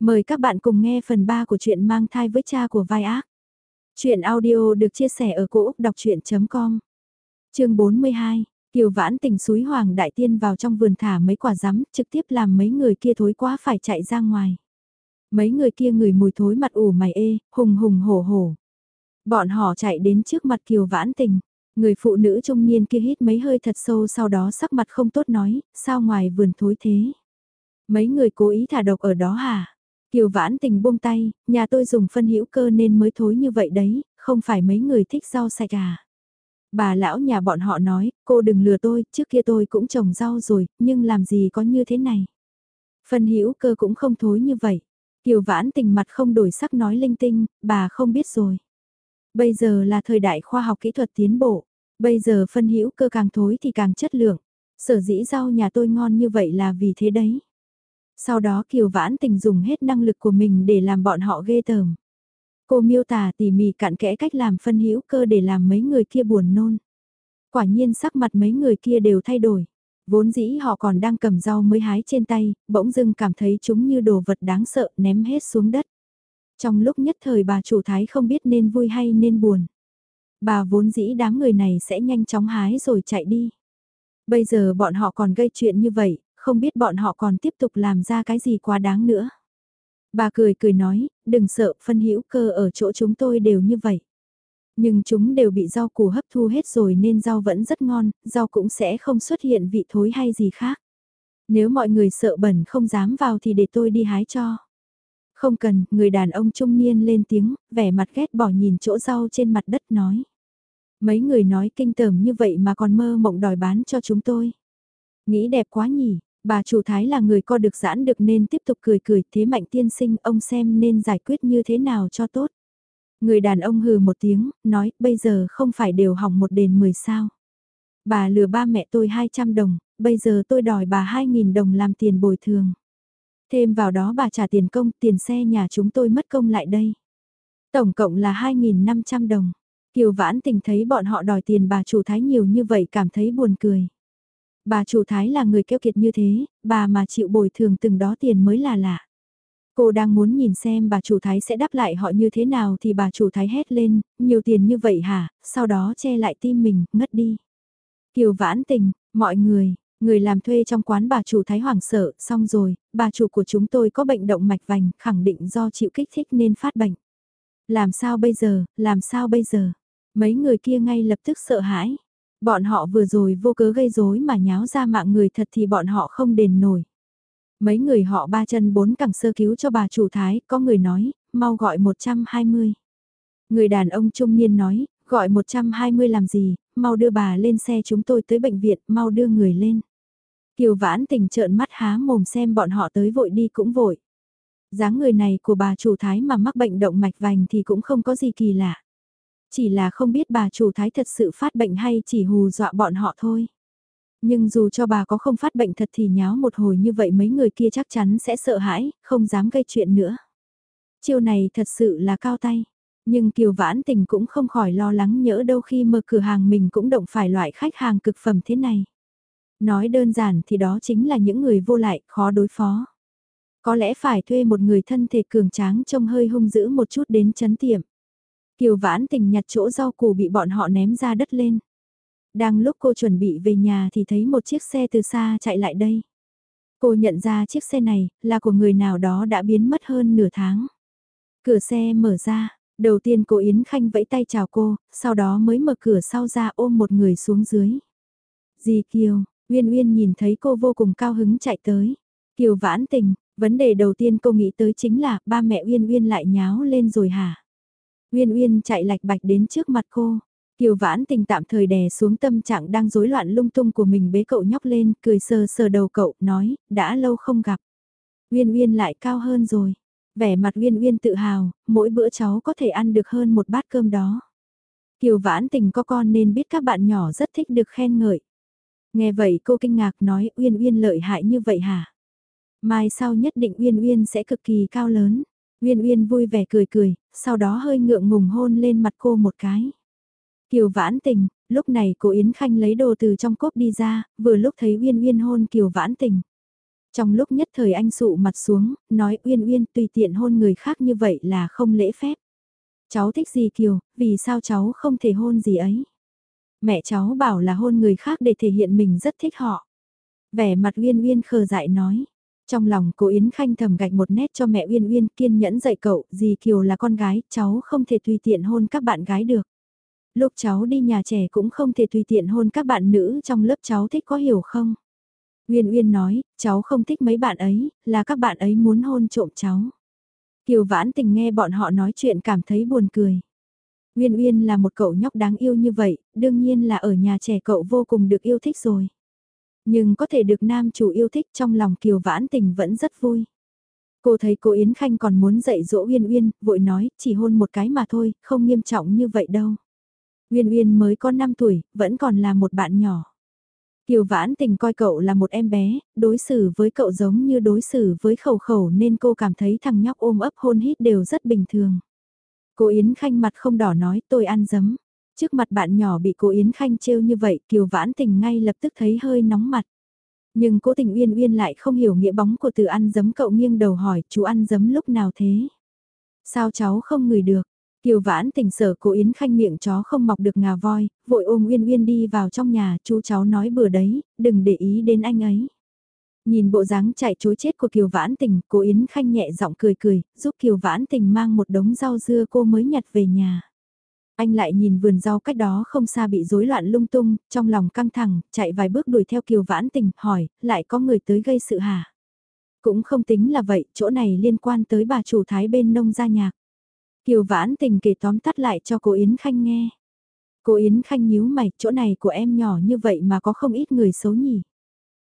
Mời các bạn cùng nghe phần 3 của truyện mang thai với cha của vai ác. Chuyện audio được chia sẻ ở cỗ đọc chuyện.com Trường 42, Kiều Vãn tỉnh suối Hoàng Đại Tiên vào trong vườn thả mấy quả rắm trực tiếp làm mấy người kia thối quá phải chạy ra ngoài. Mấy người kia người mùi thối mặt ủ mày ê, hùng hùng hổ hổ. Bọn họ chạy đến trước mặt Kiều Vãn Tình. Người phụ nữ trung niên kia hít mấy hơi thật sâu sau đó sắc mặt không tốt nói, sao ngoài vườn thối thế. Mấy người cố ý thả độc ở đó hả? Kiều vãn tình buông tay, nhà tôi dùng phân hữu cơ nên mới thối như vậy đấy, không phải mấy người thích rau sạch à. Bà lão nhà bọn họ nói, cô đừng lừa tôi, trước kia tôi cũng trồng rau rồi, nhưng làm gì có như thế này. Phân hữu cơ cũng không thối như vậy. Kiều vãn tình mặt không đổi sắc nói linh tinh, bà không biết rồi. Bây giờ là thời đại khoa học kỹ thuật tiến bộ, bây giờ phân hữu cơ càng thối thì càng chất lượng. Sở dĩ rau nhà tôi ngon như vậy là vì thế đấy. Sau đó Kiều Vãn Tình dùng hết năng lực của mình để làm bọn họ ghê tởm. Cô miêu tả tỉ mỉ cặn kẽ cách làm phân hữu cơ để làm mấy người kia buồn nôn. Quả nhiên sắc mặt mấy người kia đều thay đổi. Vốn dĩ họ còn đang cầm rau mới hái trên tay, bỗng dưng cảm thấy chúng như đồ vật đáng sợ ném hết xuống đất. Trong lúc nhất thời bà chủ thái không biết nên vui hay nên buồn. Bà vốn dĩ đám người này sẽ nhanh chóng hái rồi chạy đi. Bây giờ bọn họ còn gây chuyện như vậy, không biết bọn họ còn tiếp tục làm ra cái gì quá đáng nữa. Bà cười cười nói, đừng sợ, phân hữu cơ ở chỗ chúng tôi đều như vậy. Nhưng chúng đều bị rau củ hấp thu hết rồi nên rau vẫn rất ngon, rau cũng sẽ không xuất hiện vị thối hay gì khác. Nếu mọi người sợ bẩn không dám vào thì để tôi đi hái cho. Không cần, người đàn ông trung niên lên tiếng, vẻ mặt ghét bỏ nhìn chỗ rau trên mặt đất nói. Mấy người nói kinh tởm như vậy mà còn mơ mộng đòi bán cho chúng tôi. Nghĩ đẹp quá nhỉ, Bà chủ thái là người co được giãn được nên tiếp tục cười cười thế mạnh tiên sinh ông xem nên giải quyết như thế nào cho tốt. Người đàn ông hừ một tiếng, nói bây giờ không phải đều hỏng một đền mười sao. Bà lừa ba mẹ tôi 200 đồng, bây giờ tôi đòi bà 2.000 đồng làm tiền bồi thường. Thêm vào đó bà trả tiền công, tiền xe nhà chúng tôi mất công lại đây. Tổng cộng là 2.500 đồng. Kiều Vãn Tình thấy bọn họ đòi tiền bà chủ thái nhiều như vậy cảm thấy buồn cười. Bà chủ thái là người keo kiệt như thế, bà mà chịu bồi thường từng đó tiền mới là lạ. Cô đang muốn nhìn xem bà chủ thái sẽ đáp lại họ như thế nào thì bà chủ thái hét lên, nhiều tiền như vậy hả, sau đó che lại tim mình, ngất đi. Kiều vãn tình, mọi người, người làm thuê trong quán bà chủ thái hoảng sợ, xong rồi, bà chủ của chúng tôi có bệnh động mạch vành, khẳng định do chịu kích thích nên phát bệnh. Làm sao bây giờ, làm sao bây giờ? Mấy người kia ngay lập tức sợ hãi. Bọn họ vừa rồi vô cớ gây rối mà nháo ra mạng người thật thì bọn họ không đền nổi. Mấy người họ ba chân bốn cẳng sơ cứu cho bà chủ thái, có người nói, mau gọi 120. Người đàn ông trung niên nói, gọi 120 làm gì, mau đưa bà lên xe chúng tôi tới bệnh viện, mau đưa người lên. Kiều vãn tình trợn mắt há mồm xem bọn họ tới vội đi cũng vội. dáng người này của bà chủ thái mà mắc bệnh động mạch vành thì cũng không có gì kỳ lạ. Chỉ là không biết bà chủ thái thật sự phát bệnh hay chỉ hù dọa bọn họ thôi. Nhưng dù cho bà có không phát bệnh thật thì nháo một hồi như vậy mấy người kia chắc chắn sẽ sợ hãi, không dám gây chuyện nữa. Chiêu này thật sự là cao tay. Nhưng Kiều Vãn Tình cũng không khỏi lo lắng nhỡ đâu khi mở cửa hàng mình cũng động phải loại khách hàng cực phẩm thế này. Nói đơn giản thì đó chính là những người vô lại, khó đối phó. Có lẽ phải thuê một người thân thể cường tráng trông hơi hung dữ một chút đến chấn tiệm. Kiều vãn tình nhặt chỗ rau củ bị bọn họ ném ra đất lên. Đang lúc cô chuẩn bị về nhà thì thấy một chiếc xe từ xa chạy lại đây. Cô nhận ra chiếc xe này là của người nào đó đã biến mất hơn nửa tháng. Cửa xe mở ra, đầu tiên cô Yến Khanh vẫy tay chào cô, sau đó mới mở cửa sau ra ôm một người xuống dưới. Dì Kiều, Uyên Uyên nhìn thấy cô vô cùng cao hứng chạy tới. Kiều vãn tình, vấn đề đầu tiên cô nghĩ tới chính là ba mẹ Uyên Uyên lại nháo lên rồi hả? Uyên Uyên chạy lạch bạch đến trước mặt cô. Kiều vãn tình tạm thời đè xuống tâm trạng đang rối loạn lung tung của mình bế cậu nhóc lên, cười sờ sờ đầu cậu, nói, đã lâu không gặp. Uyên Uyên lại cao hơn rồi. Vẻ mặt Uyên Uyên tự hào, mỗi bữa cháu có thể ăn được hơn một bát cơm đó. Kiều vãn tình có con nên biết các bạn nhỏ rất thích được khen ngợi. Nghe vậy cô kinh ngạc nói Uyên Uyên lợi hại như vậy hả? Mai sau nhất định Uyên Uyên sẽ cực kỳ cao lớn. Nguyên Uyên vui vẻ cười cười, sau đó hơi ngượng ngùng hôn lên mặt cô một cái. Kiều vãn tình, lúc này cô Yến Khanh lấy đồ từ trong cốp đi ra, vừa lúc thấy Uyên Uyên hôn Kiều vãn tình. Trong lúc nhất thời anh sụ mặt xuống, nói Uyên Uyên tùy tiện hôn người khác như vậy là không lễ phép. Cháu thích gì Kiều, vì sao cháu không thể hôn gì ấy? Mẹ cháu bảo là hôn người khác để thể hiện mình rất thích họ. Vẻ mặt Uyên Uyên khờ dại nói. Trong lòng cô Yến Khanh thầm gạch một nét cho mẹ Uyên Uyên kiên nhẫn dạy cậu, dì Kiều là con gái, cháu không thể tùy tiện hôn các bạn gái được. Lúc cháu đi nhà trẻ cũng không thể tùy tiện hôn các bạn nữ trong lớp cháu thích có hiểu không? Uyên Uyên nói, cháu không thích mấy bạn ấy, là các bạn ấy muốn hôn trộm cháu. Kiều Vãn Tình nghe bọn họ nói chuyện cảm thấy buồn cười. Uyên Uyên là một cậu nhóc đáng yêu như vậy, đương nhiên là ở nhà trẻ cậu vô cùng được yêu thích rồi. Nhưng có thể được nam chủ yêu thích trong lòng Kiều Vãn Tình vẫn rất vui. Cô thấy cô Yến Khanh còn muốn dạy dỗ Uyên Uyên, vội nói, chỉ hôn một cái mà thôi, không nghiêm trọng như vậy đâu. Uyên Uyên mới có 5 tuổi, vẫn còn là một bạn nhỏ. Kiều Vãn Tình coi cậu là một em bé, đối xử với cậu giống như đối xử với khẩu khẩu nên cô cảm thấy thằng nhóc ôm ấp hôn hít đều rất bình thường. Cô Yến Khanh mặt không đỏ nói tôi ăn dấm. Trước mặt bạn nhỏ bị cô Yến Khanh trêu như vậy Kiều Vãn Tình ngay lập tức thấy hơi nóng mặt. Nhưng cố tình uyên uyên lại không hiểu nghĩa bóng của từ ăn dấm cậu nghiêng đầu hỏi chú ăn dấm lúc nào thế? Sao cháu không ngửi được? Kiều vãn tình sở cô Yến Khanh miệng chó không mọc được ngà voi, vội ôm Uyên Uyên đi vào trong nhà, chú cháu nói bừa đấy, đừng để ý đến anh ấy. Nhìn bộ dáng chạy chối chết của Kiều Vãn Tình, cô Yến Khanh nhẹ giọng cười cười, giúp Kiều Vãn Tình mang một đống rau dưa cô mới nhặt về nhà. Anh lại nhìn vườn rau cách đó không xa bị rối loạn lung tung, trong lòng căng thẳng, chạy vài bước đuổi theo Kiều Vãn Tình, hỏi, lại có người tới gây sự hả? Cũng không tính là vậy, chỗ này liên quan tới bà chủ thái bên nông gia nhạc. Kiều Vãn Tình kể tóm tắt lại cho cô Yến Khanh nghe. Cô Yến Khanh nhíu mày, chỗ này của em nhỏ như vậy mà có không ít người xấu nhỉ?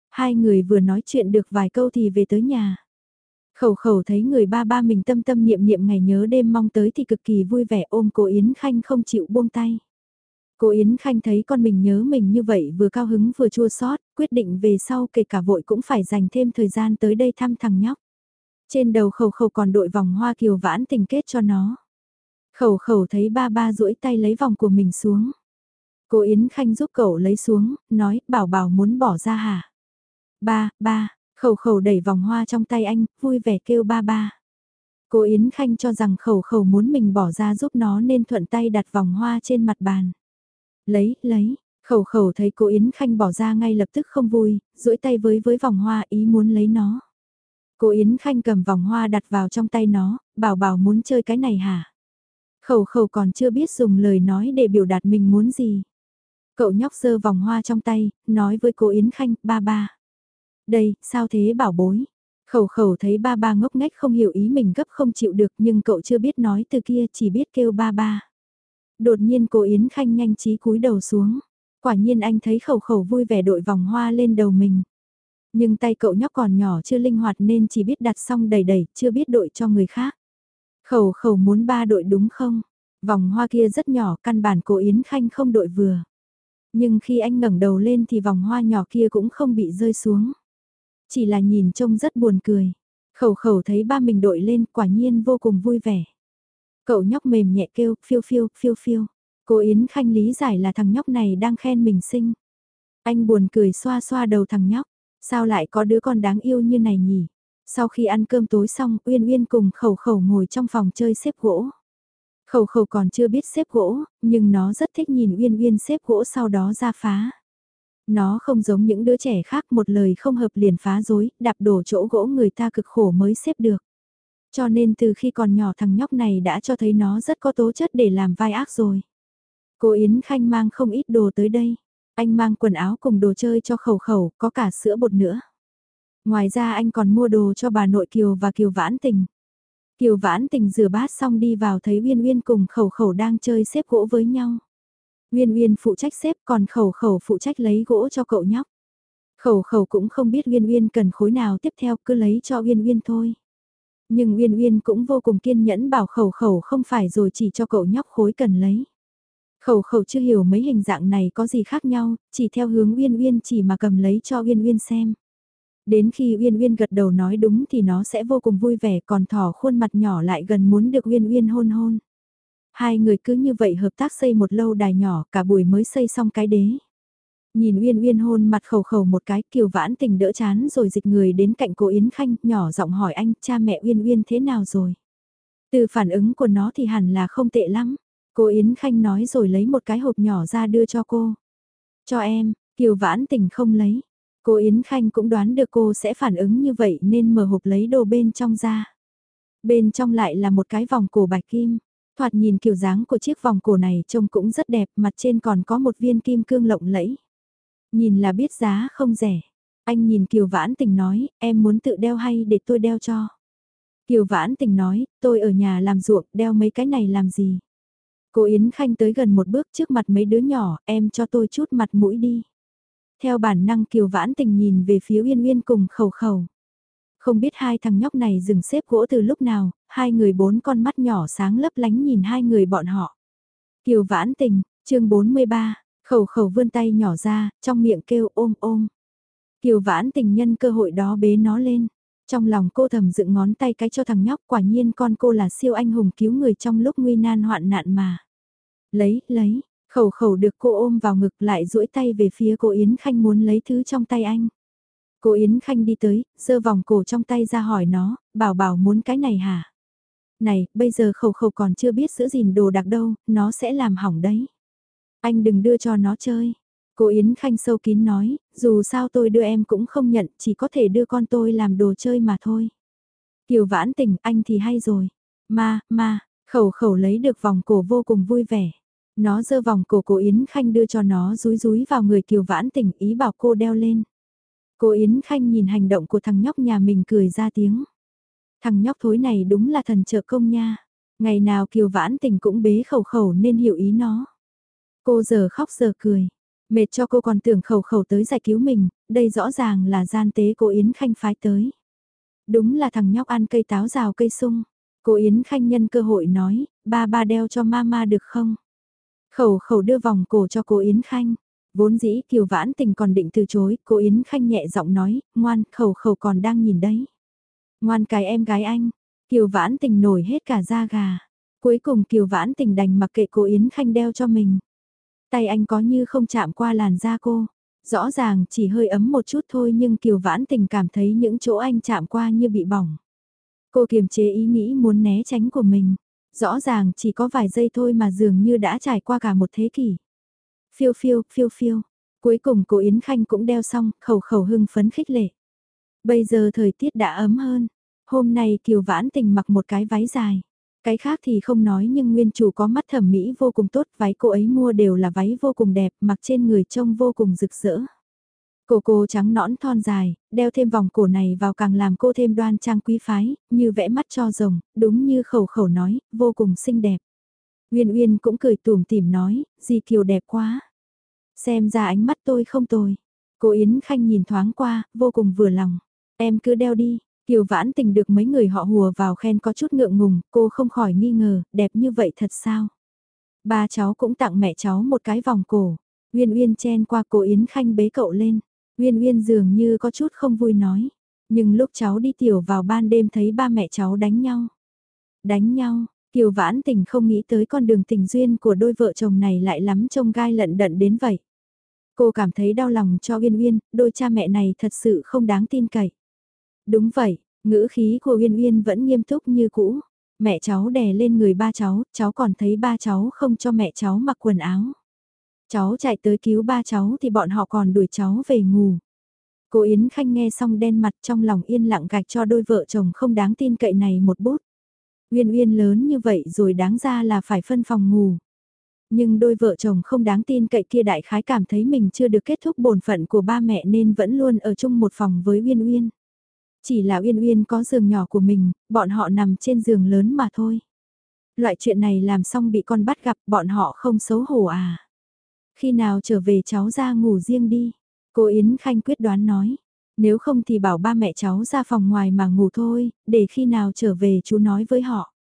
Hai người vừa nói chuyện được vài câu thì về tới nhà. Khẩu khẩu thấy người ba ba mình tâm tâm niệm niệm ngày nhớ đêm mong tới thì cực kỳ vui vẻ ôm cô Yến Khanh không chịu buông tay. Cô Yến Khanh thấy con mình nhớ mình như vậy vừa cao hứng vừa chua xót quyết định về sau kể cả vội cũng phải dành thêm thời gian tới đây thăm thằng nhóc. Trên đầu khẩu khẩu còn đội vòng hoa kiều vãn tình kết cho nó. Khẩu khẩu thấy ba ba duỗi tay lấy vòng của mình xuống. Cô Yến Khanh giúp cậu lấy xuống, nói bảo bảo muốn bỏ ra hả? Ba, ba, khẩu khẩu đẩy vòng hoa trong tay anh, vui vẻ kêu ba ba. Cô Yến Khanh cho rằng khẩu khẩu muốn mình bỏ ra giúp nó nên thuận tay đặt vòng hoa trên mặt bàn. Lấy, lấy, khẩu khẩu thấy cô Yến Khanh bỏ ra ngay lập tức không vui, duỗi tay với với vòng hoa ý muốn lấy nó. Cô Yến Khanh cầm vòng hoa đặt vào trong tay nó, bảo bảo muốn chơi cái này hả? Khẩu khẩu còn chưa biết dùng lời nói để biểu đạt mình muốn gì. Cậu nhóc giơ vòng hoa trong tay, nói với cô Yến Khanh, ba ba. Đây, sao thế bảo bối? Khẩu khẩu thấy ba ba ngốc nghếch không hiểu ý mình gấp không chịu được nhưng cậu chưa biết nói từ kia chỉ biết kêu ba ba. Đột nhiên cô Yến Khanh nhanh trí cúi đầu xuống. Quả nhiên anh thấy khẩu khẩu vui vẻ đội vòng hoa lên đầu mình. Nhưng tay cậu nhóc còn nhỏ chưa linh hoạt nên chỉ biết đặt xong đầy đầy, chưa biết đội cho người khác. Khẩu khẩu muốn ba đội đúng không? Vòng hoa kia rất nhỏ, căn bản cô Yến Khanh không đội vừa. Nhưng khi anh ngẩng đầu lên thì vòng hoa nhỏ kia cũng không bị rơi xuống. Chỉ là nhìn trông rất buồn cười. Khẩu khẩu thấy ba mình đội lên quả nhiên vô cùng vui vẻ. Cậu nhóc mềm nhẹ kêu, phiêu phiêu, phiêu phiêu. Cô Yến Khanh lý giải là thằng nhóc này đang khen mình xinh. Anh buồn cười xoa xoa đầu thằng nhóc. Sao lại có đứa con đáng yêu như này nhỉ? Sau khi ăn cơm tối xong, Uyên Uyên cùng khẩu khẩu ngồi trong phòng chơi xếp gỗ. Khẩu khẩu còn chưa biết xếp gỗ, nhưng nó rất thích nhìn Uyên Uyên xếp gỗ sau đó ra phá. Nó không giống những đứa trẻ khác một lời không hợp liền phá dối, đạp đổ chỗ gỗ người ta cực khổ mới xếp được. Cho nên từ khi còn nhỏ thằng nhóc này đã cho thấy nó rất có tố chất để làm vai ác rồi. Cô Yến Khanh mang không ít đồ tới đây. Anh mang quần áo cùng đồ chơi cho khẩu khẩu, có cả sữa bột nữa. Ngoài ra anh còn mua đồ cho bà nội Kiều và Kiều Vãn Tình. Kiều Vãn Tình rửa bát xong đi vào thấy Uyên Uyên cùng khẩu khẩu đang chơi xếp gỗ với nhau. Uyên Uyên phụ trách xếp còn khẩu khẩu phụ trách lấy gỗ cho cậu nhóc. Khẩu khẩu cũng không biết Uyên Uyên cần khối nào tiếp theo cứ lấy cho Uyên Uyên thôi. Nhưng Uyên Uyên cũng vô cùng kiên nhẫn bảo khẩu khẩu không phải rồi chỉ cho cậu nhóc khối cần lấy. Khẩu khẩu chưa hiểu mấy hình dạng này có gì khác nhau, chỉ theo hướng Uyên Uyên chỉ mà cầm lấy cho Uyên Uyên xem. Đến khi Uyên Uyên gật đầu nói đúng thì nó sẽ vô cùng vui vẻ còn thỏ khuôn mặt nhỏ lại gần muốn được Uyên Uyên hôn hôn. Hai người cứ như vậy hợp tác xây một lâu đài nhỏ cả buổi mới xây xong cái đế. Nhìn Uyên Uyên hôn mặt khẩu khẩu một cái kiều vãn tình đỡ chán rồi dịch người đến cạnh cô Yến Khanh nhỏ giọng hỏi anh cha mẹ Uyên Uyên thế nào rồi. Từ phản ứng của nó thì hẳn là không tệ lắm. Cô Yến Khanh nói rồi lấy một cái hộp nhỏ ra đưa cho cô. Cho em, Kiều Vãn Tình không lấy. Cô Yến Khanh cũng đoán được cô sẽ phản ứng như vậy nên mở hộp lấy đồ bên trong ra. Bên trong lại là một cái vòng cổ bạch kim. Thoạt nhìn kiểu dáng của chiếc vòng cổ này trông cũng rất đẹp, mặt trên còn có một viên kim cương lộng lẫy. Nhìn là biết giá không rẻ. Anh nhìn Kiều Vãn Tình nói, em muốn tự đeo hay để tôi đeo cho. Kiều Vãn Tình nói, tôi ở nhà làm ruộng, đeo mấy cái này làm gì. Cô Yến Khanh tới gần một bước trước mặt mấy đứa nhỏ, em cho tôi chút mặt mũi đi. Theo bản năng Kiều Vãn Tình nhìn về phía Uyên Uyên cùng khẩu khẩu. Không biết hai thằng nhóc này dừng xếp gỗ từ lúc nào, hai người bốn con mắt nhỏ sáng lấp lánh nhìn hai người bọn họ. Kiều Vãn Tình, chương 43, khẩu khẩu vươn tay nhỏ ra, trong miệng kêu ôm ôm. Kiều Vãn Tình nhân cơ hội đó bế nó lên. Trong lòng cô thầm dựng ngón tay cái cho thằng nhóc quả nhiên con cô là siêu anh hùng cứu người trong lúc nguy nan hoạn nạn mà. Lấy, lấy, khẩu khẩu được cô ôm vào ngực lại duỗi tay về phía cô Yến Khanh muốn lấy thứ trong tay anh. Cô Yến Khanh đi tới, giơ vòng cổ trong tay ra hỏi nó, bảo bảo muốn cái này hả? Này, bây giờ khẩu khẩu còn chưa biết giữ gìn đồ đặc đâu, nó sẽ làm hỏng đấy. Anh đừng đưa cho nó chơi. Cô Yến Khanh sâu kín nói, dù sao tôi đưa em cũng không nhận, chỉ có thể đưa con tôi làm đồ chơi mà thôi. Kiều vãn tình, anh thì hay rồi. Ma, ma, khẩu khẩu lấy được vòng cổ vô cùng vui vẻ. Nó giơ vòng cổ cô Yến Khanh đưa cho nó rúi rúi vào người Kiều vãn tình ý bảo cô đeo lên. Cô Yến Khanh nhìn hành động của thằng nhóc nhà mình cười ra tiếng. Thằng nhóc thối này đúng là thần trợ công nha. Ngày nào Kiều vãn tình cũng bế khẩu khẩu nên hiểu ý nó. Cô giờ khóc giờ cười. Mệt cho cô còn tưởng khẩu khẩu tới giải cứu mình, đây rõ ràng là gian tế cô Yến Khanh phái tới. Đúng là thằng nhóc ăn cây táo rào cây sung. Cô Yến Khanh nhân cơ hội nói, ba ba đeo cho mama được không? Khẩu khẩu đưa vòng cổ cho cô Yến Khanh. Vốn dĩ Kiều Vãn Tình còn định từ chối, cô Yến Khanh nhẹ giọng nói, ngoan, khẩu khẩu còn đang nhìn đấy. Ngoan cái em gái anh, Kiều Vãn Tình nổi hết cả da gà. Cuối cùng Kiều Vãn Tình đành mặc kệ cô Yến Khanh đeo cho mình. Tay anh có như không chạm qua làn da cô. Rõ ràng chỉ hơi ấm một chút thôi nhưng Kiều Vãn Tình cảm thấy những chỗ anh chạm qua như bị bỏng. Cô kiềm chế ý nghĩ muốn né tránh của mình. Rõ ràng chỉ có vài giây thôi mà dường như đã trải qua cả một thế kỷ. Phiêu phiêu, phiêu phiêu. Cuối cùng cô Yến Khanh cũng đeo xong, khẩu khẩu hưng phấn khích lệ. Bây giờ thời tiết đã ấm hơn. Hôm nay Kiều Vãn Tình mặc một cái váy dài. Cái khác thì không nói nhưng nguyên chủ có mắt thẩm mỹ vô cùng tốt, váy cô ấy mua đều là váy vô cùng đẹp, mặc trên người trông vô cùng rực rỡ. Cổ cô trắng nõn thon dài, đeo thêm vòng cổ này vào càng làm cô thêm đoan trang quý phái, như vẽ mắt cho rồng, đúng như khẩu khẩu nói, vô cùng xinh đẹp. Uyên Uyên cũng cười tủm tỉm nói, gì kiều đẹp quá. Xem ra ánh mắt tôi không tồi. Cô Yến Khanh nhìn thoáng qua, vô cùng vừa lòng. Em cứ đeo đi, Kiều Vãn Tình được mấy người họ hùa vào khen có chút ngượng ngùng, cô không khỏi nghi ngờ, đẹp như vậy thật sao? Ba cháu cũng tặng mẹ cháu một cái vòng cổ. Uyên Uyên chen qua cô Yến Khanh bế cậu lên. Uyên Uyên dường như có chút không vui nói. Nhưng lúc cháu đi tiểu vào ban đêm thấy ba mẹ cháu đánh nhau. Đánh nhau, Kiều Vãn Tình không nghĩ tới con đường tình duyên của đôi vợ chồng này lại lắm trông gai lận đận đến vậy. Cô cảm thấy đau lòng cho Uyên Uyên, đôi cha mẹ này thật sự không đáng tin cậy. Đúng vậy, ngữ khí của Uyên Uyên vẫn nghiêm túc như cũ. Mẹ cháu đè lên người ba cháu, cháu còn thấy ba cháu không cho mẹ cháu mặc quần áo. Cháu chạy tới cứu ba cháu thì bọn họ còn đuổi cháu về ngủ. Cô Yến Khanh nghe xong đen mặt trong lòng yên lặng gạch cho đôi vợ chồng không đáng tin cậy này một bút. Uyên Uyên lớn như vậy rồi đáng ra là phải phân phòng ngủ. Nhưng đôi vợ chồng không đáng tin cậy kia đại khái cảm thấy mình chưa được kết thúc bổn phận của ba mẹ nên vẫn luôn ở chung một phòng với Uyên Uyên. Chỉ là Uyên Uyên có giường nhỏ của mình, bọn họ nằm trên giường lớn mà thôi. Loại chuyện này làm xong bị con bắt gặp bọn họ không xấu hổ à. Khi nào trở về cháu ra ngủ riêng đi. Cô Yến Khanh quyết đoán nói. Nếu không thì bảo ba mẹ cháu ra phòng ngoài mà ngủ thôi, để khi nào trở về chú nói với họ.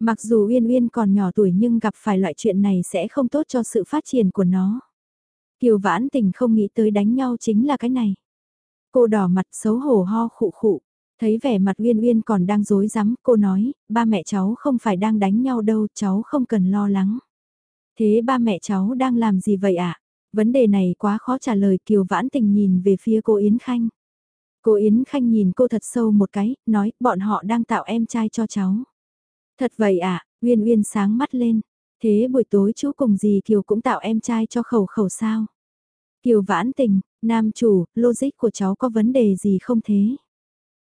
Mặc dù Uyên Uyên còn nhỏ tuổi nhưng gặp phải loại chuyện này sẽ không tốt cho sự phát triển của nó. Kiều Vãn Tình không nghĩ tới đánh nhau chính là cái này. Cô đỏ mặt xấu hổ ho khụ khụ. Thấy vẻ mặt Uyên Uyên còn đang dối rắm cô nói, ba mẹ cháu không phải đang đánh nhau đâu, cháu không cần lo lắng. Thế ba mẹ cháu đang làm gì vậy ạ? À? Vấn đề này quá khó trả lời Kiều Vãn Tình nhìn về phía cô Yến Khanh. Cô Yến Khanh nhìn cô thật sâu một cái, nói bọn họ đang tạo em trai cho cháu. Thật vậy à, Uyên Uyên sáng mắt lên. Thế buổi tối chú cùng gì Kiều cũng tạo em trai cho khẩu khẩu sao? Kiều Vãn Tình, nam chủ, logic của cháu có vấn đề gì không thế?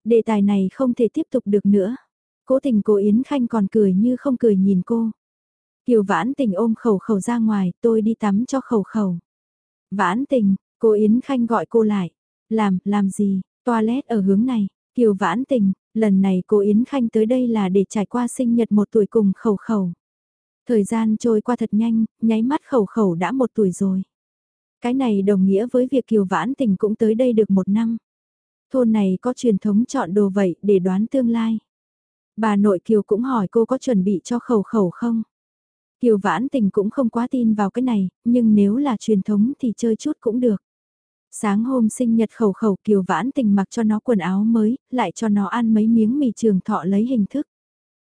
Đề tài này không thể tiếp tục được nữa. Cố tình cô Yến Khanh còn cười như không cười nhìn cô. Kiều Vãn Tình ôm khẩu khẩu ra ngoài, tôi đi tắm cho khẩu khẩu. Vãn Tình, cô Yến Khanh gọi cô lại. Làm, làm gì, toilet ở hướng này. Kiều Vãn Tình, lần này cô Yến Khanh tới đây là để trải qua sinh nhật một tuổi cùng khẩu khẩu. Thời gian trôi qua thật nhanh, nháy mắt khẩu khẩu đã một tuổi rồi. Cái này đồng nghĩa với việc Kiều Vãn Tình cũng tới đây được một năm. Thôn này có truyền thống chọn đồ vậy để đoán tương lai. Bà nội Kiều cũng hỏi cô có chuẩn bị cho khẩu khẩu không? Kiều Vãn Tình cũng không quá tin vào cái này, nhưng nếu là truyền thống thì chơi chút cũng được. Sáng hôm sinh nhật khẩu khẩu Kiều Vãn Tình mặc cho nó quần áo mới, lại cho nó ăn mấy miếng mì trường thọ lấy hình thức.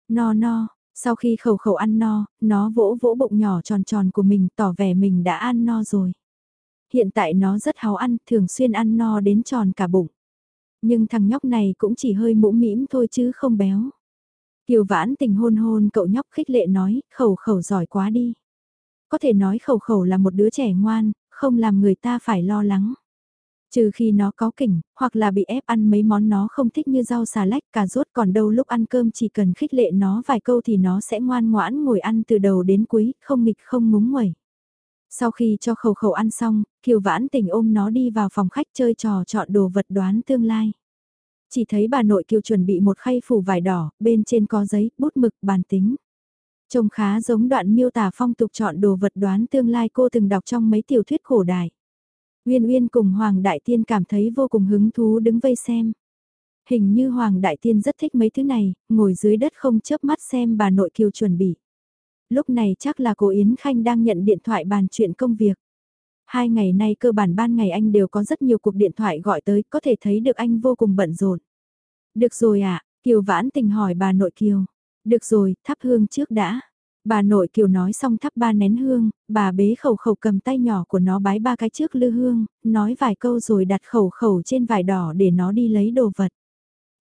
No no, sau khi khẩu khẩu ăn no, nó vỗ vỗ bụng nhỏ tròn tròn của mình tỏ vẻ mình đã ăn no rồi. Hiện tại nó rất háo ăn, thường xuyên ăn no đến tròn cả bụng. Nhưng thằng nhóc này cũng chỉ hơi mũ mĩm thôi chứ không béo. Kiều vãn tình hôn hôn cậu nhóc khích lệ nói, khẩu khẩu giỏi quá đi. Có thể nói khẩu khẩu là một đứa trẻ ngoan, không làm người ta phải lo lắng. Trừ khi nó có kỉnh, hoặc là bị ép ăn mấy món nó không thích như rau xà lách cà rốt còn đâu lúc ăn cơm chỉ cần khích lệ nó vài câu thì nó sẽ ngoan ngoãn ngồi ăn từ đầu đến cuối, không nghịch không ngúng nguẩy. Sau khi cho khẩu khẩu ăn xong, Kiều Vãn Tình ôm nó đi vào phòng khách chơi trò chọn đồ vật đoán tương lai. Chỉ thấy bà nội Kiều chuẩn bị một khay phủ vải đỏ, bên trên có giấy, bút mực, bàn tính. Trông khá giống đoạn miêu tả phong tục chọn đồ vật đoán tương lai cô từng đọc trong mấy tiểu thuyết cổ đại. Uyên Uyên cùng Hoàng Đại Tiên cảm thấy vô cùng hứng thú đứng vây xem. Hình như Hoàng Đại Tiên rất thích mấy thứ này, ngồi dưới đất không chớp mắt xem bà nội Kiều chuẩn bị. Lúc này chắc là cô Yến Khanh đang nhận điện thoại bàn chuyện công việc. Hai ngày nay cơ bản ban ngày anh đều có rất nhiều cuộc điện thoại gọi tới, có thể thấy được anh vô cùng bận rộn. Được rồi ạ, à? Kiều Vãn Tình hỏi bà nội Kiều. Được rồi, thắp hương trước đã. Bà nội Kiều nói xong thắp ba nén hương, bà bế khẩu khẩu cầm tay nhỏ của nó bái ba cái trước lư hương, nói vài câu rồi đặt khẩu khẩu trên vải đỏ để nó đi lấy đồ vật.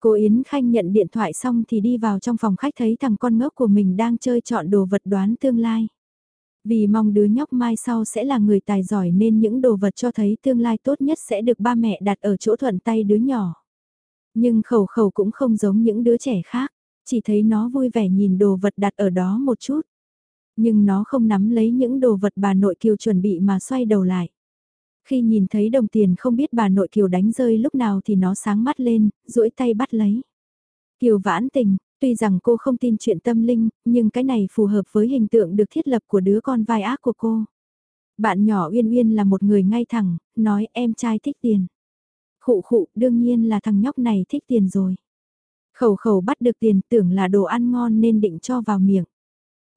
Cô Yến Khanh nhận điện thoại xong thì đi vào trong phòng khách thấy thằng con ngốc của mình đang chơi chọn đồ vật đoán tương lai. Vì mong đứa nhóc mai sau sẽ là người tài giỏi nên những đồ vật cho thấy tương lai tốt nhất sẽ được ba mẹ đặt ở chỗ thuận tay đứa nhỏ. Nhưng khẩu khẩu cũng không giống những đứa trẻ khác, chỉ thấy nó vui vẻ nhìn đồ vật đặt ở đó một chút. Nhưng nó không nắm lấy những đồ vật bà nội kiều chuẩn bị mà xoay đầu lại. Khi nhìn thấy đồng tiền không biết bà nội kiều đánh rơi lúc nào thì nó sáng mắt lên, duỗi tay bắt lấy. Kiều vãn tình, tuy rằng cô không tin chuyện tâm linh, nhưng cái này phù hợp với hình tượng được thiết lập của đứa con vai ác của cô. Bạn nhỏ Uyên Uyên là một người ngay thẳng, nói em trai thích tiền. Khụ khụ, đương nhiên là thằng nhóc này thích tiền rồi. Khẩu khẩu bắt được tiền tưởng là đồ ăn ngon nên định cho vào miệng.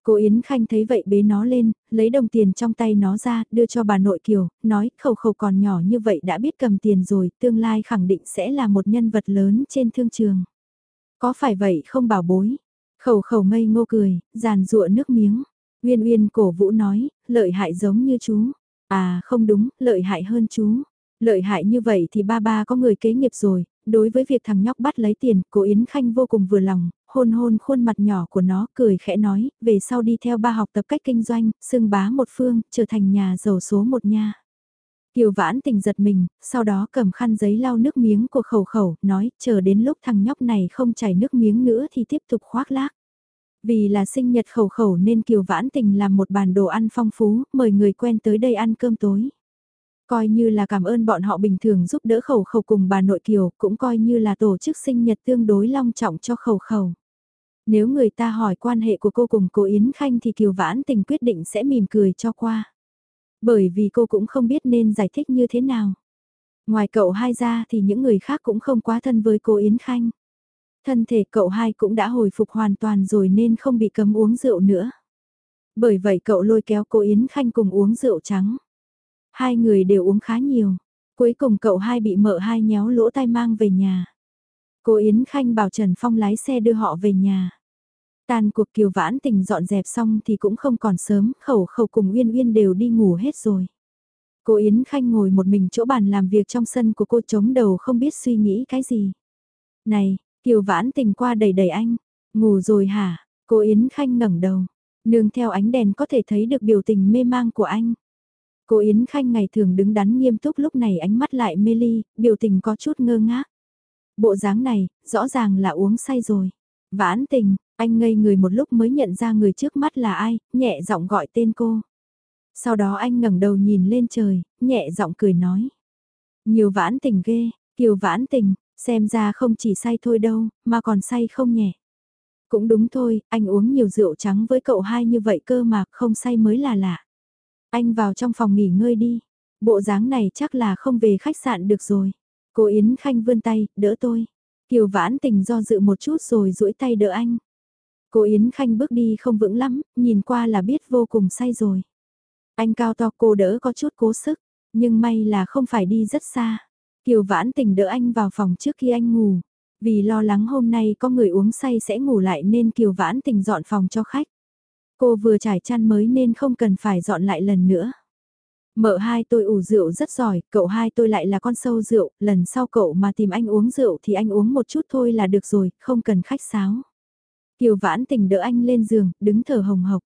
Cô Yến Khanh thấy vậy bế nó lên, lấy đồng tiền trong tay nó ra, đưa cho bà nội Kiều, nói khẩu khẩu còn nhỏ như vậy đã biết cầm tiền rồi, tương lai khẳng định sẽ là một nhân vật lớn trên thương trường. Có phải vậy không bảo bối? Khẩu khẩu ngây ngô cười, giàn rụa nước miếng. Uyên Uyên cổ vũ nói, lợi hại giống như chú. À không đúng, lợi hại hơn chú. Lợi hại như vậy thì ba ba có người kế nghiệp rồi, đối với việc thằng nhóc bắt lấy tiền, cô Yến Khanh vô cùng vừa lòng, hôn hôn khuôn mặt nhỏ của nó, cười khẽ nói, về sau đi theo ba học tập cách kinh doanh, xưng bá một phương, trở thành nhà giàu số một nha. Kiều vãn tình giật mình, sau đó cầm khăn giấy lau nước miếng của khẩu khẩu, nói, chờ đến lúc thằng nhóc này không chảy nước miếng nữa thì tiếp tục khoác lác. Vì là sinh nhật khẩu khẩu nên Kiều vãn tình làm một bàn đồ ăn phong phú, mời người quen tới đây ăn cơm tối. Coi như là cảm ơn bọn họ bình thường giúp đỡ khẩu khẩu cùng bà nội Kiều, cũng coi như là tổ chức sinh nhật tương đối long trọng cho khẩu khẩu. Nếu người ta hỏi quan hệ của cô cùng cô Yến Khanh thì Kiều Vãn Tình quyết định sẽ mỉm cười cho qua. Bởi vì cô cũng không biết nên giải thích như thế nào. Ngoài cậu hai ra thì những người khác cũng không quá thân với cô Yến Khanh. Thân thể cậu hai cũng đã hồi phục hoàn toàn rồi nên không bị cấm uống rượu nữa. Bởi vậy cậu lôi kéo cô Yến Khanh cùng uống rượu trắng. Hai người đều uống khá nhiều. Cuối cùng cậu hai bị mợ hai nhéo lỗ tai mang về nhà. Cô Yến Khanh bảo Trần Phong lái xe đưa họ về nhà. Tàn cuộc kiều vãn tình dọn dẹp xong thì cũng không còn sớm, khẩu khẩu cùng Uyên Uyên đều đi ngủ hết rồi. Cô Yến Khanh ngồi một mình chỗ bàn làm việc trong sân của cô chống đầu không biết suy nghĩ cái gì. Này, Kiều Vãn tình qua đầy đầy anh. Ngủ rồi hả? Cô Yến Khanh ngẩng đầu. Nương theo ánh đèn có thể thấy được biểu tình mê mang của anh. Cô Yến Khanh ngày thường đứng đắn nghiêm túc lúc này ánh mắt lại mê ly, biểu tình có chút ngơ ngác. Bộ dáng này, rõ ràng là uống say rồi. Vãn tình, anh ngây người một lúc mới nhận ra người trước mắt là ai, nhẹ giọng gọi tên cô. Sau đó anh ngẩng đầu nhìn lên trời, nhẹ giọng cười nói. Nhiều vãn tình ghê, kiều vãn tình, xem ra không chỉ say thôi đâu, mà còn say không nhẹ. Cũng đúng thôi, anh uống nhiều rượu trắng với cậu hai như vậy cơ mà không say mới là lạ. Anh vào trong phòng nghỉ ngơi đi. Bộ dáng này chắc là không về khách sạn được rồi. Cô Yến Khanh vươn tay, đỡ tôi. Kiều vãn tình do dự một chút rồi duỗi tay đỡ anh. Cô Yến Khanh bước đi không vững lắm, nhìn qua là biết vô cùng say rồi. Anh cao to cô đỡ có chút cố sức, nhưng may là không phải đi rất xa. Kiều vãn tình đỡ anh vào phòng trước khi anh ngủ. Vì lo lắng hôm nay có người uống say sẽ ngủ lại nên Kiều vãn tình dọn phòng cho khách. Cô vừa trải chăn mới nên không cần phải dọn lại lần nữa. Mợ hai tôi ủ rượu rất giỏi, cậu hai tôi lại là con sâu rượu, lần sau cậu mà tìm anh uống rượu thì anh uống một chút thôi là được rồi, không cần khách sáo. Kiều vãn tình đỡ anh lên giường, đứng thở hồng hộc.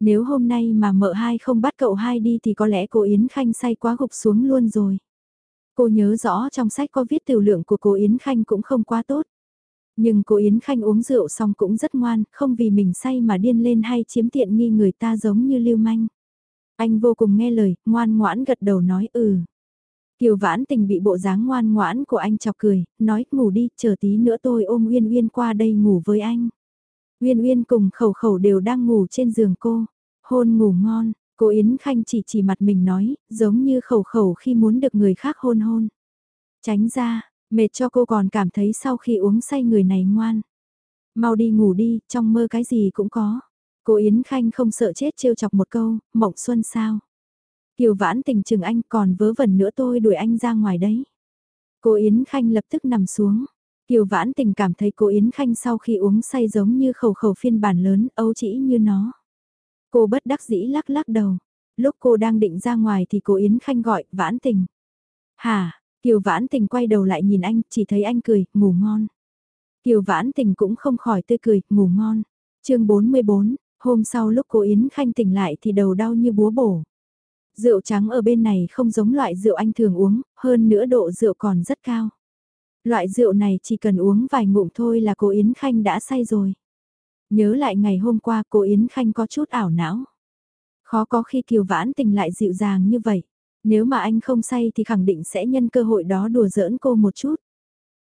Nếu hôm nay mà mợ hai không bắt cậu hai đi thì có lẽ cô Yến Khanh say quá gục xuống luôn rồi. Cô nhớ rõ trong sách có viết tiểu lượng của cô Yến Khanh cũng không quá tốt. Nhưng cô Yến Khanh uống rượu xong cũng rất ngoan, không vì mình say mà điên lên hay chiếm tiện nghi người ta giống như lưu manh. Anh vô cùng nghe lời, ngoan ngoãn gật đầu nói ừ. Kiều vãn tình bị bộ dáng ngoan ngoãn của anh chọc cười, nói ngủ đi, chờ tí nữa tôi ôm Uyên Uyên qua đây ngủ với anh. Uyên Uyên cùng khẩu khẩu đều đang ngủ trên giường cô, hôn ngủ ngon, cô Yến Khanh chỉ chỉ mặt mình nói, giống như khẩu khẩu khi muốn được người khác hôn hôn. Tránh ra, mệt cho cô còn cảm thấy sau khi uống say người này ngoan. Mau đi ngủ đi, trong mơ cái gì cũng có. Cô Yến Khanh không sợ chết trêu chọc một câu, mộng xuân sao. Kiều vãn tình chừng anh còn vớ vẩn nữa tôi đuổi anh ra ngoài đấy. Cô Yến Khanh lập tức nằm xuống. Kiều vãn tình cảm thấy cô Yến Khanh sau khi uống say giống như khẩu khẩu phiên bản lớn ấu chỉ như nó. Cô bất đắc dĩ lắc lắc đầu. Lúc cô đang định ra ngoài thì cô Yến Khanh gọi vãn tình. Hà, Kiều vãn tình quay đầu lại nhìn anh, chỉ thấy anh cười, ngủ ngon. Kiều vãn tình cũng không khỏi tươi cười, ngủ ngon. chương 44, Hôm sau lúc cô Yến Khanh tỉnh lại thì đầu đau như búa bổ. Rượu trắng ở bên này không giống loại rượu anh thường uống, hơn nữa độ rượu còn rất cao. Loại rượu này chỉ cần uống vài ngụm thôi là cô Yến Khanh đã say rồi. Nhớ lại ngày hôm qua cô Yến Khanh có chút ảo não. Khó có khi Kiều Vãn tình lại dịu dàng như vậy. Nếu mà anh không say thì khẳng định sẽ nhân cơ hội đó đùa giỡn cô một chút.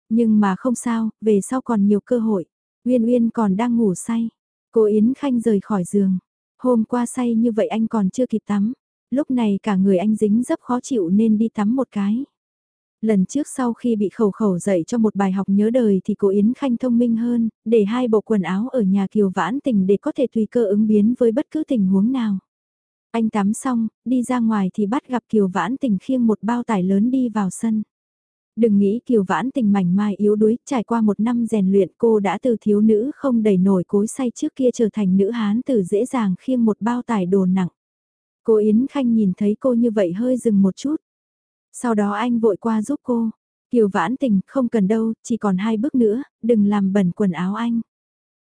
Nhưng mà không sao, về sau còn nhiều cơ hội. Uyên Uyên còn đang ngủ say. Cô Yến Khanh rời khỏi giường. Hôm qua say như vậy anh còn chưa kịp tắm. Lúc này cả người anh dính rất khó chịu nên đi tắm một cái. Lần trước sau khi bị khẩu khẩu dạy cho một bài học nhớ đời thì cô Yến Khanh thông minh hơn, để hai bộ quần áo ở nhà Kiều Vãn Tình để có thể tùy cơ ứng biến với bất cứ tình huống nào. Anh tắm xong, đi ra ngoài thì bắt gặp Kiều Vãn Tình khiêng một bao tải lớn đi vào sân. Đừng nghĩ kiều vãn tình mảnh mai yếu đuối, trải qua một năm rèn luyện cô đã từ thiếu nữ không đầy nổi cối say trước kia trở thành nữ hán từ dễ dàng khiêng một bao tải đồ nặng. Cô Yến Khanh nhìn thấy cô như vậy hơi dừng một chút. Sau đó anh vội qua giúp cô. Kiều vãn tình, không cần đâu, chỉ còn hai bước nữa, đừng làm bẩn quần áo anh.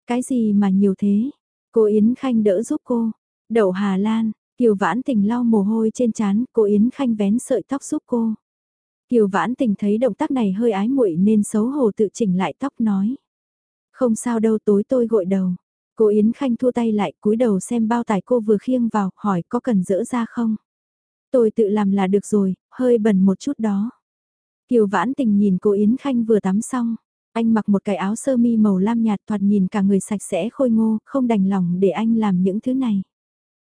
Cái gì mà nhiều thế? Cô Yến Khanh đỡ giúp cô. Đậu Hà Lan, Kiều vãn tình lau mồ hôi trên trán, cô Yến Khanh vén sợi tóc giúp cô. Kiều vãn tình thấy động tác này hơi ái muội nên xấu hổ tự chỉnh lại tóc nói. Không sao đâu tối tôi gội đầu. Cô Yến Khanh thua tay lại cúi đầu xem bao tải cô vừa khiêng vào, hỏi có cần dỡ ra không? Tôi tự làm là được rồi, hơi bẩn một chút đó. Kiều vãn tình nhìn cô Yến Khanh vừa tắm xong. Anh mặc một cái áo sơ mi màu lam nhạt thoạt nhìn cả người sạch sẽ khôi ngô, không đành lòng để anh làm những thứ này.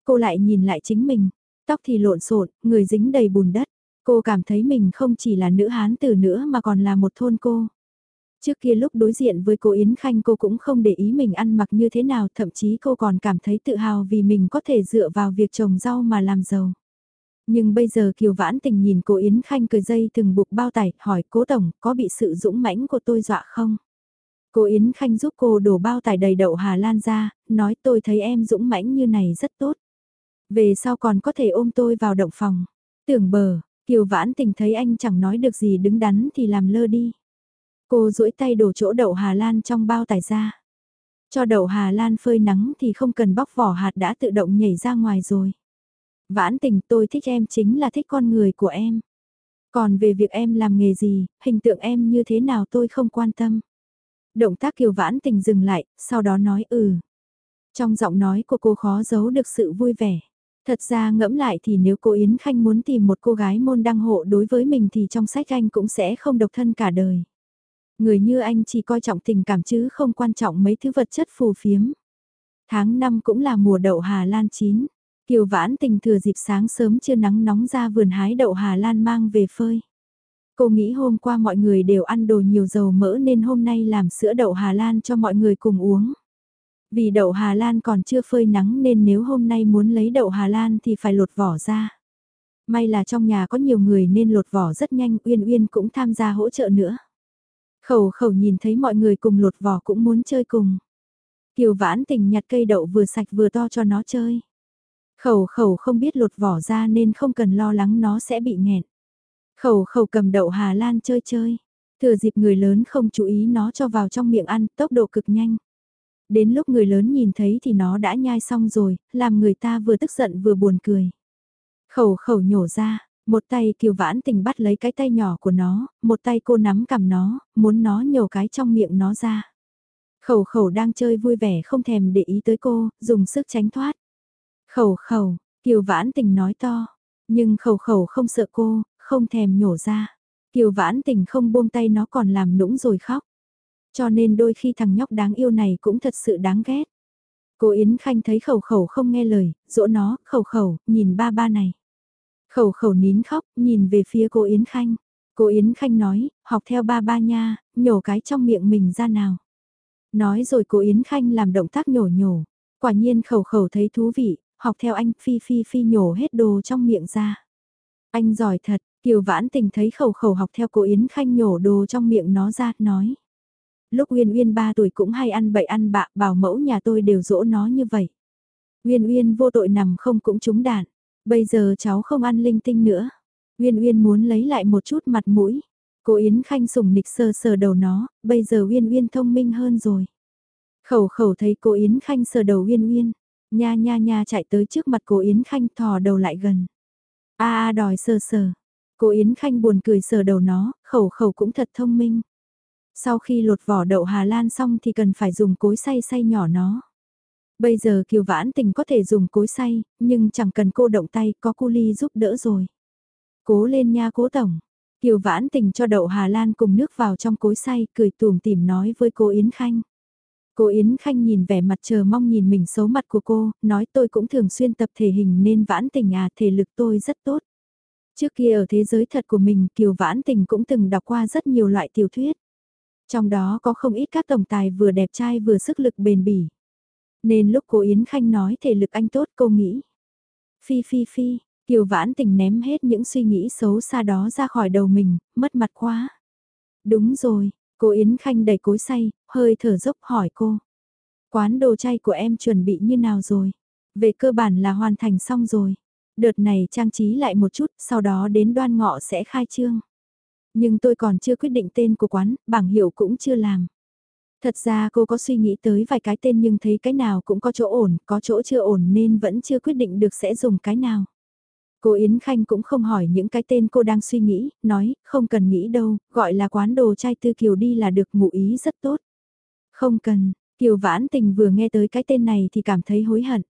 Cô lại nhìn lại chính mình, tóc thì lộn xộn, người dính đầy bùn đất. Cô cảm thấy mình không chỉ là nữ hán tử nữa mà còn là một thôn cô. Trước kia lúc đối diện với cô Yến Khanh cô cũng không để ý mình ăn mặc như thế nào, thậm chí cô còn cảm thấy tự hào vì mình có thể dựa vào việc trồng rau mà làm giàu. Nhưng bây giờ Kiều Vãn Tình nhìn cô Yến Khanh cười dây từng buộc bao tải, hỏi cố tổng, có bị sự dũng mãnh của tôi dọa không? Cô Yến Khanh giúp cô đổ bao tải đầy đậu Hà Lan ra, nói tôi thấy em dũng mãnh như này rất tốt. Về sau còn có thể ôm tôi vào động phòng. Tưởng bờ, Kiều Vãn Tình thấy anh chẳng nói được gì đứng đắn thì làm lơ đi. Cô duỗi tay đổ chỗ đậu Hà Lan trong bao tải ra. Cho đậu Hà Lan phơi nắng thì không cần bóc vỏ hạt đã tự động nhảy ra ngoài rồi. Vãn tình tôi thích em chính là thích con người của em. Còn về việc em làm nghề gì, hình tượng em như thế nào tôi không quan tâm. Động tác kiều vãn tình dừng lại, sau đó nói ừ. Trong giọng nói của cô khó giấu được sự vui vẻ. Thật ra ngẫm lại thì nếu cô Yến Khanh muốn tìm một cô gái môn đăng hộ đối với mình thì trong sách anh cũng sẽ không độc thân cả đời. Người như anh chỉ coi trọng tình cảm chứ không quan trọng mấy thứ vật chất phù phiếm. Tháng 5 cũng là mùa đậu Hà Lan chín. Kiều vãn tình thừa dịp sáng sớm chưa nắng nóng ra vườn hái đậu Hà Lan mang về phơi. Cô nghĩ hôm qua mọi người đều ăn đồ nhiều dầu mỡ nên hôm nay làm sữa đậu Hà Lan cho mọi người cùng uống. Vì đậu Hà Lan còn chưa phơi nắng nên nếu hôm nay muốn lấy đậu Hà Lan thì phải lột vỏ ra. May là trong nhà có nhiều người nên lột vỏ rất nhanh Uyên Uyên cũng tham gia hỗ trợ nữa. Khẩu khẩu nhìn thấy mọi người cùng lột vỏ cũng muốn chơi cùng. Kiều vãn tình nhặt cây đậu vừa sạch vừa to cho nó chơi. Khẩu khẩu không biết lột vỏ ra nên không cần lo lắng nó sẽ bị nghẹn. Khẩu khẩu cầm đậu Hà Lan chơi chơi. Thừa dịp người lớn không chú ý nó cho vào trong miệng ăn, tốc độ cực nhanh. Đến lúc người lớn nhìn thấy thì nó đã nhai xong rồi, làm người ta vừa tức giận vừa buồn cười. Khẩu khẩu nhổ ra, một tay kiều vãn tình bắt lấy cái tay nhỏ của nó, một tay cô nắm cầm nó, muốn nó nhổ cái trong miệng nó ra. Khẩu khẩu đang chơi vui vẻ không thèm để ý tới cô, dùng sức tránh thoát. Khẩu khẩu, kiều vãn tình nói to, nhưng khẩu khẩu không sợ cô, không thèm nhổ ra. Kiều vãn tình không buông tay nó còn làm nũng rồi khóc. Cho nên đôi khi thằng nhóc đáng yêu này cũng thật sự đáng ghét. Cô Yến Khanh thấy khẩu khẩu không nghe lời, dỗ nó, khẩu khẩu, nhìn ba ba này. Khẩu khẩu nín khóc, nhìn về phía cô Yến Khanh. Cô Yến Khanh nói, học theo ba ba nha, nhổ cái trong miệng mình ra nào. Nói rồi cô Yến Khanh làm động tác nhổ nhổ. Quả nhiên khẩu khẩu thấy thú vị, học theo anh phi phi phi nhổ hết đồ trong miệng ra. Anh giỏi thật, Kiều Vãn Tình thấy khẩu khẩu học theo cô Yến Khanh nhổ đồ trong miệng nó ra, nói. Lúc Uyên Uyên 3 tuổi cũng hay ăn bậy ăn bạ, bảo mẫu nhà tôi đều dỗ nó như vậy. Uyên Uyên vô tội nằm không cũng trúng đạn, bây giờ cháu không ăn linh tinh nữa. Uyên Uyên muốn lấy lại một chút mặt mũi. Cô Yến Khanh sùng nịch sờ sờ đầu nó, bây giờ Uyên Uyên thông minh hơn rồi. Khẩu khẩu thấy cô Yến Khanh sờ đầu Uyên Uyên, nha nha nha chạy tới trước mặt cô Yến Khanh thò đầu lại gần. A a đòi sờ sờ. Cô Yến Khanh buồn cười sờ đầu nó, khẩu khẩu cũng thật thông minh. Sau khi lột vỏ đậu Hà Lan xong thì cần phải dùng cối xay xay nhỏ nó. Bây giờ Kiều Vãn Tình có thể dùng cối xay, nhưng chẳng cần cô động tay, có cu ly giúp đỡ rồi. Cố lên nha cố tổng. Kiều Vãn Tình cho đậu Hà Lan cùng nước vào trong cối xay, cười tùm tìm nói với cô Yến Khanh. Cô Yến Khanh nhìn vẻ mặt chờ mong nhìn mình xấu mặt của cô, nói tôi cũng thường xuyên tập thể hình nên Vãn Tình à, thể lực tôi rất tốt. Trước kia ở thế giới thật của mình, Kiều Vãn Tình cũng từng đọc qua rất nhiều loại tiểu thuyết. Trong đó có không ít các tổng tài vừa đẹp trai vừa sức lực bền bỉ. Nên lúc cô Yến Khanh nói thể lực anh tốt cô nghĩ. Phi phi phi, Kiều Vãn Tình ném hết những suy nghĩ xấu xa đó ra khỏi đầu mình, mất mặt quá. Đúng rồi, cô Yến Khanh đầy cối say, hơi thở dốc hỏi cô. Quán đồ chay của em chuẩn bị như nào rồi? Về cơ bản là hoàn thành xong rồi. Đợt này trang trí lại một chút, sau đó đến đoan ngọ sẽ khai trương. Nhưng tôi còn chưa quyết định tên của quán, bảng hiệu cũng chưa làm. Thật ra cô có suy nghĩ tới vài cái tên nhưng thấy cái nào cũng có chỗ ổn, có chỗ chưa ổn nên vẫn chưa quyết định được sẽ dùng cái nào. Cô Yến Khanh cũng không hỏi những cái tên cô đang suy nghĩ, nói, không cần nghĩ đâu, gọi là quán đồ chai tư kiều đi là được ngụ ý rất tốt. Không cần, Kiều Vãn Tình vừa nghe tới cái tên này thì cảm thấy hối hận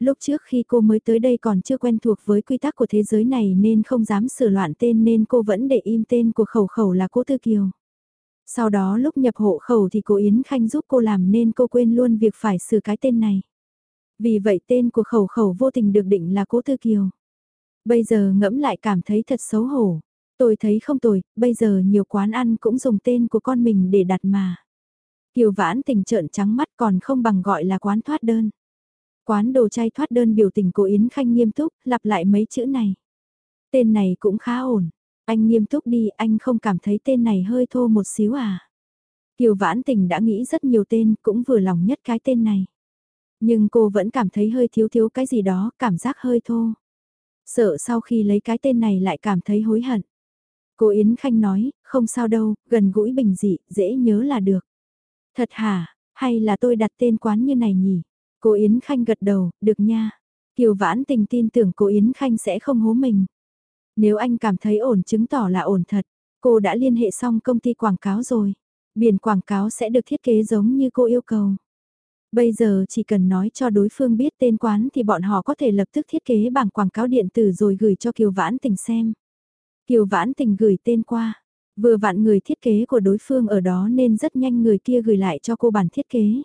lúc trước khi cô mới tới đây còn chưa quen thuộc với quy tắc của thế giới này nên không dám sửa loạn tên nên cô vẫn để im tên của khẩu khẩu là Cố Tư Kiều. Sau đó lúc nhập hộ khẩu thì cô Yến Khanh giúp cô làm nên cô quên luôn việc phải sửa cái tên này. Vì vậy tên của khẩu khẩu vô tình được định là Cố Tư Kiều. Bây giờ ngẫm lại cảm thấy thật xấu hổ. Tôi thấy không tồi, bây giờ nhiều quán ăn cũng dùng tên của con mình để đặt mà. Kiều vãn tình trợn trắng mắt còn không bằng gọi là quán thoát đơn. Quán đồ chay thoát đơn biểu tình của Yến Khanh nghiêm túc, lặp lại mấy chữ này. Tên này cũng khá ổn. Anh nghiêm túc đi, anh không cảm thấy tên này hơi thô một xíu à. Kiều Vãn Tình đã nghĩ rất nhiều tên, cũng vừa lòng nhất cái tên này. Nhưng cô vẫn cảm thấy hơi thiếu thiếu cái gì đó, cảm giác hơi thô. Sợ sau khi lấy cái tên này lại cảm thấy hối hận. Cô Yến Khanh nói, không sao đâu, gần gũi bình dị, dễ nhớ là được. Thật hả, hay là tôi đặt tên quán như này nhỉ? Cô Yến Khanh gật đầu, được nha. Kiều Vãn Tình tin tưởng cô Yến Khanh sẽ không hố mình. Nếu anh cảm thấy ổn chứng tỏ là ổn thật, cô đã liên hệ xong công ty quảng cáo rồi. Biển quảng cáo sẽ được thiết kế giống như cô yêu cầu. Bây giờ chỉ cần nói cho đối phương biết tên quán thì bọn họ có thể lập tức thiết kế bảng quảng cáo điện tử rồi gửi cho Kiều Vãn Tình xem. Kiều Vãn Tình gửi tên qua. Vừa vặn người thiết kế của đối phương ở đó nên rất nhanh người kia gửi lại cho cô bản thiết kế.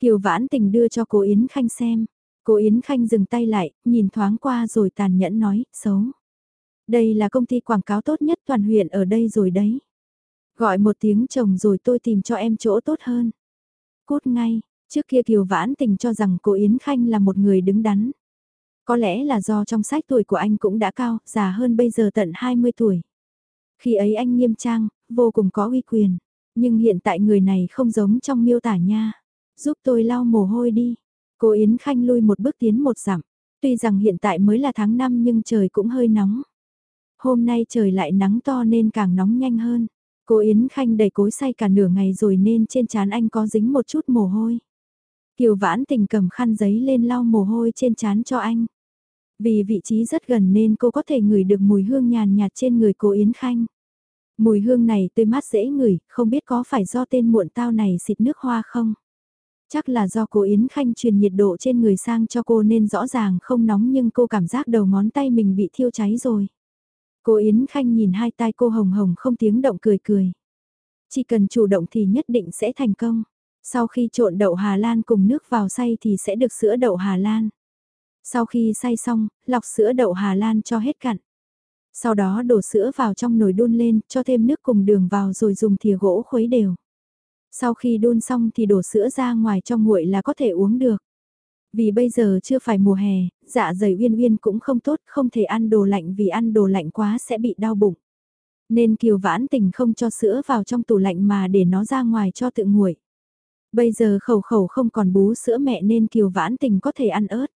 Kiều Vãn Tình đưa cho cô Yến Khanh xem. Cô Yến Khanh dừng tay lại, nhìn thoáng qua rồi tàn nhẫn nói, xấu. Đây là công ty quảng cáo tốt nhất toàn huyện ở đây rồi đấy. Gọi một tiếng chồng rồi tôi tìm cho em chỗ tốt hơn. Cút ngay, trước kia Kiều Vãn Tình cho rằng cô Yến Khanh là một người đứng đắn. Có lẽ là do trong sách tuổi của anh cũng đã cao, già hơn bây giờ tận 20 tuổi. Khi ấy anh nghiêm trang, vô cùng có uy quyền. Nhưng hiện tại người này không giống trong miêu tả nha. Giúp tôi lau mồ hôi đi. Cô Yến Khanh lui một bước tiến một dặm. Tuy rằng hiện tại mới là tháng 5 nhưng trời cũng hơi nóng. Hôm nay trời lại nắng to nên càng nóng nhanh hơn. Cô Yến Khanh đầy cối say cả nửa ngày rồi nên trên trán anh có dính một chút mồ hôi. Kiều Vãn Tình cầm khăn giấy lên lau mồ hôi trên trán cho anh. Vì vị trí rất gần nên cô có thể ngửi được mùi hương nhàn nhạt trên người cô Yến Khanh. Mùi hương này tươi mát dễ ngửi, không biết có phải do tên muộn tao này xịt nước hoa không? Chắc là do cô Yến Khanh truyền nhiệt độ trên người sang cho cô nên rõ ràng không nóng nhưng cô cảm giác đầu ngón tay mình bị thiêu cháy rồi. Cô Yến Khanh nhìn hai tay cô hồng hồng không tiếng động cười cười. Chỉ cần chủ động thì nhất định sẽ thành công. Sau khi trộn đậu Hà Lan cùng nước vào xay thì sẽ được sữa đậu Hà Lan. Sau khi xay xong, lọc sữa đậu Hà Lan cho hết cặn. Sau đó đổ sữa vào trong nồi đun lên, cho thêm nước cùng đường vào rồi dùng thìa gỗ khuấy đều. Sau khi đun xong thì đổ sữa ra ngoài cho nguội là có thể uống được. Vì bây giờ chưa phải mùa hè, dạ dày uyên uyên cũng không tốt, không thể ăn đồ lạnh vì ăn đồ lạnh quá sẽ bị đau bụng. Nên Kiều Vãn Tình không cho sữa vào trong tủ lạnh mà để nó ra ngoài cho tự nguội. Bây giờ khẩu khẩu không còn bú sữa mẹ nên Kiều Vãn Tình có thể ăn ớt.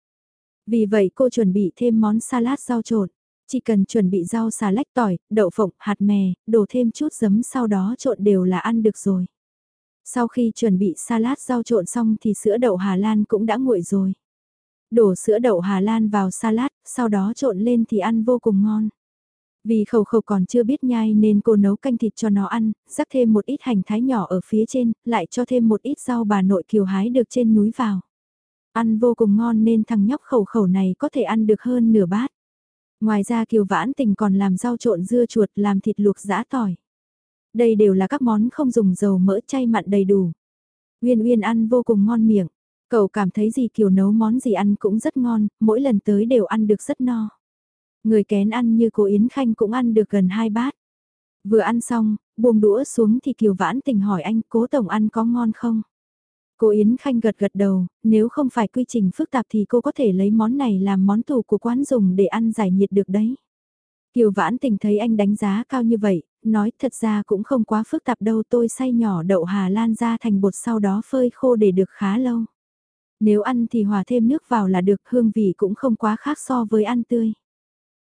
Vì vậy cô chuẩn bị thêm món salad rau trộn. Chỉ cần chuẩn bị rau xà lách tỏi, đậu phộng, hạt mè, đổ thêm chút giấm sau đó trộn đều là ăn được rồi. Sau khi chuẩn bị salad rau trộn xong thì sữa đậu Hà Lan cũng đã nguội rồi. Đổ sữa đậu Hà Lan vào salad, sau đó trộn lên thì ăn vô cùng ngon. Vì khẩu khẩu còn chưa biết nhai nên cô nấu canh thịt cho nó ăn, rắc thêm một ít hành thái nhỏ ở phía trên, lại cho thêm một ít rau bà nội kiều hái được trên núi vào. Ăn vô cùng ngon nên thằng nhóc khẩu khẩu này có thể ăn được hơn nửa bát. Ngoài ra kiều vãn tình còn làm rau trộn dưa chuột làm thịt luộc giã tỏi. Đây đều là các món không dùng dầu mỡ chay mặn đầy đủ. Uyên Uyên ăn vô cùng ngon miệng. Cậu cảm thấy gì Kiều nấu món gì ăn cũng rất ngon, mỗi lần tới đều ăn được rất no. Người kén ăn như cô Yến Khanh cũng ăn được gần hai bát. Vừa ăn xong, buông đũa xuống thì Kiều Vãn Tình hỏi anh cố tổng ăn có ngon không? Cô Yến Khanh gật gật đầu, nếu không phải quy trình phức tạp thì cô có thể lấy món này làm món tủ của quán dùng để ăn giải nhiệt được đấy. Kiều Vãn Tình thấy anh đánh giá cao như vậy, nói thật ra cũng không quá phức tạp đâu tôi xay nhỏ đậu Hà Lan ra thành bột sau đó phơi khô để được khá lâu. Nếu ăn thì hòa thêm nước vào là được hương vị cũng không quá khác so với ăn tươi.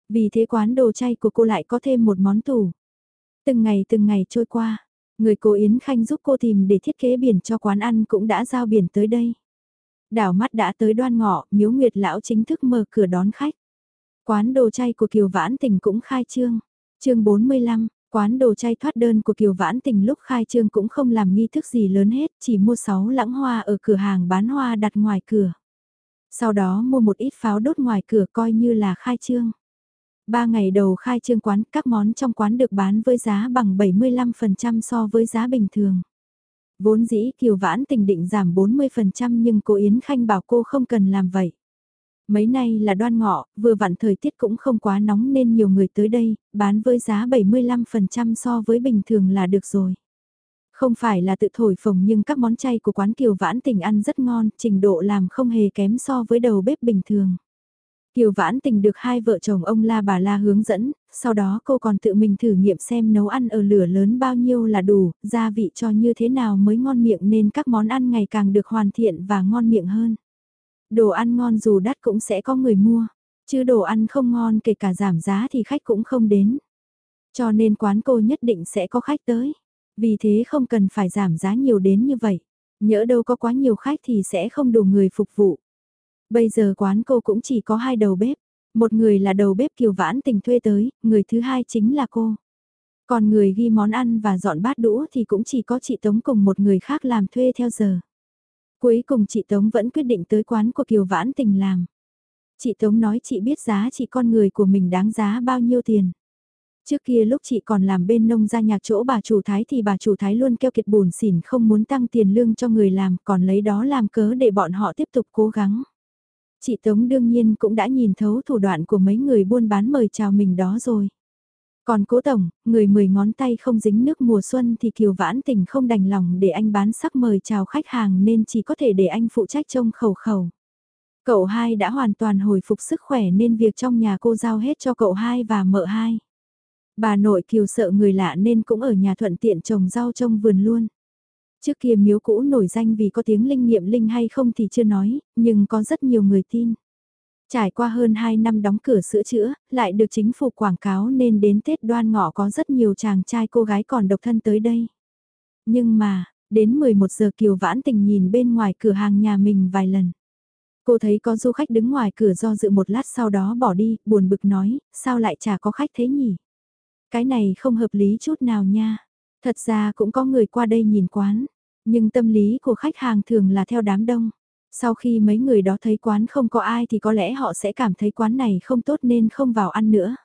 Vì thế quán đồ chay của cô lại có thêm một món tủ. Từng ngày từng ngày trôi qua, người cô Yến Khanh giúp cô tìm để thiết kế biển cho quán ăn cũng đã giao biển tới đây. Đảo mắt đã tới đoan ngọ, miếu nguyệt lão chính thức mở cửa đón khách. Quán đồ chay của Kiều Vãn Tình cũng khai trương. chương 45, quán đồ chay thoát đơn của Kiều Vãn Tình lúc khai trương cũng không làm nghi thức gì lớn hết, chỉ mua 6 lãng hoa ở cửa hàng bán hoa đặt ngoài cửa. Sau đó mua một ít pháo đốt ngoài cửa coi như là khai trương. Ba ngày đầu khai trương quán, các món trong quán được bán với giá bằng 75% so với giá bình thường. Vốn dĩ Kiều Vãn Tình định giảm 40% nhưng cô Yến Khanh bảo cô không cần làm vậy. Mấy nay là đoan ngọ, vừa vặn thời tiết cũng không quá nóng nên nhiều người tới đây, bán với giá 75% so với bình thường là được rồi. Không phải là tự thổi phồng nhưng các món chay của quán Kiều Vãn Tình ăn rất ngon, trình độ làm không hề kém so với đầu bếp bình thường. Kiều Vãn Tình được hai vợ chồng ông La bà La hướng dẫn, sau đó cô còn tự mình thử nghiệm xem nấu ăn ở lửa lớn bao nhiêu là đủ, gia vị cho như thế nào mới ngon miệng nên các món ăn ngày càng được hoàn thiện và ngon miệng hơn. Đồ ăn ngon dù đắt cũng sẽ có người mua. Chứ đồ ăn không ngon kể cả giảm giá thì khách cũng không đến. Cho nên quán cô nhất định sẽ có khách tới. Vì thế không cần phải giảm giá nhiều đến như vậy. Nhỡ đâu có quá nhiều khách thì sẽ không đủ người phục vụ. Bây giờ quán cô cũng chỉ có hai đầu bếp. Một người là đầu bếp kiều vãn tình thuê tới, người thứ hai chính là cô. Còn người ghi món ăn và dọn bát đũa thì cũng chỉ có chị Tống cùng một người khác làm thuê theo giờ. Cuối cùng chị Tống vẫn quyết định tới quán của Kiều Vãn Tình làm. Chị Tống nói chị biết giá trị con người của mình đáng giá bao nhiêu tiền. Trước kia lúc chị còn làm bên nông gia nhạc chỗ bà chủ thái thì bà chủ thái luôn keo kiệt buồn xỉn không muốn tăng tiền lương cho người làm, còn lấy đó làm cớ để bọn họ tiếp tục cố gắng. Chị Tống đương nhiên cũng đã nhìn thấu thủ đoạn của mấy người buôn bán mời chào mình đó rồi. Còn cố tổng, người mười ngón tay không dính nước mùa xuân thì kiều vãn tình không đành lòng để anh bán sắc mời chào khách hàng nên chỉ có thể để anh phụ trách trông khẩu khẩu. Cậu hai đã hoàn toàn hồi phục sức khỏe nên việc trong nhà cô giao hết cho cậu hai và mợ hai. Bà nội kiều sợ người lạ nên cũng ở nhà thuận tiện trồng rau trong vườn luôn. Trước kia miếu cũ nổi danh vì có tiếng linh nghiệm linh hay không thì chưa nói, nhưng có rất nhiều người tin. Trải qua hơn 2 năm đóng cửa sữa chữa, lại được chính phủ quảng cáo nên đến Tết đoan ngọ có rất nhiều chàng trai cô gái còn độc thân tới đây. Nhưng mà, đến 11 giờ Kiều Vãn Tình nhìn bên ngoài cửa hàng nhà mình vài lần. Cô thấy có du khách đứng ngoài cửa do dự một lát sau đó bỏ đi, buồn bực nói, sao lại chả có khách thế nhỉ? Cái này không hợp lý chút nào nha. Thật ra cũng có người qua đây nhìn quán, nhưng tâm lý của khách hàng thường là theo đám đông. Sau khi mấy người đó thấy quán không có ai thì có lẽ họ sẽ cảm thấy quán này không tốt nên không vào ăn nữa.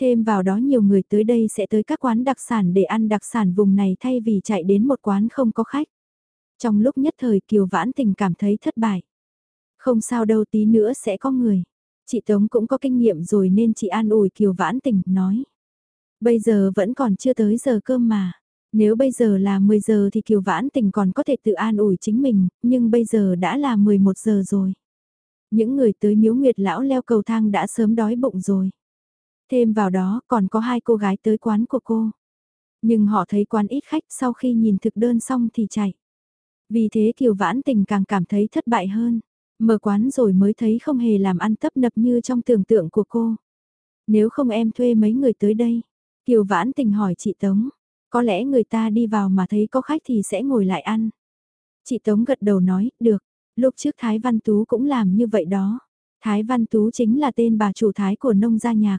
Thêm vào đó nhiều người tới đây sẽ tới các quán đặc sản để ăn đặc sản vùng này thay vì chạy đến một quán không có khách. Trong lúc nhất thời Kiều Vãn Tình cảm thấy thất bại. Không sao đâu tí nữa sẽ có người. Chị Tống cũng có kinh nghiệm rồi nên chị an ủi Kiều Vãn Tình, nói. Bây giờ vẫn còn chưa tới giờ cơm mà. Nếu bây giờ là 10 giờ thì Kiều Vãn Tình còn có thể tự an ủi chính mình, nhưng bây giờ đã là 11 giờ rồi. Những người tới miếu nguyệt lão leo cầu thang đã sớm đói bụng rồi. Thêm vào đó còn có hai cô gái tới quán của cô. Nhưng họ thấy quán ít khách sau khi nhìn thực đơn xong thì chạy. Vì thế Kiều Vãn Tình càng cảm thấy thất bại hơn. Mở quán rồi mới thấy không hề làm ăn tấp nập như trong tưởng tượng của cô. Nếu không em thuê mấy người tới đây. Kiều Vãn Tình hỏi chị Tống. Có lẽ người ta đi vào mà thấy có khách thì sẽ ngồi lại ăn. Chị Tống gật đầu nói, được, lúc trước Thái Văn Tú cũng làm như vậy đó. Thái Văn Tú chính là tên bà chủ Thái của nông gia nhạc.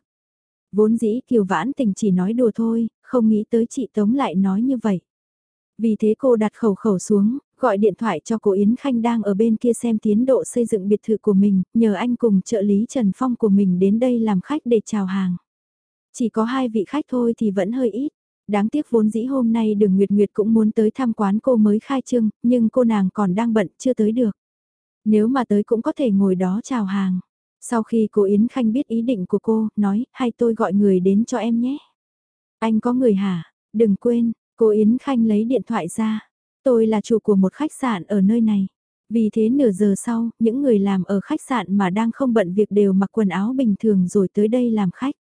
Vốn dĩ Kiều Vãn Tình chỉ nói đùa thôi, không nghĩ tới chị Tống lại nói như vậy. Vì thế cô đặt khẩu khẩu xuống, gọi điện thoại cho cô Yến Khanh đang ở bên kia xem tiến độ xây dựng biệt thự của mình, nhờ anh cùng trợ lý Trần Phong của mình đến đây làm khách để chào hàng. Chỉ có hai vị khách thôi thì vẫn hơi ít đáng tiếc vốn dĩ hôm nay đường Nguyệt Nguyệt cũng muốn tới tham quán cô mới khai trương, nhưng cô nàng còn đang bận chưa tới được. Nếu mà tới cũng có thể ngồi đó chào hàng. Sau khi cô Yến Khanh biết ý định của cô, nói, hay tôi gọi người đến cho em nhé. Anh có người hả? Đừng quên, cô Yến Khanh lấy điện thoại ra. Tôi là chủ của một khách sạn ở nơi này. Vì thế nửa giờ sau, những người làm ở khách sạn mà đang không bận việc đều mặc quần áo bình thường rồi tới đây làm khách.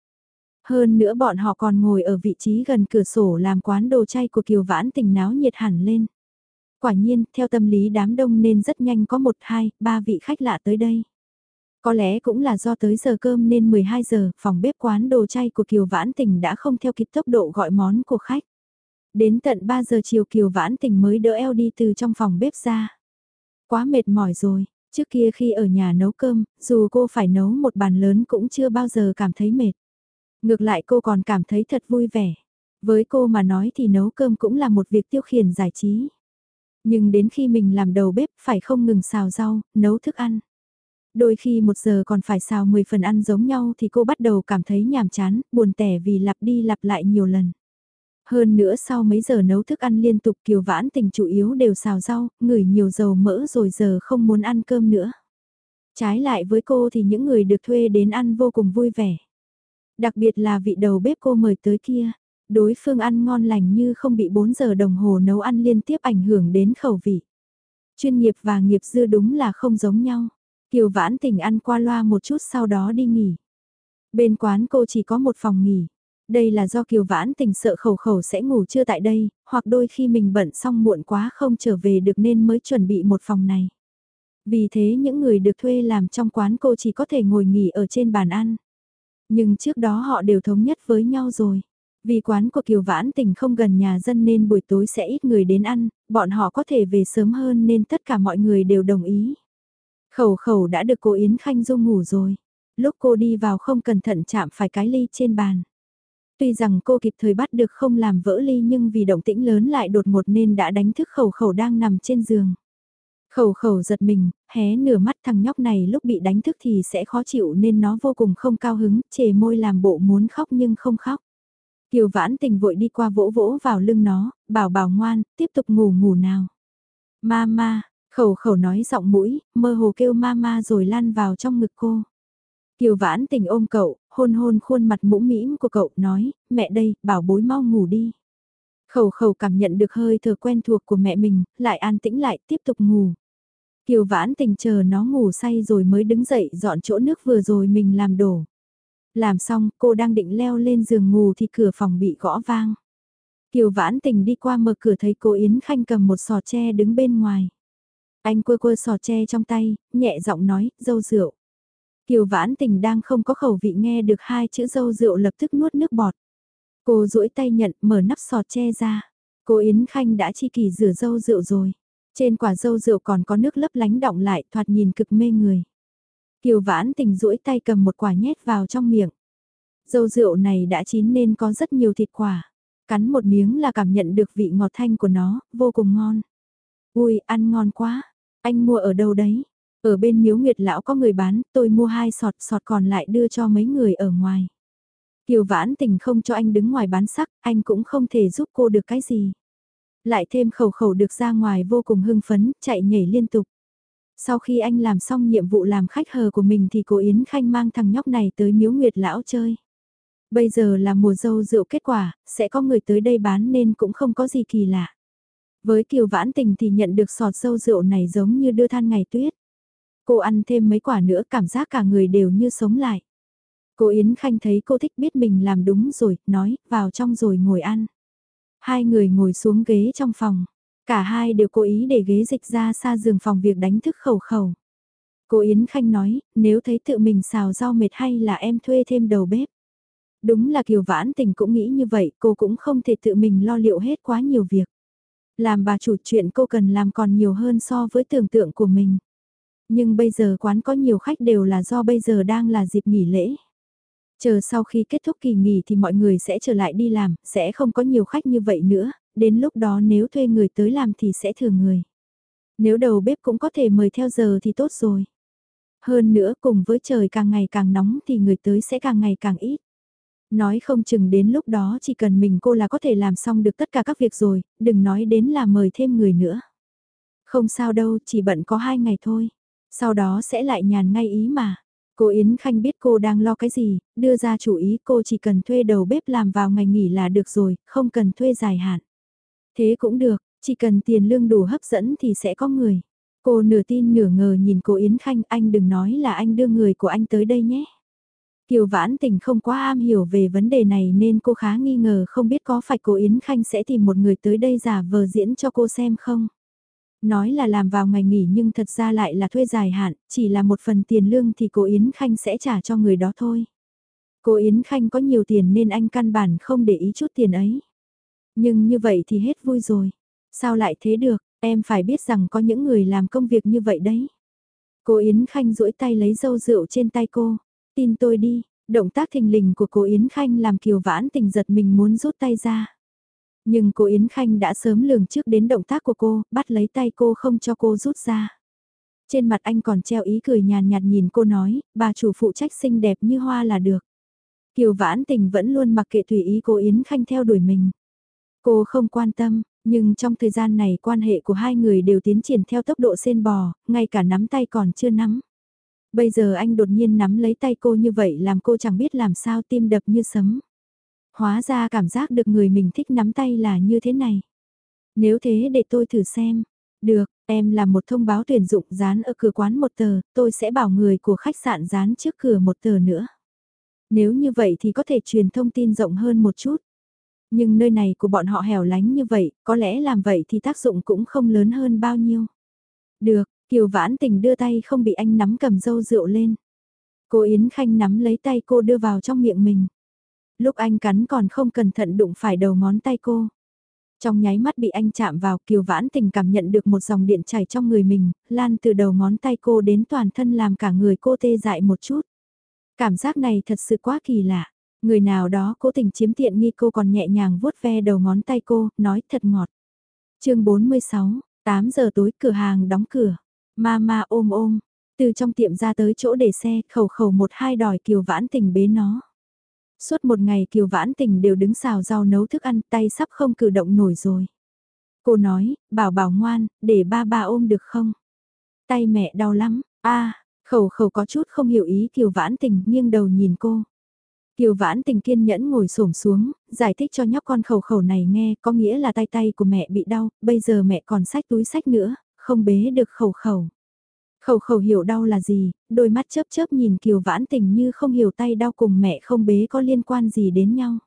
Hơn nữa bọn họ còn ngồi ở vị trí gần cửa sổ làm quán đồ chay của Kiều Vãn tình náo nhiệt hẳn lên. Quả nhiên, theo tâm lý đám đông nên rất nhanh có một, hai, ba vị khách lạ tới đây. Có lẽ cũng là do tới giờ cơm nên 12 giờ, phòng bếp quán đồ chay của Kiều Vãn Tình đã không theo kịp tốc độ gọi món của khách. Đến tận 3 giờ chiều Kiều Vãn Tình mới đỡ eo đi từ trong phòng bếp ra. Quá mệt mỏi rồi, trước kia khi ở nhà nấu cơm, dù cô phải nấu một bàn lớn cũng chưa bao giờ cảm thấy mệt. Ngược lại cô còn cảm thấy thật vui vẻ. Với cô mà nói thì nấu cơm cũng là một việc tiêu khiển giải trí. Nhưng đến khi mình làm đầu bếp phải không ngừng xào rau, nấu thức ăn. Đôi khi một giờ còn phải xào 10 phần ăn giống nhau thì cô bắt đầu cảm thấy nhàm chán, buồn tẻ vì lặp đi lặp lại nhiều lần. Hơn nữa sau mấy giờ nấu thức ăn liên tục kiều vãn tình chủ yếu đều xào rau, ngửi nhiều dầu mỡ rồi giờ không muốn ăn cơm nữa. Trái lại với cô thì những người được thuê đến ăn vô cùng vui vẻ. Đặc biệt là vị đầu bếp cô mời tới kia, đối phương ăn ngon lành như không bị 4 giờ đồng hồ nấu ăn liên tiếp ảnh hưởng đến khẩu vị. Chuyên nghiệp và nghiệp dư đúng là không giống nhau. Kiều vãn tỉnh ăn qua loa một chút sau đó đi nghỉ. Bên quán cô chỉ có một phòng nghỉ. Đây là do Kiều Vãn tình sợ khẩu khẩu sẽ ngủ chưa tại đây, hoặc đôi khi mình bận xong muộn quá không trở về được nên mới chuẩn bị một phòng này. Vì thế những người được thuê làm trong quán cô chỉ có thể ngồi nghỉ ở trên bàn ăn. Nhưng trước đó họ đều thống nhất với nhau rồi. Vì quán của Kiều Vãn Tình không gần nhà dân nên buổi tối sẽ ít người đến ăn, bọn họ có thể về sớm hơn nên tất cả mọi người đều đồng ý. Khẩu khẩu đã được cô Yến Khanh Dung ngủ rồi. Lúc cô đi vào không cẩn thận chạm phải cái ly trên bàn. Tuy rằng cô kịp thời bắt được không làm vỡ ly nhưng vì động tĩnh lớn lại đột ngột nên đã đánh thức khẩu khẩu đang nằm trên giường. Khẩu khẩu giật mình, hé nửa mắt thằng nhóc này lúc bị đánh thức thì sẽ khó chịu nên nó vô cùng không cao hứng, chề môi làm bộ muốn khóc nhưng không khóc. Kiều vãn tình vội đi qua vỗ vỗ vào lưng nó, bảo bảo ngoan, tiếp tục ngủ ngủ nào. Mama, khẩu khẩu nói giọng mũi, mơ hồ kêu mama rồi lan vào trong ngực cô. Kiều vãn tình ôm cậu, hôn hôn khuôn mặt mũm mĩm của cậu, nói, mẹ đây, bảo bối mau ngủ đi. Khẩu khẩu cảm nhận được hơi thở quen thuộc của mẹ mình, lại an tĩnh lại, tiếp tục ngủ. Kiều vãn tình chờ nó ngủ say rồi mới đứng dậy dọn chỗ nước vừa rồi mình làm đổ. Làm xong, cô đang định leo lên giường ngủ thì cửa phòng bị gõ vang. Kiều vãn tình đi qua mở cửa thấy cô Yến Khanh cầm một sò tre đứng bên ngoài. Anh quơ quơ sò tre trong tay, nhẹ giọng nói, dâu rượu. Kiều vãn tình đang không có khẩu vị nghe được hai chữ dâu rượu lập tức nuốt nước bọt. Cô duỗi tay nhận, mở nắp sò tre ra. Cô Yến Khanh đã chi kỳ rửa dâu rượu rồi. Trên quả dâu rượu còn có nước lấp lánh động lại thoạt nhìn cực mê người. Kiều vãn tình duỗi tay cầm một quả nhét vào trong miệng. Dâu rượu này đã chín nên có rất nhiều thịt quả. Cắn một miếng là cảm nhận được vị ngọt thanh của nó, vô cùng ngon. Ui, ăn ngon quá. Anh mua ở đâu đấy? Ở bên miếu nguyệt lão có người bán, tôi mua hai sọt, sọt còn lại đưa cho mấy người ở ngoài. Kiều vãn tình không cho anh đứng ngoài bán sắc, anh cũng không thể giúp cô được cái gì. Lại thêm khẩu khẩu được ra ngoài vô cùng hưng phấn, chạy nhảy liên tục. Sau khi anh làm xong nhiệm vụ làm khách hờ của mình thì cô Yến Khanh mang thằng nhóc này tới miếu nguyệt lão chơi. Bây giờ là mùa dâu rượu kết quả, sẽ có người tới đây bán nên cũng không có gì kỳ lạ. Với Kiều Vãn Tình thì nhận được sọt dâu rượu này giống như đưa than ngày tuyết. Cô ăn thêm mấy quả nữa cảm giác cả người đều như sống lại. Cô Yến Khanh thấy cô thích biết mình làm đúng rồi, nói, vào trong rồi ngồi ăn. Hai người ngồi xuống ghế trong phòng. Cả hai đều cố ý để ghế dịch ra xa giường phòng việc đánh thức khẩu khẩu. Cô Yến Khanh nói, nếu thấy tự mình xào rau mệt hay là em thuê thêm đầu bếp. Đúng là Kiều Vãn Tình cũng nghĩ như vậy, cô cũng không thể tự mình lo liệu hết quá nhiều việc. Làm bà chủ chuyện cô cần làm còn nhiều hơn so với tưởng tượng của mình. Nhưng bây giờ quán có nhiều khách đều là do bây giờ đang là dịp nghỉ lễ. Chờ sau khi kết thúc kỳ nghỉ thì mọi người sẽ trở lại đi làm, sẽ không có nhiều khách như vậy nữa, đến lúc đó nếu thuê người tới làm thì sẽ thừa người. Nếu đầu bếp cũng có thể mời theo giờ thì tốt rồi. Hơn nữa cùng với trời càng ngày càng nóng thì người tới sẽ càng ngày càng ít. Nói không chừng đến lúc đó chỉ cần mình cô là có thể làm xong được tất cả các việc rồi, đừng nói đến là mời thêm người nữa. Không sao đâu, chỉ bận có hai ngày thôi. Sau đó sẽ lại nhàn ngay ý mà. Cô Yến Khanh biết cô đang lo cái gì, đưa ra chủ ý cô chỉ cần thuê đầu bếp làm vào ngày nghỉ là được rồi, không cần thuê dài hạn. Thế cũng được, chỉ cần tiền lương đủ hấp dẫn thì sẽ có người. Cô nửa tin nửa ngờ nhìn cô Yến Khanh anh đừng nói là anh đưa người của anh tới đây nhé. Kiều Vãn Tình không quá am hiểu về vấn đề này nên cô khá nghi ngờ không biết có phải cô Yến Khanh sẽ tìm một người tới đây giả vờ diễn cho cô xem không. Nói là làm vào ngày nghỉ nhưng thật ra lại là thuê dài hạn, chỉ là một phần tiền lương thì cô Yến Khanh sẽ trả cho người đó thôi. Cô Yến Khanh có nhiều tiền nên anh căn bản không để ý chút tiền ấy. Nhưng như vậy thì hết vui rồi. Sao lại thế được, em phải biết rằng có những người làm công việc như vậy đấy. Cô Yến Khanh duỗi tay lấy dâu rượu trên tay cô. Tin tôi đi, động tác thình lình của cô Yến Khanh làm Kiều Vãn tình giật mình muốn rút tay ra. Nhưng cô Yến Khanh đã sớm lường trước đến động tác của cô, bắt lấy tay cô không cho cô rút ra. Trên mặt anh còn treo ý cười nhàn nhạt nhìn cô nói, bà chủ phụ trách xinh đẹp như hoa là được. Kiều Vãn Tình vẫn luôn mặc kệ tùy ý cô Yến Khanh theo đuổi mình. Cô không quan tâm, nhưng trong thời gian này quan hệ của hai người đều tiến triển theo tốc độ sen bò, ngay cả nắm tay còn chưa nắm. Bây giờ anh đột nhiên nắm lấy tay cô như vậy làm cô chẳng biết làm sao tim đập như sấm. Hóa ra cảm giác được người mình thích nắm tay là như thế này. Nếu thế để tôi thử xem. Được, em làm một thông báo tuyển dụng dán ở cửa quán một tờ, tôi sẽ bảo người của khách sạn dán trước cửa một tờ nữa. Nếu như vậy thì có thể truyền thông tin rộng hơn một chút. Nhưng nơi này của bọn họ hẻo lánh như vậy, có lẽ làm vậy thì tác dụng cũng không lớn hơn bao nhiêu. Được, Kiều Vãn Tình đưa tay không bị anh nắm cầm dâu rượu lên. Cô Yến Khanh nắm lấy tay cô đưa vào trong miệng mình. Lúc anh cắn còn không cẩn thận đụng phải đầu ngón tay cô. Trong nháy mắt bị anh chạm vào Kiều Vãn Tình cảm nhận được một dòng điện chảy trong người mình, lan từ đầu ngón tay cô đến toàn thân làm cả người cô tê dại một chút. Cảm giác này thật sự quá kỳ lạ. Người nào đó cố tình chiếm tiện nghi cô còn nhẹ nhàng vuốt ve đầu ngón tay cô, nói thật ngọt. chương 46, 8 giờ tối cửa hàng đóng cửa. Mama ôm ôm, từ trong tiệm ra tới chỗ để xe, khẩu khẩu một hai đòi Kiều Vãn Tình bế nó. Suốt một ngày Kiều Vãn Tình đều đứng xào rau nấu thức ăn, tay sắp không cử động nổi rồi. Cô nói, bảo bảo ngoan, để ba ba ôm được không? Tay mẹ đau lắm, a khẩu khẩu có chút không hiểu ý Kiều Vãn Tình nghiêng đầu nhìn cô. Kiều Vãn Tình kiên nhẫn ngồi xổm xuống, giải thích cho nhóc con khẩu khẩu này nghe có nghĩa là tay tay của mẹ bị đau, bây giờ mẹ còn sách túi sách nữa, không bế được khẩu khẩu. Khẩu khẩu hiểu đau là gì, đôi mắt chớp chớp nhìn Kiều Vãn Tình như không hiểu tay đau cùng mẹ không bế có liên quan gì đến nhau.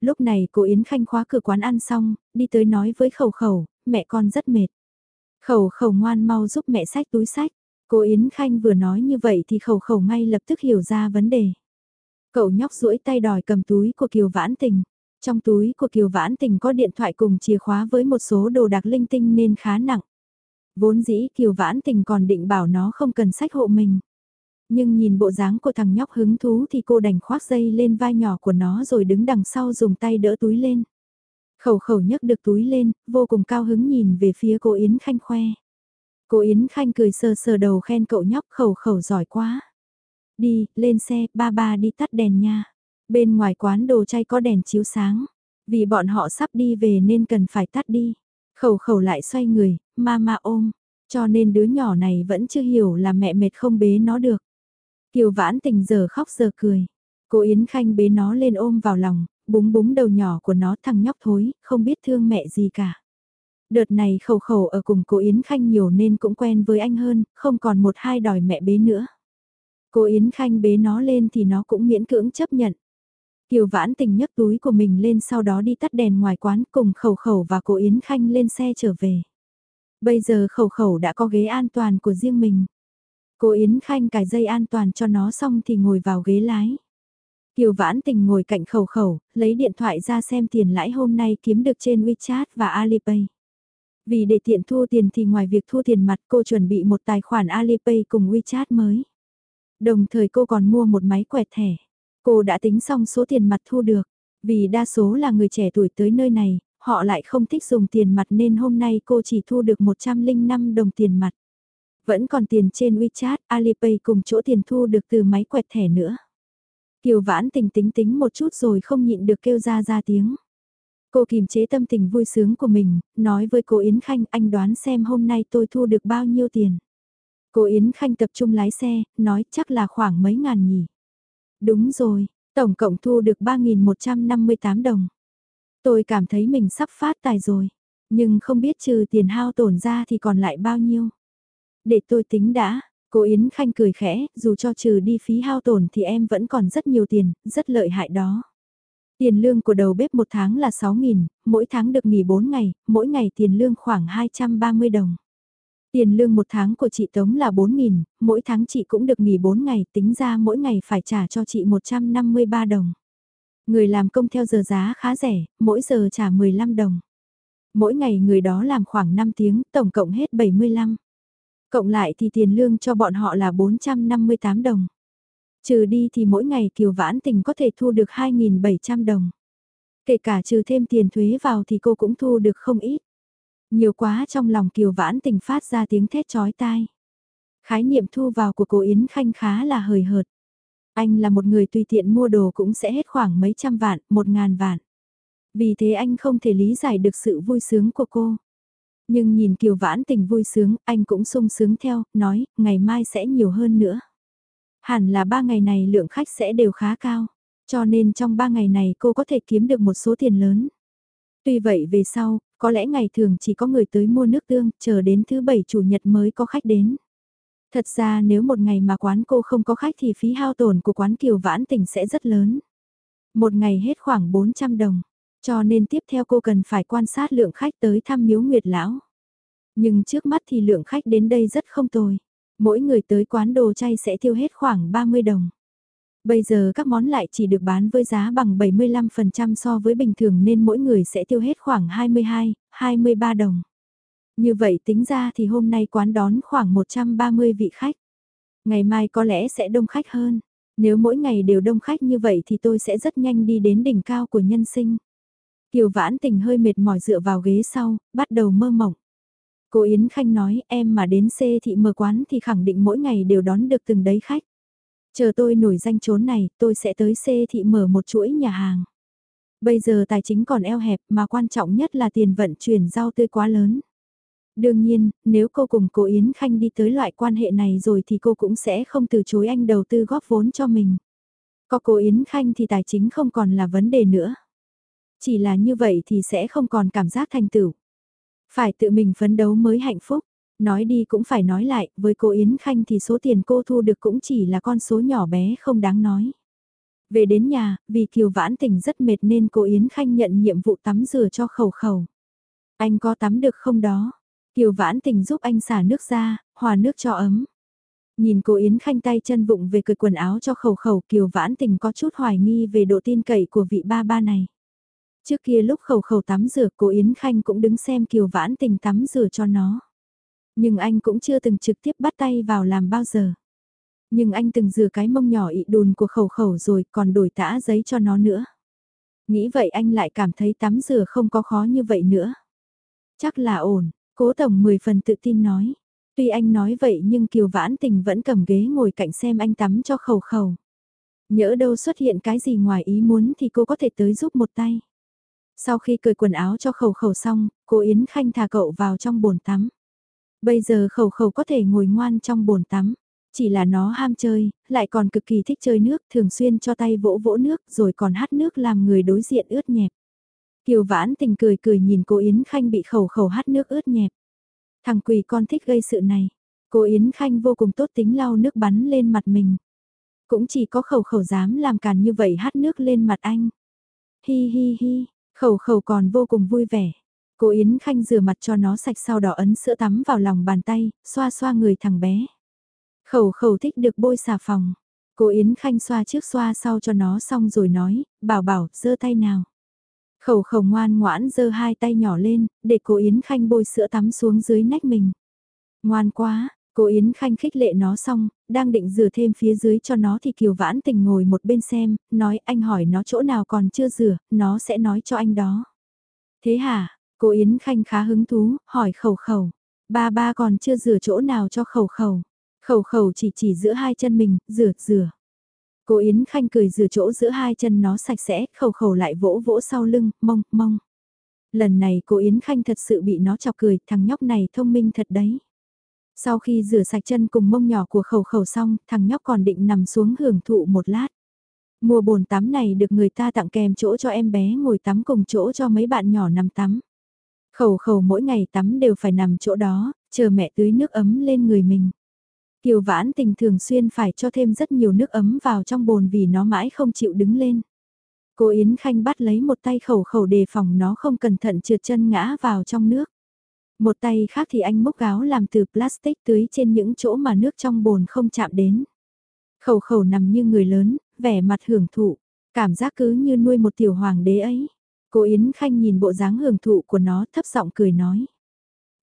Lúc này cô Yến Khanh khóa cửa quán ăn xong, đi tới nói với khẩu khẩu, mẹ con rất mệt. Khẩu khẩu ngoan mau giúp mẹ sách túi sách. Cô Yến Khanh vừa nói như vậy thì khẩu khẩu ngay lập tức hiểu ra vấn đề. Cậu nhóc duỗi tay đòi cầm túi của Kiều Vãn Tình. Trong túi của Kiều Vãn Tình có điện thoại cùng chìa khóa với một số đồ đặc linh tinh nên khá nặng. Vốn dĩ Kiều Vãn Tình còn định bảo nó không cần sách hộ mình. Nhưng nhìn bộ dáng của thằng nhóc hứng thú thì cô đành khoác dây lên vai nhỏ của nó rồi đứng đằng sau dùng tay đỡ túi lên. Khẩu khẩu nhấc được túi lên, vô cùng cao hứng nhìn về phía cô Yến Khanh khoe. Cô Yến Khanh cười sờ sờ đầu khen cậu nhóc khẩu khẩu giỏi quá. Đi, lên xe, ba ba đi tắt đèn nha. Bên ngoài quán đồ chay có đèn chiếu sáng. Vì bọn họ sắp đi về nên cần phải tắt đi. Khẩu khẩu lại xoay người, ma ma ôm. Cho nên đứa nhỏ này vẫn chưa hiểu là mẹ mệt không bế nó được. Kiều vãn tình giờ khóc giờ cười. Cô Yến Khanh bế nó lên ôm vào lòng, búng búng đầu nhỏ của nó thằng nhóc thối, không biết thương mẹ gì cả. Đợt này khẩu khẩu ở cùng cô Yến Khanh nhiều nên cũng quen với anh hơn, không còn một hai đòi mẹ bế nữa. Cô Yến Khanh bế nó lên thì nó cũng miễn cưỡng chấp nhận. Kiều Vãn Tình nhấc túi của mình lên sau đó đi tắt đèn ngoài quán cùng Khẩu Khẩu và cô Yến Khanh lên xe trở về. Bây giờ Khẩu Khẩu đã có ghế an toàn của riêng mình. Cô Yến Khanh cài dây an toàn cho nó xong thì ngồi vào ghế lái. Kiều Vãn Tình ngồi cạnh Khẩu Khẩu, lấy điện thoại ra xem tiền lãi hôm nay kiếm được trên WeChat và Alipay. Vì để tiện thu tiền thì ngoài việc thu tiền mặt cô chuẩn bị một tài khoản Alipay cùng WeChat mới. Đồng thời cô còn mua một máy quẹt thẻ. Cô đã tính xong số tiền mặt thu được. Vì đa số là người trẻ tuổi tới nơi này, họ lại không thích dùng tiền mặt nên hôm nay cô chỉ thu được 105 đồng tiền mặt. Vẫn còn tiền trên WeChat, Alipay cùng chỗ tiền thu được từ máy quẹt thẻ nữa. Kiều vãn tình tính tính một chút rồi không nhịn được kêu ra ra tiếng. Cô kìm chế tâm tình vui sướng của mình, nói với cô Yến Khanh anh đoán xem hôm nay tôi thu được bao nhiêu tiền. Cô Yến Khanh tập trung lái xe, nói chắc là khoảng mấy ngàn nhỉ. Đúng rồi, tổng cộng thu được 3.158 đồng. Tôi cảm thấy mình sắp phát tài rồi, nhưng không biết trừ tiền hao tổn ra thì còn lại bao nhiêu. Để tôi tính đã, cô Yến Khanh cười khẽ, dù cho trừ đi phí hao tổn thì em vẫn còn rất nhiều tiền, rất lợi hại đó. Tiền lương của đầu bếp một tháng là 6.000, mỗi tháng được nghỉ 4 ngày, mỗi ngày tiền lương khoảng 230 đồng. Tiền lương một tháng của chị Tống là 4.000, mỗi tháng chị cũng được nghỉ 4 ngày, tính ra mỗi ngày phải trả cho chị 153 đồng. Người làm công theo giờ giá khá rẻ, mỗi giờ trả 15 đồng. Mỗi ngày người đó làm khoảng 5 tiếng, tổng cộng hết 75. Cộng lại thì tiền lương cho bọn họ là 458 đồng. Trừ đi thì mỗi ngày Kiều Vãn Tình có thể thu được 2.700 đồng. Kể cả trừ thêm tiền thuế vào thì cô cũng thu được không ít. Nhiều quá trong lòng Kiều Vãn Tình phát ra tiếng thét chói tai. Khái niệm thu vào của cô Yến Khanh khá là hời hợt. Anh là một người tùy tiện mua đồ cũng sẽ hết khoảng mấy trăm vạn, một ngàn vạn. Vì thế anh không thể lý giải được sự vui sướng của cô. Nhưng nhìn Kiều Vãn Tình vui sướng, anh cũng sung sướng theo, nói, ngày mai sẽ nhiều hơn nữa. Hẳn là ba ngày này lượng khách sẽ đều khá cao, cho nên trong ba ngày này cô có thể kiếm được một số tiền lớn. Tuy vậy về sau, có lẽ ngày thường chỉ có người tới mua nước tương, chờ đến thứ bảy chủ nhật mới có khách đến. Thật ra nếu một ngày mà quán cô không có khách thì phí hao tổn của quán Kiều Vãn Tình sẽ rất lớn. Một ngày hết khoảng 400 đồng, cho nên tiếp theo cô cần phải quan sát lượng khách tới thăm miếu Nguyệt Lão. Nhưng trước mắt thì lượng khách đến đây rất không tồi. Mỗi người tới quán đồ chay sẽ tiêu hết khoảng 30 đồng. Bây giờ các món lại chỉ được bán với giá bằng 75% so với bình thường nên mỗi người sẽ tiêu hết khoảng 22, 23 đồng. Như vậy tính ra thì hôm nay quán đón khoảng 130 vị khách. Ngày mai có lẽ sẽ đông khách hơn. Nếu mỗi ngày đều đông khách như vậy thì tôi sẽ rất nhanh đi đến đỉnh cao của nhân sinh. Kiều vãn tình hơi mệt mỏi dựa vào ghế sau, bắt đầu mơ mộng. Cô Yến Khanh nói em mà đến C thị mở quán thì khẳng định mỗi ngày đều đón được từng đấy khách. Chờ tôi nổi danh chốn này, tôi sẽ tới C. thị mở một chuỗi nhà hàng. Bây giờ tài chính còn eo hẹp mà quan trọng nhất là tiền vận chuyển rau tươi quá lớn. Đương nhiên, nếu cô cùng cô Yến Khanh đi tới loại quan hệ này rồi thì cô cũng sẽ không từ chối anh đầu tư góp vốn cho mình. Có cô Yến Khanh thì tài chính không còn là vấn đề nữa. Chỉ là như vậy thì sẽ không còn cảm giác thành tựu. Phải tự mình phấn đấu mới hạnh phúc. Nói đi cũng phải nói lại, với cô Yến Khanh thì số tiền cô thu được cũng chỉ là con số nhỏ bé không đáng nói. Về đến nhà, vì Kiều Vãn Tình rất mệt nên cô Yến Khanh nhận nhiệm vụ tắm rửa cho khẩu khẩu. Anh có tắm được không đó? Kiều Vãn Tình giúp anh xả nước ra, hòa nước cho ấm. Nhìn cô Yến Khanh tay chân vụng về cười quần áo cho khẩu khẩu Kiều Vãn Tình có chút hoài nghi về độ tin cậy của vị ba ba này. Trước kia lúc khẩu khẩu tắm rửa cô Yến Khanh cũng đứng xem Kiều Vãn Tình tắm rửa cho nó. Nhưng anh cũng chưa từng trực tiếp bắt tay vào làm bao giờ. Nhưng anh từng rửa cái mông nhỏ ị đùn của khẩu khẩu rồi còn đổi tã giấy cho nó nữa. Nghĩ vậy anh lại cảm thấy tắm rửa không có khó như vậy nữa. Chắc là ổn, cố tổng 10 phần tự tin nói. Tuy anh nói vậy nhưng Kiều Vãn Tình vẫn cầm ghế ngồi cạnh xem anh tắm cho khẩu khẩu. Nhỡ đâu xuất hiện cái gì ngoài ý muốn thì cô có thể tới giúp một tay. Sau khi cởi quần áo cho khẩu khẩu xong, cô Yến Khanh thả cậu vào trong bồn tắm. Bây giờ khẩu khẩu có thể ngồi ngoan trong bồn tắm. Chỉ là nó ham chơi, lại còn cực kỳ thích chơi nước, thường xuyên cho tay vỗ vỗ nước rồi còn hát nước làm người đối diện ướt nhẹp. Kiều vãn tình cười cười nhìn cô Yến Khanh bị khẩu khẩu hát nước ướt nhẹp. Thằng quỳ con thích gây sự này. Cô Yến Khanh vô cùng tốt tính lau nước bắn lên mặt mình. Cũng chỉ có khẩu khẩu dám làm càn như vậy hát nước lên mặt anh. Hi hi hi, khẩu khẩu còn vô cùng vui vẻ. Cô Yến Khanh rửa mặt cho nó sạch sau đó ấn sữa tắm vào lòng bàn tay, xoa xoa người thằng bé. Khẩu khẩu thích được bôi xà phòng. Cô Yến Khanh xoa trước xoa sau cho nó xong rồi nói, bảo bảo, giơ tay nào. Khẩu khẩu ngoan ngoãn giơ hai tay nhỏ lên, để cô Yến Khanh bôi sữa tắm xuống dưới nách mình. Ngoan quá, cô Yến Khanh khích lệ nó xong, đang định rửa thêm phía dưới cho nó thì Kiều Vãn Tình ngồi một bên xem, nói anh hỏi nó chỗ nào còn chưa rửa, nó sẽ nói cho anh đó. Thế hả, cô Yến Khanh khá hứng thú, hỏi khẩu khẩu, ba ba còn chưa rửa chỗ nào cho khẩu khẩu. Khẩu khẩu chỉ chỉ giữa hai chân mình, rửa, rửa. Cô Yến Khanh cười rửa chỗ giữa hai chân nó sạch sẽ, khẩu khẩu lại vỗ vỗ sau lưng, mông, mông. Lần này cô Yến Khanh thật sự bị nó chọc cười, thằng nhóc này thông minh thật đấy. Sau khi rửa sạch chân cùng mông nhỏ của khẩu khẩu xong, thằng nhóc còn định nằm xuống hưởng thụ một lát. Mùa bồn tắm này được người ta tặng kèm chỗ cho em bé ngồi tắm cùng chỗ cho mấy bạn nhỏ nằm tắm. Khẩu khẩu mỗi ngày tắm đều phải nằm chỗ đó, chờ mẹ tưới nước ấm lên người mình. Kiều vãn tình thường xuyên phải cho thêm rất nhiều nước ấm vào trong bồn vì nó mãi không chịu đứng lên. Cô Yến Khanh bắt lấy một tay khẩu khẩu đề phòng nó không cẩn thận trượt chân ngã vào trong nước. Một tay khác thì anh múc gáo làm từ plastic tưới trên những chỗ mà nước trong bồn không chạm đến. Khẩu khẩu nằm như người lớn, vẻ mặt hưởng thụ, cảm giác cứ như nuôi một tiểu hoàng đế ấy. Cô Yến Khanh nhìn bộ dáng hưởng thụ của nó thấp giọng cười nói.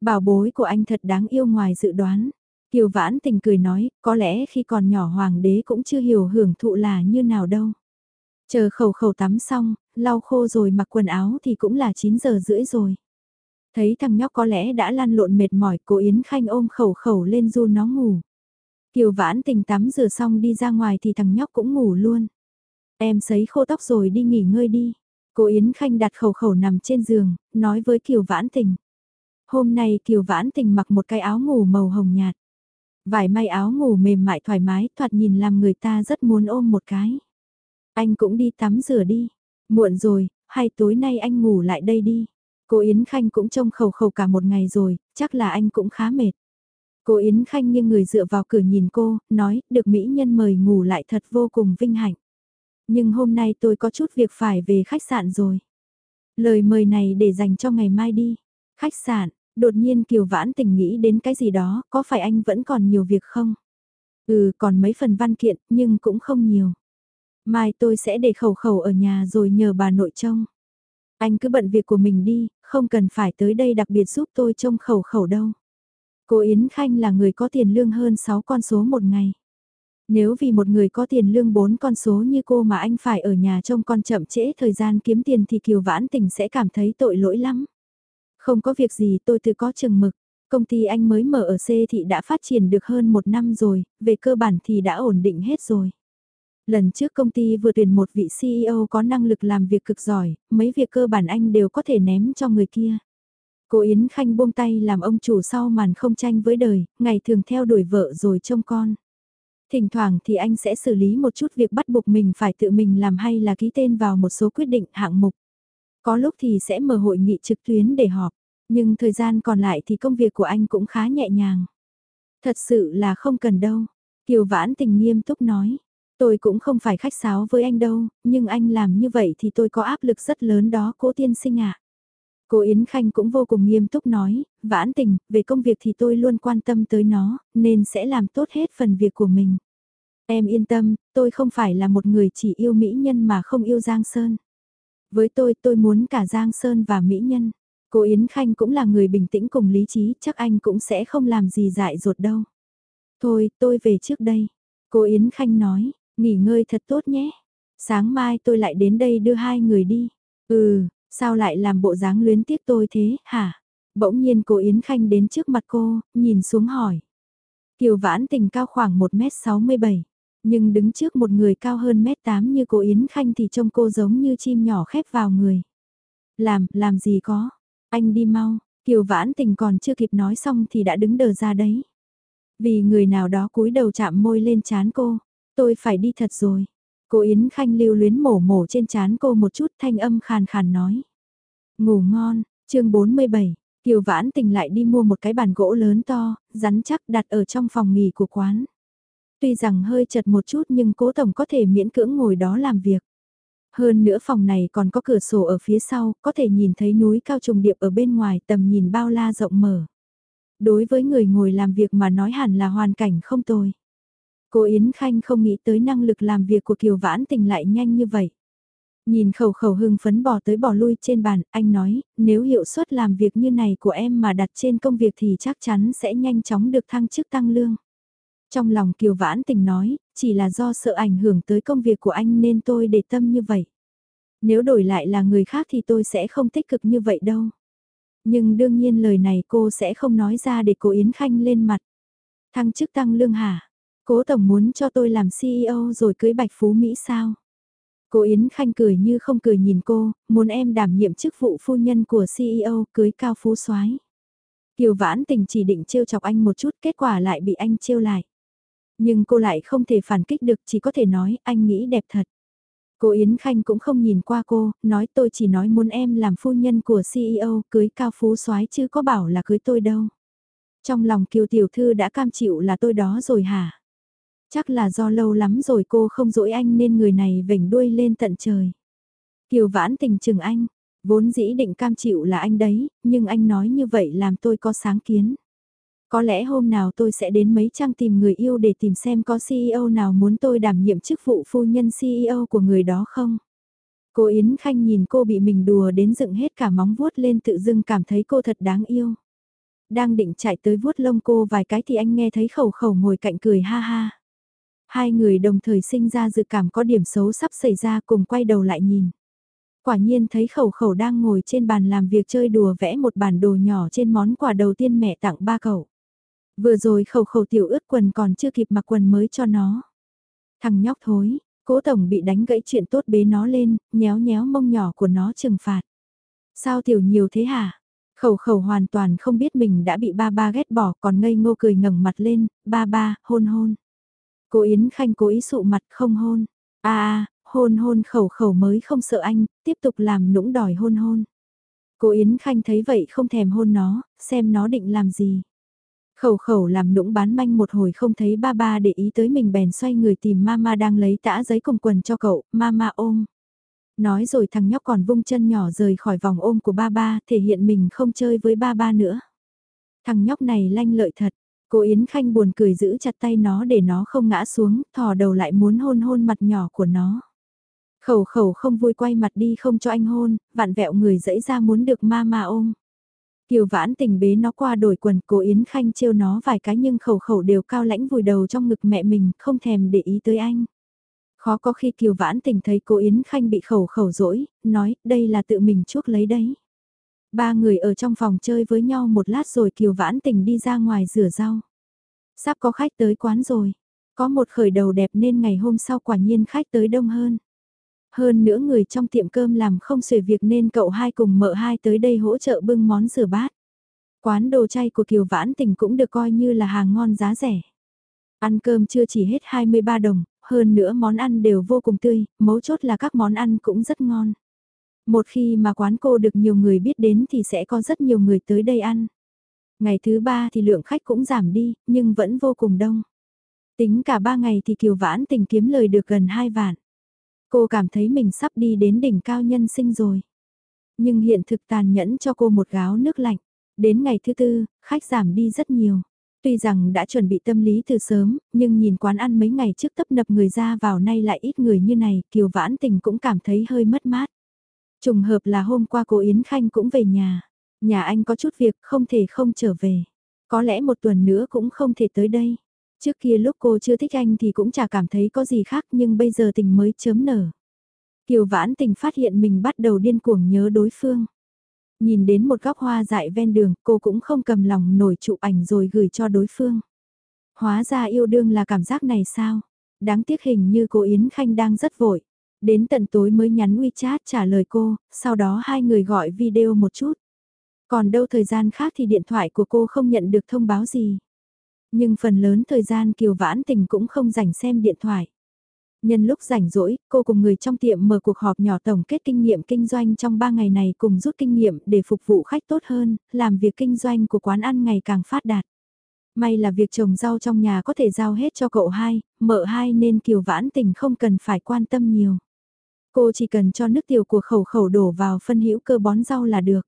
Bảo bối của anh thật đáng yêu ngoài dự đoán. Kiều Vãn Tình cười nói, có lẽ khi còn nhỏ hoàng đế cũng chưa hiểu hưởng thụ là như nào đâu. Chờ khẩu khẩu tắm xong, lau khô rồi mặc quần áo thì cũng là 9 giờ rưỡi rồi. Thấy thằng nhóc có lẽ đã lăn lộn mệt mỏi, cô Yến Khanh ôm khẩu khẩu lên du nó ngủ. Kiều Vãn Tình tắm rửa xong đi ra ngoài thì thằng nhóc cũng ngủ luôn. Em sấy khô tóc rồi đi nghỉ ngơi đi. Cô Yến Khanh đặt khẩu khẩu nằm trên giường, nói với Kiều Vãn Tình. Hôm nay Kiều Vãn Tình mặc một cái áo ngủ màu hồng nhạt. Vải may áo ngủ mềm mại thoải mái, thoạt nhìn làm người ta rất muốn ôm một cái. Anh cũng đi tắm rửa đi. Muộn rồi, hay tối nay anh ngủ lại đây đi. Cô Yến Khanh cũng trông khẩu khẩu cả một ngày rồi, chắc là anh cũng khá mệt. Cô Yến Khanh nghiêng người dựa vào cửa nhìn cô, nói, được Mỹ nhân mời ngủ lại thật vô cùng vinh hạnh. Nhưng hôm nay tôi có chút việc phải về khách sạn rồi. Lời mời này để dành cho ngày mai đi. Khách sạn, Đột nhiên Kiều Vãn tình nghĩ đến cái gì đó, có phải anh vẫn còn nhiều việc không? Ừ, còn mấy phần văn kiện, nhưng cũng không nhiều. Mai tôi sẽ để khẩu khẩu ở nhà rồi nhờ bà nội trông. Anh cứ bận việc của mình đi, không cần phải tới đây đặc biệt giúp tôi trông khẩu khẩu đâu. Cô Yến Khanh là người có tiền lương hơn 6 con số một ngày. Nếu vì một người có tiền lương bốn con số như cô mà anh phải ở nhà trông con chậm trễ thời gian kiếm tiền thì Kiều Vãn Tình sẽ cảm thấy tội lỗi lắm. Không có việc gì tôi tự có chừng mực. Công ty anh mới mở ở C thị đã phát triển được hơn một năm rồi, về cơ bản thì đã ổn định hết rồi. Lần trước công ty vừa tuyển một vị CEO có năng lực làm việc cực giỏi, mấy việc cơ bản anh đều có thể ném cho người kia. Cô Yến Khanh buông tay làm ông chủ sau màn không tranh với đời, ngày thường theo đuổi vợ rồi trông con. Thỉnh thoảng thì anh sẽ xử lý một chút việc bắt buộc mình phải tự mình làm hay là ký tên vào một số quyết định hạng mục. Có lúc thì sẽ mở hội nghị trực tuyến để họp, nhưng thời gian còn lại thì công việc của anh cũng khá nhẹ nhàng. Thật sự là không cần đâu, Kiều Vãn tình nghiêm túc nói. Tôi cũng không phải khách sáo với anh đâu, nhưng anh làm như vậy thì tôi có áp lực rất lớn đó cố tiên sinh ạ. À. Cô Yến Khanh cũng vô cùng nghiêm túc nói, vãn tình, về công việc thì tôi luôn quan tâm tới nó, nên sẽ làm tốt hết phần việc của mình. Em yên tâm, tôi không phải là một người chỉ yêu mỹ nhân mà không yêu Giang Sơn. Với tôi, tôi muốn cả Giang Sơn và mỹ nhân. Cô Yến Khanh cũng là người bình tĩnh cùng lý trí, chắc anh cũng sẽ không làm gì dại dột đâu. Thôi, tôi về trước đây. Cô Yến Khanh nói, nghỉ ngơi thật tốt nhé. Sáng mai tôi lại đến đây đưa hai người đi. Ừ, sao lại làm bộ dáng luyến tiếc tôi thế, hả? Bỗng nhiên cô Yến Khanh đến trước mặt cô, nhìn xuống hỏi. Kiều Vãn Tình cao khoảng 1m67, nhưng đứng trước một người cao hơn mét 8 như cô Yến Khanh thì trông cô giống như chim nhỏ khép vào người. Làm, làm gì có, anh đi mau, Kiều Vãn Tình còn chưa kịp nói xong thì đã đứng đờ ra đấy. Vì người nào đó cúi đầu chạm môi lên chán cô, tôi phải đi thật rồi. Cô Yến Khanh lưu luyến mổ mổ trên chán cô một chút thanh âm khàn khàn nói. Ngủ ngon, chương 47, Kiều Vãn Tình lại đi mua một cái bàn gỗ lớn to, rắn chắc đặt ở trong phòng nghỉ của quán. Tuy rằng hơi chật một chút nhưng cố tổng có thể miễn cưỡng ngồi đó làm việc. Hơn nữa phòng này còn có cửa sổ ở phía sau, có thể nhìn thấy núi cao trùng điệp ở bên ngoài tầm nhìn bao la rộng mở. Đối với người ngồi làm việc mà nói hẳn là hoàn cảnh không tồi. Cô Yến Khanh không nghĩ tới năng lực làm việc của Kiều Vãn Tình lại nhanh như vậy. Nhìn khẩu khẩu hưng phấn bỏ tới bỏ lui trên bàn, anh nói, nếu hiệu suất làm việc như này của em mà đặt trên công việc thì chắc chắn sẽ nhanh chóng được thăng chức tăng lương. Trong lòng Kiều Vãn Tình nói, chỉ là do sợ ảnh hưởng tới công việc của anh nên tôi để tâm như vậy. Nếu đổi lại là người khác thì tôi sẽ không tích cực như vậy đâu. Nhưng đương nhiên lời này cô sẽ không nói ra để cô Yến Khanh lên mặt. Thăng chức tăng lương hả? Cố Tổng muốn cho tôi làm CEO rồi cưới Bạch Phú Mỹ sao? Cô Yến Khanh cười như không cười nhìn cô, muốn em đảm nhiệm chức vụ phu nhân của CEO cưới cao phú soái. Kiều Vãn Tình chỉ định trêu chọc anh một chút, kết quả lại bị anh trêu lại. Nhưng cô lại không thể phản kích được, chỉ có thể nói, anh nghĩ đẹp thật. Cô Yến Khanh cũng không nhìn qua cô, nói tôi chỉ nói muốn em làm phu nhân của CEO, cưới cao phú soái chứ có bảo là cưới tôi đâu. Trong lòng Kiều Tiểu Thư đã cam chịu là tôi đó rồi hả? Chắc là do lâu lắm rồi cô không dỗi anh nên người này vểnh đuôi lên tận trời. Kiều vãn tình chừng anh, vốn dĩ định cam chịu là anh đấy, nhưng anh nói như vậy làm tôi có sáng kiến. Có lẽ hôm nào tôi sẽ đến mấy trang tìm người yêu để tìm xem có CEO nào muốn tôi đảm nhiệm chức vụ phu nhân CEO của người đó không. Cô Yến Khanh nhìn cô bị mình đùa đến dựng hết cả móng vuốt lên tự dưng cảm thấy cô thật đáng yêu. Đang định chạy tới vuốt lông cô vài cái thì anh nghe thấy khẩu khẩu ngồi cạnh cười ha ha. Hai người đồng thời sinh ra dự cảm có điểm xấu sắp xảy ra cùng quay đầu lại nhìn. Quả nhiên thấy khẩu khẩu đang ngồi trên bàn làm việc chơi đùa vẽ một bản đồ nhỏ trên món quà đầu tiên mẹ tặng ba cậu. Vừa rồi khẩu khẩu tiểu ướt quần còn chưa kịp mặc quần mới cho nó. Thằng nhóc thối, cố tổng bị đánh gãy chuyện tốt bế nó lên, nhéo nhéo mông nhỏ của nó trừng phạt. Sao tiểu nhiều thế hả? Khẩu khẩu hoàn toàn không biết mình đã bị ba ba ghét bỏ còn ngây ngô cười ngẩng mặt lên, ba ba, hôn hôn. Cô Yến Khanh cố ý sụ mặt không hôn. a à, hôn hôn khẩu khẩu mới không sợ anh, tiếp tục làm nũng đòi hôn hôn. Cô Yến Khanh thấy vậy không thèm hôn nó, xem nó định làm gì. Khẩu khẩu làm nũng bán manh một hồi không thấy ba ba để ý tới mình bèn xoay người tìm mama đang lấy tã giấy cùng quần cho cậu, mama ôm. Nói rồi thằng nhóc còn vung chân nhỏ rời khỏi vòng ôm của ba ba, thể hiện mình không chơi với ba ba nữa. Thằng nhóc này lanh lợi thật. Cô Yến Khanh buồn cười giữ chặt tay nó để nó không ngã xuống, thò đầu lại muốn hôn hôn mặt nhỏ của nó. Khẩu khẩu không vui quay mặt đi không cho anh hôn, Vạn vẹo người dẫy ra muốn được ma ma ôm. Kiều vãn tình bế nó qua đổi quần, cô Yến Khanh trêu nó vài cái nhưng khẩu khẩu đều cao lãnh vùi đầu trong ngực mẹ mình, không thèm để ý tới anh. Khó có khi Kiều vãn tình thấy cô Yến Khanh bị khẩu khẩu dỗi, nói đây là tự mình chuốc lấy đấy. Ba người ở trong phòng chơi với nhau một lát rồi Kiều vãn tình đi ra ngoài rửa rau. Sắp có khách tới quán rồi. Có một khởi đầu đẹp nên ngày hôm sau quả nhiên khách tới đông hơn. Hơn nữa người trong tiệm cơm làm không xuể việc nên cậu hai cùng mợ hai tới đây hỗ trợ bưng món rửa bát. Quán đồ chay của Kiều Vãn Tình cũng được coi như là hàng ngon giá rẻ. Ăn cơm chưa chỉ hết 23 đồng, hơn nữa món ăn đều vô cùng tươi, mấu chốt là các món ăn cũng rất ngon. Một khi mà quán cô được nhiều người biết đến thì sẽ có rất nhiều người tới đây ăn. Ngày thứ ba thì lượng khách cũng giảm đi, nhưng vẫn vô cùng đông. Tính cả ba ngày thì Kiều Vãn Tình kiếm lời được gần hai vạn. Cô cảm thấy mình sắp đi đến đỉnh cao nhân sinh rồi. Nhưng hiện thực tàn nhẫn cho cô một gáo nước lạnh. Đến ngày thứ tư, khách giảm đi rất nhiều. Tuy rằng đã chuẩn bị tâm lý từ sớm, nhưng nhìn quán ăn mấy ngày trước tấp nập người ra vào nay lại ít người như này, Kiều Vãn Tình cũng cảm thấy hơi mất mát. Trùng hợp là hôm qua cô Yến Khanh cũng về nhà. Nhà anh có chút việc, không thể không trở về. Có lẽ một tuần nữa cũng không thể tới đây. Trước kia lúc cô chưa thích anh thì cũng chả cảm thấy có gì khác, nhưng bây giờ tình mới chớm nở. Kiều vãn tình phát hiện mình bắt đầu điên cuồng nhớ đối phương. Nhìn đến một góc hoa dại ven đường, cô cũng không cầm lòng nổi chụp ảnh rồi gửi cho đối phương. Hóa ra yêu đương là cảm giác này sao? Đáng tiếc hình như cô Yến Khanh đang rất vội. Đến tận tối mới nhắn WeChat trả lời cô, sau đó hai người gọi video một chút. Còn đâu thời gian khác thì điện thoại của cô không nhận được thông báo gì. Nhưng phần lớn thời gian Kiều Vãn Tình cũng không rảnh xem điện thoại. Nhân lúc rảnh rỗi, cô cùng người trong tiệm mở cuộc họp nhỏ tổng kết kinh nghiệm kinh doanh trong 3 ngày này cùng rút kinh nghiệm để phục vụ khách tốt hơn, làm việc kinh doanh của quán ăn ngày càng phát đạt. May là việc trồng rau trong nhà có thể giao hết cho cậu hai, mợ hai nên Kiều Vãn Tình không cần phải quan tâm nhiều. Cô chỉ cần cho nước tiểu của khẩu khẩu đổ vào phân hữu cơ bón rau là được.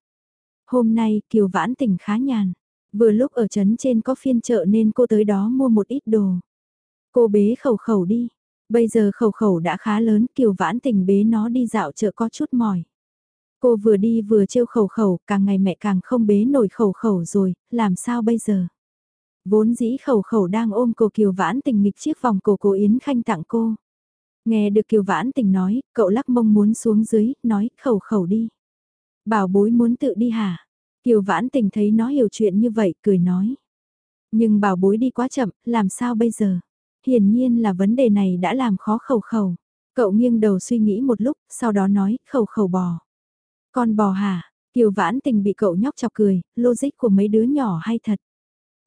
Hôm nay Kiều Vãn Tình khá nhàn. Vừa lúc ở trấn trên có phiên chợ nên cô tới đó mua một ít đồ. Cô bế khẩu khẩu đi. Bây giờ khẩu khẩu đã khá lớn, Kiều Vãn Tình bế nó đi dạo chợ có chút mỏi. Cô vừa đi vừa trêu khẩu khẩu, càng ngày mẹ càng không bế nổi khẩu khẩu rồi, làm sao bây giờ? Vốn dĩ khẩu khẩu đang ôm cô Kiều Vãn Tình nghịch chiếc vòng cổ cô Yến Khanh tặng cô. Nghe được Kiều Vãn Tình nói, cậu lắc mông muốn xuống dưới, nói khẩu khẩu đi. Bảo bối muốn tự đi hả? Kiều Vãn Tình thấy nó hiểu chuyện như vậy, cười nói. Nhưng bảo bối đi quá chậm, làm sao bây giờ? Hiển nhiên là vấn đề này đã làm khó khẩu khẩu. Cậu nghiêng đầu suy nghĩ một lúc, sau đó nói, khẩu khẩu bò. Con bò hả? Kiều Vãn Tình bị cậu nhóc chọc cười, logic của mấy đứa nhỏ hay thật.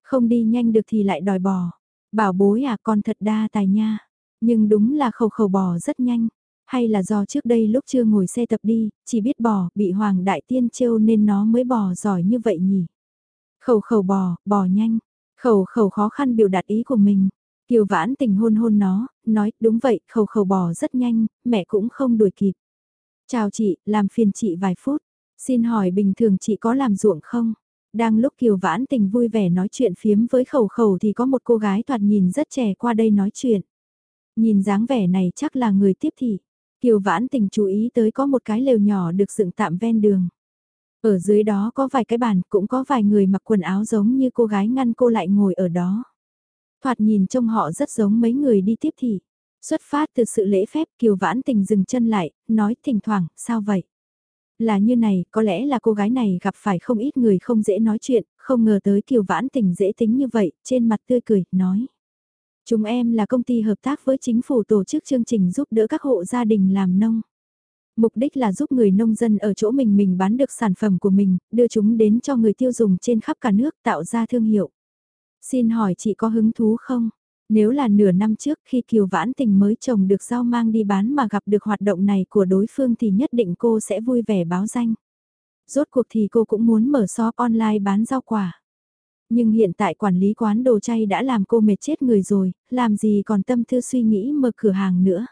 Không đi nhanh được thì lại đòi bò. Bảo bối à con thật đa tài nha. Nhưng đúng là khẩu khẩu bò rất nhanh. Hay là do trước đây lúc chưa ngồi xe tập đi, chỉ biết bò, bị Hoàng Đại Tiên trêu nên nó mới bò giỏi như vậy nhỉ. Khẩu khẩu bò, bò nhanh. Khẩu khẩu khó khăn biểu đạt ý của mình. Kiều vãn tình hôn hôn nó, nói đúng vậy, khẩu khẩu bò rất nhanh, mẹ cũng không đuổi kịp. Chào chị, làm phiền chị vài phút. Xin hỏi bình thường chị có làm ruộng không? Đang lúc Kiều Vãn Tình vui vẻ nói chuyện phiếm với khẩu khẩu thì có một cô gái thoạt nhìn rất trẻ qua đây nói chuyện. Nhìn dáng vẻ này chắc là người tiếp thị. Kiều Vãn Tình chú ý tới có một cái lều nhỏ được dựng tạm ven đường. Ở dưới đó có vài cái bàn, cũng có vài người mặc quần áo giống như cô gái ngăn cô lại ngồi ở đó. Thoạt nhìn trông họ rất giống mấy người đi tiếp thị. Xuất phát từ sự lễ phép Kiều Vãn Tình dừng chân lại, nói thỉnh thoảng, sao vậy? Là như này, có lẽ là cô gái này gặp phải không ít người không dễ nói chuyện, không ngờ tới Kiều Vãn Tình dễ tính như vậy, trên mặt tươi cười, nói. Chúng em là công ty hợp tác với chính phủ tổ chức chương trình giúp đỡ các hộ gia đình làm nông. Mục đích là giúp người nông dân ở chỗ mình mình bán được sản phẩm của mình, đưa chúng đến cho người tiêu dùng trên khắp cả nước tạo ra thương hiệu. Xin hỏi chị có hứng thú không? Nếu là nửa năm trước khi Kiều Vãn Tình mới trồng được rau mang đi bán mà gặp được hoạt động này của đối phương thì nhất định cô sẽ vui vẻ báo danh. Rốt cuộc thì cô cũng muốn mở shop online bán rau quả. Nhưng hiện tại quản lý quán đồ chay đã làm cô mệt chết người rồi, làm gì còn tâm tư suy nghĩ mở cửa hàng nữa.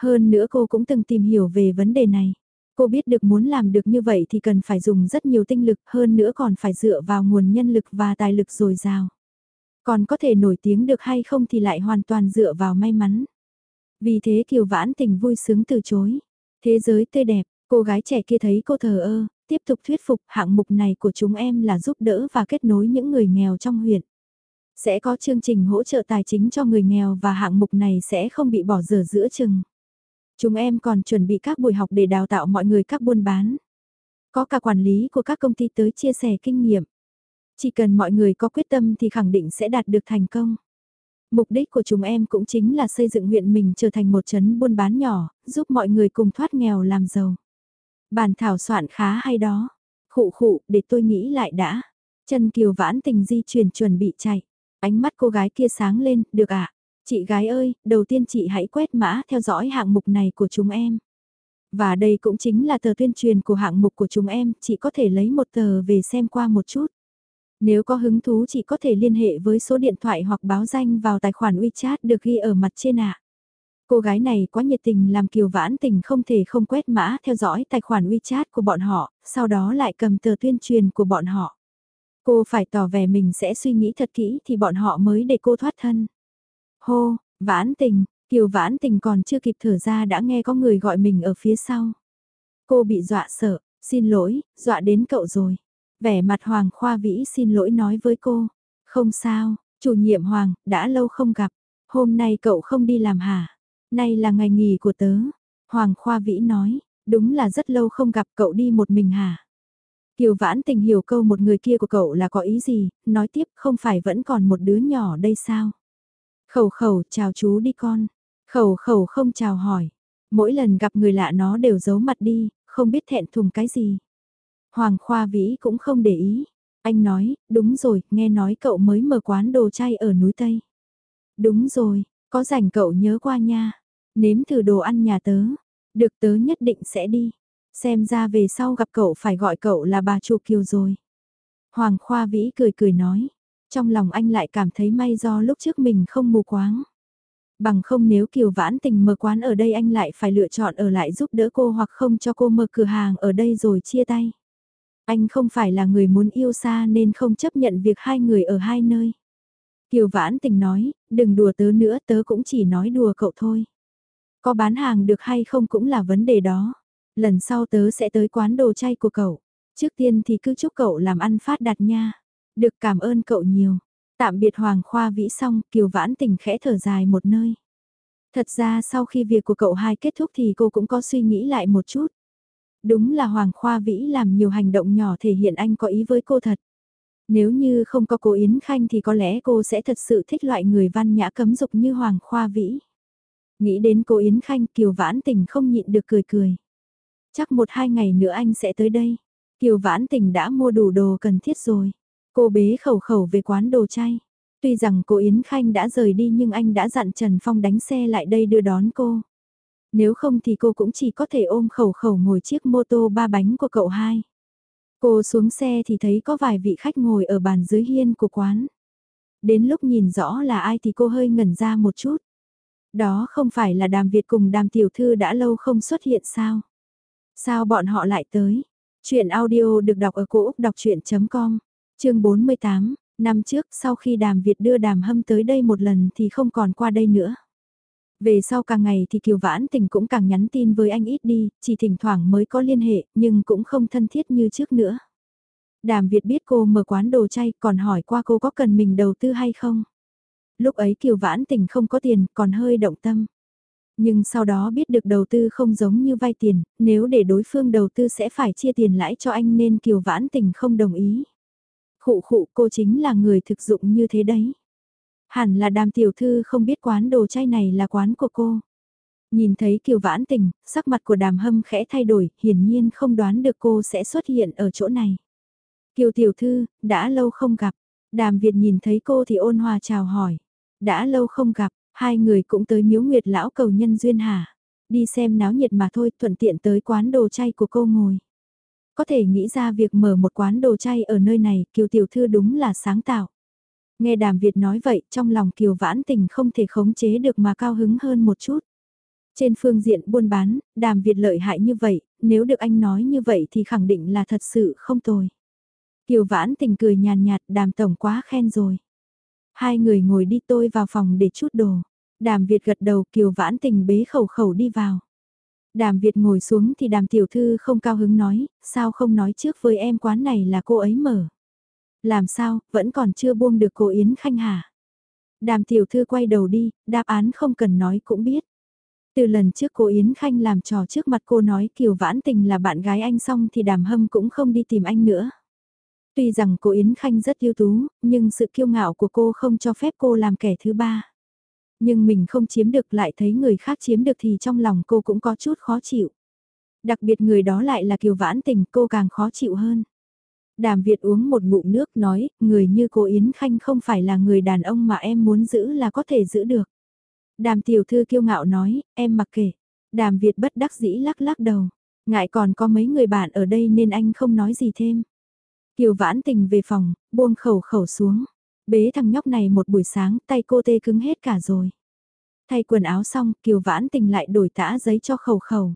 Hơn nữa cô cũng từng tìm hiểu về vấn đề này. Cô biết được muốn làm được như vậy thì cần phải dùng rất nhiều tinh lực hơn nữa còn phải dựa vào nguồn nhân lực và tài lực dồi dào. Còn có thể nổi tiếng được hay không thì lại hoàn toàn dựa vào may mắn. Vì thế Kiều Vãn Tình vui sướng từ chối. Thế giới tươi đẹp, cô gái trẻ kia thấy cô thờ ơ, tiếp tục thuyết phục hạng mục này của chúng em là giúp đỡ và kết nối những người nghèo trong huyện. Sẽ có chương trình hỗ trợ tài chính cho người nghèo và hạng mục này sẽ không bị bỏ dở giữa chừng. Chúng em còn chuẩn bị các buổi học để đào tạo mọi người các buôn bán. Có cả quản lý của các công ty tới chia sẻ kinh nghiệm. Chỉ cần mọi người có quyết tâm thì khẳng định sẽ đạt được thành công. Mục đích của chúng em cũng chính là xây dựng huyện mình trở thành một trấn buôn bán nhỏ, giúp mọi người cùng thoát nghèo làm giàu. Bản thảo soạn khá hay đó. Khụ khụ, để tôi nghĩ lại đã. Chân Kiều vãn tình di chuyển chuẩn bị chạy. Ánh mắt cô gái kia sáng lên, được ạ. À? Chị gái ơi, đầu tiên chị hãy quét mã theo dõi hạng mục này của chúng em. Và đây cũng chính là tờ tuyên truyền của hạng mục của chúng em, chị có thể lấy một tờ về xem qua một chút. Nếu có hứng thú chị có thể liên hệ với số điện thoại hoặc báo danh vào tài khoản WeChat được ghi ở mặt trên ạ. Cô gái này quá nhiệt tình làm Kiều Vãn Tình không thể không quét mã theo dõi tài khoản WeChat của bọn họ, sau đó lại cầm tờ tuyên truyền của bọn họ. Cô phải tỏ vẻ mình sẽ suy nghĩ thật kỹ thì bọn họ mới để cô thoát thân. Hô, Vãn Tình, Kiều Vãn Tình còn chưa kịp thở ra đã nghe có người gọi mình ở phía sau. Cô bị dọa sợ, xin lỗi, dọa đến cậu rồi. Vẻ mặt Hoàng Khoa Vĩ xin lỗi nói với cô. Không sao, chủ nhiệm Hoàng, đã lâu không gặp. Hôm nay cậu không đi làm hả? Nay là ngày nghỉ của tớ. Hoàng Khoa Vĩ nói, đúng là rất lâu không gặp cậu đi một mình hả? Kiều Vãn Tình hiểu câu một người kia của cậu là có ý gì, nói tiếp không phải vẫn còn một đứa nhỏ đây sao? Khẩu khẩu chào chú đi con. Khẩu khẩu không chào hỏi. Mỗi lần gặp người lạ nó đều giấu mặt đi, không biết thẹn thùng cái gì. Hoàng Khoa Vĩ cũng không để ý. Anh nói, đúng rồi, nghe nói cậu mới mở quán đồ chay ở núi Tây. Đúng rồi, có rảnh cậu nhớ qua nha. Nếm thử đồ ăn nhà tớ. Được tớ nhất định sẽ đi. Xem ra về sau gặp cậu phải gọi cậu là bà chủ kiều rồi. Hoàng Khoa Vĩ cười cười nói. Trong lòng anh lại cảm thấy may do lúc trước mình không mù quáng. Bằng không nếu Kiều Vãn Tình mở quán ở đây anh lại phải lựa chọn ở lại giúp đỡ cô hoặc không cho cô mở cửa hàng ở đây rồi chia tay. Anh không phải là người muốn yêu xa nên không chấp nhận việc hai người ở hai nơi. Kiều Vãn Tình nói, đừng đùa tớ nữa tớ cũng chỉ nói đùa cậu thôi. Có bán hàng được hay không cũng là vấn đề đó. Lần sau tớ sẽ tới quán đồ chay của cậu. Trước tiên thì cứ chúc cậu làm ăn phát đạt nha. Được cảm ơn cậu nhiều. Tạm biệt Hoàng Khoa Vĩ xong, Kiều Vãn Tình khẽ thở dài một nơi. Thật ra sau khi việc của cậu hai kết thúc thì cô cũng có suy nghĩ lại một chút. Đúng là Hoàng Khoa Vĩ làm nhiều hành động nhỏ thể hiện anh có ý với cô thật. Nếu như không có cô Yến Khanh thì có lẽ cô sẽ thật sự thích loại người văn nhã cấm dục như Hoàng Khoa Vĩ. Nghĩ đến cô Yến Khanh, Kiều Vãn Tình không nhịn được cười cười. Chắc một hai ngày nữa anh sẽ tới đây. Kiều Vãn Tình đã mua đủ đồ cần thiết rồi. Cô bế khẩu khẩu về quán đồ chay. Tuy rằng cô Yến Khanh đã rời đi nhưng anh đã dặn Trần Phong đánh xe lại đây đưa đón cô. Nếu không thì cô cũng chỉ có thể ôm khẩu khẩu ngồi chiếc mô tô ba bánh của cậu hai. Cô xuống xe thì thấy có vài vị khách ngồi ở bàn dưới hiên của quán. Đến lúc nhìn rõ là ai thì cô hơi ngẩn ra một chút. Đó không phải là đàm Việt cùng đàm tiểu thư đã lâu không xuất hiện sao? Sao bọn họ lại tới? Chuyện audio được đọc ở cổ Úc đọc chuyện.com, chương 48, năm trước sau khi đàm Việt đưa đàm hâm tới đây một lần thì không còn qua đây nữa. Về sau càng ngày thì Kiều Vãn Tình cũng càng nhắn tin với anh ít đi, chỉ thỉnh thoảng mới có liên hệ, nhưng cũng không thân thiết như trước nữa. Đàm Việt biết cô mở quán đồ chay, còn hỏi qua cô có cần mình đầu tư hay không. Lúc ấy Kiều Vãn Tình không có tiền, còn hơi động tâm. Nhưng sau đó biết được đầu tư không giống như vay tiền, nếu để đối phương đầu tư sẽ phải chia tiền lãi cho anh nên Kiều Vãn Tình không đồng ý. Khụ khụ cô chính là người thực dụng như thế đấy. Hẳn là đàm tiểu thư không biết quán đồ chay này là quán của cô. Nhìn thấy Kiều Vãn Tình, sắc mặt của đàm hâm khẽ thay đổi, hiển nhiên không đoán được cô sẽ xuất hiện ở chỗ này. Kiều tiểu thư, đã lâu không gặp. Đàm Việt nhìn thấy cô thì ôn hòa chào hỏi. Đã lâu không gặp, hai người cũng tới miếu nguyệt lão cầu nhân duyên hả? Đi xem náo nhiệt mà thôi, thuận tiện tới quán đồ chay của cô ngồi. Có thể nghĩ ra việc mở một quán đồ chay ở nơi này, Kiều tiểu thư đúng là sáng tạo. Nghe đàm Việt nói vậy, trong lòng Kiều Vãn Tình không thể khống chế được mà cao hứng hơn một chút. Trên phương diện buôn bán, đàm Việt lợi hại như vậy, nếu được anh nói như vậy thì khẳng định là thật sự không tồi. Kiều vãn tình cười nhàn nhạt đàm tổng quá khen rồi. Hai người ngồi đi tôi vào phòng để chút đồ. Đàm Việt gật đầu Kiều vãn tình bế khẩu khẩu đi vào. Đàm Việt ngồi xuống thì đàm tiểu thư không cao hứng nói, sao không nói trước với em quán này là cô ấy mở. Làm sao, vẫn còn chưa buông được cô Yến Khanh hả? Đàm tiểu thư quay đầu đi, đáp án không cần nói cũng biết. Từ lần trước cô Yến Khanh làm trò trước mặt cô nói Kiều Vãn Tình là bạn gái anh xong thì đàm hâm cũng không đi tìm anh nữa. Tuy rằng cô Yến Khanh rất yêu tú, nhưng sự kiêu ngạo của cô không cho phép cô làm kẻ thứ ba. Nhưng mình không chiếm được lại thấy người khác chiếm được thì trong lòng cô cũng có chút khó chịu. Đặc biệt người đó lại là Kiều Vãn Tình cô càng khó chịu hơn. Đàm Việt uống một ngụm nước nói, người như cô Yến Khanh không phải là người đàn ông mà em muốn giữ là có thể giữ được. Đàm tiểu thư kiêu ngạo nói, em mặc kệ. Đàm Việt bất đắc dĩ lắc lắc đầu. Ngại còn có mấy người bạn ở đây nên anh không nói gì thêm. Kiều vãn tình về phòng, buông khẩu khẩu xuống. Bế thằng nhóc này một buổi sáng, tay cô tê cứng hết cả rồi. Thay quần áo xong, Kiều vãn tình lại đổi tã giấy cho khẩu khẩu.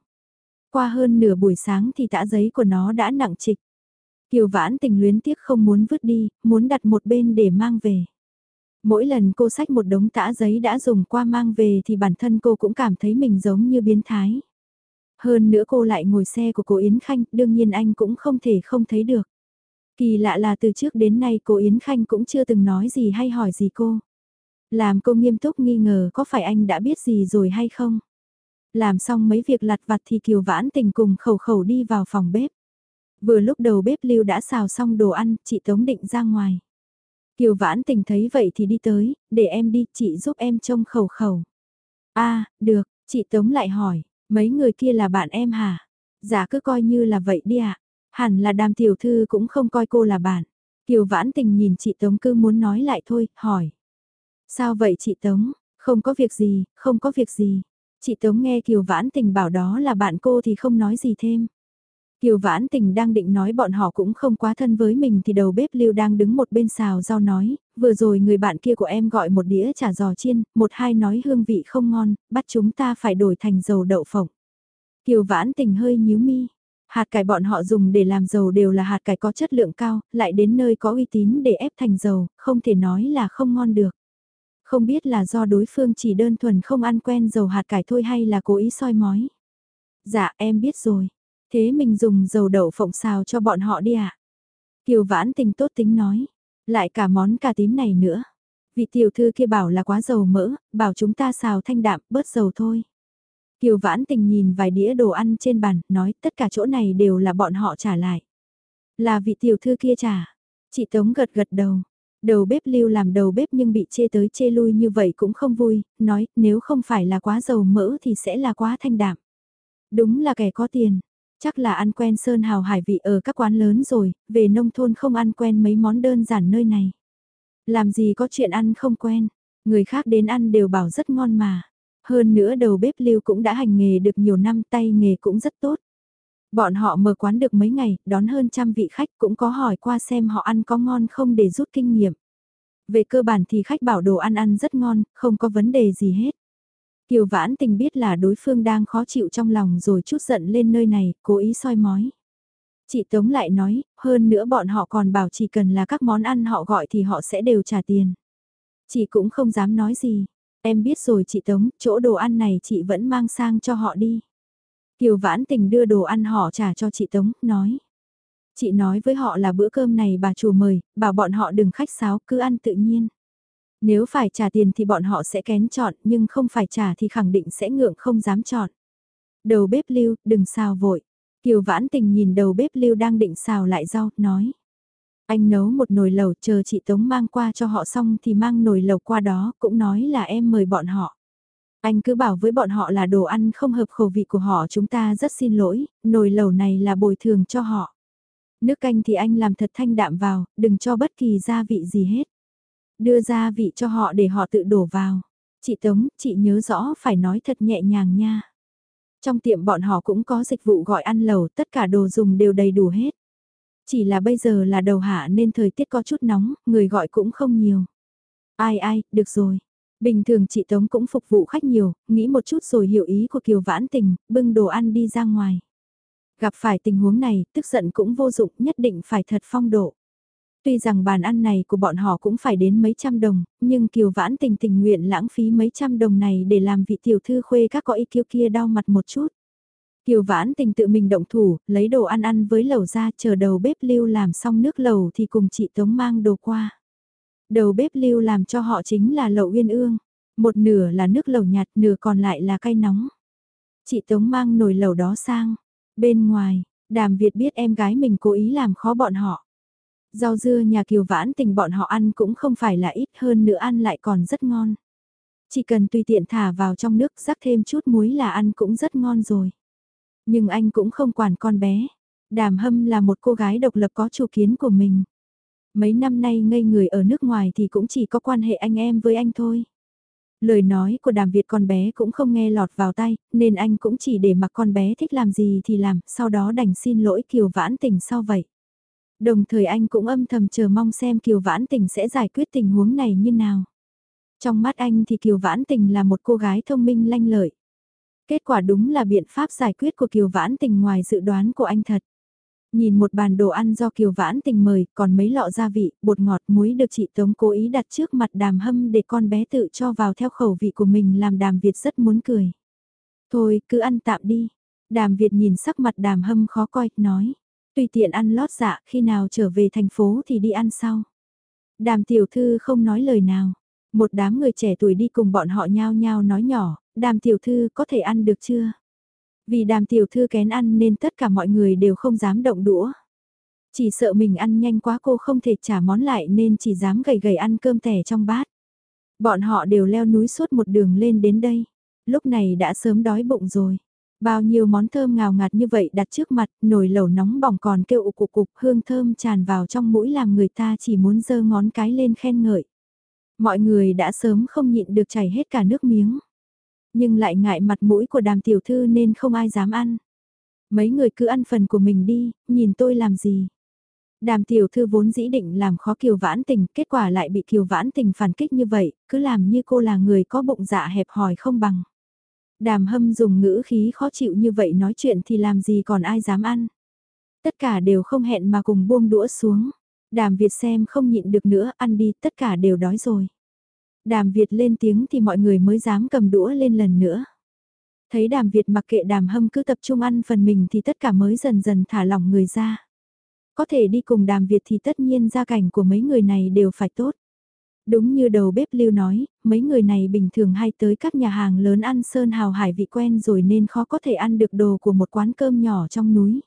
Qua hơn nửa buổi sáng thì tã giấy của nó đã nặng trịch. Kiều vãn tình luyến tiếc không muốn vứt đi, muốn đặt một bên để mang về. Mỗi lần cô xách một đống tã giấy đã dùng qua mang về thì bản thân cô cũng cảm thấy mình giống như biến thái. Hơn nữa cô lại ngồi xe của cô Yến Khanh, đương nhiên anh cũng không thể không thấy được. Kỳ lạ là từ trước đến nay cô Yến Khanh cũng chưa từng nói gì hay hỏi gì cô. Làm cô nghiêm túc nghi ngờ có phải anh đã biết gì rồi hay không. Làm xong mấy việc lặt vặt thì Kiều Vãn Tình cùng khẩu khẩu đi vào phòng bếp. Vừa lúc đầu bếp lưu đã xào xong đồ ăn, chị Tống định ra ngoài. Kiều Vãn Tình thấy vậy thì đi tới, để em đi, chị giúp em trông khẩu khẩu. a à, được, chị Tống lại hỏi, mấy người kia là bạn em hả? Dạ cứ coi như là vậy đi ạ. Hẳn là đàm tiểu thư cũng không coi cô là bạn. Kiều Vãn Tình nhìn chị Tống cứ muốn nói lại thôi, hỏi. Sao vậy chị Tống? Không có việc gì, không có việc gì. Chị Tống nghe Kiều Vãn Tình bảo đó là bạn cô thì không nói gì thêm. Kiều Vãn Tình đang định nói bọn họ cũng không quá thân với mình thì đầu bếp Lưu đang đứng một bên xào rau nói, vừa rồi người bạn kia của em gọi một đĩa chả giò chiên, một hai nói hương vị không ngon, bắt chúng ta phải đổi thành dầu đậu phộng. Kiều Vãn Tình hơi nhíu mi. Hạt cải bọn họ dùng để làm dầu đều là hạt cải có chất lượng cao, lại đến nơi có uy tín để ép thành dầu, không thể nói là không ngon được. Không biết là do đối phương chỉ đơn thuần không ăn quen dầu hạt cải thôi hay là cố ý soi mói. Dạ em biết rồi. Thế mình dùng dầu đậu phộng xào cho bọn họ đi ạ. À? Kiều vãn tình tốt tính nói. Lại cả món cà tím này nữa. Vị tiểu thư kia bảo là quá dầu mỡ, bảo chúng ta xào thanh đạm, bớt dầu thôi. Kiều vãn tình nhìn vài đĩa đồ ăn trên bàn, nói tất cả chỗ này đều là bọn họ trả lại. Là vị tiểu thư kia trả. Chị Tống gật gật đầu. Đầu bếp lưu làm đầu bếp nhưng bị chê tới chê lui như vậy cũng không vui, nói nếu không phải là quá dầu mỡ thì sẽ là quá thanh đạm. Đúng là kẻ có tiền, Chắc là ăn quen sơn hào hải vị ở các quán lớn rồi, về nông thôn không ăn quen mấy món đơn giản nơi này. Làm gì có chuyện ăn không quen, người khác đến ăn đều bảo rất ngon mà. Hơn nữa đầu bếp lưu cũng đã hành nghề được nhiều năm tay nghề cũng rất tốt. Bọn họ mở quán được mấy ngày, đón hơn trăm vị khách cũng có hỏi qua xem họ ăn có ngon không để rút kinh nghiệm. Về cơ bản thì khách bảo đồ ăn ăn rất ngon, không có vấn đề gì hết. Kiều vãn tình biết là đối phương đang khó chịu trong lòng rồi chút giận lên nơi này, cố ý soi mói. Chị Tống lại nói, hơn nữa bọn họ còn bảo chỉ cần là các món ăn họ gọi thì họ sẽ đều trả tiền. Chị cũng không dám nói gì. Em biết rồi chị Tống, chỗ đồ ăn này chị vẫn mang sang cho họ đi. Kiều vãn tình đưa đồ ăn họ trả cho chị Tống, nói. Chị nói với họ là bữa cơm này bà chủ mời, bảo bọn họ đừng khách sáo, cứ ăn tự nhiên. Nếu phải trả tiền thì bọn họ sẽ kén chọn, nhưng không phải trả thì khẳng định sẽ ngượng không dám chọn. Đầu bếp lưu, đừng xào vội. Kiều vãn tình nhìn đầu bếp lưu đang định xào lại rau, nói. Anh nấu một nồi lẩu chờ chị Tống mang qua cho họ xong thì mang nồi lẩu qua đó, cũng nói là em mời bọn họ. Anh cứ bảo với bọn họ là đồ ăn không hợp khẩu vị của họ chúng ta rất xin lỗi, nồi lẩu này là bồi thường cho họ. Nước canh thì anh làm thật thanh đạm vào, đừng cho bất kỳ gia vị gì hết. Đưa gia vị cho họ để họ tự đổ vào. Chị Tống, chị nhớ rõ phải nói thật nhẹ nhàng nha. Trong tiệm bọn họ cũng có dịch vụ gọi ăn lẩu, tất cả đồ dùng đều đầy đủ hết. Chỉ là bây giờ là đầu hạ nên thời tiết có chút nóng, người gọi cũng không nhiều. Ai ai, được rồi. Bình thường chị Tống cũng phục vụ khách nhiều, nghĩ một chút rồi hiểu ý của Kiều Vãn Tình, bưng đồ ăn đi ra ngoài. Gặp phải tình huống này, tức giận cũng vô dụng, nhất định phải thật phong độ. Tuy rằng bàn ăn này của bọn họ cũng phải đến mấy trăm đồng, nhưng Kiều Vãn Tình tình nguyện lãng phí mấy trăm đồng này để làm vị tiểu thư khuê các có ý kiêu kia đau mặt một chút. Kiều Vãn Tình tự mình động thủ, lấy đồ ăn ăn với lẩu ra chờ đầu bếp lưu làm xong nước lẩu thì cùng chị Tống mang đồ qua. Đầu bếp lưu làm cho họ chính là lẩu uyên ương, một nửa là nước lẩu nhạt nửa còn lại là cay nóng. Chị Tống mang nồi lẩu đó sang, bên ngoài, đàm Việt biết em gái mình cố ý làm khó bọn họ. Rau dưa nhà Kiều Vãn Tình bọn họ ăn cũng không phải là ít hơn nữa ăn lại còn rất ngon. Chỉ cần tùy tiện thả vào trong nước rắc thêm chút muối là ăn cũng rất ngon rồi. Nhưng anh cũng không quản con bé. Đàm hâm là một cô gái độc lập có chủ kiến của mình. Mấy năm nay ngây người ở nước ngoài thì cũng chỉ có quan hệ anh em với anh thôi. Lời nói của đàm Việt con bé cũng không nghe lọt vào tay, nên anh cũng chỉ để mặc con bé thích làm gì thì làm, sau đó đành xin lỗi Kiều Vãn Tình sau vậy. Đồng thời anh cũng âm thầm chờ mong xem Kiều Vãn Tình sẽ giải quyết tình huống này như nào. Trong mắt anh thì Kiều Vãn Tình là một cô gái thông minh lanh lợi. Kết quả đúng là biện pháp giải quyết của Kiều Vãn Tình ngoài dự đoán của anh thật. Nhìn một bàn đồ ăn do Kiều Vãn Tình mời, còn mấy lọ gia vị, bột ngọt muối được chị Tống cố ý đặt trước mặt đàm hâm để con bé tự cho vào theo khẩu vị của mình làm đàm Việt rất muốn cười. Thôi, cứ ăn tạm đi. Đàm Việt nhìn sắc mặt đàm hâm khó coi, nói. Tùy tiện ăn lót dạ, khi nào trở về thành phố thì đi ăn sau. Đàm tiểu thư không nói lời nào. Một đám người trẻ tuổi đi cùng bọn họ nhao nhao nói nhỏ, đàm tiểu thư có thể ăn được chưa? Vì đàm tiểu thư kén ăn nên tất cả mọi người đều không dám động đũa. Chỉ sợ mình ăn nhanh quá cô không thể trả món lại nên chỉ dám gầy gầy ăn cơm tẻ trong bát. Bọn họ đều leo núi suốt một đường lên đến đây. Lúc này đã sớm đói bụng rồi. Bao nhiêu món thơm ngào ngạt như vậy đặt trước mặt, nồi lẩu nóng bỏng còn kêu ục cục cục hương thơm tràn vào trong mũi làm người ta chỉ muốn giơ ngón cái lên khen ngợi. Mọi người đã sớm không nhịn được chảy hết cả nước miếng. Nhưng lại ngại mặt mũi của đàm tiểu thư nên không ai dám ăn. Mấy người cứ ăn phần của mình đi, nhìn tôi làm gì. Đàm tiểu thư vốn dĩ định làm khó Kiều Vãn Tình, kết quả lại bị Kiều Vãn Tình phản kích như vậy, cứ làm như cô là người có bụng dạ hẹp hòi không bằng. Đàm hâm dùng ngữ khí khó chịu như vậy nói chuyện thì làm gì còn ai dám ăn. Tất cả đều không hẹn mà cùng buông đũa xuống. Đàm Việt xem không nhịn được nữa, ăn đi, tất cả đều đói rồi. Đàm Việt lên tiếng thì mọi người mới dám cầm đũa lên lần nữa. Thấy đàm Việt mặc kệ đàm hâm cứ tập trung ăn phần mình thì tất cả mới dần dần thả lỏng người ra. Có thể đi cùng đàm Việt thì tất nhiên gia cảnh của mấy người này đều phải tốt. Đúng như đầu bếp lưu nói, mấy người này bình thường hay tới các nhà hàng lớn ăn sơn hào hải vị quen rồi nên khó có thể ăn được đồ của một quán cơm nhỏ trong núi.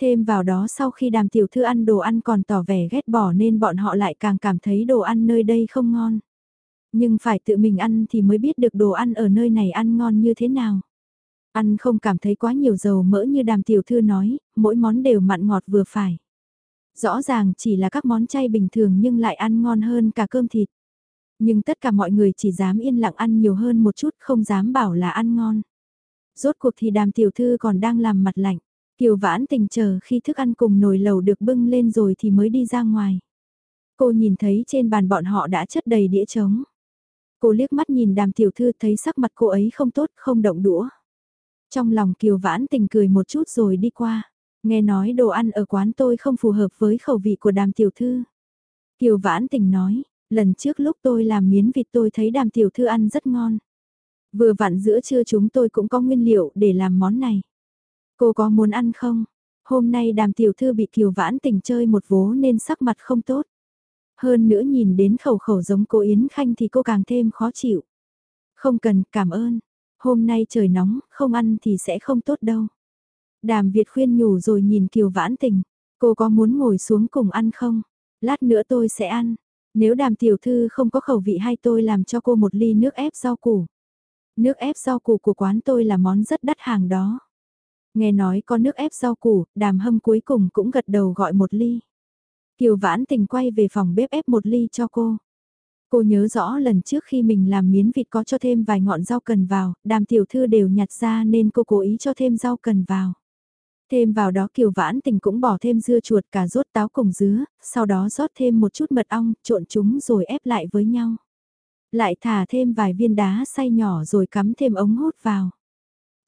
Thêm vào đó sau khi đàm tiểu thư ăn đồ ăn còn tỏ vẻ ghét bỏ nên bọn họ lại càng cảm thấy đồ ăn nơi đây không ngon. Nhưng phải tự mình ăn thì mới biết được đồ ăn ở nơi này ăn ngon như thế nào. Ăn không cảm thấy quá nhiều dầu mỡ như đàm tiểu thư nói, mỗi món đều mặn ngọt vừa phải. Rõ ràng chỉ là các món chay bình thường nhưng lại ăn ngon hơn cả cơm thịt. Nhưng tất cả mọi người chỉ dám yên lặng ăn nhiều hơn một chút không dám bảo là ăn ngon. Rốt cuộc thì đàm tiểu thư còn đang làm mặt lạnh. Kiều vãn tình chờ khi thức ăn cùng nồi lầu được bưng lên rồi thì mới đi ra ngoài. Cô nhìn thấy trên bàn bọn họ đã chất đầy đĩa trống. Cô liếc mắt nhìn đàm tiểu thư thấy sắc mặt cô ấy không tốt không động đũa. Trong lòng Kiều vãn tình cười một chút rồi đi qua. Nghe nói đồ ăn ở quán tôi không phù hợp với khẩu vị của đàm tiểu thư. Kiều vãn tình nói, lần trước lúc tôi làm miến vịt tôi thấy đàm tiểu thư ăn rất ngon. Vừa vặn giữa trưa chúng tôi cũng có nguyên liệu để làm món này. Cô có muốn ăn không? Hôm nay đàm tiểu thư bị kiều vãn tình chơi một vố nên sắc mặt không tốt. Hơn nữa nhìn đến khẩu khẩu giống cô Yến Khanh thì cô càng thêm khó chịu. Không cần, cảm ơn. Hôm nay trời nóng, không ăn thì sẽ không tốt đâu. Đàm Việt khuyên nhủ rồi nhìn Kiều Vãn Tình. Cô có muốn ngồi xuống cùng ăn không? Lát nữa tôi sẽ ăn. Nếu đàm tiểu thư không có khẩu vị hay tôi làm cho cô một ly nước ép rau củ. Nước ép rau củ của quán tôi là món rất đắt hàng đó. Nghe nói có nước ép rau củ, đàm hâm cuối cùng cũng gật đầu gọi một ly. Kiều vãn tình quay về phòng bếp ép một ly cho cô. Cô nhớ rõ lần trước khi mình làm miến vịt có cho thêm vài ngọn rau cần vào, đàm tiểu thư đều nhặt ra nên cô cố ý cho thêm rau cần vào. Thêm vào đó kiều vãn tình cũng bỏ thêm dưa chuột cà rốt táo cùng dứa, sau đó rót thêm một chút mật ong, trộn chúng rồi ép lại với nhau. Lại thả thêm vài viên đá xay nhỏ rồi cắm thêm ống hút vào.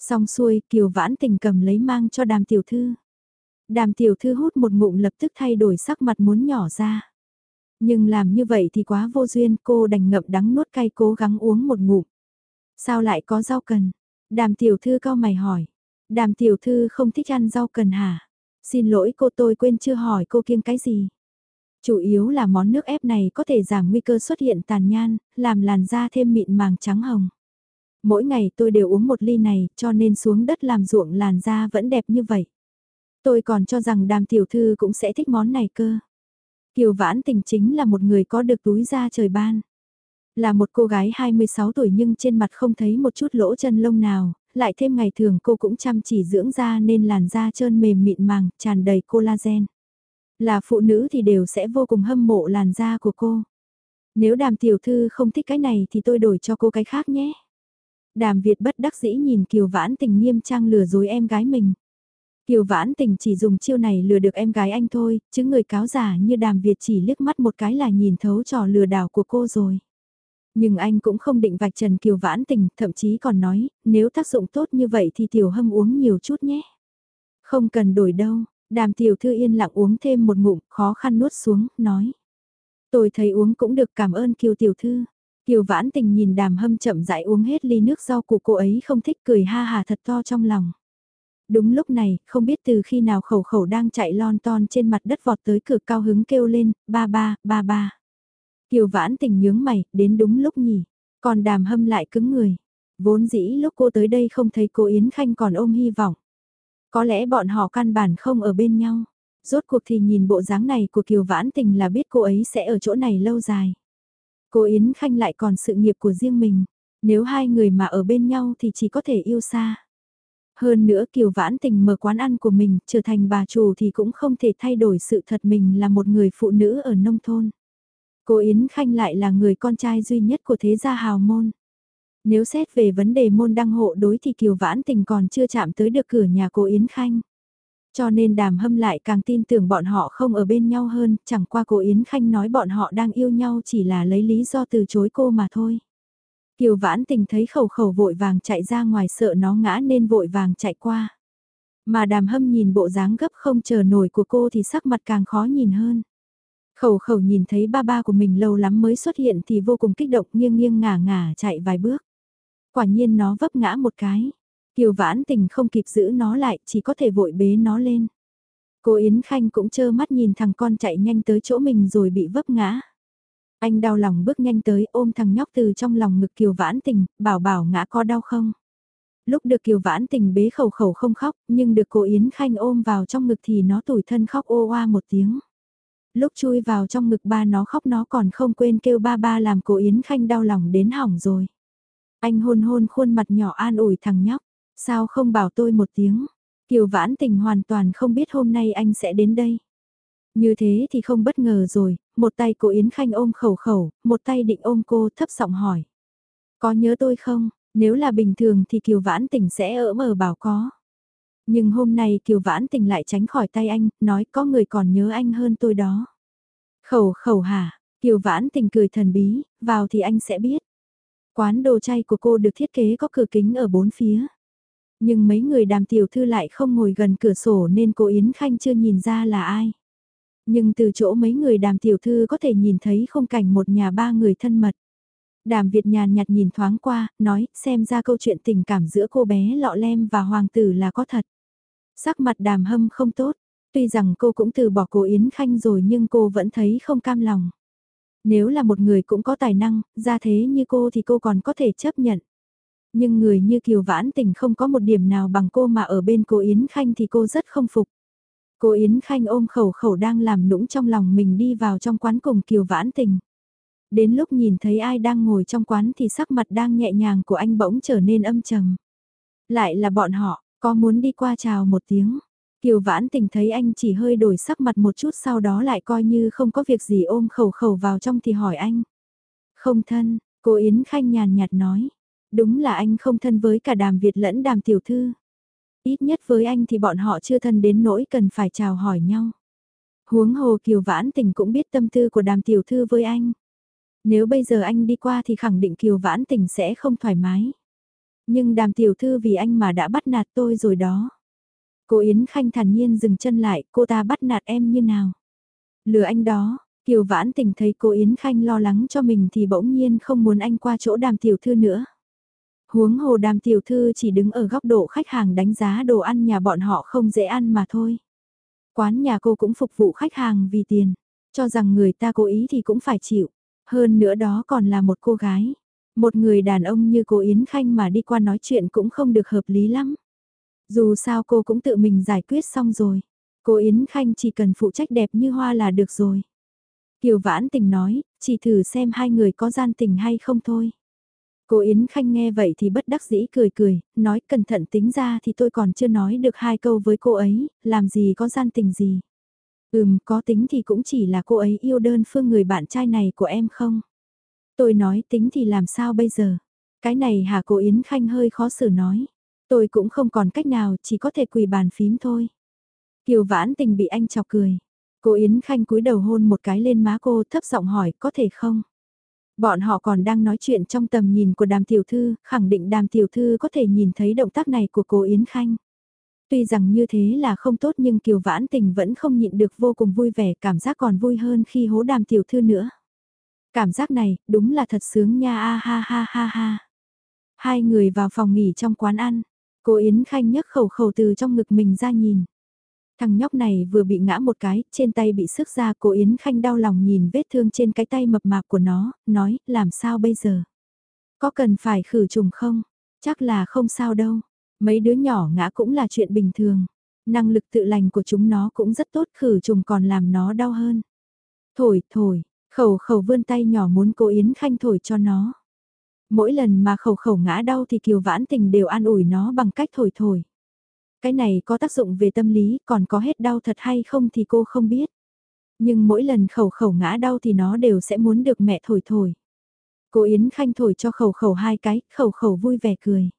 Xong xuôi, Kiều Vãn Tình cầm lấy mang cho đàm tiểu thư. Đàm tiểu thư hút một ngụm lập tức thay đổi sắc mặt muốn nhỏ ra. Nhưng làm như vậy thì quá vô duyên, cô đành ngậm đắng nuốt cay cố gắng uống một ngụm. Sao lại có rau cần? Đàm tiểu thư cao mày hỏi. Đàm tiểu thư không thích ăn rau cần hả? Xin lỗi cô tôi quên chưa hỏi cô kiêng cái gì? Chủ yếu là món nước ép này có thể giảm nguy cơ xuất hiện tàn nhan, làm làn da thêm mịn màng trắng hồng. Mỗi ngày tôi đều uống một ly này, cho nên xuống đất làm ruộng làn da vẫn đẹp như vậy. Tôi còn cho rằng đàm tiểu thư cũng sẽ thích món này cơ. Kiều Vãn Tình chính là một người có được túi da trời ban. Là một cô gái 26 tuổi nhưng trên mặt không thấy một chút lỗ chân lông nào, lại thêm ngày thường cô cũng chăm chỉ dưỡng da nên làn da trơn mềm mịn màng, tràn đầy collagen. Là phụ nữ thì đều sẽ vô cùng hâm mộ làn da của cô. Nếu đàm tiểu thư không thích cái này thì tôi đổi cho cô cái khác nhé. Đàm Việt bất đắc dĩ nhìn Kiều Vãn Tình nghiêm trang lừa dối em gái mình. Kiều Vãn Tình chỉ dùng chiêu này lừa được em gái anh thôi, chứ người cáo giả như Đàm Việt chỉ liếc mắt một cái là nhìn thấu trò lừa đảo của cô rồi. Nhưng anh cũng không định vạch trần Kiều Vãn Tình, thậm chí còn nói, nếu tác dụng tốt như vậy thì Tiểu Hâm uống nhiều chút nhé. Không cần đổi đâu, Đàm Tiểu Thư yên lặng uống thêm một ngụm, khó khăn nuốt xuống, nói. Tôi thấy uống cũng được cảm ơn Kiều Tiểu Thư. Kiều Vãn Tình nhìn Đàm Hâm chậm rãi uống hết ly nước rau của cô ấy không thích cười ha hà thật to trong lòng. Đúng lúc này, không biết từ khi nào khẩu khẩu đang chạy lon ton trên mặt đất vọt tới cửa cao hứng kêu lên, ba ba, ba ba. Kiều vãn tình nhướng mày, đến đúng lúc nhỉ. Còn đàm hâm lại cứng người. Vốn dĩ lúc cô tới đây không thấy cô Yến Khanh còn ôm hy vọng. Có lẽ bọn họ căn bản không ở bên nhau. Rốt cuộc thì nhìn bộ dáng này của Kiều Vãn Tình là biết cô ấy sẽ ở chỗ này lâu dài. Cô Yến Khanh lại còn sự nghiệp của riêng mình. Nếu hai người mà ở bên nhau thì chỉ có thể yêu xa. Hơn nữa Kiều Vãn Tình mở quán ăn của mình, trở thành bà chủ thì cũng không thể thay đổi sự thật mình là một người phụ nữ ở nông thôn. Cô Yến Khanh lại là người con trai duy nhất của thế gia hào môn. Nếu xét về vấn đề môn đăng hộ đối thì Kiều Vãn Tình còn chưa chạm tới được cửa nhà cô Yến Khanh. Cho nên đàm hâm lại càng tin tưởng bọn họ không ở bên nhau hơn, chẳng qua cô Yến Khanh nói bọn họ đang yêu nhau chỉ là lấy lý do từ chối cô mà thôi. Kiều vãn tình thấy khẩu khẩu vội vàng chạy ra ngoài sợ nó ngã nên vội vàng chạy qua. Mà đàm hâm nhìn bộ dáng gấp không chờ nổi của cô thì sắc mặt càng khó nhìn hơn. Khẩu khẩu nhìn thấy ba ba của mình lâu lắm mới xuất hiện thì vô cùng kích động nghiêng nghiêng ngả ngả chạy vài bước. Quả nhiên nó vấp ngã một cái. Kiều vãn tình không kịp giữ nó lại chỉ có thể vội bế nó lên. Cô Yến Khanh cũng chơ mắt nhìn thằng con chạy nhanh tới chỗ mình rồi bị vấp ngã. Anh đau lòng bước nhanh tới ôm thằng nhóc từ trong lòng ngực Kiều Vãn Tình, bảo bảo ngã có đau không? Lúc được Kiều Vãn Tình bế khẩu khẩu không khóc, nhưng được cô Yến Khanh ôm vào trong ngực thì nó tủi thân khóc ô oa một tiếng. Lúc chui vào trong ngực ba nó khóc nó còn không quên kêu ba ba làm cô Yến Khanh đau lòng đến hỏng rồi. Anh hôn hôn khuôn mặt nhỏ an ủi thằng nhóc, sao không bảo tôi một tiếng? Kiều Vãn Tình hoàn toàn không biết hôm nay anh sẽ đến đây. Như thế thì không bất ngờ rồi, một tay cô Yến Khanh ôm khẩu khẩu, một tay định ôm cô thấp giọng hỏi. Có nhớ tôi không? Nếu là bình thường thì Kiều Vãn Tình sẽ ở mờ bảo có. Nhưng hôm nay Kiều Vãn Tình lại tránh khỏi tay anh, nói có người còn nhớ anh hơn tôi đó. Khẩu khẩu hả? Kiều Vãn Tình cười thần bí, vào thì anh sẽ biết. Quán đồ chay của cô được thiết kế có cửa kính ở bốn phía. Nhưng mấy người đàm tiểu thư lại không ngồi gần cửa sổ nên cô Yến Khanh chưa nhìn ra là ai. Nhưng từ chỗ mấy người đàm tiểu thư có thể nhìn thấy không cảnh một nhà ba người thân mật. Đàm Việt nhàn nhạt nhìn thoáng qua, nói xem ra câu chuyện tình cảm giữa cô bé lọ lem và hoàng tử là có thật. Sắc mặt đàm hâm không tốt, tuy rằng cô cũng từ bỏ cô Yến Khanh rồi nhưng cô vẫn thấy không cam lòng. Nếu là một người cũng có tài năng, ra thế như cô thì cô còn có thể chấp nhận. Nhưng người như Kiều Vãn Tình không có một điểm nào bằng cô mà ở bên cô Yến Khanh thì cô rất không phục. Cô Yến Khanh ôm khẩu khẩu đang làm nũng trong lòng mình đi vào trong quán cùng Kiều Vãn Tình. Đến lúc nhìn thấy ai đang ngồi trong quán thì sắc mặt đang nhẹ nhàng của anh bỗng trở nên âm trầm. Lại là bọn họ, có muốn đi qua chào một tiếng. Kiều Vãn Tình thấy anh chỉ hơi đổi sắc mặt một chút sau đó lại coi như không có việc gì ôm khẩu khẩu vào trong thì hỏi anh. Không thân, cô Yến Khanh nhàn nhạt nói. Đúng là anh không thân với cả đàm Việt lẫn đàm tiểu thư. Ít nhất với anh thì bọn họ chưa thân đến nỗi cần phải chào hỏi nhau. Huống hồ Kiều Vãn Tình cũng biết tâm tư của đàm tiểu thư với anh. Nếu bây giờ anh đi qua thì khẳng định Kiều Vãn Tình sẽ không thoải mái. Nhưng đàm tiểu thư vì anh mà đã bắt nạt tôi rồi đó. Cô Yến Khanh thản nhiên dừng chân lại, cô ta bắt nạt em như nào? Lừa anh đó, Kiều Vãn Tình thấy cô Yến Khanh lo lắng cho mình thì bỗng nhiên không muốn anh qua chỗ đàm tiểu thư nữa. Huống hồ đàm tiểu thư chỉ đứng ở góc độ khách hàng đánh giá đồ ăn nhà bọn họ không dễ ăn mà thôi. Quán nhà cô cũng phục vụ khách hàng vì tiền, cho rằng người ta cố ý thì cũng phải chịu. Hơn nữa đó còn là một cô gái. Một người đàn ông như cô Yến Khanh mà đi qua nói chuyện cũng không được hợp lý lắm. Dù sao cô cũng tự mình giải quyết xong rồi. Cô Yến Khanh chỉ cần phụ trách đẹp như hoa là được rồi. Kiều Vãn Tình nói, chỉ thử xem hai người có gian tình hay không thôi. Cô Yến Khanh nghe vậy thì bất đắc dĩ cười cười, nói cẩn thận tính ra thì tôi còn chưa nói được hai câu với cô ấy, làm gì có gian tình gì. Ừm, có tính thì cũng chỉ là cô ấy yêu đơn phương người bạn trai này của em không? Tôi nói tính thì làm sao bây giờ? Cái này hả cô Yến Khanh hơi khó xử nói. Tôi cũng không còn cách nào, chỉ có thể quỳ bàn phím thôi. Kiều vãn tình bị anh chọc cười. Cô Yến Khanh cúi đầu hôn một cái lên má cô thấp giọng hỏi có thể không? Bọn họ còn đang nói chuyện trong tầm nhìn của đàm tiểu thư, khẳng định đàm tiểu thư có thể nhìn thấy động tác này của cô Yến Khanh. Tuy rằng như thế là không tốt nhưng Kiều Vãn Tình vẫn không nhịn được vô cùng vui vẻ, cảm giác còn vui hơn khi hố đàm tiểu thư nữa. Cảm giác này, đúng là thật sướng nha a ha ha ha ha. Hai người vào phòng nghỉ trong quán ăn, cô Yến Khanh nhấc khẩu khẩu từ trong ngực mình ra nhìn. Thằng nhóc này vừa bị ngã một cái, trên tay bị sức ra cô Yến Khanh đau lòng nhìn vết thương trên cái tay mập mạp của nó, nói, làm sao bây giờ? Có cần phải khử trùng không? Chắc là không sao đâu. Mấy đứa nhỏ ngã cũng là chuyện bình thường. Năng lực tự lành của chúng nó cũng rất tốt khử trùng còn làm nó đau hơn. Thổi, thổi, khẩu khẩu vươn tay nhỏ muốn cô Yến Khanh thổi cho nó. Mỗi lần mà khẩu khẩu ngã đau thì Kiều Vãn Tình đều an ủi nó bằng cách thổi thổi. Cái này có tác dụng về tâm lý, còn có hết đau thật hay không thì cô không biết. Nhưng mỗi lần khẩu khẩu ngã đau thì nó đều sẽ muốn được mẹ thổi thổi. Cô Yến Khanh thổi cho khẩu khẩu hai cái, khẩu khẩu vui vẻ cười.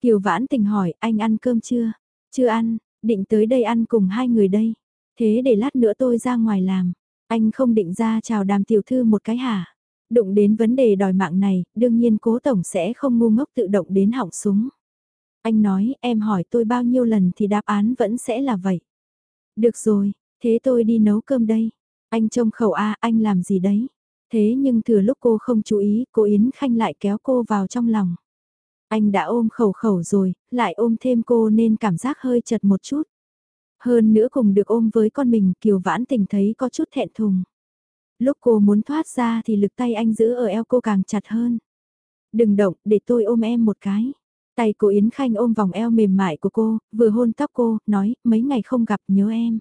Kiều Vãn Tình hỏi, anh ăn cơm chưa? Chưa ăn, định tới đây ăn cùng hai người đây. Thế để lát nữa tôi ra ngoài làm. Anh không định ra chào đàm tiểu thư một cái hả? Đụng đến vấn đề đòi mạng này, đương nhiên cố tổng sẽ không ngu ngốc tự động đến hỏng súng. Anh nói, em hỏi tôi bao nhiêu lần thì đáp án vẫn sẽ là vậy. Được rồi, thế tôi đi nấu cơm đây. Anh trông khẩu A, anh làm gì đấy? Thế nhưng thừa lúc cô không chú ý, cô Yến Khanh lại kéo cô vào trong lòng. Anh đã ôm khẩu khẩu rồi, lại ôm thêm cô nên cảm giác hơi chật một chút. Hơn nữa cùng được ôm với con mình Kiều Vãn Tình thấy có chút thẹn thùng. Lúc cô muốn thoát ra thì lực tay anh giữ ở eo cô càng chặt hơn. Đừng động, để tôi ôm em một cái. Tay cô Yến Khanh ôm vòng eo mềm mại của cô, vừa hôn tóc cô, nói, mấy ngày không gặp nhớ em.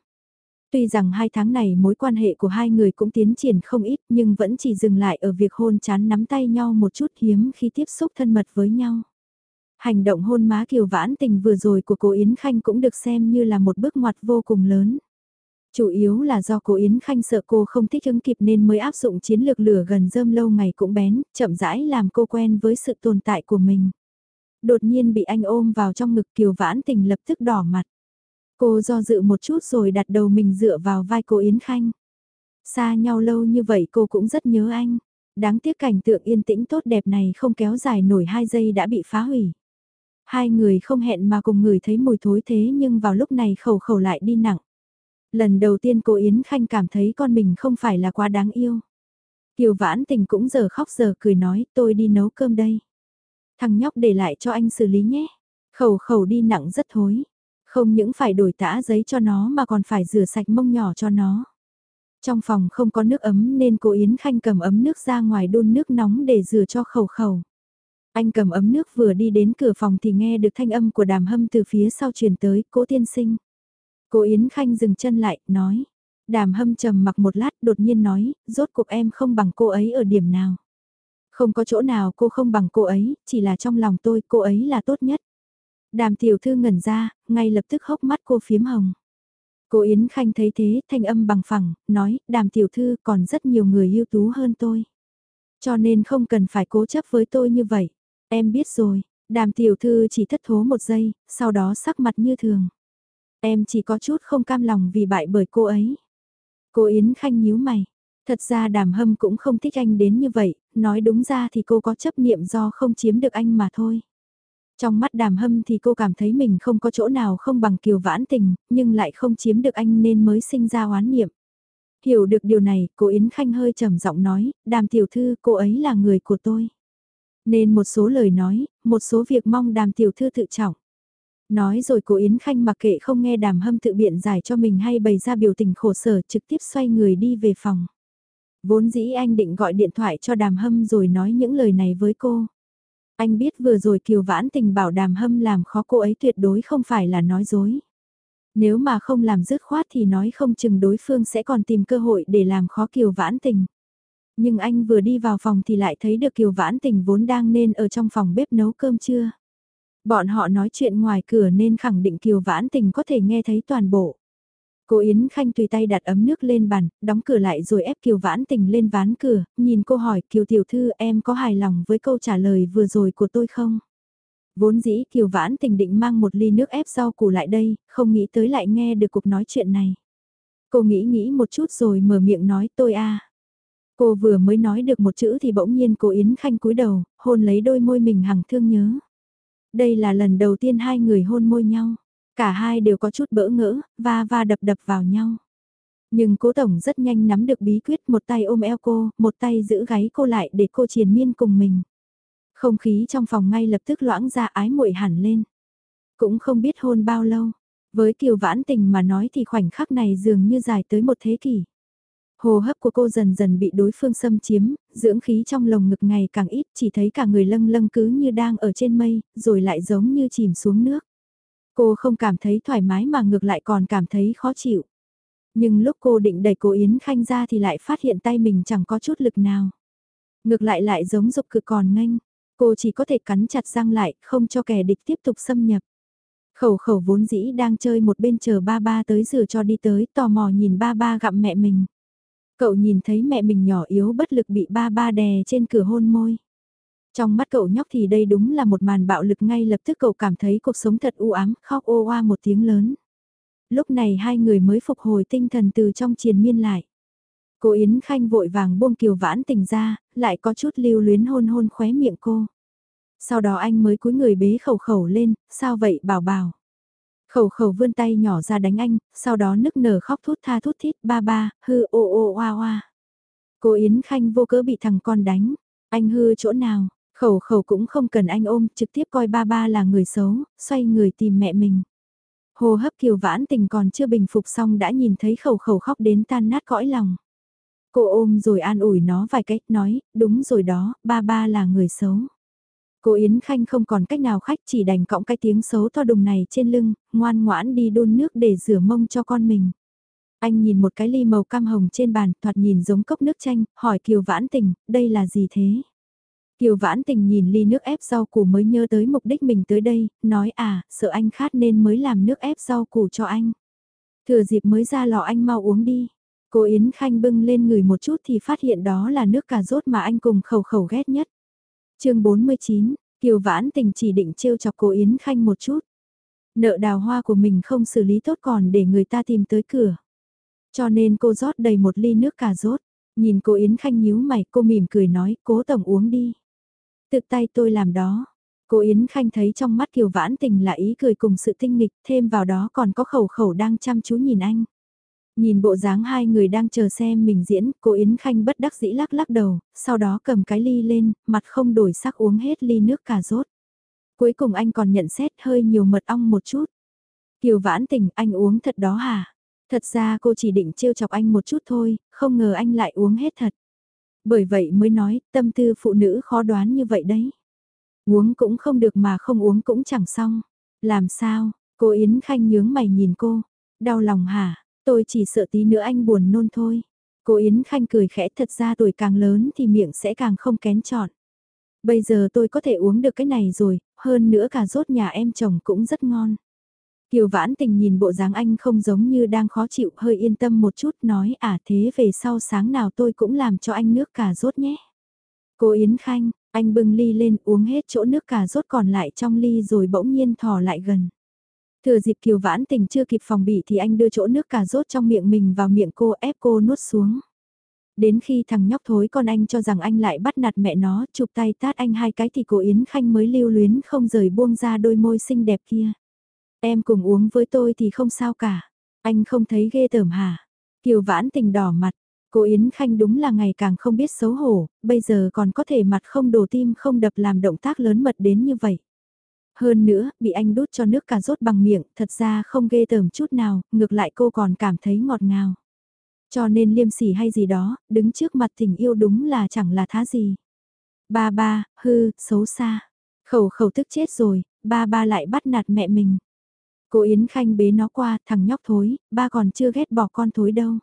Tuy rằng hai tháng này mối quan hệ của hai người cũng tiến triển không ít nhưng vẫn chỉ dừng lại ở việc hôn chán nắm tay nhau một chút hiếm khi tiếp xúc thân mật với nhau. Hành động hôn má kiều vãn tình vừa rồi của cô Yến Khanh cũng được xem như là một bước ngoặt vô cùng lớn. Chủ yếu là do cô Yến Khanh sợ cô không thích ứng kịp nên mới áp dụng chiến lược lửa gần rơm lâu ngày cũng bén, chậm rãi làm cô quen với sự tồn tại của mình. Đột nhiên bị anh ôm vào trong ngực kiều vãn tình lập tức đỏ mặt. Cô do dự một chút rồi đặt đầu mình dựa vào vai cô Yến Khanh. Xa nhau lâu như vậy cô cũng rất nhớ anh. Đáng tiếc cảnh tượng yên tĩnh tốt đẹp này không kéo dài nổi hai giây đã bị phá hủy. Hai người không hẹn mà cùng người thấy mùi thối thế nhưng vào lúc này khẩu khẩu lại đi nặng. Lần đầu tiên cô Yến Khanh cảm thấy con mình không phải là quá đáng yêu. Kiều Vãn Tình cũng giờ khóc giờ cười nói, tôi đi nấu cơm đây. Thằng nhóc để lại cho anh xử lý nhé. Khẩu khẩu đi nặng rất thối. Không những phải đổi tã giấy cho nó mà còn phải rửa sạch mông nhỏ cho nó. Trong phòng không có nước ấm nên cô Yến Khanh cầm ấm nước ra ngoài đun nước nóng để rửa cho khẩu khẩu. Anh cầm ấm nước vừa đi đến cửa phòng thì nghe được thanh âm của đàm hâm từ phía sau truyền tới, cố tiên sinh. Cô Yến Khanh dừng chân lại, nói. Đàm hâm trầm mặc một lát đột nhiên nói, rốt cuộc em không bằng cô ấy ở điểm nào. Không có chỗ nào cô không bằng cô ấy, chỉ là trong lòng tôi cô ấy là tốt nhất. Đàm tiểu thư ngẩn ra, ngay lập tức hốc mắt cô phiếm hồng. Cô Yến Khanh thấy thế, thanh âm bằng phẳng, nói, đàm tiểu thư còn rất nhiều người ưu tú hơn tôi. Cho nên không cần phải cố chấp với tôi như vậy. Em biết rồi, đàm tiểu thư chỉ thất thố một giây, sau đó sắc mặt như thường. Em chỉ có chút không cam lòng vì bại bởi cô ấy. Cô Yến Khanh nhíu mày. Thật ra đàm hâm cũng không thích anh đến như vậy, nói đúng ra thì cô có chấp niệm do không chiếm được anh mà thôi. Trong mắt đàm hâm thì cô cảm thấy mình không có chỗ nào không bằng kiều vãn tình, nhưng lại không chiếm được anh nên mới sinh ra oán niệm. Hiểu được điều này, cô Yến Khanh hơi trầm giọng nói, đàm tiểu thư, cô ấy là người của tôi. Nên một số lời nói, một số việc mong đàm tiểu thư tự trọng. Nói rồi cô Yến Khanh mặc kệ không nghe đàm hâm tự biện giải cho mình hay bày ra biểu tình khổ sở trực tiếp xoay người đi về phòng. Vốn dĩ anh định gọi điện thoại cho đàm hâm rồi nói những lời này với cô. Anh biết vừa rồi Kiều Vãn Tình bảo đàm hâm làm khó cô ấy tuyệt đối không phải là nói dối. Nếu mà không làm dứt khoát thì nói không chừng đối phương sẽ còn tìm cơ hội để làm khó Kiều Vãn Tình. Nhưng anh vừa đi vào phòng thì lại thấy được Kiều Vãn Tình vốn đang nên ở trong phòng bếp nấu cơm trưa. Bọn họ nói chuyện ngoài cửa nên khẳng định Kiều Vãn Tình có thể nghe thấy toàn bộ. Cô Yến Khanh tùy tay đặt ấm nước lên bàn, đóng cửa lại rồi ép Kiều Vãn Tình lên ván cửa, nhìn cô hỏi Kiều Tiểu Thư em có hài lòng với câu trả lời vừa rồi của tôi không? Vốn dĩ Kiều Vãn Tình định mang một ly nước ép rau củ lại đây, không nghĩ tới lại nghe được cuộc nói chuyện này. Cô nghĩ nghĩ một chút rồi mở miệng nói tôi a. Cô vừa mới nói được một chữ thì bỗng nhiên cô Yến Khanh cúi đầu, hôn lấy đôi môi mình hằng thương nhớ. Đây là lần đầu tiên hai người hôn môi nhau. Cả hai đều có chút bỡ ngỡ, va va đập đập vào nhau. Nhưng cố tổng rất nhanh nắm được bí quyết một tay ôm eo cô, một tay giữ gáy cô lại để cô triền miên cùng mình. Không khí trong phòng ngay lập tức loãng ra ái muội hẳn lên. Cũng không biết hôn bao lâu. Với kiều vãn tình mà nói thì khoảnh khắc này dường như dài tới một thế kỷ. Hồ hấp của cô dần dần bị đối phương xâm chiếm, dưỡng khí trong lồng ngực ngày càng ít chỉ thấy cả người lâng lâng cứ như đang ở trên mây, rồi lại giống như chìm xuống nước. Cô không cảm thấy thoải mái mà ngược lại còn cảm thấy khó chịu. Nhưng lúc cô định đẩy cô Yến Khanh ra thì lại phát hiện tay mình chẳng có chút lực nào. Ngược lại lại giống dục cực còn nganh. Cô chỉ có thể cắn chặt răng lại, không cho kẻ địch tiếp tục xâm nhập. Khẩu khẩu vốn dĩ đang chơi một bên chờ ba ba tới rửa cho đi tới, tò mò nhìn ba ba gặm mẹ mình. Cậu nhìn thấy mẹ mình nhỏ yếu bất lực bị ba ba đè trên cửa hôn môi. Trong mắt cậu nhóc thì đây đúng là một màn bạo lực ngay lập tức cậu cảm thấy cuộc sống thật u ám, khóc ô oa một tiếng lớn. Lúc này hai người mới phục hồi tinh thần từ trong triền miên lại. Cô Yến Khanh vội vàng buông kiều vãn tình ra, lại có chút lưu luyến hôn hôn khóe miệng cô. Sau đó anh mới cúi người bế khẩu khẩu lên, sao vậy bảo bảo. Khẩu khẩu vươn tay nhỏ ra đánh anh, sau đó nức nở khóc thút tha thút thít ba ba, hư ô ô oa oa. Cô Yến Khanh vô cớ bị thằng con đánh, anh hư chỗ nào, khẩu khẩu cũng không cần anh ôm, trực tiếp coi ba ba là người xấu, xoay người tìm mẹ mình. Hồ hấp kiều vãn tình còn chưa bình phục xong đã nhìn thấy khẩu khẩu khóc đến tan nát cõi lòng. Cô ôm rồi an ủi nó vài cách nói, đúng rồi đó, ba ba là người xấu. Cô Yến Khanh không còn cách nào khách chỉ đành cõng cái tiếng xấu to đùng này trên lưng, ngoan ngoãn đi đun nước để rửa mông cho con mình. Anh nhìn một cái ly màu cam hồng trên bàn, thoạt nhìn giống cốc nước chanh, hỏi Kiều Vãn Tình, đây là gì thế? Kiều Vãn Tình nhìn ly nước ép rau củ mới nhớ tới mục đích mình tới đây, nói à, sợ anh khát nên mới làm nước ép rau củ cho anh. Thừa dịp mới ra lò anh mau uống đi. Cô Yến Khanh bưng lên người một chút thì phát hiện đó là nước cà rốt mà anh cùng khẩu khẩu ghét nhất. chương 49, Kiều Vãn Tình chỉ định trêu chọc cô Yến Khanh một chút. Nợ đào hoa của mình không xử lý tốt còn để người ta tìm tới cửa. Cho nên cô rót đầy một ly nước cà rốt. Nhìn cô Yến Khanh nhíu mày cô mỉm cười nói cố tổng uống đi. Tự tay tôi làm đó. Cô Yến Khanh thấy trong mắt Kiều Vãn Tình là ý cười cùng sự tinh nghịch thêm vào đó còn có khẩu khẩu đang chăm chú nhìn anh. Nhìn bộ dáng hai người đang chờ xem mình diễn, cô Yến Khanh bất đắc dĩ lắc lắc đầu, sau đó cầm cái ly lên, mặt không đổi sắc uống hết ly nước cà rốt. Cuối cùng anh còn nhận xét hơi nhiều mật ong một chút. Kiều vãn tình anh uống thật đó hả? Thật ra cô chỉ định trêu chọc anh một chút thôi, không ngờ anh lại uống hết thật. Bởi vậy mới nói, tâm tư phụ nữ khó đoán như vậy đấy. Uống cũng không được mà không uống cũng chẳng xong. Làm sao, cô Yến Khanh nhướng mày nhìn cô. Đau lòng hả, Tôi chỉ sợ tí nữa anh buồn nôn thôi. Cô Yến Khanh cười khẽ thật ra tuổi càng lớn thì miệng sẽ càng không kén chọn. Bây giờ tôi có thể uống được cái này rồi, hơn nữa cả rốt nhà em chồng cũng rất ngon. Kiều Vãn Tình nhìn bộ dáng anh không giống như đang khó chịu hơi yên tâm một chút nói à thế về sau sáng nào tôi cũng làm cho anh nước cà rốt nhé. Cô Yến Khanh, anh bưng ly lên uống hết chỗ nước cà rốt còn lại trong ly rồi bỗng nhiên thò lại gần. Thừa dịp Kiều Vãn Tình chưa kịp phòng bị thì anh đưa chỗ nước cà rốt trong miệng mình vào miệng cô ép cô nuốt xuống. Đến khi thằng nhóc thối con anh cho rằng anh lại bắt nạt mẹ nó, chụp tay tát anh hai cái thì cô Yến Khanh mới lưu luyến không rời buông ra đôi môi xinh đẹp kia. Em cùng uống với tôi thì không sao cả. Anh không thấy ghê tởm hả? Kiều vãn tình đỏ mặt. Cô Yến Khanh đúng là ngày càng không biết xấu hổ, bây giờ còn có thể mặt không đổ tim không đập làm động tác lớn mật đến như vậy. Hơn nữa, bị anh đút cho nước cà rốt bằng miệng, thật ra không ghê tởm chút nào, ngược lại cô còn cảm thấy ngọt ngào. Cho nên liêm sỉ hay gì đó, đứng trước mặt tình yêu đúng là chẳng là thá gì. Ba ba, hư, xấu xa. Khẩu khẩu tức chết rồi, ba ba lại bắt nạt mẹ mình. Cô Yến Khanh bế nó qua, thằng nhóc thối, ba còn chưa ghét bỏ con thối đâu.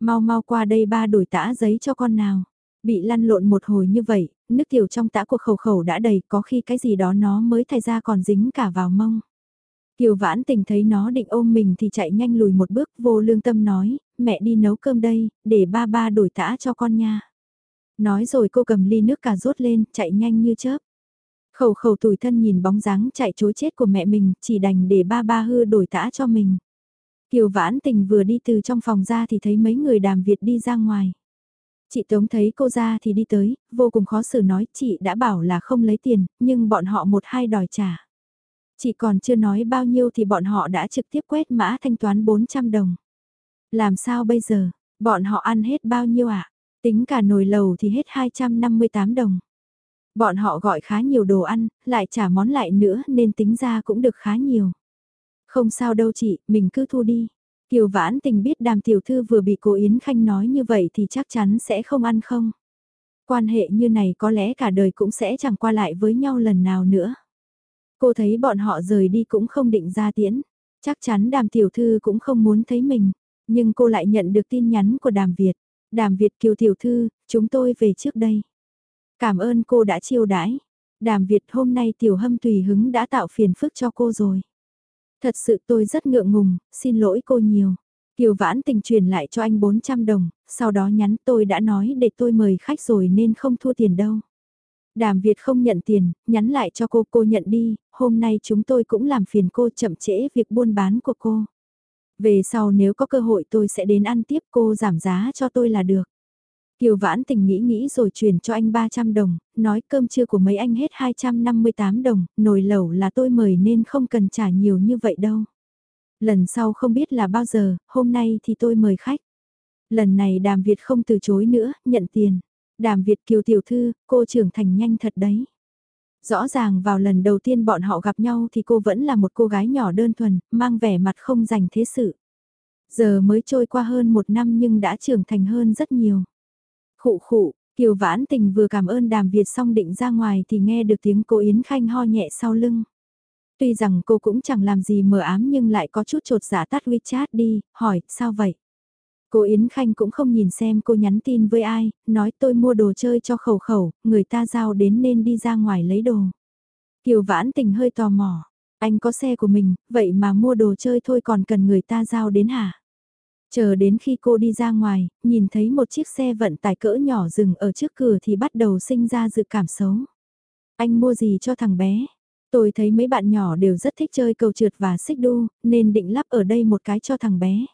Mau mau qua đây ba đổi tã giấy cho con nào. Bị lăn lộn một hồi như vậy, nước tiểu trong tã của khẩu khẩu đã đầy, có khi cái gì đó nó mới thay ra còn dính cả vào mông. Kiều vãn tình thấy nó định ôm mình thì chạy nhanh lùi một bước vô lương tâm nói, mẹ đi nấu cơm đây, để ba ba đổi tã cho con nha. Nói rồi cô cầm ly nước cà rốt lên, chạy nhanh như chớp. Khẩu khẩu tủi thân nhìn bóng dáng chạy chối chết của mẹ mình, chỉ đành để ba ba hư đổi tã cho mình. Kiều vãn tình vừa đi từ trong phòng ra thì thấy mấy người đàm Việt đi ra ngoài. Chị Tống thấy cô ra thì đi tới, vô cùng khó xử nói chị đã bảo là không lấy tiền, nhưng bọn họ một hai đòi trả. Chị còn chưa nói bao nhiêu thì bọn họ đã trực tiếp quét mã thanh toán 400 đồng. Làm sao bây giờ, bọn họ ăn hết bao nhiêu ạ? À? Tính cả nồi lầu thì hết 258 đồng. Bọn họ gọi khá nhiều đồ ăn, lại trả món lại nữa nên tính ra cũng được khá nhiều. Không sao đâu chị, mình cứ thu đi. Kiều vãn tình biết đàm tiểu thư vừa bị cô Yến Khanh nói như vậy thì chắc chắn sẽ không ăn không. Quan hệ như này có lẽ cả đời cũng sẽ chẳng qua lại với nhau lần nào nữa. Cô thấy bọn họ rời đi cũng không định ra tiễn. Chắc chắn đàm tiểu thư cũng không muốn thấy mình. Nhưng cô lại nhận được tin nhắn của đàm Việt. Đàm Việt kiều tiểu thư, chúng tôi về trước đây. Cảm ơn cô đã chiêu đãi. Đàm Việt hôm nay tiểu hâm tùy hứng đã tạo phiền phức cho cô rồi. Thật sự tôi rất ngượng ngùng, xin lỗi cô nhiều. Kiều Vãn tình truyền lại cho anh 400 đồng, sau đó nhắn tôi đã nói để tôi mời khách rồi nên không thua tiền đâu. Đàm Việt không nhận tiền, nhắn lại cho cô cô nhận đi, hôm nay chúng tôi cũng làm phiền cô chậm trễ việc buôn bán của cô. Về sau nếu có cơ hội tôi sẽ đến ăn tiếp cô giảm giá cho tôi là được. Kiều Vãn Tình nghĩ nghĩ rồi chuyển cho anh 300 đồng, nói cơm trưa của mấy anh hết 258 đồng, nồi lẩu là tôi mời nên không cần trả nhiều như vậy đâu. Lần sau không biết là bao giờ, hôm nay thì tôi mời khách. Lần này đàm Việt không từ chối nữa, nhận tiền. Đàm Việt Kiều Tiểu Thư, cô trưởng thành nhanh thật đấy. Rõ ràng vào lần đầu tiên bọn họ gặp nhau thì cô vẫn là một cô gái nhỏ đơn thuần, mang vẻ mặt không dành thế sự. Giờ mới trôi qua hơn một năm nhưng đã trưởng thành hơn rất nhiều. Khụ khụ, Kiều Vãn Tình vừa cảm ơn đàm Việt xong định ra ngoài thì nghe được tiếng cô Yến Khanh ho nhẹ sau lưng. Tuy rằng cô cũng chẳng làm gì mờ ám nhưng lại có chút trột giả dạ tắt WeChat đi, hỏi, sao vậy? Cô Yến Khanh cũng không nhìn xem cô nhắn tin với ai, nói tôi mua đồ chơi cho khẩu khẩu, người ta giao đến nên đi ra ngoài lấy đồ. Kiều Vãn Tình hơi tò mò, anh có xe của mình, vậy mà mua đồ chơi thôi còn cần người ta giao đến hả? Chờ đến khi cô đi ra ngoài, nhìn thấy một chiếc xe vận tải cỡ nhỏ dừng ở trước cửa thì bắt đầu sinh ra dự cảm xấu. Anh mua gì cho thằng bé? Tôi thấy mấy bạn nhỏ đều rất thích chơi cầu trượt và xích đu, nên định lắp ở đây một cái cho thằng bé.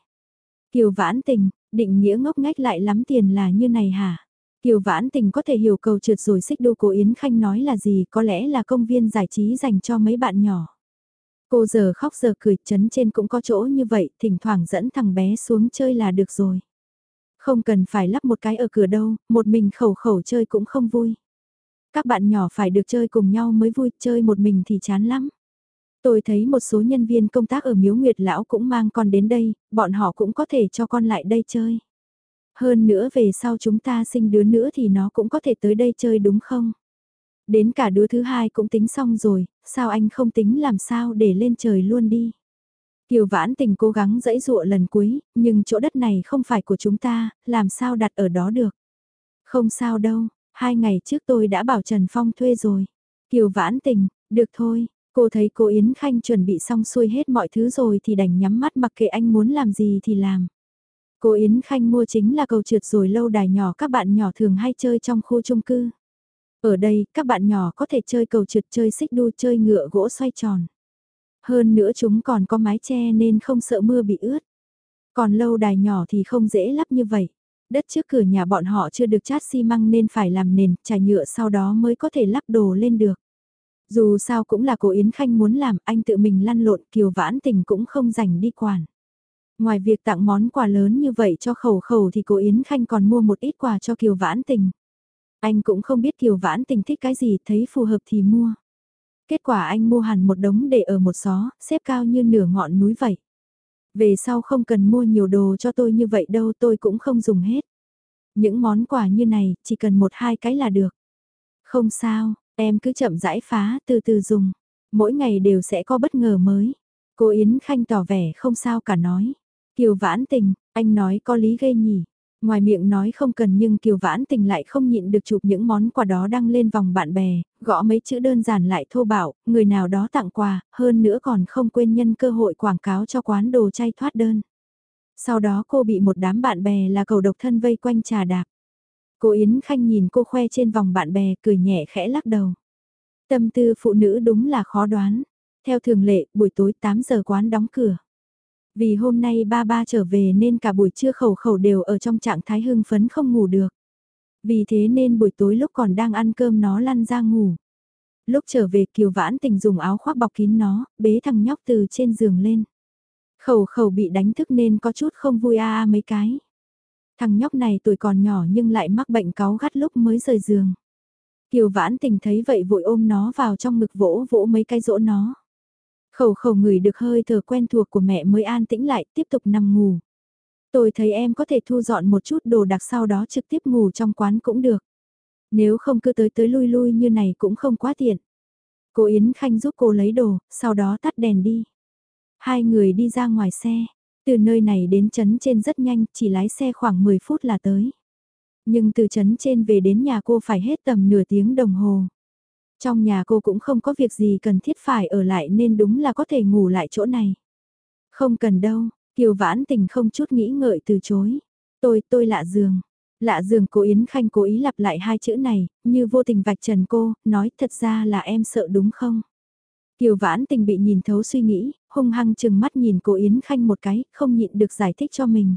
Kiều vãn tình, định nghĩa ngốc ngách lại lắm tiền là như này hả? Kiều vãn tình có thể hiểu cầu trượt rồi xích đu của Yến Khanh nói là gì có lẽ là công viên giải trí dành cho mấy bạn nhỏ. Cô giờ khóc giờ cười, chấn trên cũng có chỗ như vậy, thỉnh thoảng dẫn thằng bé xuống chơi là được rồi. Không cần phải lắp một cái ở cửa đâu, một mình khẩu khẩu chơi cũng không vui. Các bạn nhỏ phải được chơi cùng nhau mới vui, chơi một mình thì chán lắm. Tôi thấy một số nhân viên công tác ở Miếu Nguyệt Lão cũng mang con đến đây, bọn họ cũng có thể cho con lại đây chơi. Hơn nữa về sau chúng ta sinh đứa nữa thì nó cũng có thể tới đây chơi đúng không? Đến cả đứa thứ hai cũng tính xong rồi, sao anh không tính làm sao để lên trời luôn đi. Kiều vãn tình cố gắng dẫy dụa lần cuối, nhưng chỗ đất này không phải của chúng ta, làm sao đặt ở đó được. Không sao đâu, hai ngày trước tôi đã bảo Trần Phong thuê rồi. Kiều vãn tình, được thôi, cô thấy cô Yến Khanh chuẩn bị xong xuôi hết mọi thứ rồi thì đành nhắm mắt mặc kệ anh muốn làm gì thì làm. Cô Yến Khanh mua chính là cầu trượt rồi lâu đài nhỏ các bạn nhỏ thường hay chơi trong khu chung cư. Ở đây, các bạn nhỏ có thể chơi cầu trượt chơi xích đu chơi ngựa gỗ xoay tròn. Hơn nữa chúng còn có mái che nên không sợ mưa bị ướt. Còn lâu đài nhỏ thì không dễ lắp như vậy. Đất trước cửa nhà bọn họ chưa được chát xi măng nên phải làm nền, trải nhựa sau đó mới có thể lắp đồ lên được. Dù sao cũng là cô Yến Khanh muốn làm, anh tự mình lăn lộn, Kiều Vãn Tình cũng không rảnh đi quản. Ngoài việc tặng món quà lớn như vậy cho khẩu khẩu thì cô Yến Khanh còn mua một ít quà cho Kiều Vãn Tình. Anh cũng không biết Kiều Vãn Tình thích cái gì, thấy phù hợp thì mua. Kết quả anh mua hẳn một đống để ở một xó, xếp cao như nửa ngọn núi vậy. Về sau không cần mua nhiều đồ cho tôi như vậy đâu tôi cũng không dùng hết. Những món quà như này chỉ cần một hai cái là được. Không sao, em cứ chậm rãi phá từ từ dùng. Mỗi ngày đều sẽ có bất ngờ mới. Cô Yến Khanh tỏ vẻ không sao cả nói. Kiều vãn tình, anh nói có lý ghê nhỉ. Ngoài miệng nói không cần nhưng Kiều Vãn Tình lại không nhịn được chụp những món quà đó đăng lên vòng bạn bè, gõ mấy chữ đơn giản lại thô bạo, người nào đó tặng quà, hơn nữa còn không quên nhân cơ hội quảng cáo cho quán đồ chay thoát đơn. Sau đó cô bị một đám bạn bè là cầu độc thân vây quanh trà đạp. Cô Yến Khanh nhìn cô khoe trên vòng bạn bè cười nhẹ khẽ lắc đầu. Tâm tư phụ nữ đúng là khó đoán. Theo thường lệ, buổi tối 8 giờ quán đóng cửa. Vì hôm nay ba ba trở về nên cả buổi trưa khẩu khẩu đều ở trong trạng thái hưng phấn không ngủ được. Vì thế nên buổi tối lúc còn đang ăn cơm nó lăn ra ngủ. Lúc trở về Kiều Vãn Tình dùng áo khoác bọc kín nó, bế thằng nhóc từ trên giường lên. Khẩu khẩu bị đánh thức nên có chút không vui a a mấy cái. Thằng nhóc này tuổi còn nhỏ nhưng lại mắc bệnh cáu gắt lúc mới rời giường. Kiều Vãn Tình thấy vậy vội ôm nó vào trong ngực vỗ vỗ mấy cái rỗ nó. Khẩu khẩu ngửi được hơi thở quen thuộc của mẹ mới an tĩnh lại, tiếp tục nằm ngủ. Tôi thấy em có thể thu dọn một chút đồ đặc sau đó trực tiếp ngủ trong quán cũng được. Nếu không cứ tới tới lui lui như này cũng không quá tiện. Cô Yến Khanh giúp cô lấy đồ, sau đó tắt đèn đi. Hai người đi ra ngoài xe. Từ nơi này đến trấn trên rất nhanh, chỉ lái xe khoảng 10 phút là tới. Nhưng từ trấn trên về đến nhà cô phải hết tầm nửa tiếng đồng hồ. Trong nhà cô cũng không có việc gì cần thiết phải ở lại nên đúng là có thể ngủ lại chỗ này. Không cần đâu, Kiều Vãn Tình không chút nghĩ ngợi từ chối. Tôi, tôi lạ giường. Lạ giường cô Yến Khanh cố ý lặp lại hai chữ này, như vô tình vạch trần cô, nói thật ra là em sợ đúng không? Kiều Vãn Tình bị nhìn thấu suy nghĩ, hung hăng chừng mắt nhìn cô Yến Khanh một cái, không nhịn được giải thích cho mình.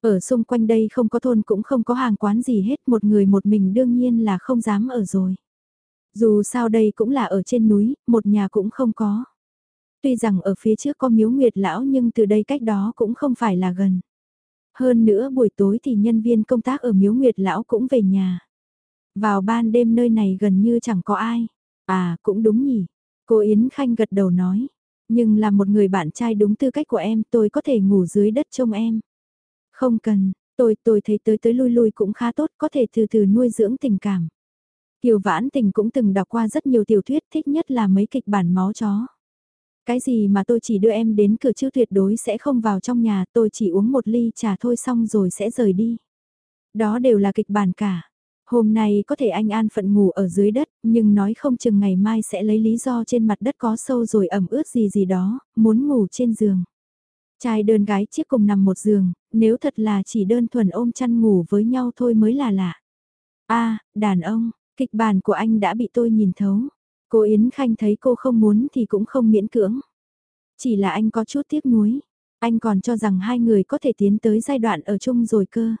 Ở xung quanh đây không có thôn cũng không có hàng quán gì hết, một người một mình đương nhiên là không dám ở rồi. Dù sao đây cũng là ở trên núi, một nhà cũng không có. Tuy rằng ở phía trước có miếu nguyệt lão nhưng từ đây cách đó cũng không phải là gần. Hơn nữa buổi tối thì nhân viên công tác ở miếu nguyệt lão cũng về nhà. Vào ban đêm nơi này gần như chẳng có ai. À, cũng đúng nhỉ. Cô Yến Khanh gật đầu nói. Nhưng là một người bạn trai đúng tư cách của em tôi có thể ngủ dưới đất trông em. Không cần, tôi tôi thấy tới tới lui lui cũng khá tốt có thể từ từ nuôi dưỡng tình cảm. Kiều Vãn Tình cũng từng đọc qua rất nhiều tiểu thuyết thích nhất là mấy kịch bản máu chó. Cái gì mà tôi chỉ đưa em đến cửa chứ tuyệt đối sẽ không vào trong nhà tôi chỉ uống một ly trà thôi xong rồi sẽ rời đi. Đó đều là kịch bản cả. Hôm nay có thể anh an phận ngủ ở dưới đất, nhưng nói không chừng ngày mai sẽ lấy lý do trên mặt đất có sâu rồi ẩm ướt gì gì đó, muốn ngủ trên giường. Trai đơn gái chiếc cùng nằm một giường, nếu thật là chỉ đơn thuần ôm chăn ngủ với nhau thôi mới là lạ. a đàn ông, Kịch bản của anh đã bị tôi nhìn thấu. Cô Yến Khanh thấy cô không muốn thì cũng không miễn cưỡng. Chỉ là anh có chút tiếc nuối. Anh còn cho rằng hai người có thể tiến tới giai đoạn ở chung rồi cơ.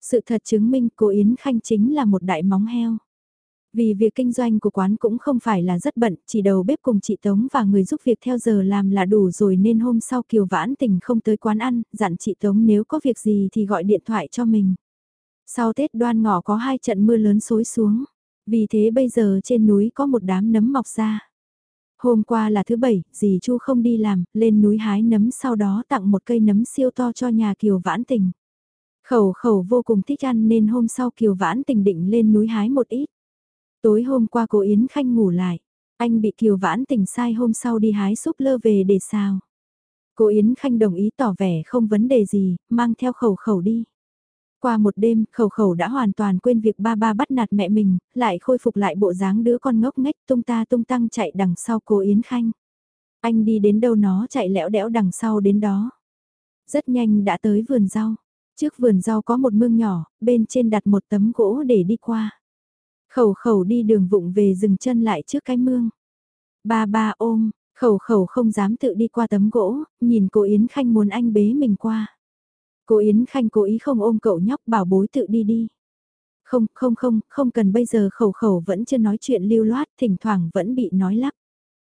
Sự thật chứng minh cô Yến Khanh chính là một đại móng heo. Vì việc kinh doanh của quán cũng không phải là rất bận, chỉ đầu bếp cùng chị Tống và người giúp việc theo giờ làm là đủ rồi nên hôm sau Kiều Vãn Tình không tới quán ăn, dặn chị Tống nếu có việc gì thì gọi điện thoại cho mình. Sau Tết đoan ngọ có hai trận mưa lớn xối xuống. Vì thế bây giờ trên núi có một đám nấm mọc ra. Hôm qua là thứ bảy, dì Chu không đi làm, lên núi hái nấm sau đó tặng một cây nấm siêu to cho nhà Kiều Vãn Tình. Khẩu khẩu vô cùng thích ăn nên hôm sau Kiều Vãn Tình định lên núi hái một ít. Tối hôm qua cô Yến Khanh ngủ lại, anh bị Kiều Vãn Tình sai hôm sau đi hái súp lơ về để sao Cô Yến Khanh đồng ý tỏ vẻ không vấn đề gì, mang theo khẩu khẩu đi. Qua một đêm, khẩu khẩu đã hoàn toàn quên việc ba ba bắt nạt mẹ mình, lại khôi phục lại bộ dáng đứa con ngốc nghếch tung ta tung tăng chạy đằng sau cô Yến Khanh. Anh đi đến đâu nó chạy lẽo đẽo đằng sau đến đó. Rất nhanh đã tới vườn rau. Trước vườn rau có một mương nhỏ, bên trên đặt một tấm gỗ để đi qua. Khẩu khẩu đi đường vụng về dừng chân lại trước cái mương. Ba ba ôm, khẩu khẩu không dám tự đi qua tấm gỗ, nhìn cô Yến Khanh muốn anh bế mình qua. Cô Yến Khanh cố ý không ôm cậu nhóc bảo bối tự đi đi. Không, không không, không cần bây giờ khẩu khẩu vẫn chưa nói chuyện lưu loát, thỉnh thoảng vẫn bị nói lắp.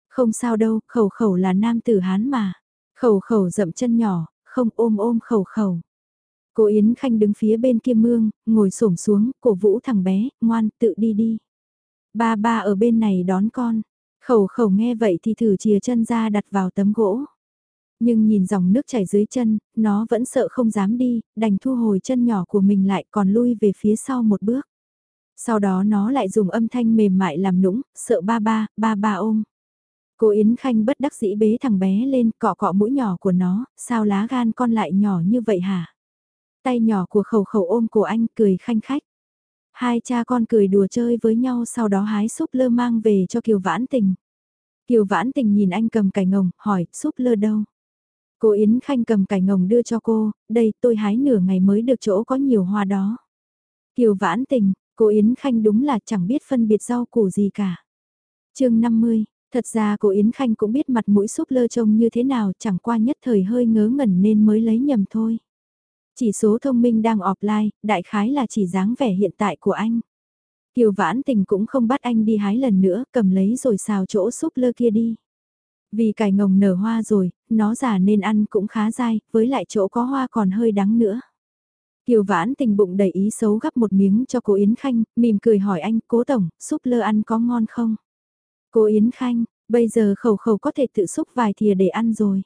Không sao đâu, khẩu khẩu là nam tử Hán mà. Khẩu khẩu dậm chân nhỏ, không ôm ôm khẩu khẩu. Cô Yến Khanh đứng phía bên kia mương, ngồi xổm xuống, cổ vũ thằng bé, ngoan, tự đi đi. Ba ba ở bên này đón con. Khẩu khẩu nghe vậy thì thử chìa chân ra đặt vào tấm gỗ. Nhưng nhìn dòng nước chảy dưới chân, nó vẫn sợ không dám đi, đành thu hồi chân nhỏ của mình lại còn lui về phía sau một bước. Sau đó nó lại dùng âm thanh mềm mại làm nũng, sợ ba ba, ba ba ôm. Cô Yến Khanh bất đắc dĩ bế thằng bé lên cọ cọ mũi nhỏ của nó, sao lá gan con lại nhỏ như vậy hả? Tay nhỏ của khẩu khẩu ôm của anh cười khanh khách. Hai cha con cười đùa chơi với nhau sau đó hái súp lơ mang về cho Kiều Vãn Tình. Kiều Vãn Tình nhìn anh cầm cải ngồng, hỏi, súp lơ đâu? Cô Yến Khanh cầm cải ngồng đưa cho cô, đây tôi hái nửa ngày mới được chỗ có nhiều hoa đó. Kiều Vãn Tình, cô Yến Khanh đúng là chẳng biết phân biệt rau củ gì cả. chương 50, thật ra cô Yến Khanh cũng biết mặt mũi súp lơ trông như thế nào chẳng qua nhất thời hơi ngớ ngẩn nên mới lấy nhầm thôi. Chỉ số thông minh đang offline, đại khái là chỉ dáng vẻ hiện tại của anh. Kiều vãn tình cũng không bắt anh đi hái lần nữa, cầm lấy rồi xào chỗ súp lơ kia đi. Vì cải ngồng nở hoa rồi, nó già nên ăn cũng khá dai, với lại chỗ có hoa còn hơi đắng nữa. Kiều vãn tình bụng đầy ý xấu gắp một miếng cho cô Yến Khanh, mỉm cười hỏi anh, cố tổng, súp lơ ăn có ngon không? Cô Yến Khanh, bây giờ khẩu khẩu có thể tự xúc vài thìa để ăn rồi.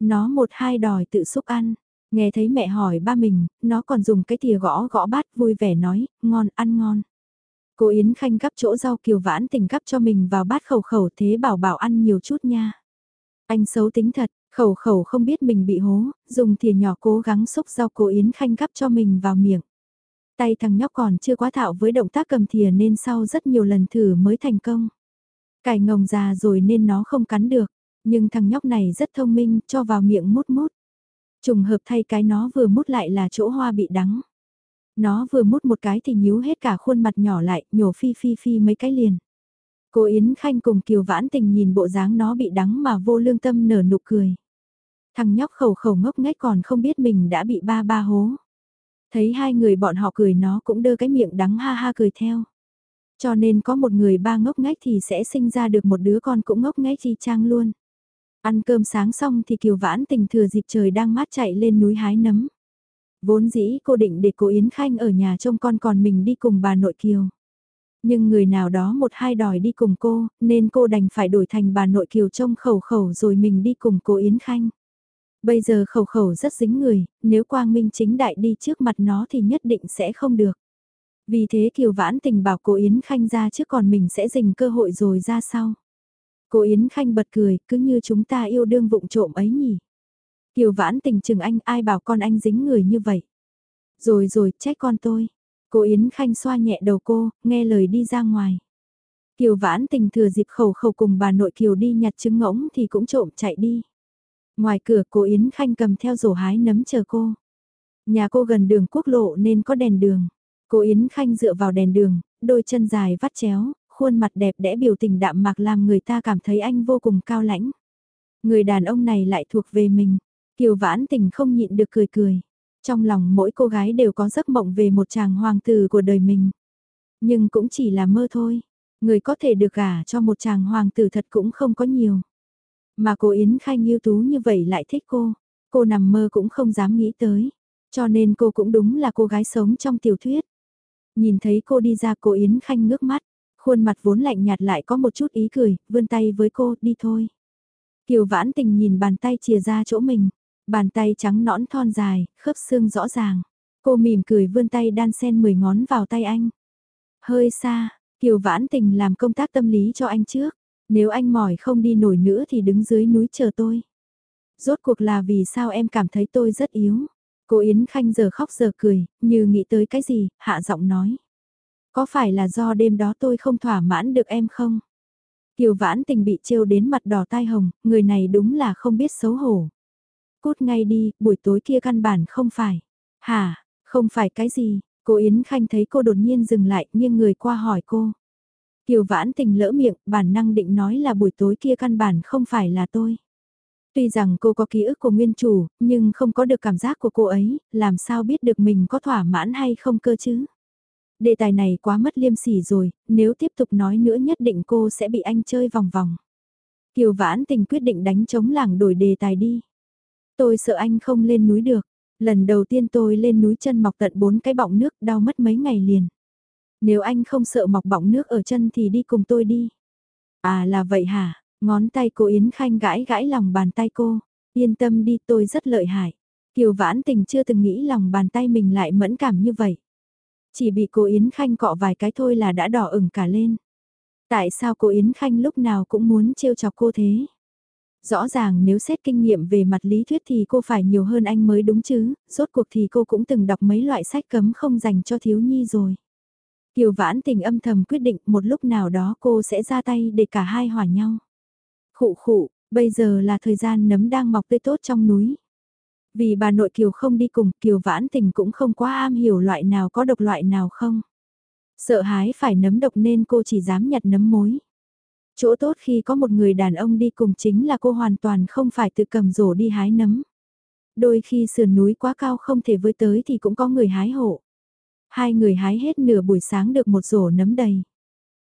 Nó một hai đòi tự xúc ăn, Nghe thấy mẹ hỏi ba mình, nó còn dùng cái thìa gõ gõ bát vui vẻ nói, ngon, ăn ngon. Cô Yến Khanh gắp chỗ rau kiều vãn tình gắp cho mình vào bát khẩu khẩu thế bảo bảo ăn nhiều chút nha. Anh xấu tính thật, khẩu khẩu không biết mình bị hố, dùng thìa nhỏ cố gắng xúc rau cô Yến Khanh gắp cho mình vào miệng. Tay thằng nhóc còn chưa quá thạo với động tác cầm thìa nên sau rất nhiều lần thử mới thành công. Cải ngồng già rồi nên nó không cắn được, nhưng thằng nhóc này rất thông minh cho vào miệng mút mút. Trùng hợp thay cái nó vừa mút lại là chỗ hoa bị đắng. Nó vừa mút một cái thì nhíu hết cả khuôn mặt nhỏ lại, nhổ phi phi phi mấy cái liền. Cô Yến Khanh cùng Kiều Vãn Tình nhìn bộ dáng nó bị đắng mà vô lương tâm nở nụ cười. Thằng nhóc khẩu khẩu ngốc nghếch còn không biết mình đã bị ba ba hố. Thấy hai người bọn họ cười nó cũng đơ cái miệng đắng ha ha cười theo. Cho nên có một người ba ngốc nghếch thì sẽ sinh ra được một đứa con cũng ngốc nghếch chi trang luôn. Ăn cơm sáng xong thì Kiều Vãn tình thừa dịp trời đang mát chạy lên núi hái nấm. Vốn dĩ cô định để cô Yến Khanh ở nhà trông con còn mình đi cùng bà nội Kiều. Nhưng người nào đó một hai đòi đi cùng cô, nên cô đành phải đổi thành bà nội Kiều trông khẩu khẩu rồi mình đi cùng cô Yến Khanh. Bây giờ khẩu khẩu rất dính người, nếu Quang Minh chính đại đi trước mặt nó thì nhất định sẽ không được. Vì thế Kiều Vãn tình bảo cô Yến Khanh ra trước còn mình sẽ dình cơ hội rồi ra sau. Cô Yến Khanh bật cười, cứ như chúng ta yêu đương vụng trộm ấy nhỉ. Kiều vãn tình chừng anh, ai bảo con anh dính người như vậy. Rồi rồi, trách con tôi. Cô Yến Khanh xoa nhẹ đầu cô, nghe lời đi ra ngoài. Kiều vãn tình thừa dịp khẩu khẩu cùng bà nội Kiều đi nhặt trứng ngỗng thì cũng trộm chạy đi. Ngoài cửa cô Yến Khanh cầm theo rổ hái nấm chờ cô. Nhà cô gần đường quốc lộ nên có đèn đường. Cô Yến Khanh dựa vào đèn đường, đôi chân dài vắt chéo, khuôn mặt đẹp đẽ biểu tình đạm mạc làm người ta cảm thấy anh vô cùng cao lãnh. Người đàn ông này lại thuộc về mình. Kiều vãn tình không nhịn được cười cười. Trong lòng mỗi cô gái đều có giấc mộng về một chàng hoàng tử của đời mình. Nhưng cũng chỉ là mơ thôi. Người có thể được gả cho một chàng hoàng tử thật cũng không có nhiều. Mà cô Yến Khanh yêu tú như vậy lại thích cô. Cô nằm mơ cũng không dám nghĩ tới. Cho nên cô cũng đúng là cô gái sống trong tiểu thuyết. Nhìn thấy cô đi ra cô Yến Khanh ngước mắt. Khuôn mặt vốn lạnh nhạt lại có một chút ý cười, vươn tay với cô, đi thôi. Kiều vãn tình nhìn bàn tay chìa ra chỗ mình, bàn tay trắng nõn thon dài, khớp xương rõ ràng. Cô mỉm cười vươn tay đan sen mười ngón vào tay anh. Hơi xa, Kiều vãn tình làm công tác tâm lý cho anh trước. Nếu anh mỏi không đi nổi nữa thì đứng dưới núi chờ tôi. Rốt cuộc là vì sao em cảm thấy tôi rất yếu. Cô Yến Khanh giờ khóc giờ cười, như nghĩ tới cái gì, hạ giọng nói. Có phải là do đêm đó tôi không thỏa mãn được em không? Kiều vãn tình bị trêu đến mặt đỏ tai hồng, người này đúng là không biết xấu hổ. Cút ngay đi, buổi tối kia căn bản không phải. Hả, không phải cái gì, cô Yến Khanh thấy cô đột nhiên dừng lại nhưng người qua hỏi cô. Kiều vãn tình lỡ miệng, bản năng định nói là buổi tối kia căn bản không phải là tôi. Tuy rằng cô có ký ức của nguyên chủ, nhưng không có được cảm giác của cô ấy, làm sao biết được mình có thỏa mãn hay không cơ chứ? Đề tài này quá mất liêm sỉ rồi, nếu tiếp tục nói nữa nhất định cô sẽ bị anh chơi vòng vòng. Kiều Vãn Tình quyết định đánh chống làng đổi đề tài đi. Tôi sợ anh không lên núi được. Lần đầu tiên tôi lên núi chân mọc tận bốn cái bọng nước, đau mất mấy ngày liền. Nếu anh không sợ mọc bọng nước ở chân thì đi cùng tôi đi. À là vậy hả? Ngón tay cô Yến Khanh gãi gãi lòng bàn tay cô. Yên tâm đi, tôi rất lợi hại. Kiều Vãn Tình chưa từng nghĩ lòng bàn tay mình lại mẫn cảm như vậy. Chỉ bị cô Yến Khanh cọ vài cái thôi là đã đỏ ửng cả lên. Tại sao cô Yến Khanh lúc nào cũng muốn trêu chọc cô thế? Rõ ràng nếu xét kinh nghiệm về mặt lý thuyết thì cô phải nhiều hơn anh mới đúng chứ, rốt cuộc thì cô cũng từng đọc mấy loại sách cấm không dành cho thiếu nhi rồi. Kiều vãn tình âm thầm quyết định một lúc nào đó cô sẽ ra tay để cả hai hòa nhau. Khụ khụ, bây giờ là thời gian nấm đang mọc tươi tốt trong núi. Vì bà nội Kiều không đi cùng, Kiều vãn tình cũng không quá am hiểu loại nào có độc loại nào không. Sợ hái phải nấm độc nên cô chỉ dám nhặt nấm mối. Chỗ tốt khi có một người đàn ông đi cùng chính là cô hoàn toàn không phải tự cầm rổ đi hái nấm. Đôi khi sườn núi quá cao không thể với tới thì cũng có người hái hộ. Hai người hái hết nửa buổi sáng được một rổ nấm đầy.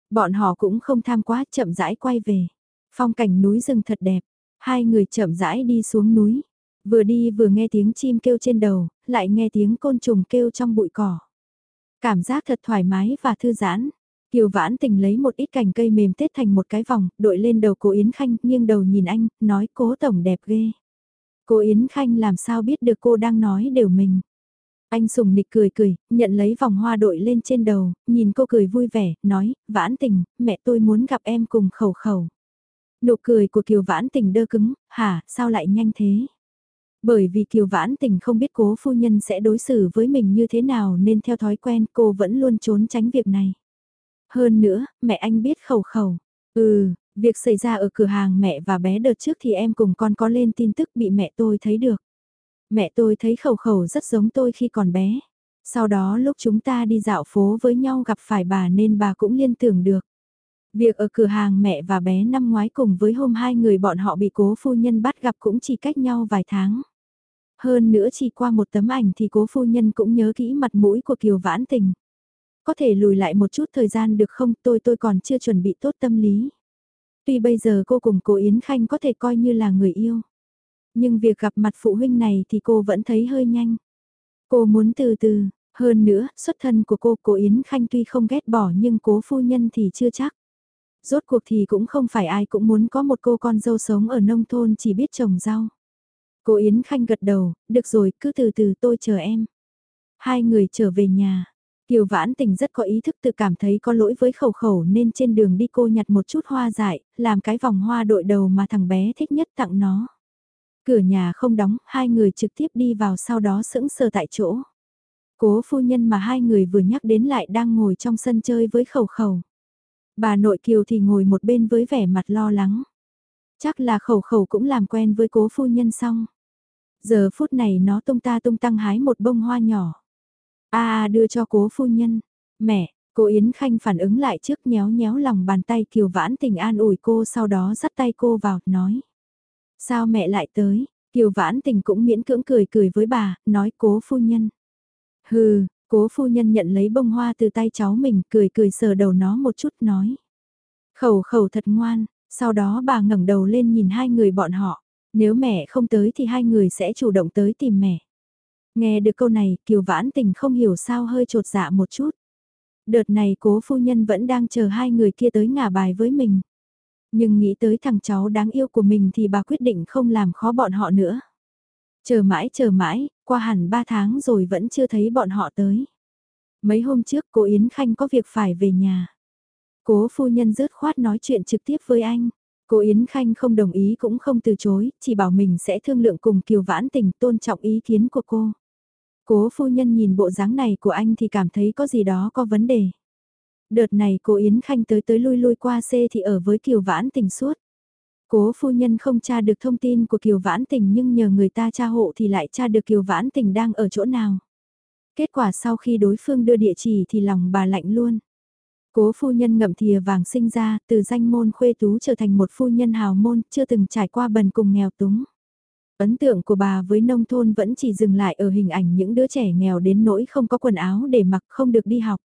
Bọn họ cũng không tham quá chậm rãi quay về. Phong cảnh núi rừng thật đẹp. Hai người chậm rãi đi xuống núi. Vừa đi vừa nghe tiếng chim kêu trên đầu, lại nghe tiếng côn trùng kêu trong bụi cỏ. Cảm giác thật thoải mái và thư giãn. Kiều Vãn Tình lấy một ít cành cây mềm tết thành một cái vòng, đội lên đầu cô Yến Khanh, nghiêng đầu nhìn anh, nói cố tổng đẹp ghê. Cô Yến Khanh làm sao biết được cô đang nói đều mình. Anh sùng nịch cười cười, nhận lấy vòng hoa đội lên trên đầu, nhìn cô cười vui vẻ, nói, Vãn Tình, mẹ tôi muốn gặp em cùng khẩu khẩu. Nụ cười của Kiều Vãn Tình đơ cứng, hả, sao lại nhanh thế? Bởi vì Kiều Vãn Tình không biết cố phu nhân sẽ đối xử với mình như thế nào nên theo thói quen cô vẫn luôn trốn tránh việc này. Hơn nữa, mẹ anh biết khẩu khẩu. Ừ, việc xảy ra ở cửa hàng mẹ và bé đợt trước thì em cùng con có lên tin tức bị mẹ tôi thấy được. Mẹ tôi thấy khẩu khẩu rất giống tôi khi còn bé. Sau đó lúc chúng ta đi dạo phố với nhau gặp phải bà nên bà cũng liên tưởng được. Việc ở cửa hàng mẹ và bé năm ngoái cùng với hôm hai người bọn họ bị cố phu nhân bắt gặp cũng chỉ cách nhau vài tháng. Hơn nữa chỉ qua một tấm ảnh thì cố phu nhân cũng nhớ kỹ mặt mũi của Kiều Vãn Tình. Có thể lùi lại một chút thời gian được không tôi tôi còn chưa chuẩn bị tốt tâm lý. Tuy bây giờ cô cùng cô Yến Khanh có thể coi như là người yêu. Nhưng việc gặp mặt phụ huynh này thì cô vẫn thấy hơi nhanh. Cô muốn từ từ, hơn nữa, xuất thân của cô, cô Yến Khanh tuy không ghét bỏ nhưng cố phu nhân thì chưa chắc. Rốt cuộc thì cũng không phải ai cũng muốn có một cô con dâu sống ở nông thôn chỉ biết trồng rau. Cô Yến Khanh gật đầu, được rồi, cứ từ từ tôi chờ em. Hai người trở về nhà. Kiều Vãn Tình rất có ý thức tự cảm thấy có lỗi với khẩu khẩu nên trên đường đi cô nhặt một chút hoa dại, làm cái vòng hoa đội đầu mà thằng bé thích nhất tặng nó. Cửa nhà không đóng, hai người trực tiếp đi vào sau đó sững sờ tại chỗ. Cố phu nhân mà hai người vừa nhắc đến lại đang ngồi trong sân chơi với khẩu khẩu. Bà nội Kiều thì ngồi một bên với vẻ mặt lo lắng. Chắc là khẩu khẩu cũng làm quen với cố phu nhân xong. Giờ phút này nó tung ta tung tăng hái một bông hoa nhỏ a đưa cho cố phu nhân. Mẹ, cô Yến Khanh phản ứng lại trước nhéo nhéo lòng bàn tay Kiều Vãn Tình an ủi cô sau đó dắt tay cô vào, nói. Sao mẹ lại tới? Kiều Vãn Tình cũng miễn cưỡng cười cười với bà, nói cố phu nhân. Hừ, cố phu nhân nhận lấy bông hoa từ tay cháu mình, cười cười sờ đầu nó một chút nói. Khẩu khẩu thật ngoan, sau đó bà ngẩng đầu lên nhìn hai người bọn họ. Nếu mẹ không tới thì hai người sẽ chủ động tới tìm mẹ. Nghe được câu này, Kiều Vãn Tình không hiểu sao hơi trột dạ một chút. Đợt này cố phu nhân vẫn đang chờ hai người kia tới ngả bài với mình. Nhưng nghĩ tới thằng cháu đáng yêu của mình thì bà quyết định không làm khó bọn họ nữa. Chờ mãi chờ mãi, qua hẳn ba tháng rồi vẫn chưa thấy bọn họ tới. Mấy hôm trước cô Yến Khanh có việc phải về nhà. Cố phu nhân rớt khoát nói chuyện trực tiếp với anh. Cô Yến Khanh không đồng ý cũng không từ chối, chỉ bảo mình sẽ thương lượng cùng Kiều Vãn Tình tôn trọng ý kiến của cô. Cố phu nhân nhìn bộ dáng này của anh thì cảm thấy có gì đó có vấn đề. Đợt này cô Yến Khanh tới tới lui lui qua C thì ở với Kiều Vãn Tình suốt. Cố phu nhân không tra được thông tin của Kiều Vãn Tình nhưng nhờ người ta tra hộ thì lại tra được Kiều Vãn Tình đang ở chỗ nào. Kết quả sau khi đối phương đưa địa chỉ thì lòng bà lạnh luôn. Cố phu nhân ngậm thìa vàng sinh ra, từ danh môn khuê tú trở thành một phu nhân hào môn, chưa từng trải qua bần cùng nghèo túng. Ấn tượng của bà với nông thôn vẫn chỉ dừng lại ở hình ảnh những đứa trẻ nghèo đến nỗi không có quần áo để mặc không được đi học.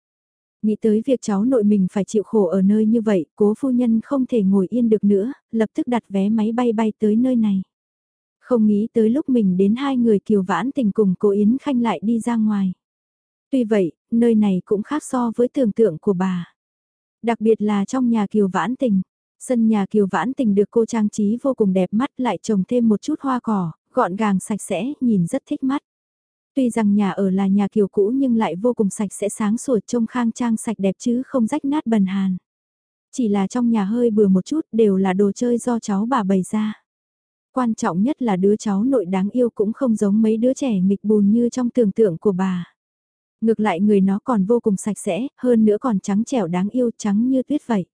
Nghĩ tới việc cháu nội mình phải chịu khổ ở nơi như vậy, cố phu nhân không thể ngồi yên được nữa, lập tức đặt vé máy bay bay tới nơi này. Không nghĩ tới lúc mình đến hai người kiều vãn tình cùng cô Yến Khanh lại đi ra ngoài. Tuy vậy, nơi này cũng khác so với tưởng tượng của bà. Đặc biệt là trong nhà kiều vãn tình. Sân nhà kiều vãn tình được cô trang trí vô cùng đẹp mắt lại trồng thêm một chút hoa cỏ, gọn gàng sạch sẽ, nhìn rất thích mắt. Tuy rằng nhà ở là nhà kiều cũ nhưng lại vô cùng sạch sẽ sáng sủa trông khang trang sạch đẹp chứ không rách nát bần hàn. Chỉ là trong nhà hơi bừa một chút đều là đồ chơi do cháu bà bày ra. Quan trọng nhất là đứa cháu nội đáng yêu cũng không giống mấy đứa trẻ nghịch bùn như trong tưởng tượng của bà. Ngược lại người nó còn vô cùng sạch sẽ, hơn nữa còn trắng trẻo đáng yêu trắng như tuyết vậy.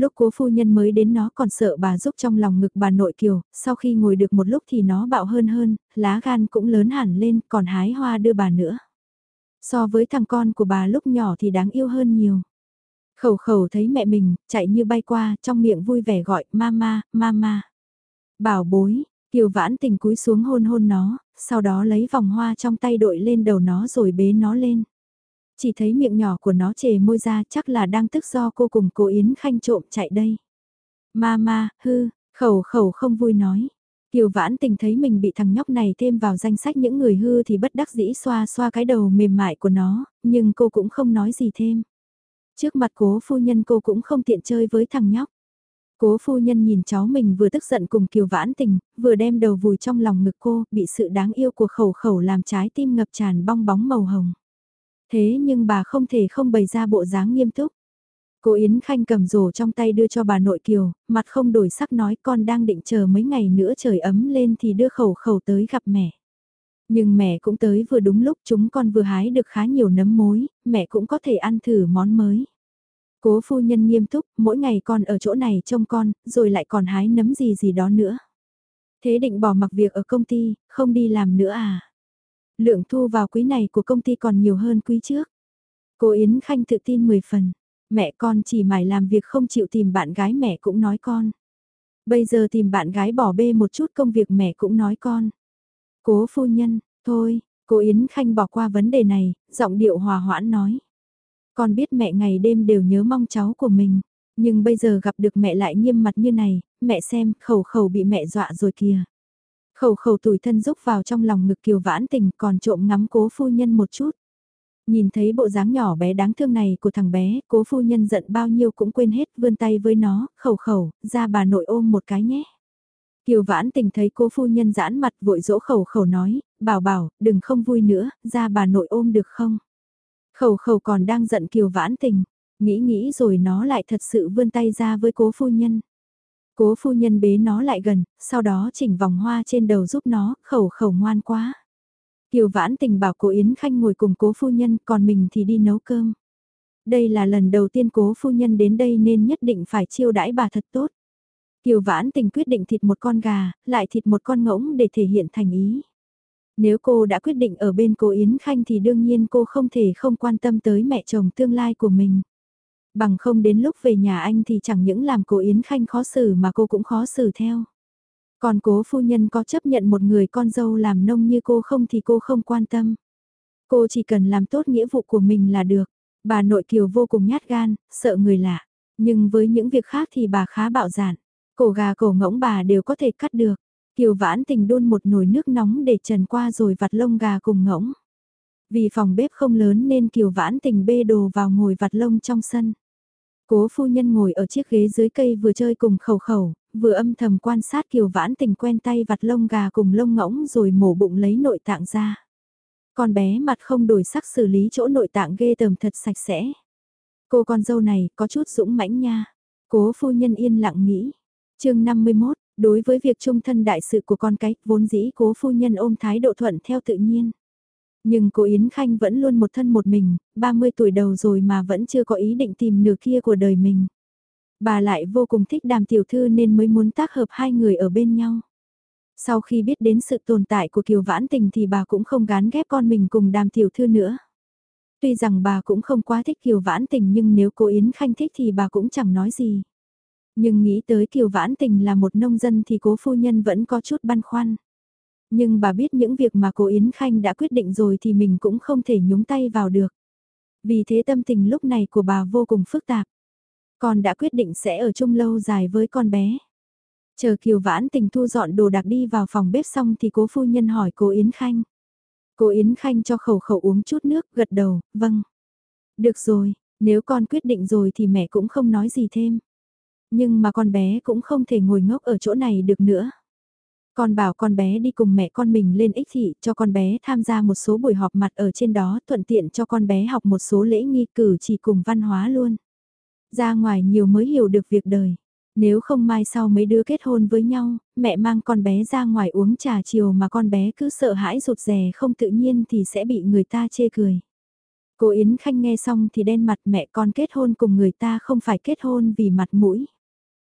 Lúc cố phu nhân mới đến nó còn sợ bà giúp trong lòng ngực bà nội kiều, sau khi ngồi được một lúc thì nó bạo hơn hơn, lá gan cũng lớn hẳn lên, còn hái hoa đưa bà nữa. So với thằng con của bà lúc nhỏ thì đáng yêu hơn nhiều. Khẩu khẩu thấy mẹ mình, chạy như bay qua, trong miệng vui vẻ gọi, mama, mama. Bảo bối, kiều vãn tình cúi xuống hôn hôn nó, sau đó lấy vòng hoa trong tay đội lên đầu nó rồi bế nó lên. Chỉ thấy miệng nhỏ của nó chề môi ra chắc là đang tức do cô cùng cô Yến Khanh trộm chạy đây. Mama, hư, khẩu khẩu không vui nói. Kiều vãn tình thấy mình bị thằng nhóc này thêm vào danh sách những người hư thì bất đắc dĩ xoa xoa cái đầu mềm mại của nó, nhưng cô cũng không nói gì thêm. Trước mặt cố phu nhân cô cũng không tiện chơi với thằng nhóc. Cố phu nhân nhìn cháu mình vừa tức giận cùng kiều vãn tình, vừa đem đầu vùi trong lòng ngực cô, bị sự đáng yêu của khẩu khẩu làm trái tim ngập tràn bong bóng màu hồng. Thế nhưng bà không thể không bày ra bộ dáng nghiêm túc. Cô Yến Khanh cầm rổ trong tay đưa cho bà nội kiều, mặt không đổi sắc nói con đang định chờ mấy ngày nữa trời ấm lên thì đưa khẩu khẩu tới gặp mẹ. Nhưng mẹ cũng tới vừa đúng lúc chúng con vừa hái được khá nhiều nấm mối, mẹ cũng có thể ăn thử món mới. Cố phu nhân nghiêm túc, mỗi ngày con ở chỗ này trông con, rồi lại còn hái nấm gì gì đó nữa. Thế định bỏ mặc việc ở công ty, không đi làm nữa à? Lượng thu vào quý này của công ty còn nhiều hơn quý trước. Cô Yến Khanh tự tin 10 phần. Mẹ con chỉ mải làm việc không chịu tìm bạn gái mẹ cũng nói con. Bây giờ tìm bạn gái bỏ bê một chút công việc mẹ cũng nói con. Cố phu nhân, thôi, cô Yến Khanh bỏ qua vấn đề này, giọng điệu hòa hoãn nói. Con biết mẹ ngày đêm đều nhớ mong cháu của mình, nhưng bây giờ gặp được mẹ lại nghiêm mặt như này, mẹ xem, khẩu khẩu bị mẹ dọa rồi kìa. Khẩu khẩu tủi thân rúc vào trong lòng ngực kiều vãn tình còn trộm ngắm cố phu nhân một chút. Nhìn thấy bộ dáng nhỏ bé đáng thương này của thằng bé, cố phu nhân giận bao nhiêu cũng quên hết vươn tay với nó, khẩu khẩu, ra bà nội ôm một cái nhé. Kiều vãn tình thấy cố phu nhân giãn mặt vội dỗ khẩu khẩu nói, bảo bảo, đừng không vui nữa, ra bà nội ôm được không? Khẩu khẩu còn đang giận kiều vãn tình, nghĩ nghĩ rồi nó lại thật sự vươn tay ra với cố phu nhân. Cố phu nhân bế nó lại gần, sau đó chỉnh vòng hoa trên đầu giúp nó, khẩu khẩu ngoan quá. Kiều vãn tình bảo cô Yến Khanh ngồi cùng cố phu nhân, còn mình thì đi nấu cơm. Đây là lần đầu tiên cố phu nhân đến đây nên nhất định phải chiêu đãi bà thật tốt. Kiều vãn tình quyết định thịt một con gà, lại thịt một con ngỗng để thể hiện thành ý. Nếu cô đã quyết định ở bên cô Yến Khanh thì đương nhiên cô không thể không quan tâm tới mẹ chồng tương lai của mình. Bằng không đến lúc về nhà anh thì chẳng những làm cô Yến Khanh khó xử mà cô cũng khó xử theo. Còn cố phu nhân có chấp nhận một người con dâu làm nông như cô không thì cô không quan tâm. Cô chỉ cần làm tốt nghĩa vụ của mình là được. Bà nội kiều vô cùng nhát gan, sợ người lạ. Nhưng với những việc khác thì bà khá bạo dạn. Cổ gà cổ ngỗng bà đều có thể cắt được. Kiều vãn tình đun một nồi nước nóng để trần qua rồi vặt lông gà cùng ngỗng. Vì phòng bếp không lớn nên Kiều vãn tình bê đồ vào ngồi vặt lông trong sân. Cố phu nhân ngồi ở chiếc ghế dưới cây vừa chơi cùng khẩu khẩu, vừa âm thầm quan sát Kiều vãn tình quen tay vặt lông gà cùng lông ngỗng rồi mổ bụng lấy nội tạng ra. Con bé mặt không đổi sắc xử lý chỗ nội tạng ghê tởm thật sạch sẽ. Cô con dâu này có chút dũng mãnh nha. Cố phu nhân yên lặng nghĩ. chương 51, Đối với việc trung thân đại sự của con cái, vốn dĩ cố phu nhân ôm thái độ thuận theo tự nhiên. Nhưng cô Yến Khanh vẫn luôn một thân một mình, 30 tuổi đầu rồi mà vẫn chưa có ý định tìm nửa kia của đời mình. Bà lại vô cùng thích đàm tiểu thư nên mới muốn tác hợp hai người ở bên nhau. Sau khi biết đến sự tồn tại của Kiều Vãn Tình thì bà cũng không gán ghép con mình cùng đàm tiểu thư nữa. Tuy rằng bà cũng không quá thích Kiều Vãn Tình nhưng nếu cô Yến Khanh thích thì bà cũng chẳng nói gì. Nhưng nghĩ tới Kiều Vãn Tình là một nông dân thì cố phu nhân vẫn có chút băn khoăn. Nhưng bà biết những việc mà cô Yến Khanh đã quyết định rồi thì mình cũng không thể nhúng tay vào được. Vì thế tâm tình lúc này của bà vô cùng phức tạp. Con đã quyết định sẽ ở chung lâu dài với con bé. Chờ Kiều Vãn Tình thu dọn đồ đạc đi vào phòng bếp xong thì cố phu nhân hỏi cô Yến Khanh. Cô Yến Khanh cho khẩu khẩu uống chút nước, gật đầu, vâng. Được rồi, nếu con quyết định rồi thì mẹ cũng không nói gì thêm. Nhưng mà con bé cũng không thể ngồi ngốc ở chỗ này được nữa. Con bảo con bé đi cùng mẹ con mình lên ích thị cho con bé tham gia một số buổi họp mặt ở trên đó thuận tiện cho con bé học một số lễ nghi cử chỉ cùng văn hóa luôn. Ra ngoài nhiều mới hiểu được việc đời. Nếu không mai sau mấy đứa kết hôn với nhau, mẹ mang con bé ra ngoài uống trà chiều mà con bé cứ sợ hãi rụt rè không tự nhiên thì sẽ bị người ta chê cười. Cô Yến Khanh nghe xong thì đen mặt mẹ con kết hôn cùng người ta không phải kết hôn vì mặt mũi.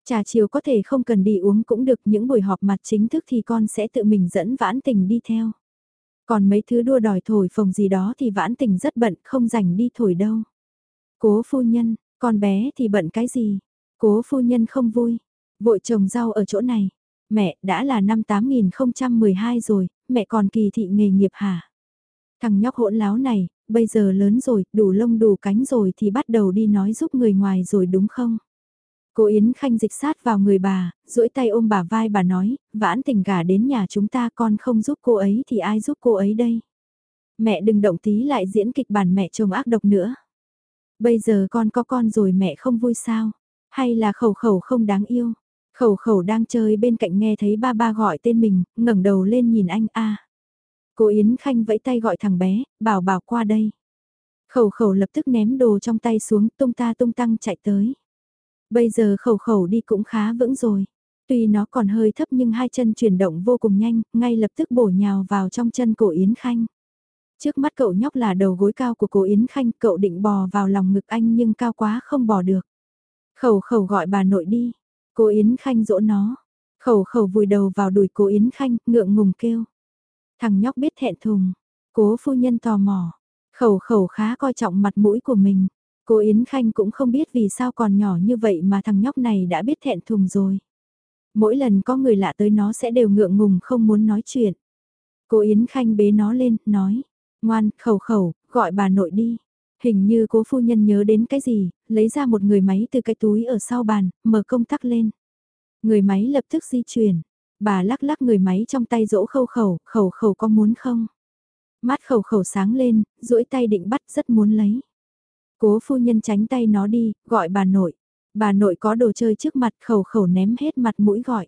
Trà chiều có thể không cần đi uống cũng được những buổi họp mặt chính thức thì con sẽ tự mình dẫn vãn tình đi theo. Còn mấy thứ đua đòi thổi phồng gì đó thì vãn tình rất bận không rảnh đi thổi đâu. Cố phu nhân, con bé thì bận cái gì? Cố phu nhân không vui, vội trồng rau ở chỗ này. Mẹ, đã là năm 8012 rồi, mẹ còn kỳ thị nghề nghiệp hả? Thằng nhóc hỗn láo này, bây giờ lớn rồi, đủ lông đủ cánh rồi thì bắt đầu đi nói giúp người ngoài rồi đúng không? Cô Yến Khanh dịch sát vào người bà, duỗi tay ôm bà vai bà nói, vãn tình gả đến nhà chúng ta con không giúp cô ấy thì ai giúp cô ấy đây? Mẹ đừng động tí lại diễn kịch bản mẹ chồng ác độc nữa. Bây giờ con có con rồi mẹ không vui sao? Hay là khẩu khẩu không đáng yêu? Khẩu khẩu đang chơi bên cạnh nghe thấy ba ba gọi tên mình, ngẩng đầu lên nhìn anh a. Cô Yến Khanh vẫy tay gọi thằng bé, bảo bảo qua đây. Khẩu khẩu lập tức ném đồ trong tay xuống tung ta tung tăng chạy tới. Bây giờ khẩu khẩu đi cũng khá vững rồi. Tuy nó còn hơi thấp nhưng hai chân chuyển động vô cùng nhanh, ngay lập tức bổ nhào vào trong chân cổ Yến Khanh. Trước mắt cậu nhóc là đầu gối cao của cô Yến Khanh, cậu định bò vào lòng ngực anh nhưng cao quá không bò được. Khẩu khẩu gọi bà nội đi. Cô Yến Khanh dỗ nó. Khẩu khẩu vùi đầu vào đùi cô Yến Khanh, ngượng ngùng kêu. Thằng nhóc biết thẹn thùng. Cố phu nhân tò mò. Khẩu khẩu khá coi trọng mặt mũi của mình. Cô Yến Khanh cũng không biết vì sao còn nhỏ như vậy mà thằng nhóc này đã biết thẹn thùng rồi. Mỗi lần có người lạ tới nó sẽ đều ngượng ngùng không muốn nói chuyện. Cô Yến Khanh bế nó lên, nói. Ngoan, khẩu khẩu, gọi bà nội đi. Hình như cố phu nhân nhớ đến cái gì, lấy ra một người máy từ cái túi ở sau bàn, mở công tắc lên. Người máy lập tức di chuyển. Bà lắc lắc người máy trong tay dỗ khâu khẩu, khẩu khẩu có muốn không? Mắt khẩu khẩu sáng lên, duỗi tay định bắt rất muốn lấy. Cố phu nhân tránh tay nó đi, gọi bà nội. Bà nội có đồ chơi trước mặt khẩu khẩu ném hết mặt mũi gọi.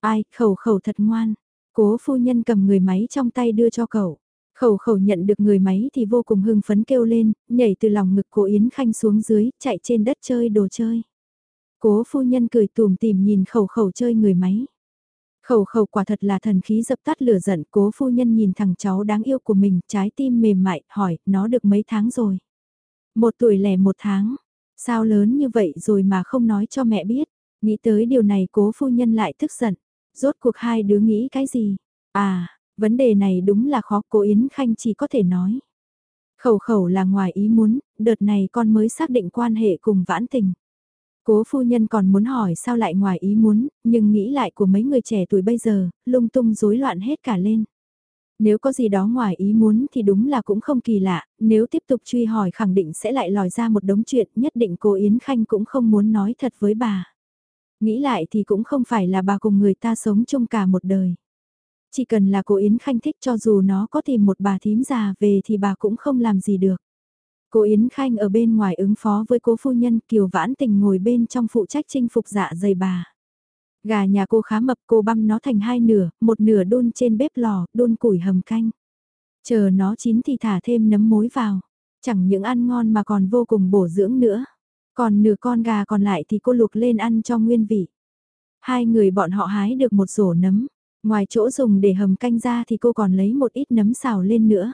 Ai, khẩu khẩu thật ngoan. Cố phu nhân cầm người máy trong tay đưa cho cậu. Khẩu khẩu nhận được người máy thì vô cùng hưng phấn kêu lên, nhảy từ lòng ngực cố Yến Khanh xuống dưới, chạy trên đất chơi đồ chơi. Cố phu nhân cười tùm tìm nhìn khẩu khẩu chơi người máy. Khẩu khẩu quả thật là thần khí dập tắt lửa giận, cố phu nhân nhìn thằng cháu đáng yêu của mình, trái tim mềm mại, hỏi, nó được mấy tháng rồi? Một tuổi lẻ một tháng, sao lớn như vậy rồi mà không nói cho mẹ biết, nghĩ tới điều này cố phu nhân lại tức giận, rốt cuộc hai đứa nghĩ cái gì? À, Vấn đề này đúng là khó cố Yến Khanh chỉ có thể nói. Khẩu khẩu là ngoài ý muốn, đợt này con mới xác định quan hệ cùng vãn tình. Cố phu nhân còn muốn hỏi sao lại ngoài ý muốn, nhưng nghĩ lại của mấy người trẻ tuổi bây giờ, lung tung rối loạn hết cả lên. Nếu có gì đó ngoài ý muốn thì đúng là cũng không kỳ lạ, nếu tiếp tục truy hỏi khẳng định sẽ lại lòi ra một đống chuyện, nhất định cô Yến Khanh cũng không muốn nói thật với bà. Nghĩ lại thì cũng không phải là bà cùng người ta sống chung cả một đời. Chỉ cần là cô Yến Khanh thích cho dù nó có tìm một bà thím già về thì bà cũng không làm gì được. Cô Yến Khanh ở bên ngoài ứng phó với cố phu nhân Kiều Vãn Tình ngồi bên trong phụ trách chinh phục dạ dày bà. Gà nhà cô khá mập cô băm nó thành hai nửa, một nửa đun trên bếp lò, đun củi hầm canh. Chờ nó chín thì thả thêm nấm mối vào. Chẳng những ăn ngon mà còn vô cùng bổ dưỡng nữa. Còn nửa con gà còn lại thì cô luộc lên ăn cho nguyên vị. Hai người bọn họ hái được một rổ nấm. Ngoài chỗ dùng để hầm canh ra thì cô còn lấy một ít nấm xào lên nữa.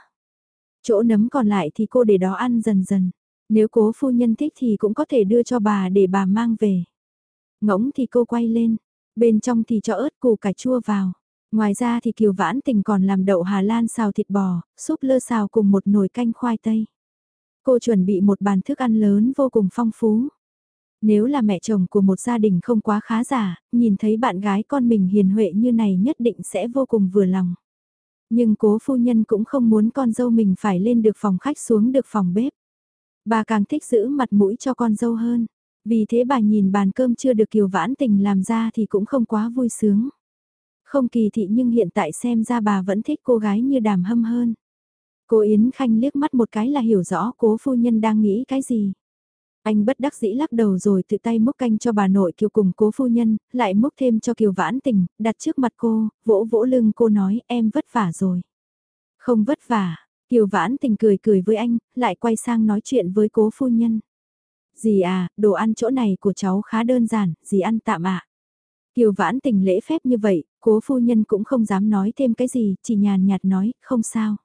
Chỗ nấm còn lại thì cô để đó ăn dần dần. Nếu cố phu nhân thích thì cũng có thể đưa cho bà để bà mang về. Ngỗng thì cô quay lên, bên trong thì cho ớt củ cải chua vào. Ngoài ra thì Kiều Vãn Tình còn làm đậu Hà Lan xào thịt bò, súp lơ xào cùng một nồi canh khoai tây. Cô chuẩn bị một bàn thức ăn lớn vô cùng phong phú. Nếu là mẹ chồng của một gia đình không quá khá giả, nhìn thấy bạn gái con mình hiền huệ như này nhất định sẽ vô cùng vừa lòng. Nhưng cố phu nhân cũng không muốn con dâu mình phải lên được phòng khách xuống được phòng bếp. Bà càng thích giữ mặt mũi cho con dâu hơn. Vì thế bà nhìn bàn cơm chưa được Kiều Vãn Tình làm ra thì cũng không quá vui sướng. Không kỳ thị nhưng hiện tại xem ra bà vẫn thích cô gái như đàm hâm hơn. Cô Yến Khanh liếc mắt một cái là hiểu rõ cố phu nhân đang nghĩ cái gì. Anh bất đắc dĩ lắc đầu rồi tự tay múc canh cho bà nội Kiều cùng cố phu nhân, lại múc thêm cho Kiều vãn tình, đặt trước mặt cô, vỗ vỗ lưng cô nói em vất vả rồi. Không vất vả, Kiều vãn tình cười cười với anh, lại quay sang nói chuyện với cố phu nhân. Dì à, đồ ăn chỗ này của cháu khá đơn giản, dì ăn tạm ạ. À. Kiều vãn tình lễ phép như vậy, cố phu nhân cũng không dám nói thêm cái gì, chỉ nhàn nhạt nói, không sao.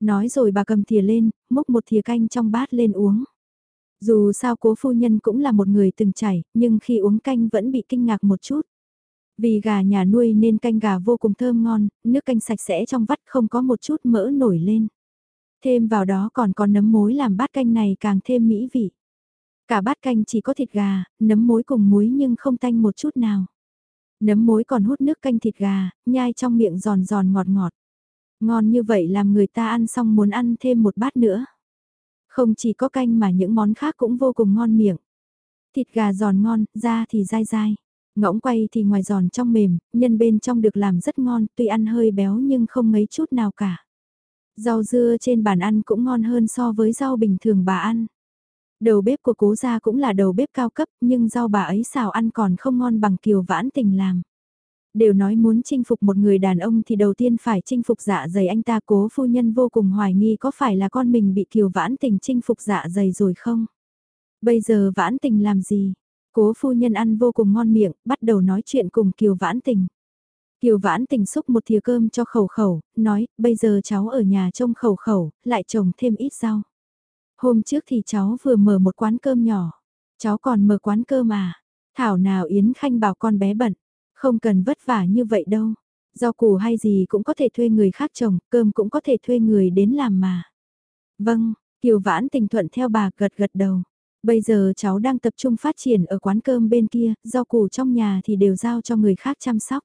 Nói rồi bà cầm thìa lên, múc một thìa canh trong bát lên uống. Dù sao cố phu nhân cũng là một người từng chảy, nhưng khi uống canh vẫn bị kinh ngạc một chút. Vì gà nhà nuôi nên canh gà vô cùng thơm ngon, nước canh sạch sẽ trong vắt không có một chút mỡ nổi lên. Thêm vào đó còn có nấm mối làm bát canh này càng thêm mỹ vị. Cả bát canh chỉ có thịt gà, nấm mối cùng muối nhưng không tanh một chút nào. Nấm mối còn hút nước canh thịt gà, nhai trong miệng giòn giòn ngọt ngọt. Ngon như vậy làm người ta ăn xong muốn ăn thêm một bát nữa. Không chỉ có canh mà những món khác cũng vô cùng ngon miệng. Thịt gà giòn ngon, da thì dai dai. Ngỗng quay thì ngoài giòn trong mềm, nhân bên trong được làm rất ngon, tuy ăn hơi béo nhưng không mấy chút nào cả. Rau dưa trên bàn ăn cũng ngon hơn so với rau bình thường bà ăn. Đầu bếp của cố gia cũng là đầu bếp cao cấp nhưng rau bà ấy xào ăn còn không ngon bằng kiều vãn tình làm. Đều nói muốn chinh phục một người đàn ông thì đầu tiên phải chinh phục dạ dày anh ta cố phu nhân vô cùng hoài nghi có phải là con mình bị kiều vãn tình chinh phục dạ dày rồi không? Bây giờ vãn tình làm gì? Cố phu nhân ăn vô cùng ngon miệng, bắt đầu nói chuyện cùng kiều vãn tình. Kiều vãn tình xúc một thìa cơm cho khẩu khẩu, nói, bây giờ cháu ở nhà trông khẩu khẩu, lại trồng thêm ít rau. Hôm trước thì cháu vừa mở một quán cơm nhỏ, cháu còn mở quán cơm à? Thảo nào Yến Khanh bảo con bé bận, không cần vất vả như vậy đâu. Rau củ hay gì cũng có thể thuê người khác trồng, cơm cũng có thể thuê người đến làm mà. Vâng, Kiều Vãn tình thuận theo bà gật gật đầu. Bây giờ cháu đang tập trung phát triển ở quán cơm bên kia, rau củ trong nhà thì đều giao cho người khác chăm sóc.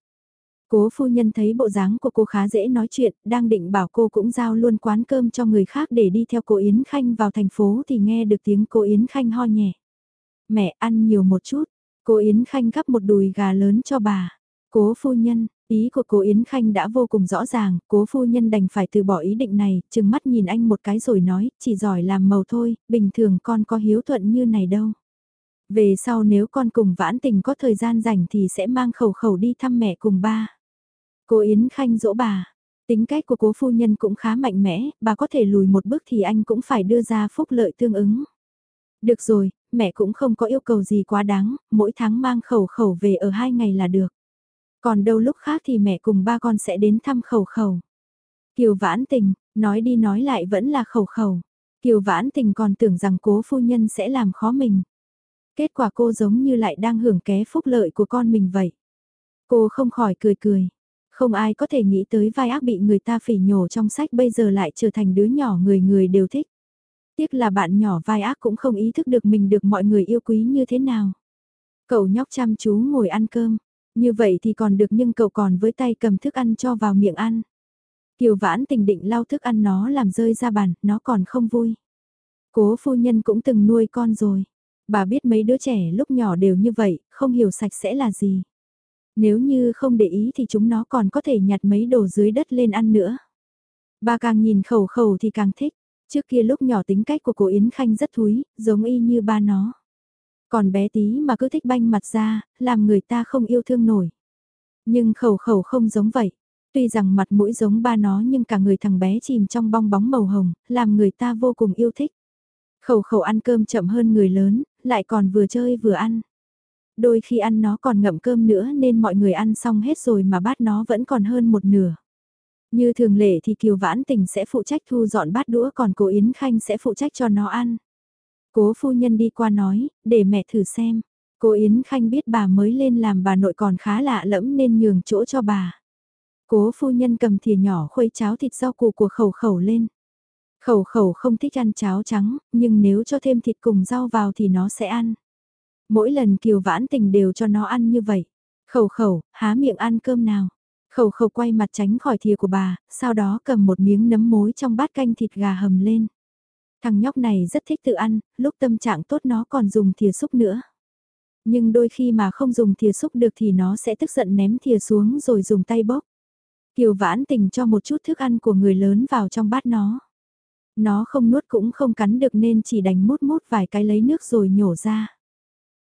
Cố phu nhân thấy bộ dáng của cô khá dễ nói chuyện, đang định bảo cô cũng giao luôn quán cơm cho người khác để đi theo cô Yến Khanh vào thành phố thì nghe được tiếng cô Yến Khanh ho nhẹ. Mẹ ăn nhiều một chút, Cô Yến Khanh gắp một đùi gà lớn cho bà. Cố phu nhân, ý của cô Yến Khanh đã vô cùng rõ ràng, cố phu nhân đành phải từ bỏ ý định này, chừng mắt nhìn anh một cái rồi nói, chỉ giỏi làm màu thôi, bình thường con có hiếu thuận như này đâu. Về sau nếu con cùng vãn tình có thời gian rảnh thì sẽ mang khẩu khẩu đi thăm mẹ cùng ba. Cô Yến Khanh dỗ bà, tính cách của cố phu nhân cũng khá mạnh mẽ, bà có thể lùi một bước thì anh cũng phải đưa ra phúc lợi tương ứng. Được rồi, mẹ cũng không có yêu cầu gì quá đáng, mỗi tháng mang khẩu khẩu về ở hai ngày là được. Còn đâu lúc khác thì mẹ cùng ba con sẽ đến thăm khẩu khẩu. Kiều vãn tình, nói đi nói lại vẫn là khẩu khẩu. Kiều vãn tình còn tưởng rằng cố phu nhân sẽ làm khó mình. Kết quả cô giống như lại đang hưởng ké phúc lợi của con mình vậy. Cô không khỏi cười cười. Không ai có thể nghĩ tới vai ác bị người ta phỉ nhổ trong sách bây giờ lại trở thành đứa nhỏ người người đều thích. Tiếc là bạn nhỏ vai ác cũng không ý thức được mình được mọi người yêu quý như thế nào. Cậu nhóc chăm chú ngồi ăn cơm, như vậy thì còn được nhưng cậu còn với tay cầm thức ăn cho vào miệng ăn. Kiều vãn tình định lau thức ăn nó làm rơi ra bàn, nó còn không vui. Cố phu nhân cũng từng nuôi con rồi. Bà biết mấy đứa trẻ lúc nhỏ đều như vậy, không hiểu sạch sẽ là gì. Nếu như không để ý thì chúng nó còn có thể nhặt mấy đồ dưới đất lên ăn nữa. Bà càng nhìn khẩu khẩu thì càng thích. Trước kia lúc nhỏ tính cách của cô Yến Khanh rất thúi, giống y như ba nó. Còn bé tí mà cứ thích banh mặt ra, làm người ta không yêu thương nổi. Nhưng khẩu khẩu không giống vậy. Tuy rằng mặt mũi giống ba nó nhưng cả người thằng bé chìm trong bong bóng màu hồng, làm người ta vô cùng yêu thích. Khẩu khẩu ăn cơm chậm hơn người lớn, lại còn vừa chơi vừa ăn. Đôi khi ăn nó còn ngậm cơm nữa nên mọi người ăn xong hết rồi mà bát nó vẫn còn hơn một nửa. Như thường lệ thì Kiều Vãn Tình sẽ phụ trách thu dọn bát đũa còn cô Yến Khanh sẽ phụ trách cho nó ăn. Cố phu nhân đi qua nói, để mẹ thử xem. Cô Yến Khanh biết bà mới lên làm bà nội còn khá lạ lẫm nên nhường chỗ cho bà. Cố phu nhân cầm thìa nhỏ khuấy cháo thịt rau củ của khẩu khẩu lên. Khẩu khẩu không thích ăn cháo trắng, nhưng nếu cho thêm thịt cùng rau vào thì nó sẽ ăn. Mỗi lần Kiều Vãn Tình đều cho nó ăn như vậy. Khẩu khẩu, há miệng ăn cơm nào. Khẩu khẩu quay mặt tránh khỏi thìa của bà, sau đó cầm một miếng nấm mối trong bát canh thịt gà hầm lên. Thằng nhóc này rất thích tự ăn, lúc tâm trạng tốt nó còn dùng thìa xúc nữa. Nhưng đôi khi mà không dùng thìa xúc được thì nó sẽ tức giận ném thìa xuống rồi dùng tay bốc. Kiều vãn tình cho một chút thức ăn của người lớn vào trong bát nó. Nó không nuốt cũng không cắn được nên chỉ đành mút mút vài cái lấy nước rồi nhổ ra.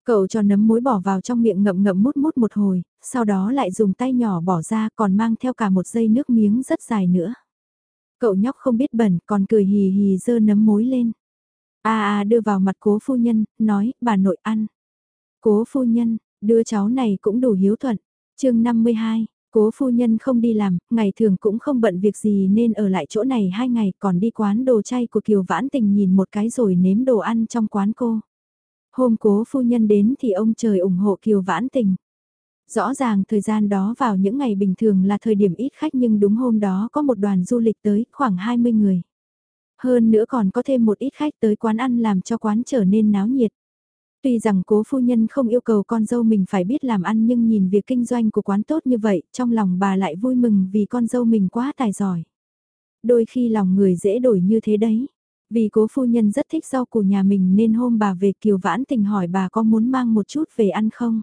Cậu cho nấm muối bỏ vào trong miệng ngậm ngậm mút mút một hồi, sau đó lại dùng tay nhỏ bỏ ra còn mang theo cả một dây nước miếng rất dài nữa. Cậu nhóc không biết bẩn còn cười hì hì dơ nấm mối lên. A a đưa vào mặt cố phu nhân, nói, bà nội ăn. Cố phu nhân, đứa cháu này cũng đủ hiếu thuận. chương 52, cố phu nhân không đi làm, ngày thường cũng không bận việc gì nên ở lại chỗ này hai ngày còn đi quán đồ chay của Kiều Vãn Tình nhìn một cái rồi nếm đồ ăn trong quán cô. Hôm cố phu nhân đến thì ông trời ủng hộ Kiều Vãn Tình. Rõ ràng thời gian đó vào những ngày bình thường là thời điểm ít khách nhưng đúng hôm đó có một đoàn du lịch tới khoảng 20 người. Hơn nữa còn có thêm một ít khách tới quán ăn làm cho quán trở nên náo nhiệt. Tuy rằng cố phu nhân không yêu cầu con dâu mình phải biết làm ăn nhưng nhìn việc kinh doanh của quán tốt như vậy, trong lòng bà lại vui mừng vì con dâu mình quá tài giỏi. Đôi khi lòng người dễ đổi như thế đấy. Vì cố phu nhân rất thích rau củ nhà mình nên hôm bà về Kiều Vãn Tình hỏi bà có muốn mang một chút về ăn không?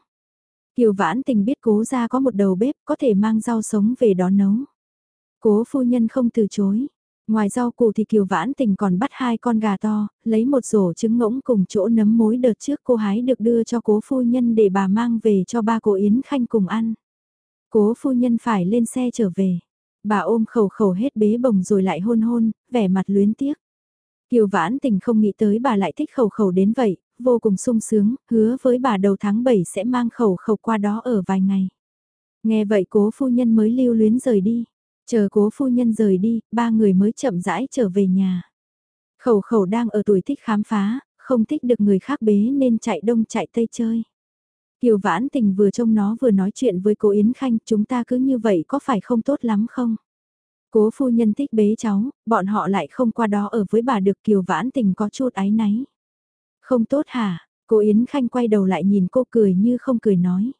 Kiều Vãn Tình biết cố ra có một đầu bếp có thể mang rau sống về đó nấu. Cố phu nhân không từ chối. Ngoài rau củ thì Kiều Vãn Tình còn bắt hai con gà to, lấy một rổ trứng ngỗng cùng chỗ nấm mối đợt trước cô hái được đưa cho cố phu nhân để bà mang về cho ba cô Yến Khanh cùng ăn. Cố phu nhân phải lên xe trở về. Bà ôm khẩu khẩu hết bế bồng rồi lại hôn hôn, vẻ mặt luyến tiếc. Kiều Vãn Tình không nghĩ tới bà lại thích khẩu khẩu đến vậy, vô cùng sung sướng, hứa với bà đầu tháng 7 sẽ mang khẩu khẩu qua đó ở vài ngày. Nghe vậy cố phu nhân mới lưu luyến rời đi. Chờ cố phu nhân rời đi, ba người mới chậm rãi trở về nhà. Khẩu khẩu đang ở tuổi thích khám phá, không thích được người khác bế nên chạy đông chạy tây chơi. Kiều Vãn Tình vừa trông nó vừa nói chuyện với cô Yến Khanh, chúng ta cứ như vậy có phải không tốt lắm không? Cố phu nhân thích bế cháu, bọn họ lại không qua đó ở với bà được Kiều Vãn Tình có chút áy náy. Không tốt hả? Cô Yến Khanh quay đầu lại nhìn cô cười như không cười nói.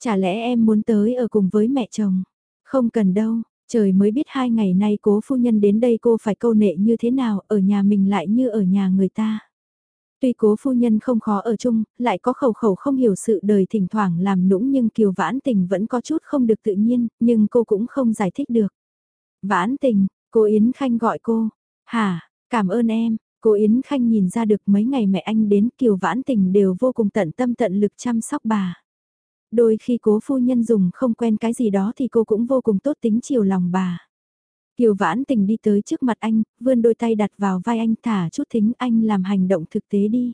Chả lẽ em muốn tới ở cùng với mẹ chồng? Không cần đâu, trời mới biết hai ngày nay cố phu nhân đến đây cô phải câu nệ như thế nào, ở nhà mình lại như ở nhà người ta. Tuy cố phu nhân không khó ở chung, lại có khẩu khẩu không hiểu sự đời thỉnh thoảng làm nũng nhưng kiều vãn tình vẫn có chút không được tự nhiên, nhưng cô cũng không giải thích được. Vãn tình, cô Yến Khanh gọi cô. Hả, cảm ơn em, cô Yến Khanh nhìn ra được mấy ngày mẹ anh đến kiều vãn tình đều vô cùng tận tâm tận lực chăm sóc bà. Đôi khi cố phu nhân dùng không quen cái gì đó thì cô cũng vô cùng tốt tính chiều lòng bà. Kiều vãn tình đi tới trước mặt anh, vươn đôi tay đặt vào vai anh thả chút thính anh làm hành động thực tế đi.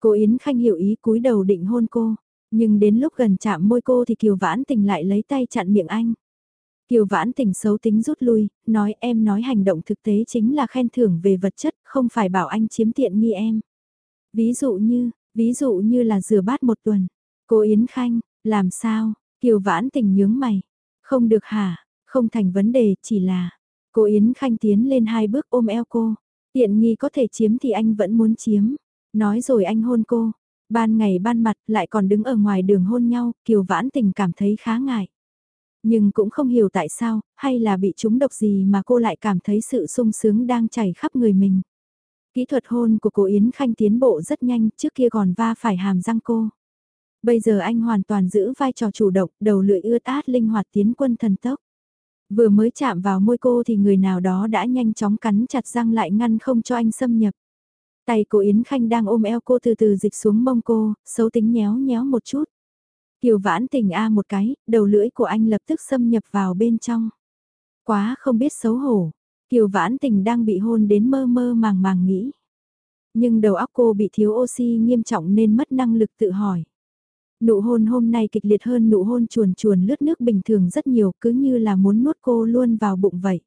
Cô Yến Khanh hiểu ý cúi đầu định hôn cô, nhưng đến lúc gần chạm môi cô thì Kiều vãn tình lại lấy tay chặn miệng anh. Kiều vãn tình xấu tính rút lui, nói em nói hành động thực tế chính là khen thưởng về vật chất, không phải bảo anh chiếm tiện nghi em. Ví dụ như, ví dụ như là rửa bát một tuần. Cô Yến Khanh, làm sao? Kiều vãn tình nhướng mày. Không được hả? Không thành vấn đề, chỉ là... Cô Yến Khanh tiến lên hai bước ôm eo cô. Tiện nghi có thể chiếm thì anh vẫn muốn chiếm. Nói rồi anh hôn cô. Ban ngày ban mặt lại còn đứng ở ngoài đường hôn nhau, Kiều Vãn Tình cảm thấy khá ngại. Nhưng cũng không hiểu tại sao, hay là bị trúng độc gì mà cô lại cảm thấy sự sung sướng đang chảy khắp người mình. Kỹ thuật hôn của cô Yến Khanh tiến bộ rất nhanh, trước kia còn va phải hàm răng cô. Bây giờ anh hoàn toàn giữ vai trò chủ động, đầu lưỡi ướt át linh hoạt tiến quân thần tốc. Vừa mới chạm vào môi cô thì người nào đó đã nhanh chóng cắn chặt răng lại ngăn không cho anh xâm nhập. Tay cô Yến Khanh đang ôm eo cô từ từ dịch xuống mông cô, xấu tính nhéo nhéo một chút. Kiều vãn tình A một cái, đầu lưỡi của anh lập tức xâm nhập vào bên trong. Quá không biết xấu hổ, Kiều vãn tình đang bị hôn đến mơ mơ màng màng nghĩ. Nhưng đầu óc cô bị thiếu oxy nghiêm trọng nên mất năng lực tự hỏi. Nụ hôn hôm nay kịch liệt hơn nụ hôn chuồn chuồn lướt nước bình thường rất nhiều cứ như là muốn nuốt cô luôn vào bụng vậy.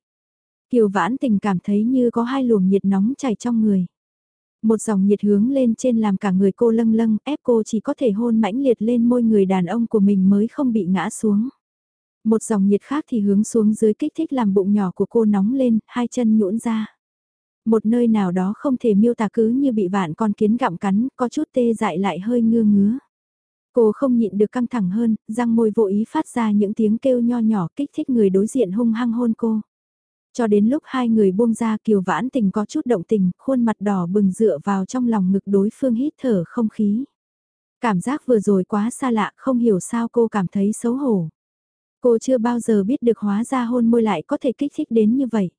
Kiều vãn tình cảm thấy như có hai luồng nhiệt nóng chảy trong người. Một dòng nhiệt hướng lên trên làm cả người cô lâng lâng, ép cô chỉ có thể hôn mãnh liệt lên môi người đàn ông của mình mới không bị ngã xuống. Một dòng nhiệt khác thì hướng xuống dưới kích thích làm bụng nhỏ của cô nóng lên, hai chân nhũn ra. Một nơi nào đó không thể miêu tả cứ như bị vạn con kiến gặm cắn, có chút tê dại lại hơi ngưa ngứa. Cô không nhịn được căng thẳng hơn, răng môi vô ý phát ra những tiếng kêu nho nhỏ kích thích người đối diện hung hăng hôn cô. Cho đến lúc hai người buông ra kiều vãn tình có chút động tình, khuôn mặt đỏ bừng dựa vào trong lòng ngực đối phương hít thở không khí. Cảm giác vừa rồi quá xa lạ, không hiểu sao cô cảm thấy xấu hổ. Cô chưa bao giờ biết được hóa ra hôn môi lại có thể kích thích đến như vậy.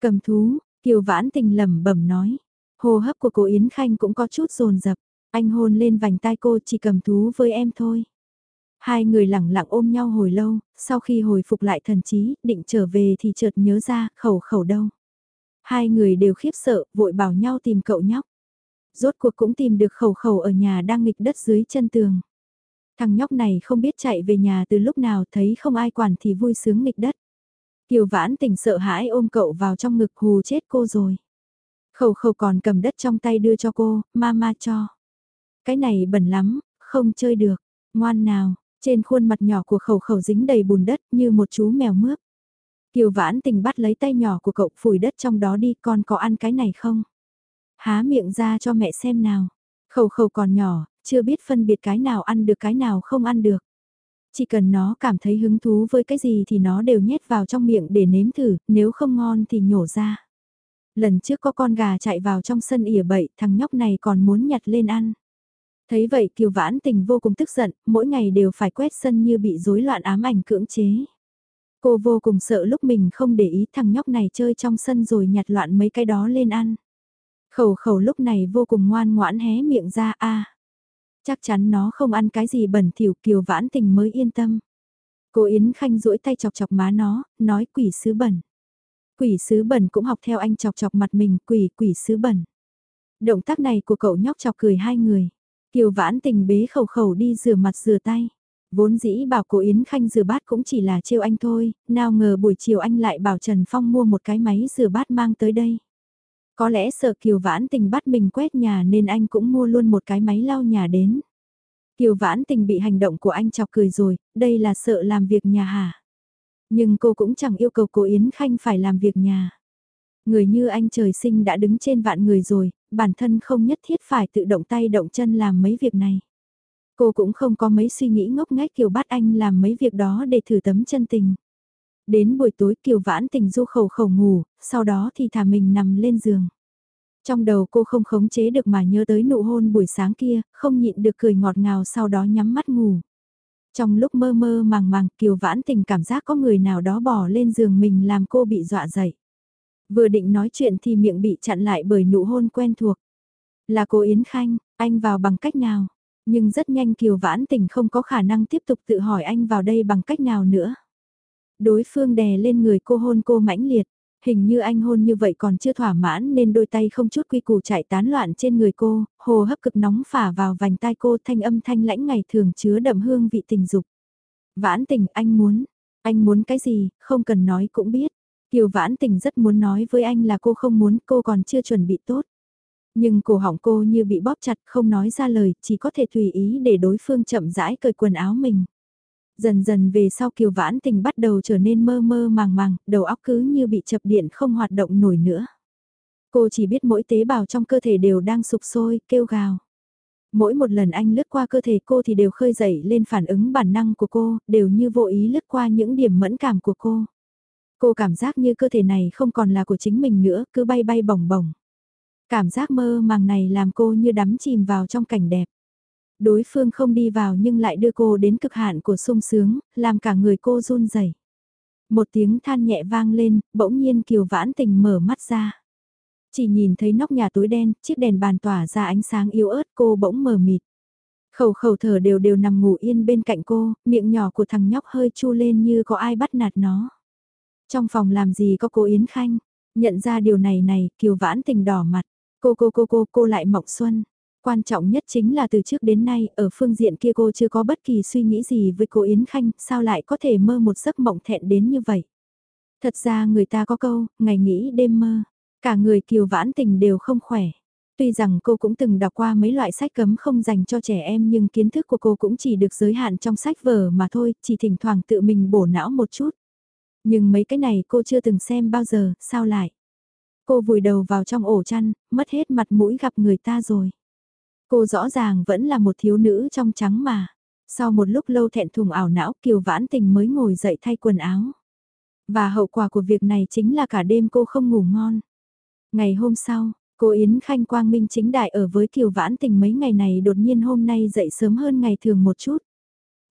Cầm thú, kiều vãn tình lẩm bẩm nói. Hô hấp của cô Yến Khanh cũng có chút rồn rập. Anh hôn lên vành tai cô chỉ cầm thú với em thôi. Hai người lẳng lặng ôm nhau hồi lâu, sau khi hồi phục lại thần trí, định trở về thì chợt nhớ ra, khẩu khẩu đâu. Hai người đều khiếp sợ, vội bảo nhau tìm cậu nhóc. Rốt cuộc cũng tìm được khẩu khẩu ở nhà đang nghịch đất dưới chân tường. Thằng nhóc này không biết chạy về nhà từ lúc nào thấy không ai quản thì vui sướng nghịch đất. Kiều vãn tỉnh sợ hãi ôm cậu vào trong ngực hù chết cô rồi. Khẩu khẩu còn cầm đất trong tay đưa cho cô, mama cho. Cái này bẩn lắm, không chơi được, ngoan nào, trên khuôn mặt nhỏ của khẩu khẩu dính đầy bùn đất như một chú mèo mướp. Kiều vãn tình bắt lấy tay nhỏ của cậu phủi đất trong đó đi con có ăn cái này không? Há miệng ra cho mẹ xem nào. Khẩu khẩu còn nhỏ, chưa biết phân biệt cái nào ăn được cái nào không ăn được. Chỉ cần nó cảm thấy hứng thú với cái gì thì nó đều nhét vào trong miệng để nếm thử, nếu không ngon thì nhổ ra. Lần trước có con gà chạy vào trong sân ỉa bậy, thằng nhóc này còn muốn nhặt lên ăn. Thấy vậy Kiều Vãn Tình vô cùng tức giận, mỗi ngày đều phải quét sân như bị rối loạn ám ảnh cưỡng chế. Cô vô cùng sợ lúc mình không để ý thằng nhóc này chơi trong sân rồi nhặt loạn mấy cái đó lên ăn. Khẩu khẩu lúc này vô cùng ngoan ngoãn hé miệng ra a Chắc chắn nó không ăn cái gì bẩn thỉu Kiều Vãn Tình mới yên tâm. Cô Yến Khanh duỗi tay chọc chọc má nó, nói quỷ sứ bẩn. Quỷ sứ bẩn cũng học theo anh chọc chọc mặt mình, quỷ quỷ sứ bẩn. Động tác này của cậu nhóc chọc cười hai người. Kiều vãn tình bế khẩu khẩu đi rửa mặt rửa tay. Vốn dĩ bảo cô Yến Khanh rửa bát cũng chỉ là trêu anh thôi, nào ngờ buổi chiều anh lại bảo Trần Phong mua một cái máy rửa bát mang tới đây. Có lẽ sợ Kiều Vãn Tình bắt mình quét nhà nên anh cũng mua luôn một cái máy lau nhà đến. Kiều Vãn Tình bị hành động của anh chọc cười rồi, đây là sợ làm việc nhà hả? Nhưng cô cũng chẳng yêu cầu cô Yến Khanh phải làm việc nhà. Người như anh trời sinh đã đứng trên vạn người rồi, bản thân không nhất thiết phải tự động tay động chân làm mấy việc này. Cô cũng không có mấy suy nghĩ ngốc nghếch kiểu bắt anh làm mấy việc đó để thử tấm chân tình. Đến buổi tối Kiều Vãn tình du khẩu khẩu ngủ, sau đó thì thả mình nằm lên giường. Trong đầu cô không khống chế được mà nhớ tới nụ hôn buổi sáng kia, không nhịn được cười ngọt ngào sau đó nhắm mắt ngủ. Trong lúc mơ mơ màng màng Kiều Vãn tình cảm giác có người nào đó bỏ lên giường mình làm cô bị dọa dậy. Vừa định nói chuyện thì miệng bị chặn lại bởi nụ hôn quen thuộc. Là cô Yến Khanh, anh vào bằng cách nào? Nhưng rất nhanh Kiều Vãn Tình không có khả năng tiếp tục tự hỏi anh vào đây bằng cách nào nữa. Đối phương đè lên người cô hôn cô mãnh liệt. Hình như anh hôn như vậy còn chưa thỏa mãn nên đôi tay không chút quy củ chạy tán loạn trên người cô, hồ hấp cực nóng phả vào vành tai cô thanh âm thanh lãnh ngày thường chứa đậm hương vị tình dục. Vãn tình anh muốn, anh muốn cái gì, không cần nói cũng biết. Kiều Vãn Tình rất muốn nói với anh là cô không muốn, cô còn chưa chuẩn bị tốt. Nhưng cổ họng cô như bị bóp chặt không nói ra lời, chỉ có thể tùy ý để đối phương chậm rãi cởi quần áo mình. Dần dần về sau Kiều Vãn Tình bắt đầu trở nên mơ mơ màng màng, đầu óc cứ như bị chập điện không hoạt động nổi nữa. Cô chỉ biết mỗi tế bào trong cơ thể đều đang sụp sôi, kêu gào. Mỗi một lần anh lướt qua cơ thể cô thì đều khơi dậy lên phản ứng bản năng của cô, đều như vô ý lướt qua những điểm mẫn cảm của cô. Cô cảm giác như cơ thể này không còn là của chính mình nữa, cứ bay bay bổng bổng. Cảm giác mơ màng này làm cô như đắm chìm vào trong cảnh đẹp. Đối phương không đi vào nhưng lại đưa cô đến cực hạn của sung sướng, làm cả người cô run rẩy. Một tiếng than nhẹ vang lên, bỗng nhiên Kiều Vãn Tình mở mắt ra. Chỉ nhìn thấy nóc nhà tối đen, chiếc đèn bàn tỏa ra ánh sáng yếu ớt cô bỗng mờ mịt. Khẩu khẩu thở đều đều nằm ngủ yên bên cạnh cô, miệng nhỏ của thằng nhóc hơi chu lên như có ai bắt nạt nó. Trong phòng làm gì có cô Yến Khanh, nhận ra điều này này, Kiều Vãn Tình đỏ mặt, cô cô cô cô cô lại mộng xuân. Quan trọng nhất chính là từ trước đến nay, ở phương diện kia cô chưa có bất kỳ suy nghĩ gì với cô Yến Khanh, sao lại có thể mơ một giấc mộng thẹn đến như vậy. Thật ra người ta có câu, ngày nghĩ đêm mơ, cả người Kiều Vãn Tình đều không khỏe. Tuy rằng cô cũng từng đọc qua mấy loại sách cấm không dành cho trẻ em nhưng kiến thức của cô cũng chỉ được giới hạn trong sách vở mà thôi, chỉ thỉnh thoảng tự mình bổ não một chút. Nhưng mấy cái này cô chưa từng xem bao giờ, sao lại? Cô vùi đầu vào trong ổ chăn, mất hết mặt mũi gặp người ta rồi. Cô rõ ràng vẫn là một thiếu nữ trong trắng mà. Sau một lúc lâu thẹn thùng ảo não Kiều Vãn Tình mới ngồi dậy thay quần áo. Và hậu quả của việc này chính là cả đêm cô không ngủ ngon. Ngày hôm sau, cô Yến Khanh Quang Minh chính đại ở với Kiều Vãn Tình mấy ngày này đột nhiên hôm nay dậy sớm hơn ngày thường một chút.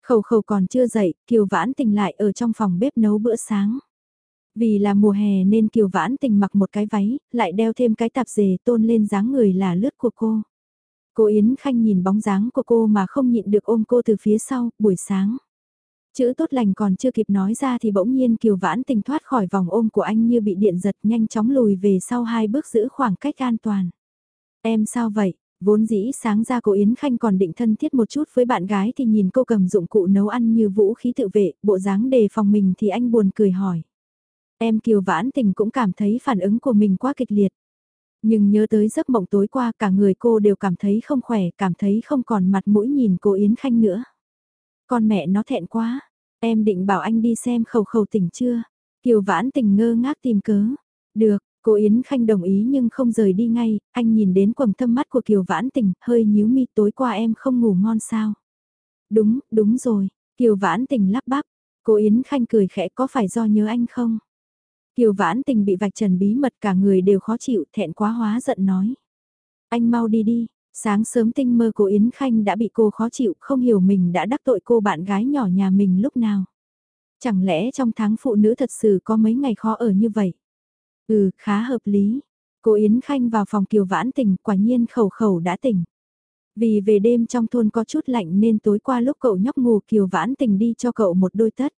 Khẩu khẩu còn chưa dậy, Kiều Vãn Tình lại ở trong phòng bếp nấu bữa sáng. Vì là mùa hè nên Kiều Vãn Tình mặc một cái váy, lại đeo thêm cái tạp dề tôn lên dáng người là lướt của cô. Cô Yến Khanh nhìn bóng dáng của cô mà không nhịn được ôm cô từ phía sau, buổi sáng. Chữ tốt lành còn chưa kịp nói ra thì bỗng nhiên Kiều Vãn Tình thoát khỏi vòng ôm của anh như bị điện giật nhanh chóng lùi về sau hai bước giữ khoảng cách an toàn. Em sao vậy? Vốn dĩ sáng ra cô Yến Khanh còn định thân thiết một chút với bạn gái thì nhìn cô cầm dụng cụ nấu ăn như vũ khí tự vệ, bộ dáng đề phòng mình thì anh buồn cười hỏi. Em Kiều Vãn Tình cũng cảm thấy phản ứng của mình quá kịch liệt. Nhưng nhớ tới giấc mộng tối qua cả người cô đều cảm thấy không khỏe, cảm thấy không còn mặt mũi nhìn cô Yến Khanh nữa. Con mẹ nó thẹn quá, em định bảo anh đi xem khẩu khẩu tỉnh chưa? Kiều Vãn Tình ngơ ngác tìm cớ. Được, cô Yến Khanh đồng ý nhưng không rời đi ngay, anh nhìn đến quầng thâm mắt của Kiều Vãn Tình, hơi nhíu mi tối qua em không ngủ ngon sao? Đúng, đúng rồi, Kiều Vãn Tình lắp bắp, cô Yến Khanh cười khẽ có phải do nhớ anh không? Kiều vãn tình bị vạch trần bí mật cả người đều khó chịu thẹn quá hóa giận nói. Anh mau đi đi, sáng sớm tinh mơ cô Yến Khanh đã bị cô khó chịu không hiểu mình đã đắc tội cô bạn gái nhỏ nhà mình lúc nào. Chẳng lẽ trong tháng phụ nữ thật sự có mấy ngày khó ở như vậy? Ừ, khá hợp lý. Cô Yến Khanh vào phòng Kiều Vãn Tình quả nhiên khẩu khẩu đã tỉnh. Vì về đêm trong thôn có chút lạnh nên tối qua lúc cậu nhóc ngủ Kiều Vãn Tình đi cho cậu một đôi tất.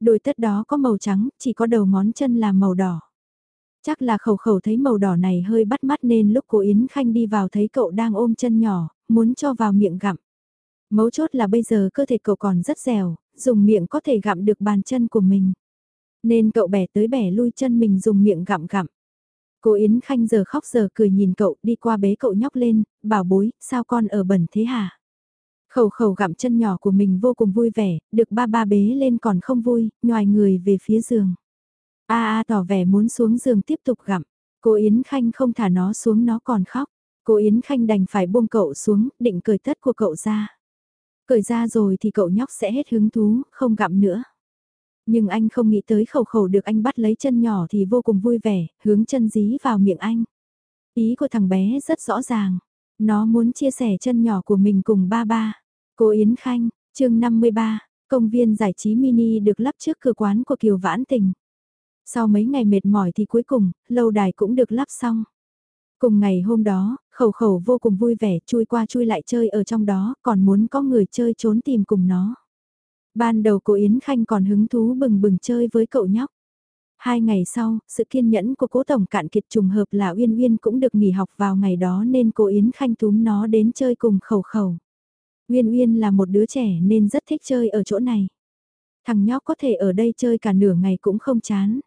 Đôi tất đó có màu trắng, chỉ có đầu ngón chân là màu đỏ. Chắc là khẩu khẩu thấy màu đỏ này hơi bắt mắt nên lúc cô Yến Khanh đi vào thấy cậu đang ôm chân nhỏ, muốn cho vào miệng gặm. Mấu chốt là bây giờ cơ thể cậu còn rất dẻo, dùng miệng có thể gặm được bàn chân của mình. Nên cậu bẻ tới bẻ lui chân mình dùng miệng gặm gặm. Cô Yến Khanh giờ khóc giờ cười nhìn cậu đi qua bế cậu nhóc lên, bảo bối, sao con ở bẩn thế hả? Khẩu khẩu gặm chân nhỏ của mình vô cùng vui vẻ, được ba ba bế lên còn không vui, nhòi người về phía giường. A a tỏ vẻ muốn xuống giường tiếp tục gặm. Cô Yến Khanh không thả nó xuống nó còn khóc. Cô Yến Khanh đành phải buông cậu xuống, định cởi tất của cậu ra. Cởi ra rồi thì cậu nhóc sẽ hết hứng thú, không gặm nữa. Nhưng anh không nghĩ tới khẩu khẩu được anh bắt lấy chân nhỏ thì vô cùng vui vẻ, hướng chân dí vào miệng anh. Ý của thằng bé rất rõ ràng. Nó muốn chia sẻ chân nhỏ của mình cùng ba ba. Cô Yến Khanh, chương 53, công viên giải trí mini được lắp trước cửa quán của Kiều Vãn Tình. Sau mấy ngày mệt mỏi thì cuối cùng, lâu đài cũng được lắp xong. Cùng ngày hôm đó, khẩu khẩu vô cùng vui vẻ chui qua chui lại chơi ở trong đó, còn muốn có người chơi trốn tìm cùng nó. Ban đầu cô Yến Khanh còn hứng thú bừng bừng chơi với cậu nhóc. Hai ngày sau, sự kiên nhẫn của cố tổng cạn kiệt trùng hợp là Uyên Uyên cũng được nghỉ học vào ngày đó nên cô Yến Khanh túm nó đến chơi cùng khẩu khẩu. Uyên Uyên là một đứa trẻ nên rất thích chơi ở chỗ này. Thằng nhóc có thể ở đây chơi cả nửa ngày cũng không chán.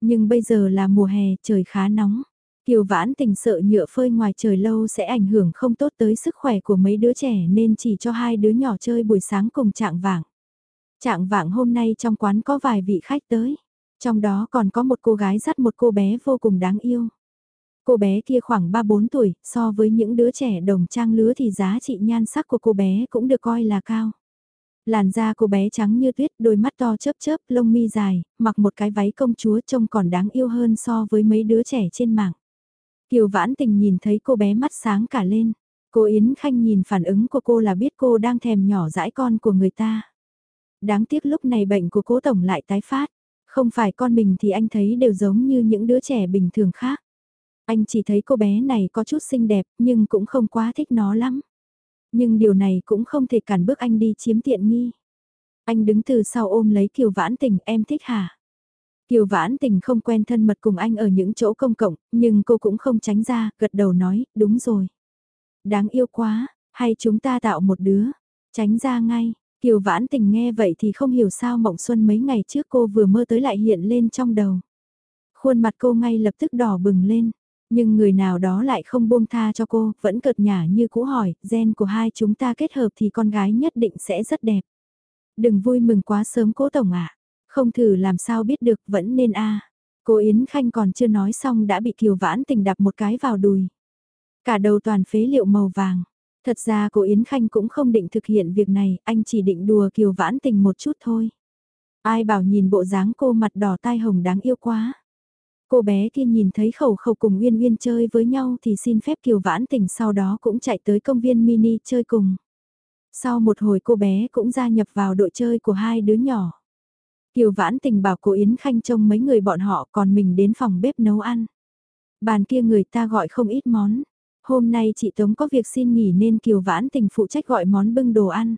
Nhưng bây giờ là mùa hè, trời khá nóng. Kiều vãn tình sợ nhựa phơi ngoài trời lâu sẽ ảnh hưởng không tốt tới sức khỏe của mấy đứa trẻ nên chỉ cho hai đứa nhỏ chơi buổi sáng cùng trạng vàng. Trạng vạng hôm nay trong quán có vài vị khách tới. Trong đó còn có một cô gái dắt một cô bé vô cùng đáng yêu. Cô bé kia khoảng 3-4 tuổi, so với những đứa trẻ đồng trang lứa thì giá trị nhan sắc của cô bé cũng được coi là cao. Làn da cô bé trắng như tuyết, đôi mắt to chớp chớp, lông mi dài, mặc một cái váy công chúa trông còn đáng yêu hơn so với mấy đứa trẻ trên mạng. Kiều Vãn Tình nhìn thấy cô bé mắt sáng cả lên. Cô Yến Khanh nhìn phản ứng của cô là biết cô đang thèm nhỏ dãi con của người ta. Đáng tiếc lúc này bệnh của cố tổng lại tái phát. Không phải con mình thì anh thấy đều giống như những đứa trẻ bình thường khác. Anh chỉ thấy cô bé này có chút xinh đẹp nhưng cũng không quá thích nó lắm. Nhưng điều này cũng không thể cản bước anh đi chiếm tiện nghi. Anh đứng từ sau ôm lấy Kiều Vãn Tình em thích hả? Kiều Vãn Tình không quen thân mật cùng anh ở những chỗ công cộng, nhưng cô cũng không tránh ra, gật đầu nói, đúng rồi. Đáng yêu quá, hay chúng ta tạo một đứa, tránh ra ngay. Kiều Vãn Tình nghe vậy thì không hiểu sao mộng xuân mấy ngày trước cô vừa mơ tới lại hiện lên trong đầu. Khuôn mặt cô ngay lập tức đỏ bừng lên. Nhưng người nào đó lại không buông tha cho cô, vẫn cợt nhả như cũ hỏi, gen của hai chúng ta kết hợp thì con gái nhất định sẽ rất đẹp. Đừng vui mừng quá sớm cố tổng ạ, không thử làm sao biết được vẫn nên a Cô Yến Khanh còn chưa nói xong đã bị Kiều Vãn Tình đạp một cái vào đùi. Cả đầu toàn phế liệu màu vàng. Thật ra cô Yến Khanh cũng không định thực hiện việc này, anh chỉ định đùa Kiều Vãn Tình một chút thôi. Ai bảo nhìn bộ dáng cô mặt đỏ tai hồng đáng yêu quá. Cô bé kia nhìn thấy khẩu khẩu cùng Uyên Uyên chơi với nhau thì xin phép Kiều Vãn Tình sau đó cũng chạy tới công viên mini chơi cùng. Sau một hồi cô bé cũng gia nhập vào đội chơi của hai đứa nhỏ. Kiều Vãn Tình bảo cô Yến Khanh trông mấy người bọn họ còn mình đến phòng bếp nấu ăn. Bàn kia người ta gọi không ít món. Hôm nay chị Tống có việc xin nghỉ nên Kiều Vãn Tình phụ trách gọi món bưng đồ ăn.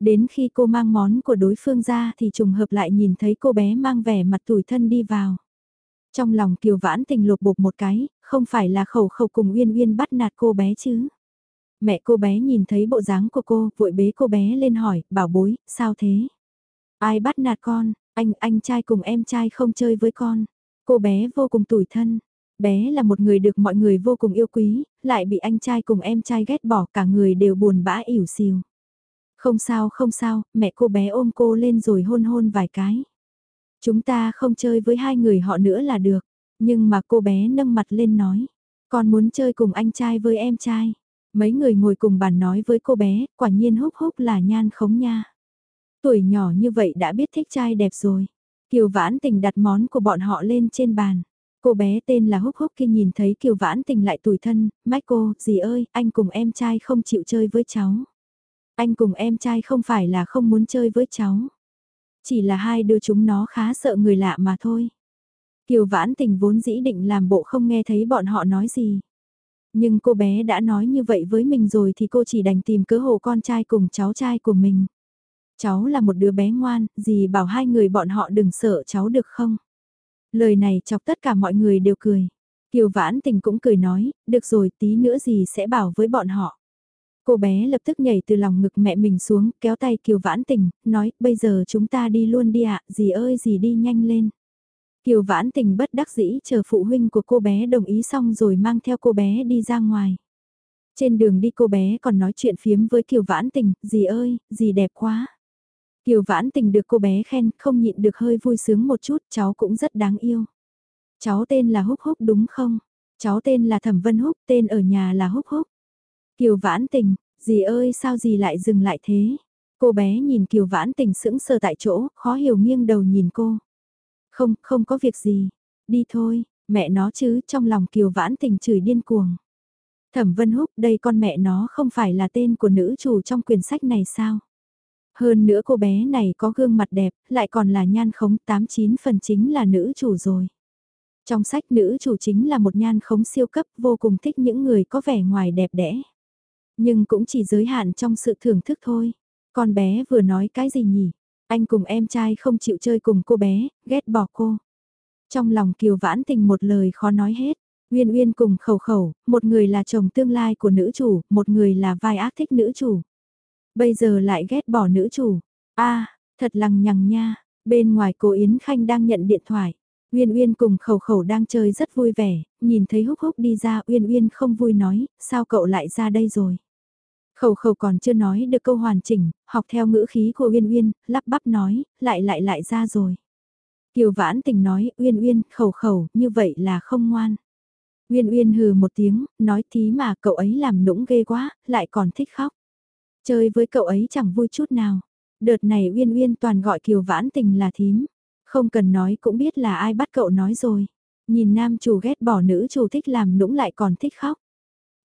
Đến khi cô mang món của đối phương ra thì trùng hợp lại nhìn thấy cô bé mang vẻ mặt tủi thân đi vào. Trong lòng Kiều Vãn Tình lột bột một cái, không phải là khẩu khẩu cùng Uyên Uyên bắt nạt cô bé chứ. Mẹ cô bé nhìn thấy bộ dáng của cô, vội bế cô bé lên hỏi, bảo bối, sao thế? Ai bắt nạt con, anh, anh trai cùng em trai không chơi với con. Cô bé vô cùng tủi thân. Bé là một người được mọi người vô cùng yêu quý, lại bị anh trai cùng em trai ghét bỏ cả người đều buồn bã ỉu xìu. Không sao không sao, mẹ cô bé ôm cô lên rồi hôn hôn vài cái. Chúng ta không chơi với hai người họ nữa là được. Nhưng mà cô bé nâng mặt lên nói. Con muốn chơi cùng anh trai với em trai. Mấy người ngồi cùng bàn nói với cô bé, quả nhiên húc húc là nhan khống nha. Tuổi nhỏ như vậy đã biết thích trai đẹp rồi. Kiều Vãn Tình đặt món của bọn họ lên trên bàn. Cô bé tên là Húc Húc khi nhìn thấy Kiều Vãn Tình lại tủi thân, Michael, dì ơi, anh cùng em trai không chịu chơi với cháu. Anh cùng em trai không phải là không muốn chơi với cháu. Chỉ là hai đứa chúng nó khá sợ người lạ mà thôi. Kiều Vãn Tình vốn dĩ định làm bộ không nghe thấy bọn họ nói gì. Nhưng cô bé đã nói như vậy với mình rồi thì cô chỉ đành tìm cớ hồ con trai cùng cháu trai của mình. Cháu là một đứa bé ngoan, gì bảo hai người bọn họ đừng sợ cháu được không? Lời này chọc tất cả mọi người đều cười. Kiều Vãn Tình cũng cười nói, được rồi tí nữa gì sẽ bảo với bọn họ. Cô bé lập tức nhảy từ lòng ngực mẹ mình xuống, kéo tay Kiều Vãn Tình, nói, bây giờ chúng ta đi luôn đi ạ, à, dì ơi dì đi nhanh lên. Kiều Vãn Tình bất đắc dĩ chờ phụ huynh của cô bé đồng ý xong rồi mang theo cô bé đi ra ngoài. Trên đường đi cô bé còn nói chuyện phiếm với Kiều Vãn Tình, dì ơi, dì đẹp quá. Kiều Vãn Tình được cô bé khen, không nhịn được hơi vui sướng một chút, cháu cũng rất đáng yêu. Cháu tên là Húc Húc đúng không? Cháu tên là Thẩm Vân Húc, tên ở nhà là Húc Húc. Kiều Vãn Tình, dì ơi sao dì lại dừng lại thế? Cô bé nhìn Kiều Vãn Tình sững sờ tại chỗ, khó hiểu nghiêng đầu nhìn cô. Không, không có việc gì. Đi thôi, mẹ nó chứ, trong lòng Kiều Vãn Tình chửi điên cuồng. Thẩm Vân Húc, đây con mẹ nó không phải là tên của nữ chủ trong quyển sách này sao? Hơn nữa cô bé này có gương mặt đẹp, lại còn là nhan khống 89 phần chính là nữ chủ rồi. Trong sách nữ chủ chính là một nhan khống siêu cấp vô cùng thích những người có vẻ ngoài đẹp đẽ. Nhưng cũng chỉ giới hạn trong sự thưởng thức thôi. Con bé vừa nói cái gì nhỉ? Anh cùng em trai không chịu chơi cùng cô bé, ghét bỏ cô. Trong lòng Kiều Vãn Tình một lời khó nói hết. Uyên Uyên cùng khẩu khẩu, một người là chồng tương lai của nữ chủ, một người là vai ác thích nữ chủ. Bây giờ lại ghét bỏ nữ chủ. a thật lằng nhằng nha, bên ngoài cô Yến Khanh đang nhận điện thoại. Uyên Uyên cùng khẩu khẩu đang chơi rất vui vẻ, nhìn thấy húc húc đi ra Uyên Uyên không vui nói, sao cậu lại ra đây rồi. Khẩu khẩu còn chưa nói được câu hoàn chỉnh, học theo ngữ khí của Uyên Uyên, lắp bắp nói, lại lại lại ra rồi. Kiều Vãn Tình nói, Uyên Uyên, khẩu khẩu, như vậy là không ngoan. Uyên Uyên hừ một tiếng, nói tí mà cậu ấy làm nũng ghê quá, lại còn thích khóc. Chơi với cậu ấy chẳng vui chút nào. Đợt này Uyên Uyên toàn gọi Kiều Vãn Tình là thím. Không cần nói cũng biết là ai bắt cậu nói rồi. Nhìn nam chủ ghét bỏ nữ chủ thích làm nũng lại còn thích khóc.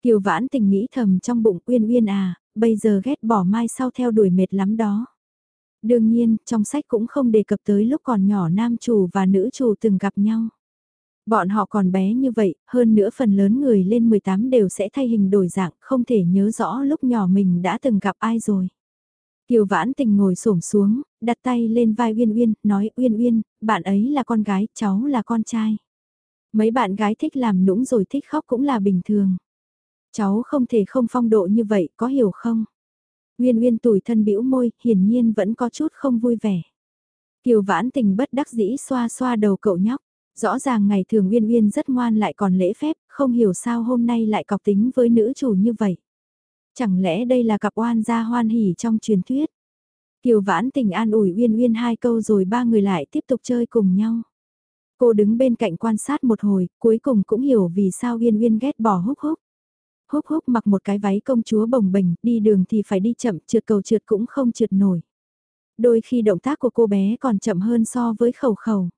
Kiều Vãn Tình nghĩ thầm trong bụng Uyên Uyên à, bây giờ ghét bỏ mai sau theo đuổi mệt lắm đó. Đương nhiên, trong sách cũng không đề cập tới lúc còn nhỏ nam chủ và nữ chủ từng gặp nhau. Bọn họ còn bé như vậy, hơn nữa phần lớn người lên 18 đều sẽ thay hình đổi dạng, không thể nhớ rõ lúc nhỏ mình đã từng gặp ai rồi. Kiều Vãn Tình ngồi xổm xuống, đặt tay lên vai Uyên Uyên, nói Uyên Uyên, bạn ấy là con gái, cháu là con trai. Mấy bạn gái thích làm nũng rồi thích khóc cũng là bình thường. Cháu không thể không phong độ như vậy, có hiểu không? Uyên Uyên tủi thân bĩu môi, hiển nhiên vẫn có chút không vui vẻ. Kiều Vãn Tình bất đắc dĩ xoa xoa đầu cậu nhóc. Rõ ràng ngày thường Uyên Uyên rất ngoan lại còn lễ phép, không hiểu sao hôm nay lại cọc tính với nữ chủ như vậy. Chẳng lẽ đây là cặp oan gia hoan hỉ trong truyền thuyết? Kiều Vãn Tình an ủi Uyên Uyên hai câu rồi ba người lại tiếp tục chơi cùng nhau. Cô đứng bên cạnh quan sát một hồi, cuối cùng cũng hiểu vì sao Uyên Uyên ghét bỏ húc húc. Húc húc mặc một cái váy công chúa bồng bềnh, đi đường thì phải đi chậm, trượt cầu trượt cũng không trượt nổi. Đôi khi động tác của cô bé còn chậm hơn so với khẩu khẩu.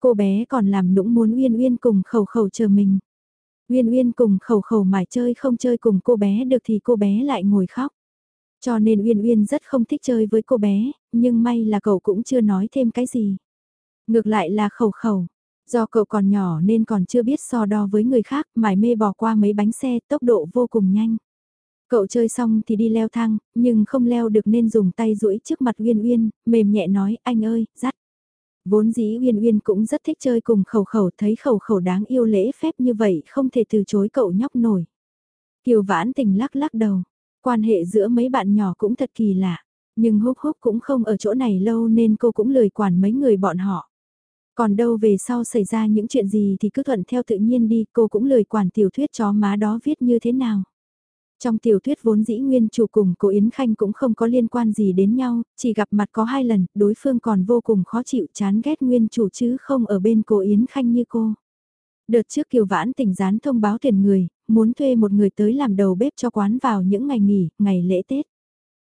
Cô bé còn làm nũng muốn Uyên Uyên cùng khẩu khẩu chờ mình. Uyên Uyên cùng khẩu khẩu mải chơi không chơi cùng cô bé được thì cô bé lại ngồi khóc. Cho nên Uyên Uyên rất không thích chơi với cô bé, nhưng may là cậu cũng chưa nói thêm cái gì. Ngược lại là khẩu khẩu, do cậu còn nhỏ nên còn chưa biết so đo với người khác, mải mê bỏ qua mấy bánh xe tốc độ vô cùng nhanh. Cậu chơi xong thì đi leo thang, nhưng không leo được nên dùng tay duỗi trước mặt Uyên Uyên, mềm nhẹ nói, anh ơi, dắt. Vốn dĩ Uyên Uyên cũng rất thích chơi cùng khẩu khẩu, thấy khẩu khẩu đáng yêu lễ phép như vậy không thể từ chối cậu nhóc nổi. Kiều vãn tình lắc lắc đầu, quan hệ giữa mấy bạn nhỏ cũng thật kỳ lạ, nhưng húc húc cũng không ở chỗ này lâu nên cô cũng lười quản mấy người bọn họ. Còn đâu về sau xảy ra những chuyện gì thì cứ thuận theo tự nhiên đi, cô cũng lười quản tiểu thuyết chó má đó viết như thế nào. Trong tiểu thuyết vốn dĩ nguyên chủ cùng cô Yến Khanh cũng không có liên quan gì đến nhau, chỉ gặp mặt có hai lần, đối phương còn vô cùng khó chịu chán ghét nguyên chủ chứ không ở bên cô Yến Khanh như cô. Đợt trước Kiều Vãn tỉnh gián thông báo tuyển người, muốn thuê một người tới làm đầu bếp cho quán vào những ngày nghỉ, ngày lễ Tết.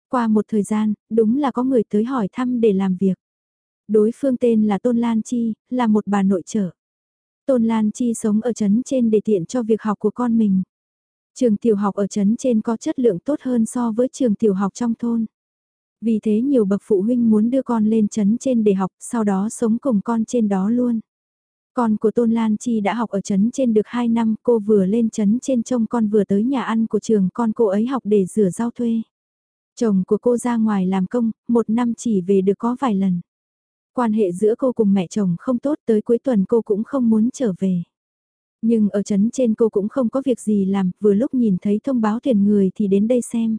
Qua một thời gian, đúng là có người tới hỏi thăm để làm việc. Đối phương tên là Tôn Lan Chi, là một bà nội trợ. Tôn Lan Chi sống ở trấn trên để tiện cho việc học của con mình. Trường tiểu học ở trấn trên có chất lượng tốt hơn so với trường tiểu học trong thôn. Vì thế nhiều bậc phụ huynh muốn đưa con lên trấn trên để học, sau đó sống cùng con trên đó luôn. Con của Tôn Lan Chi đã học ở trấn trên được 2 năm, cô vừa lên trấn trên trông con vừa tới nhà ăn của trường con cô ấy học để rửa rau thuê. Chồng của cô ra ngoài làm công, một năm chỉ về được có vài lần. Quan hệ giữa cô cùng mẹ chồng không tốt tới cuối tuần cô cũng không muốn trở về. Nhưng ở trấn trên cô cũng không có việc gì làm, vừa lúc nhìn thấy thông báo tuyển người thì đến đây xem.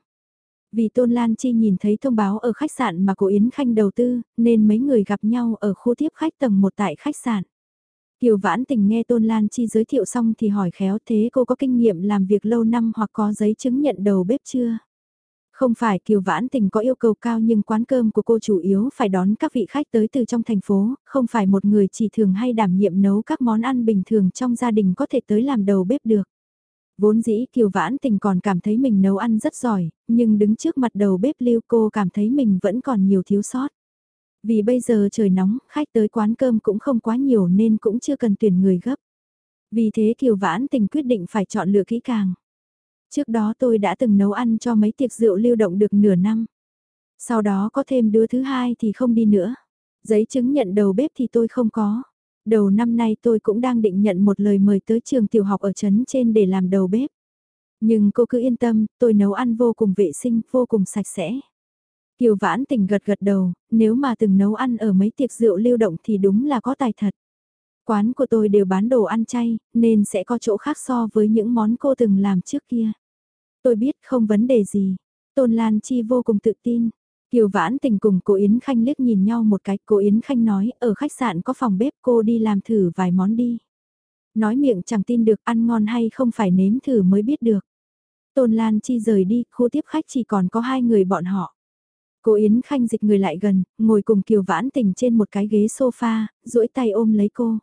Vì Tôn Lan Chi nhìn thấy thông báo ở khách sạn mà cô Yến Khanh đầu tư, nên mấy người gặp nhau ở khu tiếp khách tầng 1 tại khách sạn. Kiều Vãn Tình nghe Tôn Lan Chi giới thiệu xong thì hỏi khéo thế cô có kinh nghiệm làm việc lâu năm hoặc có giấy chứng nhận đầu bếp chưa? Không phải Kiều Vãn Tình có yêu cầu cao nhưng quán cơm của cô chủ yếu phải đón các vị khách tới từ trong thành phố, không phải một người chỉ thường hay đảm nhiệm nấu các món ăn bình thường trong gia đình có thể tới làm đầu bếp được. Vốn dĩ Kiều Vãn Tình còn cảm thấy mình nấu ăn rất giỏi, nhưng đứng trước mặt đầu bếp lưu cô cảm thấy mình vẫn còn nhiều thiếu sót. Vì bây giờ trời nóng, khách tới quán cơm cũng không quá nhiều nên cũng chưa cần tuyển người gấp. Vì thế Kiều Vãn Tình quyết định phải chọn lựa kỹ càng. Trước đó tôi đã từng nấu ăn cho mấy tiệc rượu lưu động được nửa năm. Sau đó có thêm đứa thứ hai thì không đi nữa. Giấy chứng nhận đầu bếp thì tôi không có. Đầu năm nay tôi cũng đang định nhận một lời mời tới trường tiểu học ở trấn trên để làm đầu bếp. Nhưng cô cứ yên tâm, tôi nấu ăn vô cùng vệ sinh, vô cùng sạch sẽ. Kiều vãn tình gật gật đầu, nếu mà từng nấu ăn ở mấy tiệc rượu lưu động thì đúng là có tài thật. Quán của tôi đều bán đồ ăn chay, nên sẽ có chỗ khác so với những món cô từng làm trước kia. Tôi biết không vấn đề gì. Tôn Lan Chi vô cùng tự tin. Kiều Vãn Tình cùng cô Yến Khanh liếc nhìn nhau một cái. Cô Yến Khanh nói ở khách sạn có phòng bếp cô đi làm thử vài món đi. Nói miệng chẳng tin được ăn ngon hay không phải nếm thử mới biết được. Tôn Lan Chi rời đi, khu tiếp khách chỉ còn có hai người bọn họ. Cô Yến Khanh dịch người lại gần, ngồi cùng Kiều Vãn Tình trên một cái ghế sofa, duỗi tay ôm lấy cô.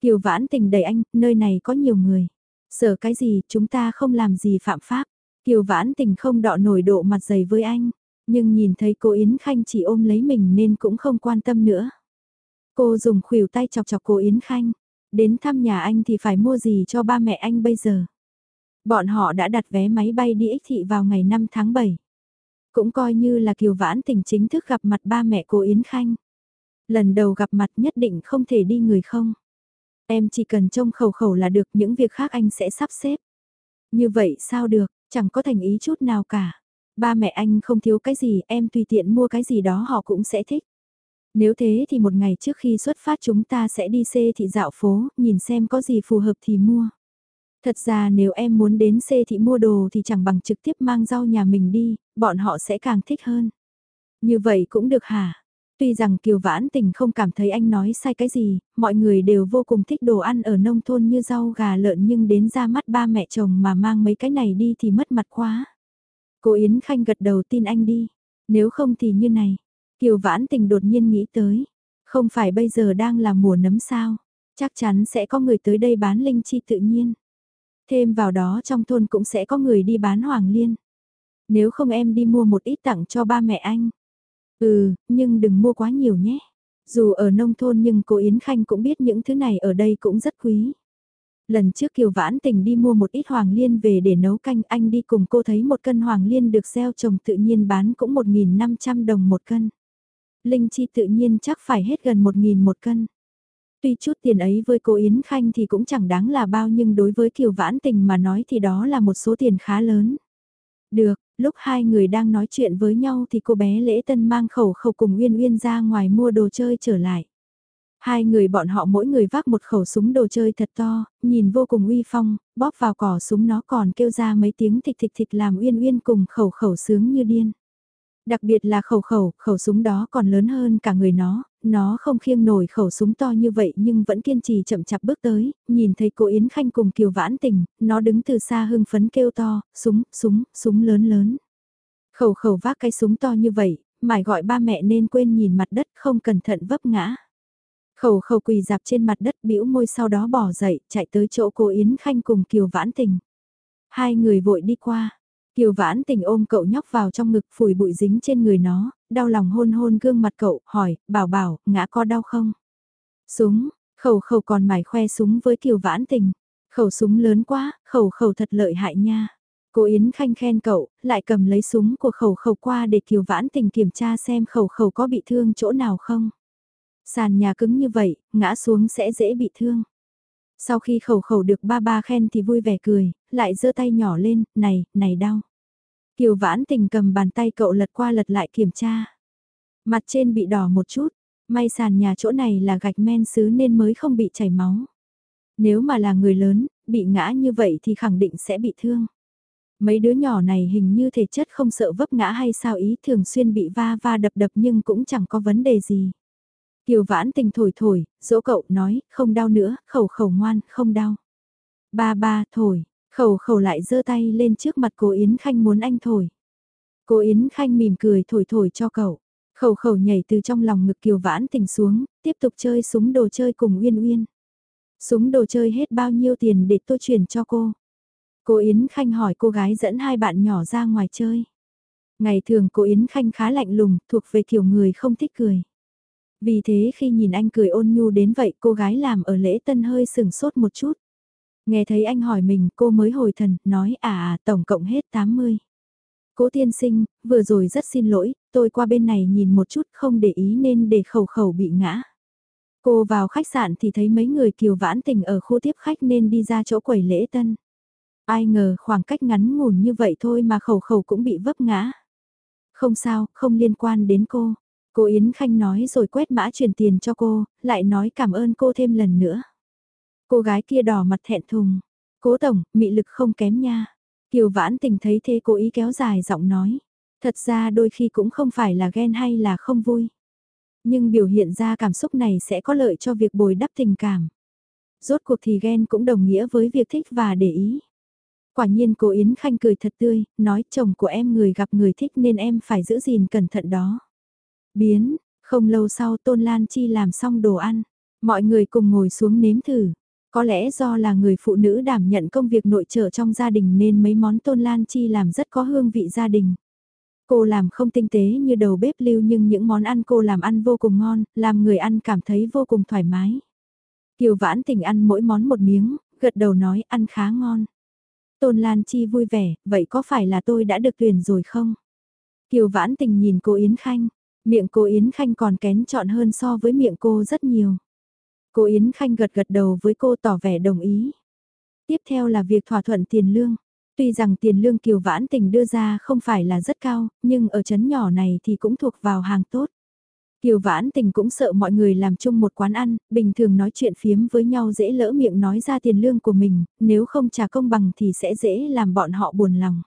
Kiều Vãn Tình đầy anh, nơi này có nhiều người. Sợ cái gì, chúng ta không làm gì phạm pháp. Kiều vãn tình không đọ nổi độ mặt dày với anh, nhưng nhìn thấy cô Yến Khanh chỉ ôm lấy mình nên cũng không quan tâm nữa. Cô dùng khuỷu tay chọc chọc cô Yến Khanh, đến thăm nhà anh thì phải mua gì cho ba mẹ anh bây giờ. Bọn họ đã đặt vé máy bay đi ích thị vào ngày 5 tháng 7. Cũng coi như là Kiều Vãn Tình chính thức gặp mặt ba mẹ cô Yến Khanh. Lần đầu gặp mặt nhất định không thể đi người không. Em chỉ cần trông khẩu khẩu là được những việc khác anh sẽ sắp xếp. Như vậy sao được, Chẳng có thành ý chút nào cả. Ba mẹ anh không thiếu cái gì, em tùy tiện mua cái gì đó họ cũng sẽ thích. Nếu thế thì một ngày trước khi xuất phát chúng ta sẽ đi xê thị dạo phố, nhìn xem có gì phù hợp thì mua. Thật ra nếu em muốn đến xê thị mua đồ thì chẳng bằng trực tiếp mang rau nhà mình đi, bọn họ sẽ càng thích hơn. Như vậy cũng được hả? Tuy rằng Kiều Vãn Tình không cảm thấy anh nói sai cái gì, mọi người đều vô cùng thích đồ ăn ở nông thôn như rau gà lợn nhưng đến ra mắt ba mẹ chồng mà mang mấy cái này đi thì mất mặt quá. Cô Yến Khanh gật đầu tin anh đi, nếu không thì như này. Kiều Vãn Tình đột nhiên nghĩ tới, không phải bây giờ đang là mùa nấm sao? Chắc chắn sẽ có người tới đây bán linh chi tự nhiên. Thêm vào đó trong thôn cũng sẽ có người đi bán hoàng liên. Nếu không em đi mua một ít tặng cho ba mẹ anh. Ừ, nhưng đừng mua quá nhiều nhé. Dù ở nông thôn nhưng cô Yến Khanh cũng biết những thứ này ở đây cũng rất quý. Lần trước Kiều Vãn Tình đi mua một ít hoàng liên về để nấu canh anh đi cùng cô thấy một cân hoàng liên được gieo trồng tự nhiên bán cũng 1.500 đồng một cân. Linh chi tự nhiên chắc phải hết gần 1.000 một cân. Tuy chút tiền ấy với cô Yến Khanh thì cũng chẳng đáng là bao nhưng đối với Kiều Vãn Tình mà nói thì đó là một số tiền khá lớn. Được, lúc hai người đang nói chuyện với nhau thì cô bé Lễ Tân mang khẩu khẩu cùng Uyên Uyên ra ngoài mua đồ chơi trở lại. Hai người bọn họ mỗi người vác một khẩu súng đồ chơi thật to, nhìn vô cùng uy phong, bóp vào cỏ súng nó còn kêu ra mấy tiếng thịch thịch thịch làm Uyên Uyên cùng khẩu khẩu sướng như điên. Đặc biệt là khẩu khẩu, khẩu súng đó còn lớn hơn cả người nó, nó không khiêng nổi khẩu súng to như vậy nhưng vẫn kiên trì chậm chạp bước tới, nhìn thấy cô Yến Khanh cùng Kiều Vãn Tình, nó đứng từ xa hưng phấn kêu to, súng, súng, súng lớn lớn. Khẩu khẩu vác cái súng to như vậy, mải gọi ba mẹ nên quên nhìn mặt đất không cẩn thận vấp ngã. Khẩu khẩu quỳ dạp trên mặt đất bĩu môi sau đó bỏ dậy, chạy tới chỗ cô Yến Khanh cùng Kiều Vãn Tình. Hai người vội đi qua, Kiều vãn tình ôm cậu nhóc vào trong ngực phủi bụi dính trên người nó, đau lòng hôn hôn gương mặt cậu, hỏi, bảo bảo, ngã có đau không? Súng, khẩu khẩu còn mải khoe súng với kiều vãn tình. Khẩu súng lớn quá, khẩu khẩu thật lợi hại nha. Cô Yến Khanh khen cậu, lại cầm lấy súng của khẩu khẩu qua để kiều vãn tình kiểm tra xem khẩu khẩu có bị thương chỗ nào không. Sàn nhà cứng như vậy, ngã xuống sẽ dễ bị thương. Sau khi khẩu khẩu được ba ba khen thì vui vẻ cười, lại giơ tay nhỏ lên, này, này đau. Kiều vãn tình cầm bàn tay cậu lật qua lật lại kiểm tra. Mặt trên bị đỏ một chút, may sàn nhà chỗ này là gạch men sứ nên mới không bị chảy máu. Nếu mà là người lớn, bị ngã như vậy thì khẳng định sẽ bị thương. Mấy đứa nhỏ này hình như thể chất không sợ vấp ngã hay sao ý thường xuyên bị va va đập đập nhưng cũng chẳng có vấn đề gì. Kiều vãn tình thổi thổi, dỗ cậu nói, không đau nữa, khẩu khẩu ngoan, không đau. Ba ba, thổi, Khẩu khẩu lại giơ tay lên trước mặt cô Yến Khanh muốn anh thổi. Cô Yến Khanh mỉm cười thổi thổi cho cậu. Khẩu khẩu nhảy từ trong lòng ngực kiều vãn tình xuống, tiếp tục chơi súng đồ chơi cùng Uyên Uyên. Súng đồ chơi hết bao nhiêu tiền để tôi chuyển cho cô? Cô Yến Khanh hỏi cô gái dẫn hai bạn nhỏ ra ngoài chơi. Ngày thường cô Yến Khanh khá lạnh lùng, thuộc về kiểu người không thích cười. Vì thế khi nhìn anh cười ôn nhu đến vậy cô gái làm ở lễ tân hơi sừng sốt một chút. Nghe thấy anh hỏi mình cô mới hồi thần, nói à à tổng cộng hết 80. Cố tiên sinh, vừa rồi rất xin lỗi, tôi qua bên này nhìn một chút không để ý nên để khẩu khẩu bị ngã. Cô vào khách sạn thì thấy mấy người kiều vãn tình ở khu tiếp khách nên đi ra chỗ quầy lễ tân. Ai ngờ khoảng cách ngắn ngủn như vậy thôi mà khẩu khẩu cũng bị vấp ngã. Không sao, không liên quan đến cô. Cô Yến Khanh nói rồi quét mã truyền tiền cho cô, lại nói cảm ơn cô thêm lần nữa. Cô gái kia đỏ mặt thẹn thùng. Cố tổng, mị lực không kém nha. Kiều vãn tình thấy thế cố ý kéo dài giọng nói. Thật ra đôi khi cũng không phải là ghen hay là không vui. Nhưng biểu hiện ra cảm xúc này sẽ có lợi cho việc bồi đắp tình cảm. Rốt cuộc thì ghen cũng đồng nghĩa với việc thích và để ý. Quả nhiên cô Yến Khanh cười thật tươi, nói chồng của em người gặp người thích nên em phải giữ gìn cẩn thận đó. Biến, không lâu sau Tôn Lan Chi làm xong đồ ăn, mọi người cùng ngồi xuống nếm thử. Có lẽ do là người phụ nữ đảm nhận công việc nội trợ trong gia đình nên mấy món tôn lan chi làm rất có hương vị gia đình. Cô làm không tinh tế như đầu bếp lưu nhưng những món ăn cô làm ăn vô cùng ngon, làm người ăn cảm thấy vô cùng thoải mái. Kiều vãn tình ăn mỗi món một miếng, gật đầu nói ăn khá ngon. Tôn Lan Chi vui vẻ, vậy có phải là tôi đã được tuyển rồi không? Kiều vãn tình nhìn cô Yến Khanh, miệng cô Yến Khanh còn kén chọn hơn so với miệng cô rất nhiều. Cô Yến Khanh gật gật đầu với cô tỏ vẻ đồng ý. Tiếp theo là việc thỏa thuận tiền lương. Tuy rằng tiền lương Kiều Vãn Tình đưa ra không phải là rất cao, nhưng ở chấn nhỏ này thì cũng thuộc vào hàng tốt. Kiều Vãn Tình cũng sợ mọi người làm chung một quán ăn, bình thường nói chuyện phiếm với nhau dễ lỡ miệng nói ra tiền lương của mình, nếu không trả công bằng thì sẽ dễ làm bọn họ buồn lòng.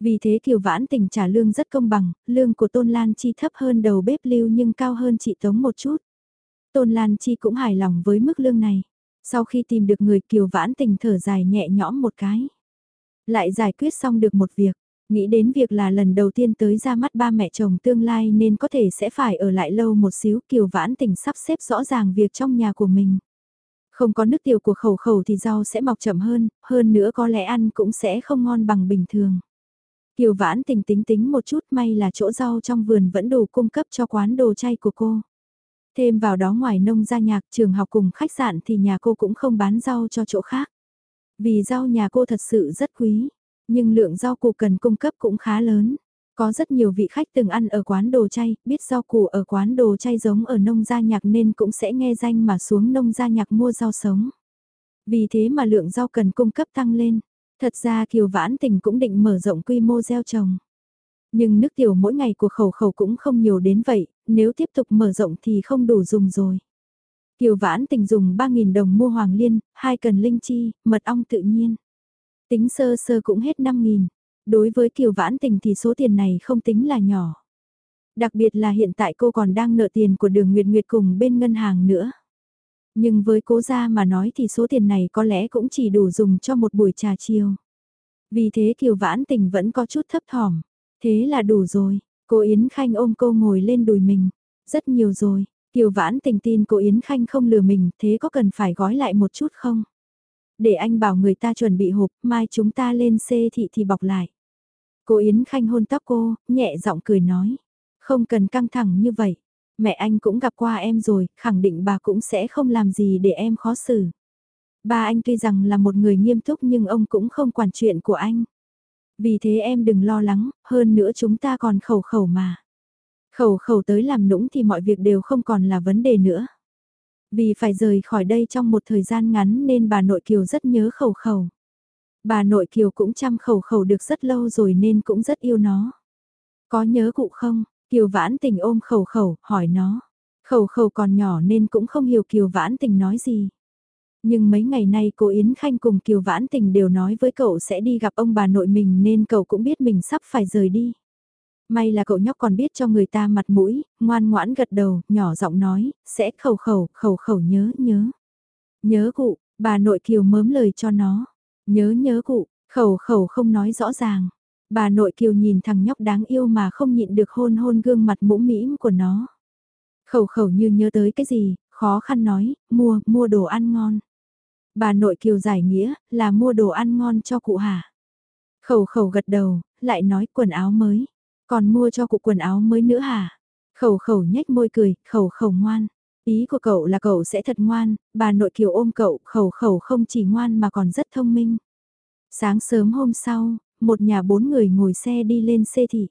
Vì thế Kiều Vãn Tình trả lương rất công bằng, lương của Tôn Lan Chi thấp hơn đầu bếp lưu nhưng cao hơn chị Tống một chút. Tôn Lan Chi cũng hài lòng với mức lương này. Sau khi tìm được người kiều vãn tình thở dài nhẹ nhõm một cái. Lại giải quyết xong được một việc. Nghĩ đến việc là lần đầu tiên tới ra mắt ba mẹ chồng tương lai nên có thể sẽ phải ở lại lâu một xíu kiều vãn tình sắp xếp rõ ràng việc trong nhà của mình. Không có nước tiểu của khẩu khẩu thì rau sẽ mọc chậm hơn, hơn nữa có lẽ ăn cũng sẽ không ngon bằng bình thường. Kiều vãn tình tính tính một chút may là chỗ rau trong vườn vẫn đủ cung cấp cho quán đồ chay của cô. Thêm vào đó ngoài nông gia nhạc trường học cùng khách sạn thì nhà cô cũng không bán rau cho chỗ khác. Vì rau nhà cô thật sự rất quý, nhưng lượng rau củ cần cung cấp cũng khá lớn. Có rất nhiều vị khách từng ăn ở quán đồ chay, biết rau củ ở quán đồ chay giống ở nông gia nhạc nên cũng sẽ nghe danh mà xuống nông gia nhạc mua rau sống. Vì thế mà lượng rau cần cung cấp tăng lên. Thật ra Kiều Vãn Tình cũng định mở rộng quy mô gieo trồng. Nhưng nước tiểu mỗi ngày của khẩu khẩu cũng không nhiều đến vậy, nếu tiếp tục mở rộng thì không đủ dùng rồi. Kiều Vãn Tình dùng 3.000 đồng mua hoàng liên, hai cần linh chi, mật ong tự nhiên. Tính sơ sơ cũng hết 5.000. Đối với Kiều Vãn Tình thì số tiền này không tính là nhỏ. Đặc biệt là hiện tại cô còn đang nợ tiền của đường Nguyệt Nguyệt cùng bên ngân hàng nữa. Nhưng với cố gia mà nói thì số tiền này có lẽ cũng chỉ đủ dùng cho một buổi trà chiều. Vì thế Kiều Vãn Tình vẫn có chút thấp thỏm. Thế là đủ rồi, cô Yến Khanh ôm cô ngồi lên đùi mình. Rất nhiều rồi, Kiều Vãn Tình tin cô Yến Khanh không lừa mình, thế có cần phải gói lại một chút không? Để anh bảo người ta chuẩn bị hộp, mai chúng ta lên xê thị thì bọc lại. Cô Yến Khanh hôn tóc cô, nhẹ giọng cười nói. Không cần căng thẳng như vậy. Mẹ anh cũng gặp qua em rồi, khẳng định bà cũng sẽ không làm gì để em khó xử. Ba anh tuy rằng là một người nghiêm túc nhưng ông cũng không quản chuyện của anh. Vì thế em đừng lo lắng, hơn nữa chúng ta còn khẩu khẩu mà. Khẩu khẩu tới làm nũng thì mọi việc đều không còn là vấn đề nữa. Vì phải rời khỏi đây trong một thời gian ngắn nên bà nội Kiều rất nhớ khẩu khẩu. Bà nội Kiều cũng chăm khẩu khẩu được rất lâu rồi nên cũng rất yêu nó. Có nhớ cụ không? Kiều vãn tình ôm khẩu khẩu, hỏi nó. Khẩu khẩu còn nhỏ nên cũng không hiểu Kiều vãn tình nói gì. Nhưng mấy ngày nay cô Yến Khanh cùng Kiều Vãn Tình đều nói với cậu sẽ đi gặp ông bà nội mình nên cậu cũng biết mình sắp phải rời đi. May là cậu nhóc còn biết cho người ta mặt mũi, ngoan ngoãn gật đầu, nhỏ giọng nói, sẽ khẩu khẩu, khẩu khẩu nhớ, nhớ. Nhớ cụ, bà nội Kiều mớm lời cho nó. Nhớ nhớ cụ, khẩu khẩu không nói rõ ràng. Bà nội Kiều nhìn thằng nhóc đáng yêu mà không nhịn được hôn hôn gương mặt mũm mĩm của nó. Khẩu khẩu như nhớ tới cái gì, khó khăn nói, mua, mua đồ ăn ngon. Bà nội Kiều giải nghĩa, là mua đồ ăn ngon cho cụ hả? Khẩu khẩu gật đầu, lại nói quần áo mới. Còn mua cho cụ quần áo mới nữa hả? Khẩu khẩu nhếch môi cười, khẩu khẩu ngoan. Ý của cậu là cậu sẽ thật ngoan, bà nội Kiều ôm cậu, khẩu khẩu không chỉ ngoan mà còn rất thông minh. Sáng sớm hôm sau, một nhà bốn người ngồi xe đi lên xe thị.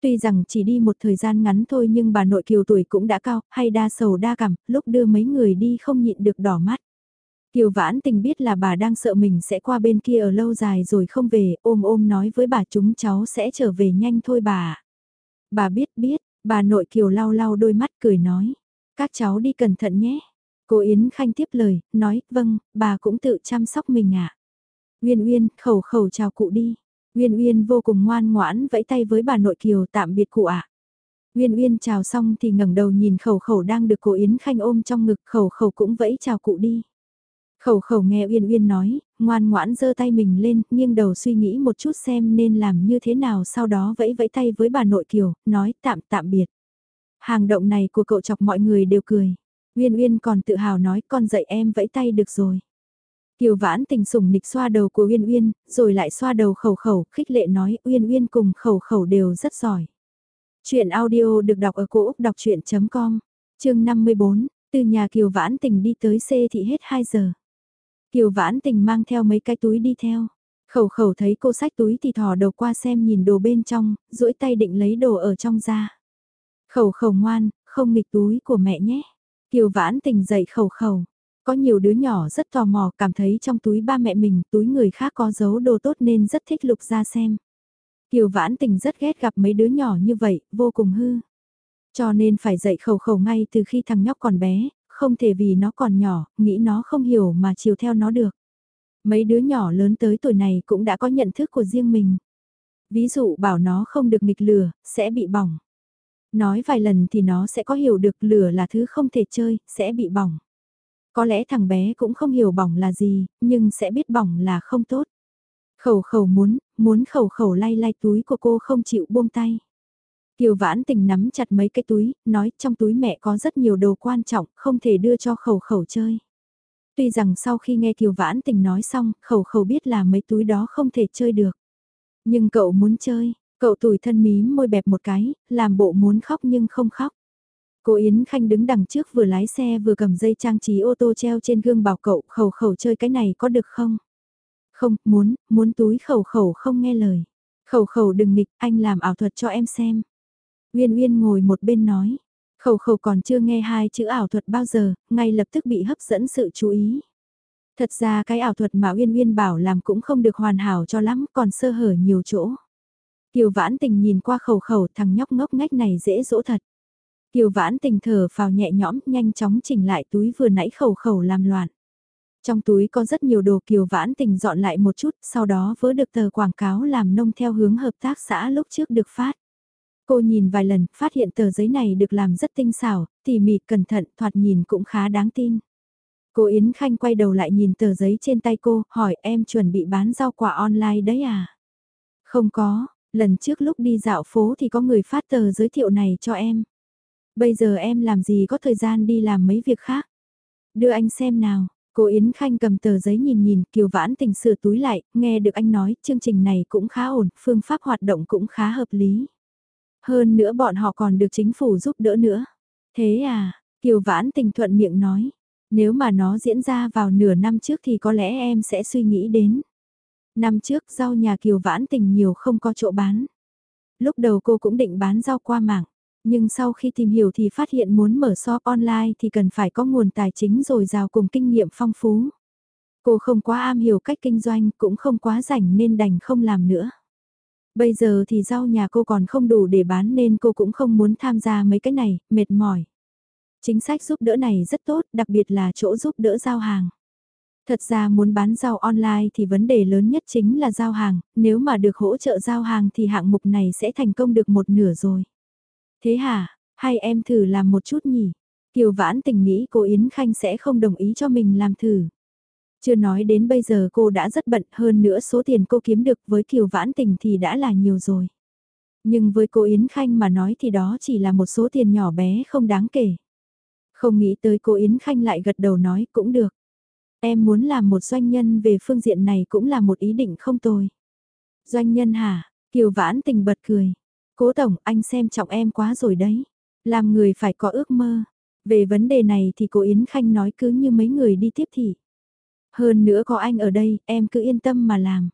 Tuy rằng chỉ đi một thời gian ngắn thôi nhưng bà nội Kiều tuổi cũng đã cao, hay đa sầu đa cảm, lúc đưa mấy người đi không nhịn được đỏ mắt. Kiều Vãn Tình biết là bà đang sợ mình sẽ qua bên kia ở lâu dài rồi không về, ôm ôm nói với bà chúng cháu sẽ trở về nhanh thôi bà. Bà biết biết, bà nội Kiều lau lau đôi mắt cười nói, các cháu đi cẩn thận nhé. Cô Yến Khanh tiếp lời, nói, vâng, bà cũng tự chăm sóc mình ạ. À. Uyên Uyên, khẩu khẩu chào cụ đi. Uyên Uyên vô cùng ngoan ngoãn vẫy tay với bà nội Kiều tạm biệt cụ ạ. À. Uyên Uyên chào xong thì ngẩng đầu nhìn khẩu khẩu đang được cô Yến Khanh ôm trong ngực khẩu khẩu cũng vẫy chào cụ đi. Khẩu khẩu nghe Uyên Uyên nói, ngoan ngoãn giơ tay mình lên, nghiêng đầu suy nghĩ một chút xem nên làm như thế nào sau đó vẫy vẫy tay với bà nội Kiều, nói tạm tạm biệt. Hàng động này của cậu chọc mọi người đều cười. Uyên Uyên còn tự hào nói con dạy em vẫy tay được rồi. Kiều vãn tình sủng nịch xoa đầu của Uyên Uyên, rồi lại xoa đầu khẩu khẩu, khích lệ nói Uyên Uyên cùng khẩu khẩu đều rất giỏi. Chuyện audio được đọc ở cổ Úc đọc chuyện.com, chương 54, từ nhà Kiều vãn tình đi tới C thị hết 2 giờ. Kiều vãn tình mang theo mấy cái túi đi theo. Khẩu khẩu thấy cô sách túi thì thò đầu qua xem nhìn đồ bên trong, duỗi tay định lấy đồ ở trong ra. Khẩu khẩu ngoan, không nghịch túi của mẹ nhé. Kiều vãn tình dậy khẩu khẩu. Có nhiều đứa nhỏ rất tò mò cảm thấy trong túi ba mẹ mình túi người khác có giấu đồ tốt nên rất thích lục ra xem. Kiều vãn tình rất ghét gặp mấy đứa nhỏ như vậy, vô cùng hư. Cho nên phải dạy khẩu khẩu ngay từ khi thằng nhóc còn bé, không thể vì nó còn nhỏ, nghĩ nó không hiểu mà chiều theo nó được. Mấy đứa nhỏ lớn tới tuổi này cũng đã có nhận thức của riêng mình. Ví dụ bảo nó không được nghịch lửa, sẽ bị bỏng. Nói vài lần thì nó sẽ có hiểu được lửa là thứ không thể chơi, sẽ bị bỏng. Có lẽ thằng bé cũng không hiểu bỏng là gì, nhưng sẽ biết bỏng là không tốt. Khẩu khẩu muốn, muốn khẩu khẩu lay lay túi của cô không chịu buông tay. Kiều vãn tình nắm chặt mấy cái túi, nói trong túi mẹ có rất nhiều đồ quan trọng, không thể đưa cho khẩu khẩu chơi. Tuy rằng sau khi nghe Kiều Vãn Tình nói xong, khẩu khẩu biết là mấy túi đó không thể chơi được. Nhưng cậu muốn chơi, cậu tủi thân mím môi bẹp một cái, làm bộ muốn khóc nhưng không khóc. Cô Yến Khanh đứng đằng trước vừa lái xe vừa cầm dây trang trí ô tô treo trên gương bảo cậu khẩu khẩu chơi cái này có được không? Không, muốn, muốn túi khẩu khẩu không nghe lời. Khẩu khẩu đừng nghịch, anh làm ảo thuật cho em xem. Uyên Uyên ngồi một bên nói. Khẩu khẩu còn chưa nghe hai chữ ảo thuật bao giờ, ngay lập tức bị hấp dẫn sự chú ý. Thật ra cái ảo thuật mà Uyên Uyên bảo làm cũng không được hoàn hảo cho lắm, còn sơ hở nhiều chỗ. Kiều Vãn Tình nhìn qua khẩu khẩu thằng nhóc ngốc ngách này dễ dỗ thật. Kiều Vãn Tình thở vào nhẹ nhõm, nhanh chóng chỉnh lại túi vừa nãy khẩu khẩu làm loạn. Trong túi có rất nhiều đồ Kiều Vãn Tình dọn lại một chút, sau đó vớ được tờ quảng cáo làm nông theo hướng hợp tác xã lúc trước được phát. Cô nhìn vài lần, phát hiện tờ giấy này được làm rất tinh xảo, tỉ mỉ, cẩn thận, thoạt nhìn cũng khá đáng tin. Cô Yến Khanh quay đầu lại nhìn tờ giấy trên tay cô, hỏi em chuẩn bị bán rau quả online đấy à? Không có, lần trước lúc đi dạo phố thì có người phát tờ giới thiệu này cho em. Bây giờ em làm gì có thời gian đi làm mấy việc khác. Đưa anh xem nào, cô Yến Khanh cầm tờ giấy nhìn nhìn, Kiều Vãn Tình sửa túi lại, nghe được anh nói, chương trình này cũng khá ổn, phương pháp hoạt động cũng khá hợp lý. Hơn nữa bọn họ còn được chính phủ giúp đỡ nữa. Thế à, Kiều Vãn Tình thuận miệng nói, nếu mà nó diễn ra vào nửa năm trước thì có lẽ em sẽ suy nghĩ đến. Năm trước rau nhà Kiều Vãn Tình nhiều không có chỗ bán. Lúc đầu cô cũng định bán rau qua mạng. Nhưng sau khi tìm hiểu thì phát hiện muốn mở shop online thì cần phải có nguồn tài chính dồi dào cùng kinh nghiệm phong phú. Cô không quá am hiểu cách kinh doanh cũng không quá rảnh nên đành không làm nữa. Bây giờ thì rau nhà cô còn không đủ để bán nên cô cũng không muốn tham gia mấy cái này, mệt mỏi. Chính sách giúp đỡ này rất tốt, đặc biệt là chỗ giúp đỡ giao hàng. Thật ra muốn bán rau online thì vấn đề lớn nhất chính là giao hàng, nếu mà được hỗ trợ giao hàng thì hạng mục này sẽ thành công được một nửa rồi. Thế hả, hay em thử làm một chút nhỉ? Kiều Vãn tình nghĩ cô Yến Khanh sẽ không đồng ý cho mình làm thử. Chưa nói đến bây giờ cô đã rất bận hơn nữa số tiền cô kiếm được với Kiều Vãn tình thì đã là nhiều rồi. Nhưng với cô Yến Khanh mà nói thì đó chỉ là một số tiền nhỏ bé không đáng kể. Không nghĩ tới cô Yến Khanh lại gật đầu nói cũng được. Em muốn làm một doanh nhân về phương diện này cũng là một ý định không tồi. Doanh nhân hả? Kiều Vãn tình bật cười. Cố Tổng, anh xem trọng em quá rồi đấy. Làm người phải có ước mơ. Về vấn đề này thì cô Yến Khanh nói cứ như mấy người đi tiếp thị hơn nữa có anh ở đây, em cứ yên tâm mà làm.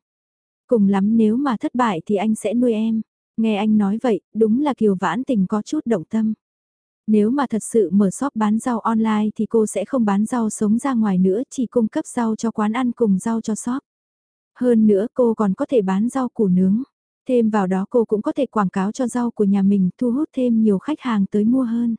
Cùng lắm nếu mà thất bại thì anh sẽ nuôi em. Nghe anh nói vậy, đúng là Kiều Vãn Tình có chút động tâm. Nếu mà thật sự mở shop bán rau online thì cô sẽ không bán rau sống ra ngoài nữa, chỉ cung cấp rau cho quán ăn cùng rau cho shop. Hơn nữa cô còn có thể bán rau củ nướng. Thêm vào đó cô cũng có thể quảng cáo cho rau của nhà mình thu hút thêm nhiều khách hàng tới mua hơn.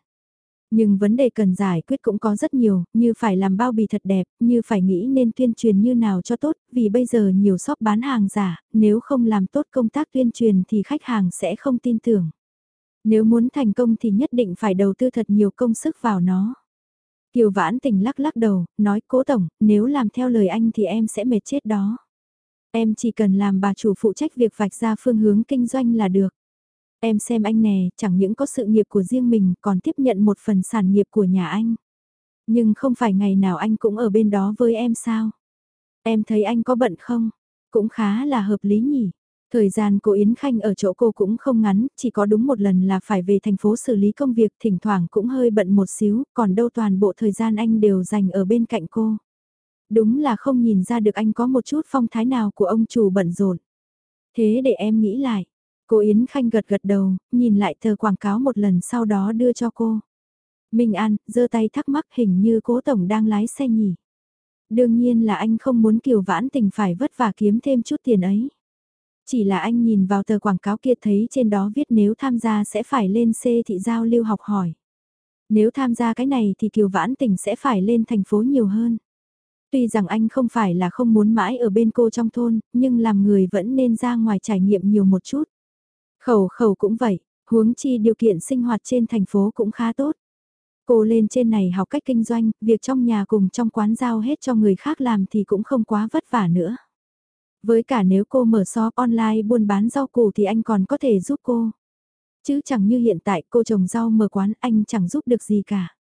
Nhưng vấn đề cần giải quyết cũng có rất nhiều, như phải làm bao bì thật đẹp, như phải nghĩ nên tuyên truyền như nào cho tốt, vì bây giờ nhiều shop bán hàng giả, nếu không làm tốt công tác tuyên truyền thì khách hàng sẽ không tin tưởng. Nếu muốn thành công thì nhất định phải đầu tư thật nhiều công sức vào nó. Kiều Vãn Tình lắc lắc đầu, nói cố tổng, nếu làm theo lời anh thì em sẽ mệt chết đó. Em chỉ cần làm bà chủ phụ trách việc vạch ra phương hướng kinh doanh là được. Em xem anh nè, chẳng những có sự nghiệp của riêng mình còn tiếp nhận một phần sản nghiệp của nhà anh. Nhưng không phải ngày nào anh cũng ở bên đó với em sao? Em thấy anh có bận không? Cũng khá là hợp lý nhỉ. Thời gian cô Yến Khanh ở chỗ cô cũng không ngắn, chỉ có đúng một lần là phải về thành phố xử lý công việc, thỉnh thoảng cũng hơi bận một xíu, còn đâu toàn bộ thời gian anh đều dành ở bên cạnh cô. Đúng là không nhìn ra được anh có một chút phong thái nào của ông chủ bận rộn. Thế để em nghĩ lại. Cô Yến Khanh gật gật đầu, nhìn lại tờ quảng cáo một lần sau đó đưa cho cô. Minh An, giơ tay thắc mắc hình như cố tổng đang lái xe nhỉ. Đương nhiên là anh không muốn Kiều Vãn Tình phải vất vả kiếm thêm chút tiền ấy. Chỉ là anh nhìn vào tờ quảng cáo kia thấy trên đó viết nếu tham gia sẽ phải lên C thị giao lưu học hỏi. Nếu tham gia cái này thì Kiều Vãn Tình sẽ phải lên thành phố nhiều hơn. Tuy rằng anh không phải là không muốn mãi ở bên cô trong thôn, nhưng làm người vẫn nên ra ngoài trải nghiệm nhiều một chút. Khẩu khẩu cũng vậy, huống chi điều kiện sinh hoạt trên thành phố cũng khá tốt. Cô lên trên này học cách kinh doanh, việc trong nhà cùng trong quán giao hết cho người khác làm thì cũng không quá vất vả nữa. Với cả nếu cô mở shop online buôn bán rau củ thì anh còn có thể giúp cô. Chứ chẳng như hiện tại cô trồng rau mở quán anh chẳng giúp được gì cả.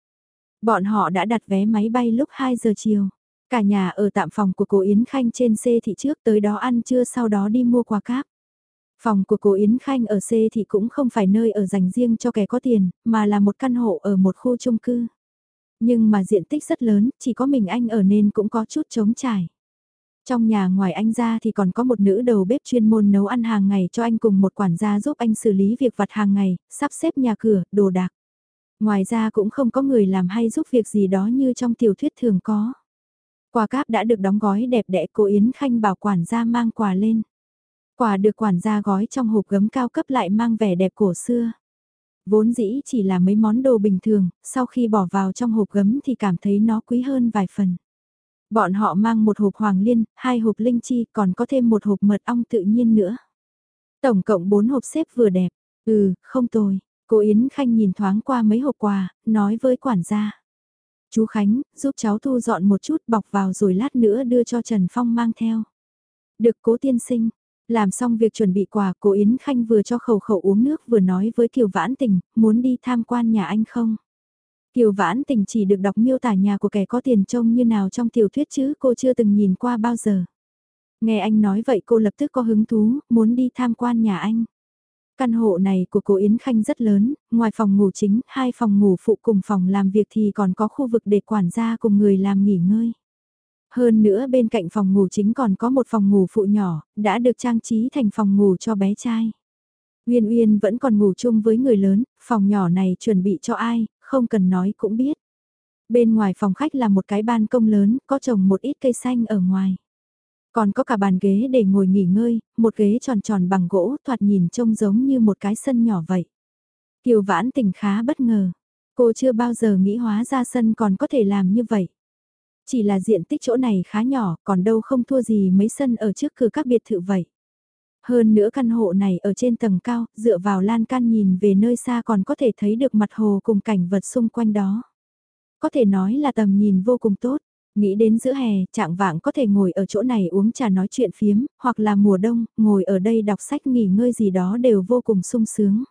Bọn họ đã đặt vé máy bay lúc 2 giờ chiều. Cả nhà ở tạm phòng của cô Yến Khanh trên C thị trước tới đó ăn trưa sau đó đi mua quà cáp. Phòng của cô Yến Khanh ở C thì cũng không phải nơi ở dành riêng cho kẻ có tiền, mà là một căn hộ ở một khu chung cư. Nhưng mà diện tích rất lớn, chỉ có mình anh ở nên cũng có chút trống trải. Trong nhà ngoài anh ra thì còn có một nữ đầu bếp chuyên môn nấu ăn hàng ngày cho anh cùng một quản gia giúp anh xử lý việc vặt hàng ngày, sắp xếp nhà cửa, đồ đạc. Ngoài ra cũng không có người làm hay giúp việc gì đó như trong tiểu thuyết thường có. Quà cáp đã được đóng gói đẹp đẽ cô Yến Khanh bảo quản gia mang quà lên. Quà được quản gia gói trong hộp gấm cao cấp lại mang vẻ đẹp cổ xưa. Vốn dĩ chỉ là mấy món đồ bình thường, sau khi bỏ vào trong hộp gấm thì cảm thấy nó quý hơn vài phần. Bọn họ mang một hộp hoàng liên, hai hộp linh chi, còn có thêm một hộp mật ong tự nhiên nữa. Tổng cộng bốn hộp xếp vừa đẹp. Ừ, không tồi. Cô Yến Khanh nhìn thoáng qua mấy hộp quà, nói với quản gia. Chú Khánh, giúp cháu thu dọn một chút bọc vào rồi lát nữa đưa cho Trần Phong mang theo. Được cố tiên sinh, làm xong việc chuẩn bị quà, cô Yến Khanh vừa cho khẩu khẩu uống nước vừa nói với Kiều Vãn Tình, muốn đi tham quan nhà anh không? Kiều Vãn Tình chỉ được đọc miêu tả nhà của kẻ có tiền trông như nào trong tiểu thuyết chứ cô chưa từng nhìn qua bao giờ. Nghe anh nói vậy cô lập tức có hứng thú, muốn đi tham quan nhà anh. Căn hộ này của cô Yến Khanh rất lớn, ngoài phòng ngủ chính, hai phòng ngủ phụ cùng phòng làm việc thì còn có khu vực để quản gia cùng người làm nghỉ ngơi. Hơn nữa bên cạnh phòng ngủ chính còn có một phòng ngủ phụ nhỏ, đã được trang trí thành phòng ngủ cho bé trai. Uyên Uyên vẫn còn ngủ chung với người lớn, phòng nhỏ này chuẩn bị cho ai, không cần nói cũng biết. Bên ngoài phòng khách là một cái ban công lớn, có trồng một ít cây xanh ở ngoài. Còn có cả bàn ghế để ngồi nghỉ ngơi, một ghế tròn tròn bằng gỗ thoạt nhìn trông giống như một cái sân nhỏ vậy. Kiều vãn tình khá bất ngờ. Cô chưa bao giờ nghĩ hóa ra sân còn có thể làm như vậy. Chỉ là diện tích chỗ này khá nhỏ, còn đâu không thua gì mấy sân ở trước cửa các biệt thự vậy. Hơn nữa căn hộ này ở trên tầng cao, dựa vào lan can nhìn về nơi xa còn có thể thấy được mặt hồ cùng cảnh vật xung quanh đó. Có thể nói là tầm nhìn vô cùng tốt. Nghĩ đến giữa hè, trạng vạng có thể ngồi ở chỗ này uống trà nói chuyện phiếm, hoặc là mùa đông, ngồi ở đây đọc sách nghỉ ngơi gì đó đều vô cùng sung sướng.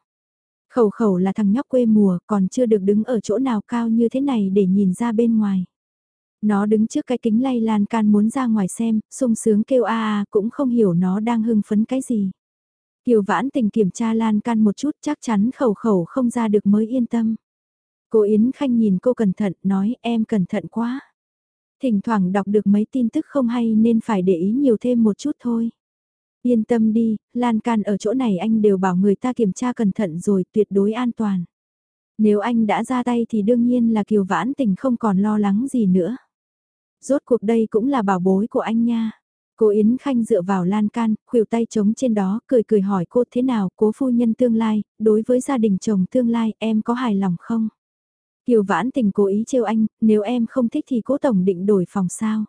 Khẩu khẩu là thằng nhóc quê mùa, còn chưa được đứng ở chỗ nào cao như thế này để nhìn ra bên ngoài. Nó đứng trước cái kính lay lan can muốn ra ngoài xem, sung sướng kêu a a cũng không hiểu nó đang hưng phấn cái gì. Kiều vãn tình kiểm tra lan can một chút chắc chắn khẩu khẩu không ra được mới yên tâm. Cô Yến Khanh nhìn cô cẩn thận nói em cẩn thận quá. Thỉnh thoảng đọc được mấy tin tức không hay nên phải để ý nhiều thêm một chút thôi. Yên tâm đi, lan can ở chỗ này anh đều bảo người ta kiểm tra cẩn thận rồi tuyệt đối an toàn. Nếu anh đã ra tay thì đương nhiên là Kiều Vãn Tình không còn lo lắng gì nữa. Rốt cuộc đây cũng là bảo bối của anh nha. Cô Yến Khanh dựa vào lan can, khuỷu tay trống trên đó, cười cười hỏi cô thế nào, cố phu nhân tương lai, đối với gia đình chồng tương lai, em có hài lòng không? Kiều vãn tình cố ý trêu anh, nếu em không thích thì cố tổng định đổi phòng sao?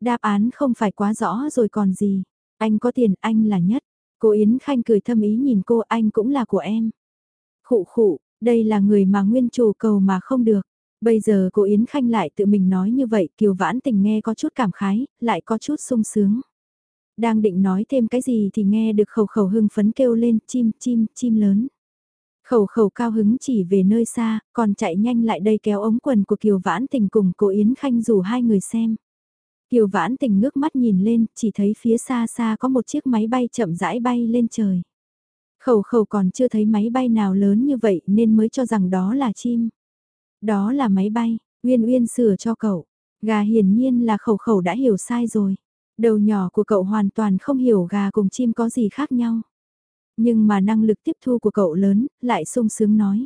Đáp án không phải quá rõ rồi còn gì. Anh có tiền, anh là nhất. Cô Yến Khanh cười thâm ý nhìn cô, anh cũng là của em. Khụ khụ, đây là người mà nguyên chủ cầu mà không được. Bây giờ cô Yến Khanh lại tự mình nói như vậy, Kiều Vãn Tình nghe có chút cảm khái, lại có chút sung sướng. Đang định nói thêm cái gì thì nghe được khẩu khẩu hưng phấn kêu lên chim chim chim lớn. Khẩu khẩu cao hứng chỉ về nơi xa, còn chạy nhanh lại đây kéo ống quần của Kiều Vãn Tình cùng cô Yến Khanh rủ hai người xem. Kiều Vãn Tình ngước mắt nhìn lên, chỉ thấy phía xa xa có một chiếc máy bay chậm rãi bay lên trời. Khẩu khẩu còn chưa thấy máy bay nào lớn như vậy nên mới cho rằng đó là chim. Đó là máy bay, Uyên Uyên sửa cho cậu. Gà hiển nhiên là khẩu khẩu đã hiểu sai rồi. Đầu nhỏ của cậu hoàn toàn không hiểu gà cùng chim có gì khác nhau. Nhưng mà năng lực tiếp thu của cậu lớn, lại sung sướng nói.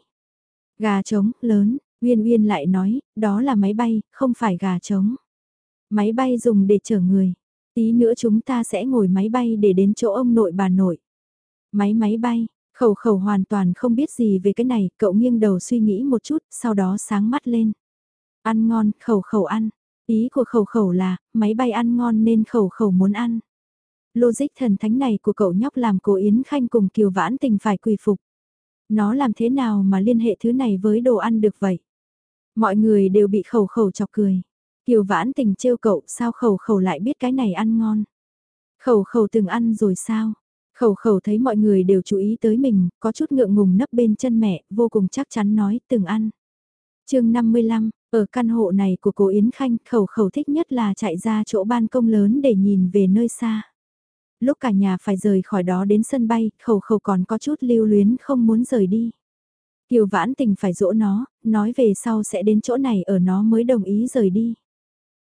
Gà trống, lớn, Uyên Uyên lại nói, đó là máy bay, không phải gà trống. Máy bay dùng để chở người. Tí nữa chúng ta sẽ ngồi máy bay để đến chỗ ông nội bà nội. Máy máy bay, Khẩu khẩu hoàn toàn không biết gì về cái này, cậu nghiêng đầu suy nghĩ một chút, sau đó sáng mắt lên. Ăn ngon, khẩu khẩu ăn. Ý của khẩu khẩu là, máy bay ăn ngon nên khẩu khẩu muốn ăn. Logic thần thánh này của cậu nhóc làm cô Yến Khanh cùng Kiều Vãn Tình phải quỳ phục. Nó làm thế nào mà liên hệ thứ này với đồ ăn được vậy? Mọi người đều bị khẩu khẩu chọc cười. Kiều Vãn Tình trêu cậu sao khẩu khẩu lại biết cái này ăn ngon? Khẩu khẩu từng ăn rồi sao? Khẩu khẩu thấy mọi người đều chú ý tới mình, có chút ngượng ngùng nấp bên chân mẹ, vô cùng chắc chắn nói từng ăn. chương 55, Ở căn hộ này của cô Yến Khanh, khẩu khẩu thích nhất là chạy ra chỗ ban công lớn để nhìn về nơi xa. Lúc cả nhà phải rời khỏi đó đến sân bay, khẩu khẩu còn có chút lưu luyến không muốn rời đi. Kiều vãn tình phải dỗ nó, nói về sau sẽ đến chỗ này ở nó mới đồng ý rời đi.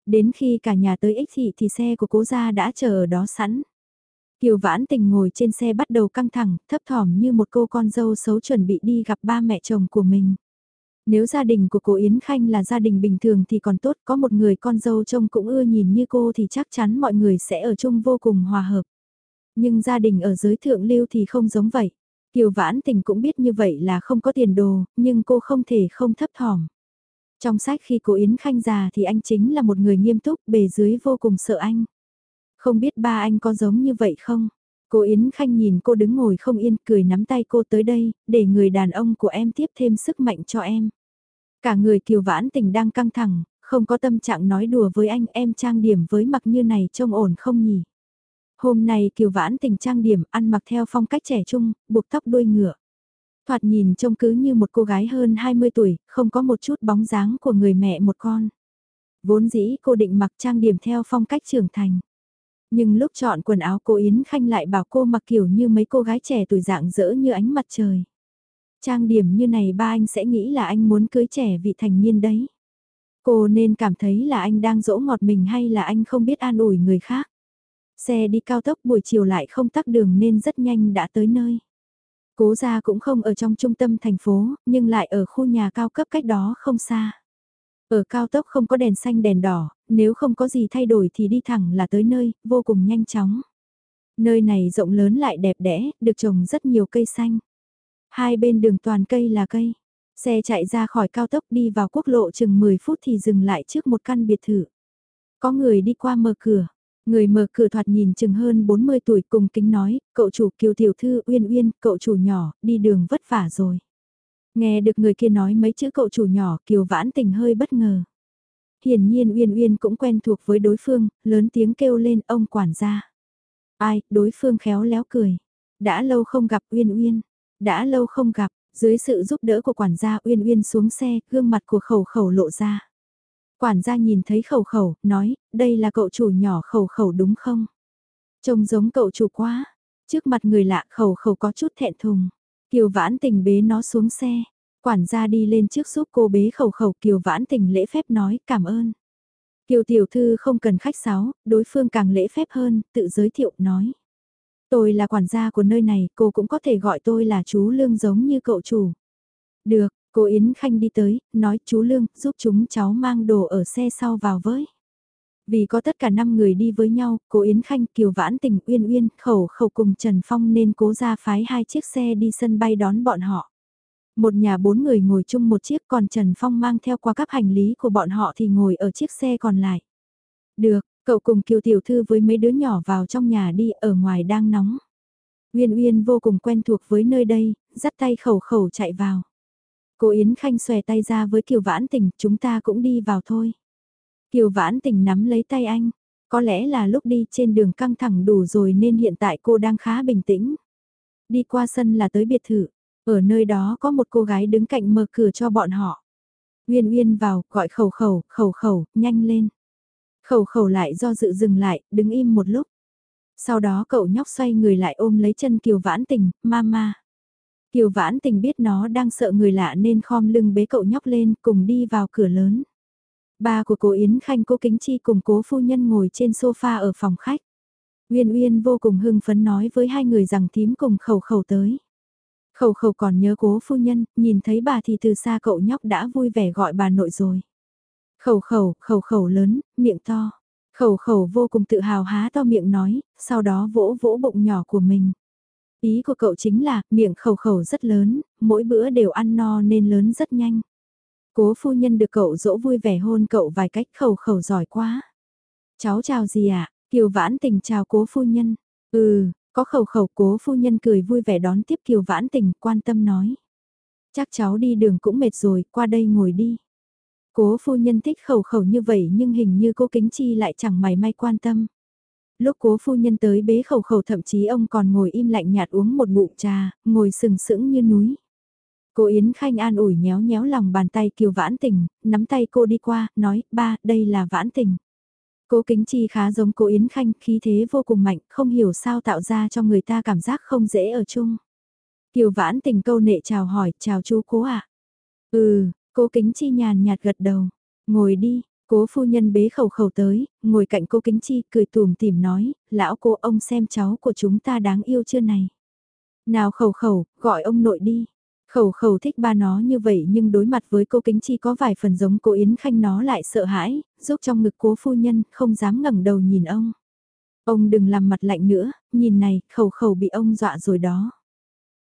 Đến khi cả nhà tới ích thị thì xe của cố gia đã chờ ở đó sẵn. Kiều vãn tình ngồi trên xe bắt đầu căng thẳng, thấp thỏm như một cô con dâu xấu chuẩn bị đi gặp ba mẹ chồng của mình. Nếu gia đình của cô Yến Khanh là gia đình bình thường thì còn tốt, có một người con dâu trông cũng ưa nhìn như cô thì chắc chắn mọi người sẽ ở chung vô cùng hòa hợp. Nhưng gia đình ở giới thượng lưu thì không giống vậy. Kiều Vãn Tình cũng biết như vậy là không có tiền đồ, nhưng cô không thể không thấp thỏm. Trong sách khi cô Yến Khanh già thì anh chính là một người nghiêm túc, bề dưới vô cùng sợ anh. Không biết ba anh có giống như vậy không? Cô Yến Khanh nhìn cô đứng ngồi không yên, cười nắm tay cô tới đây, để người đàn ông của em tiếp thêm sức mạnh cho em. Cả người Kiều Vãn Tình đang căng thẳng, không có tâm trạng nói đùa với anh em trang điểm với mặc như này trông ổn không nhỉ? Hôm nay Kiều Vãn Tình trang điểm ăn mặc theo phong cách trẻ trung, buộc tóc đuôi ngựa. Thoạt nhìn trông cứ như một cô gái hơn 20 tuổi, không có một chút bóng dáng của người mẹ một con. Vốn dĩ cô định mặc trang điểm theo phong cách trưởng thành. Nhưng lúc chọn quần áo cô Yến Khanh lại bảo cô mặc kiểu như mấy cô gái trẻ tuổi dạng dỡ như ánh mặt trời. Trang điểm như này ba anh sẽ nghĩ là anh muốn cưới trẻ vị thành niên đấy. Cô nên cảm thấy là anh đang dỗ ngọt mình hay là anh không biết an ủi người khác. Xe đi cao tốc buổi chiều lại không tắc đường nên rất nhanh đã tới nơi. Cố gia cũng không ở trong trung tâm thành phố, nhưng lại ở khu nhà cao cấp cách đó không xa. Ở cao tốc không có đèn xanh đèn đỏ, nếu không có gì thay đổi thì đi thẳng là tới nơi, vô cùng nhanh chóng. Nơi này rộng lớn lại đẹp đẽ, được trồng rất nhiều cây xanh. Hai bên đường toàn cây là cây. Xe chạy ra khỏi cao tốc đi vào quốc lộ chừng 10 phút thì dừng lại trước một căn biệt thự. Có người đi qua mở cửa. Người mở cửa thoạt nhìn chừng hơn 40 tuổi cùng kính nói, cậu chủ kiều tiểu thư uyên uyên, cậu chủ nhỏ, đi đường vất vả rồi. Nghe được người kia nói mấy chữ cậu chủ nhỏ kiều vãn tình hơi bất ngờ. Hiển nhiên uyên uyên cũng quen thuộc với đối phương, lớn tiếng kêu lên ông quản gia. Ai, đối phương khéo léo cười. Đã lâu không gặp uyên uyên, đã lâu không gặp, dưới sự giúp đỡ của quản gia uyên uyên xuống xe, gương mặt của khẩu khẩu lộ ra. Quản gia nhìn thấy khẩu khẩu, nói, đây là cậu chủ nhỏ khẩu khẩu đúng không? Trông giống cậu chủ quá. Trước mặt người lạ khẩu khẩu có chút thẹn thùng. Kiều vãn tình bế nó xuống xe. Quản gia đi lên trước giúp cô bế khẩu khẩu Kiều vãn tình lễ phép nói cảm ơn. Kiều tiểu thư không cần khách sáo, đối phương càng lễ phép hơn, tự giới thiệu nói. Tôi là quản gia của nơi này, cô cũng có thể gọi tôi là chú Lương giống như cậu chủ. Được, Cô Yến Khanh đi tới, nói chú Lương, giúp chúng cháu mang đồ ở xe sau vào với. Vì có tất cả 5 người đi với nhau, cố Yến Khanh, Kiều Vãn Tình, Uyên Uyên, Khẩu Khẩu cùng Trần Phong nên cố ra phái hai chiếc xe đi sân bay đón bọn họ. Một nhà bốn người ngồi chung một chiếc còn Trần Phong mang theo qua các hành lý của bọn họ thì ngồi ở chiếc xe còn lại. Được, cậu cùng Kiều Tiểu Thư với mấy đứa nhỏ vào trong nhà đi, ở ngoài đang nóng. Uyên Uyên vô cùng quen thuộc với nơi đây, dắt tay khẩu khẩu chạy vào. Cô Yến Khanh xòe tay ra với Kiều Vãn Tình, chúng ta cũng đi vào thôi. Kiều Vãn Tình nắm lấy tay anh, có lẽ là lúc đi trên đường căng thẳng đủ rồi nên hiện tại cô đang khá bình tĩnh. Đi qua sân là tới biệt thự, ở nơi đó có một cô gái đứng cạnh mở cửa cho bọn họ. Uyên Uyên vào, gọi khẩu khẩu, khẩu khẩu, nhanh lên. Khẩu khẩu lại do dự dừng lại, đứng im một lúc. Sau đó cậu nhóc xoay người lại ôm lấy chân Kiều Vãn Tình, mama. Kiều vãn tình biết nó đang sợ người lạ nên khom lưng bế cậu nhóc lên cùng đi vào cửa lớn. Ba của cô Yến Khanh cô Kính Chi cùng cố phu nhân ngồi trên sofa ở phòng khách. Uyên Uyên vô cùng hưng phấn nói với hai người rằng thím cùng khẩu khẩu tới. Khẩu khẩu còn nhớ cố phu nhân, nhìn thấy bà thì từ xa cậu nhóc đã vui vẻ gọi bà nội rồi. Khẩu khẩu, khẩu khẩu lớn, miệng to. Khẩu khẩu vô cùng tự hào há to miệng nói, sau đó vỗ vỗ bụng nhỏ của mình. Ý của cậu chính là, miệng khẩu khẩu rất lớn, mỗi bữa đều ăn no nên lớn rất nhanh. Cố phu nhân được cậu dỗ vui vẻ hôn cậu vài cách khẩu khẩu giỏi quá. Cháu chào gì ạ? À? Kiều Vãn Tình chào cố phu nhân. Ừ, có khẩu khẩu cố phu nhân cười vui vẻ đón tiếp Kiều Vãn Tình quan tâm nói. Chắc cháu đi đường cũng mệt rồi, qua đây ngồi đi. Cố phu nhân thích khẩu khẩu như vậy nhưng hình như cô Kính Chi lại chẳng mày may quan tâm. Lúc cố phu nhân tới bế khẩu khẩu thậm chí ông còn ngồi im lạnh nhạt uống một bụng trà, ngồi sừng sững như núi. Cô Yến Khanh an ủi nhéo nhéo lòng bàn tay Kiều Vãn Tình, nắm tay cô đi qua, nói, ba, đây là Vãn Tình. Cô Kính Chi khá giống cô Yến Khanh, khí thế vô cùng mạnh, không hiểu sao tạo ra cho người ta cảm giác không dễ ở chung. Kiều Vãn Tình câu nệ chào hỏi, chào chú cố ạ. Ừ, cô Kính Chi nhàn nhạt gật đầu, ngồi đi, Cố phu nhân bế khẩu khẩu tới, ngồi cạnh cô kính chi, cười tùm tìm nói, lão cô ông xem cháu của chúng ta đáng yêu chưa này. Nào khẩu khẩu, gọi ông nội đi. Khẩu khẩu thích ba nó như vậy nhưng đối mặt với cô kính chi có vài phần giống cô Yến Khanh nó lại sợ hãi, giúp trong ngực cố phu nhân, không dám ngẩng đầu nhìn ông. Ông đừng làm mặt lạnh nữa, nhìn này, khẩu khẩu bị ông dọa rồi đó.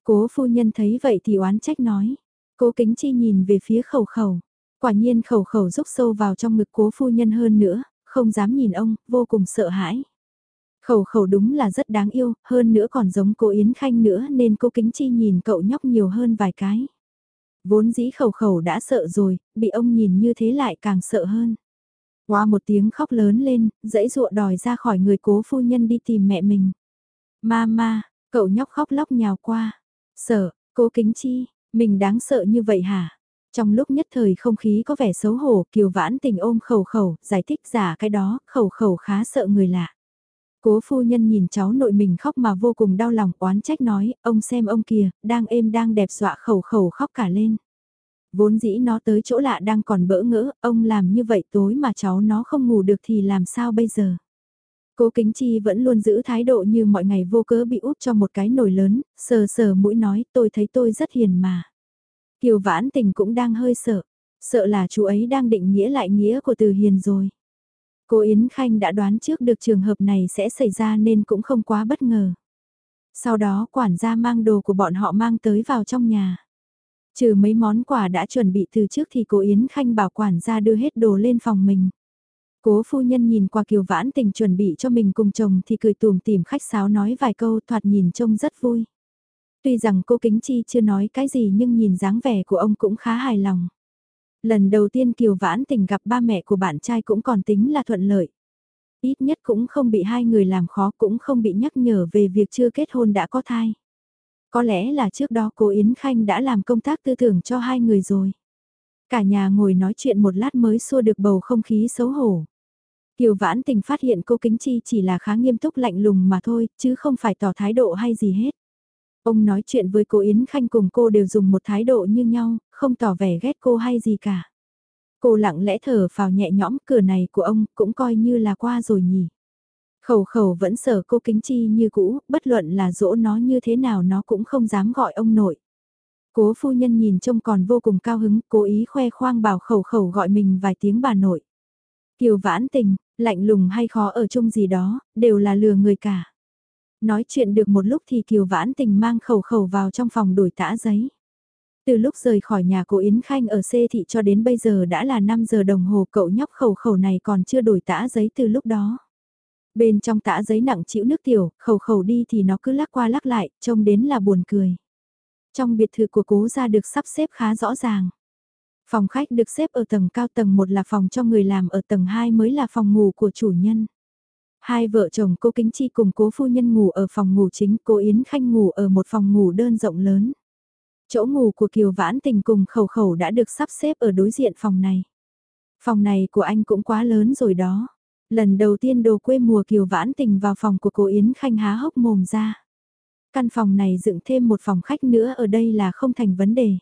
Cố phu nhân thấy vậy thì oán trách nói. Cố kính chi nhìn về phía khẩu khẩu. Quả nhiên khẩu khẩu rúc sâu vào trong ngực cố phu nhân hơn nữa, không dám nhìn ông, vô cùng sợ hãi. Khẩu khẩu đúng là rất đáng yêu, hơn nữa còn giống cô Yến Khanh nữa nên cô Kính Chi nhìn cậu nhóc nhiều hơn vài cái. Vốn dĩ khẩu khẩu đã sợ rồi, bị ông nhìn như thế lại càng sợ hơn. Qua một tiếng khóc lớn lên, dãy dụa đòi ra khỏi người cố phu nhân đi tìm mẹ mình. Mama, cậu nhóc khóc lóc nhào qua. Sợ, cố Kính Chi, mình đáng sợ như vậy hả? Trong lúc nhất thời không khí có vẻ xấu hổ, Kiều Vãn tình ôm khẩu khẩu, giải thích giả cái đó, khẩu khẩu khá sợ người lạ. Cố phu nhân nhìn cháu nội mình khóc mà vô cùng đau lòng oán trách nói, ông xem ông kìa, đang êm đang đẹp dọa khẩu khẩu khóc cả lên. Vốn dĩ nó tới chỗ lạ đang còn bỡ ngỡ, ông làm như vậy tối mà cháu nó không ngủ được thì làm sao bây giờ. Cố Kính Chi vẫn luôn giữ thái độ như mọi ngày vô cớ bị úp cho một cái nồi lớn, sờ sờ mũi nói tôi thấy tôi rất hiền mà. Kiều vãn tình cũng đang hơi sợ, sợ là chú ấy đang định nghĩa lại nghĩa của từ hiền rồi. Cô Yến Khanh đã đoán trước được trường hợp này sẽ xảy ra nên cũng không quá bất ngờ. Sau đó quản gia mang đồ của bọn họ mang tới vào trong nhà. Trừ mấy món quà đã chuẩn bị từ trước thì cô Yến Khanh bảo quản gia đưa hết đồ lên phòng mình. Cố phu nhân nhìn qua kiều vãn tình chuẩn bị cho mình cùng chồng thì cười tùm tìm khách sáo nói vài câu thoạt nhìn trông rất vui. Tuy rằng cô Kính Chi chưa nói cái gì nhưng nhìn dáng vẻ của ông cũng khá hài lòng. Lần đầu tiên Kiều Vãn Tình gặp ba mẹ của bạn trai cũng còn tính là thuận lợi. Ít nhất cũng không bị hai người làm khó cũng không bị nhắc nhở về việc chưa kết hôn đã có thai. Có lẽ là trước đó cô Yến Khanh đã làm công tác tư tưởng cho hai người rồi. Cả nhà ngồi nói chuyện một lát mới xua được bầu không khí xấu hổ. Kiều Vãn Tình phát hiện cô Kính Chi chỉ là khá nghiêm túc lạnh lùng mà thôi, chứ không phải tỏ thái độ hay gì hết. Ông nói chuyện với cô Yến Khanh cùng cô đều dùng một thái độ như nhau, không tỏ vẻ ghét cô hay gì cả. Cô lặng lẽ thở vào nhẹ nhõm cửa này của ông cũng coi như là qua rồi nhỉ. Khẩu khẩu vẫn sợ cô kính chi như cũ, bất luận là dỗ nó như thế nào nó cũng không dám gọi ông nội. Cố phu nhân nhìn trông còn vô cùng cao hứng, cố ý khoe khoang bảo khẩu khẩu gọi mình vài tiếng bà nội. Kiều vãn tình, lạnh lùng hay khó ở chung gì đó, đều là lừa người cả. Nói chuyện được một lúc thì Kiều Vãn Tình mang khẩu khẩu vào trong phòng đổi tã giấy. Từ lúc rời khỏi nhà cô Yến Khanh ở C thị cho đến bây giờ đã là 5 giờ đồng hồ cậu nhóc khẩu khẩu này còn chưa đổi tã giấy từ lúc đó. Bên trong tã giấy nặng chịu nước tiểu, khẩu khẩu đi thì nó cứ lắc qua lắc lại, trông đến là buồn cười. Trong biệt thự của cố gia được sắp xếp khá rõ ràng. Phòng khách được xếp ở tầng cao tầng 1 là phòng cho người làm ở tầng 2 mới là phòng ngủ của chủ nhân. Hai vợ chồng cô Kính Chi cùng cố phu nhân ngủ ở phòng ngủ chính, cô Yến Khanh ngủ ở một phòng ngủ đơn rộng lớn. Chỗ ngủ của Kiều Vãn Tình cùng khẩu khẩu đã được sắp xếp ở đối diện phòng này. Phòng này của anh cũng quá lớn rồi đó. Lần đầu tiên đồ quê mùa Kiều Vãn Tình vào phòng của cô Yến Khanh há hốc mồm ra. Căn phòng này dựng thêm một phòng khách nữa ở đây là không thành vấn đề.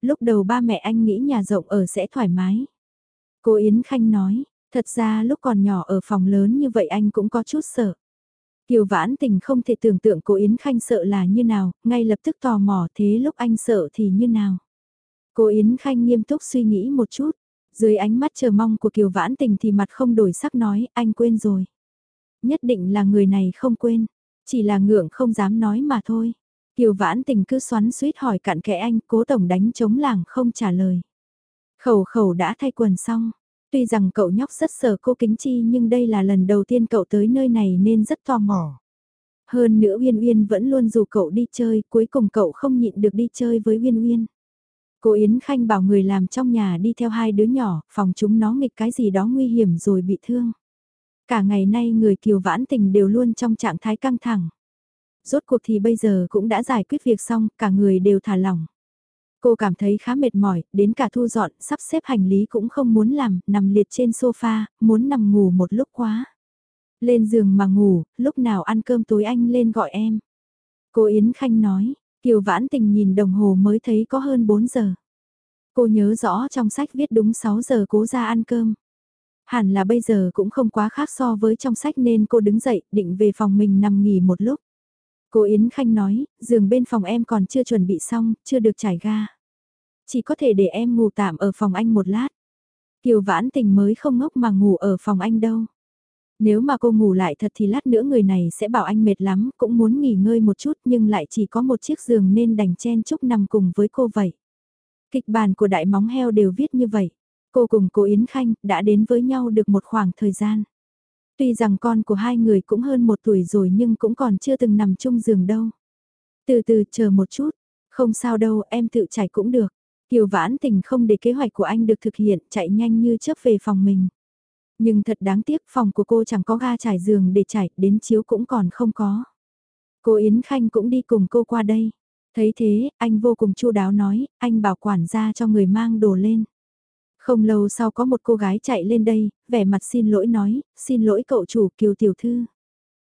Lúc đầu ba mẹ anh nghĩ nhà rộng ở sẽ thoải mái. Cô Yến Khanh nói, Thật ra lúc còn nhỏ ở phòng lớn như vậy anh cũng có chút sợ. Kiều Vãn Tình không thể tưởng tượng cô Yến Khanh sợ là như nào, ngay lập tức tò mò thế lúc anh sợ thì như nào. Cô Yến Khanh nghiêm túc suy nghĩ một chút, dưới ánh mắt chờ mong của Kiều Vãn Tình thì mặt không đổi sắc nói anh quên rồi. Nhất định là người này không quên, chỉ là ngượng không dám nói mà thôi. Kiều Vãn Tình cứ xoắn suýt hỏi cặn kẽ anh cố tổng đánh chống làng không trả lời. Khẩu khẩu đã thay quần xong, Tuy rằng cậu nhóc rất sợ cô Kính Chi nhưng đây là lần đầu tiên cậu tới nơi này nên rất tò mò. Hơn nữa Uyên Uyên vẫn luôn dù cậu đi chơi, cuối cùng cậu không nhịn được đi chơi với Uyên Uyên. Cô Yến Khanh bảo người làm trong nhà đi theo hai đứa nhỏ, phòng chúng nó nghịch cái gì đó nguy hiểm rồi bị thương. Cả ngày nay người kiều vãn tình đều luôn trong trạng thái căng thẳng. Rốt cuộc thì bây giờ cũng đã giải quyết việc xong, cả người đều thả lỏng. Cô cảm thấy khá mệt mỏi, đến cả thu dọn, sắp xếp hành lý cũng không muốn làm, nằm liệt trên sofa, muốn nằm ngủ một lúc quá. Lên giường mà ngủ, lúc nào ăn cơm tối anh lên gọi em. Cô Yến Khanh nói, Kiều Vãn Tình nhìn đồng hồ mới thấy có hơn 4 giờ. Cô nhớ rõ trong sách viết đúng 6 giờ cố ra ăn cơm. Hẳn là bây giờ cũng không quá khác so với trong sách nên cô đứng dậy, định về phòng mình nằm nghỉ một lúc. Cô Yến Khanh nói, giường bên phòng em còn chưa chuẩn bị xong, chưa được trải ga. Chỉ có thể để em ngủ tạm ở phòng anh một lát. Kiều Vãn Tình mới không ngốc mà ngủ ở phòng anh đâu. Nếu mà cô ngủ lại thật thì lát nữa người này sẽ bảo anh mệt lắm, cũng muốn nghỉ ngơi một chút nhưng lại chỉ có một chiếc giường nên đành chen chúc nằm cùng với cô vậy. Kịch bản của Đại Móng Heo đều viết như vậy. Cô cùng cô Yến Khanh đã đến với nhau được một khoảng thời gian. Tuy rằng con của hai người cũng hơn một tuổi rồi nhưng cũng còn chưa từng nằm chung giường đâu. Từ từ chờ một chút, không sao đâu em tự trải cũng được. Kiều vãn tình không để kế hoạch của anh được thực hiện chạy nhanh như chớp về phòng mình. Nhưng thật đáng tiếc phòng của cô chẳng có ga trải giường để trải, đến chiếu cũng còn không có. Cô Yến Khanh cũng đi cùng cô qua đây. Thấy thế, anh vô cùng chu đáo nói, anh bảo quản gia cho người mang đồ lên. Không lâu sau có một cô gái chạy lên đây, vẻ mặt xin lỗi nói, xin lỗi cậu chủ kiều tiểu thư.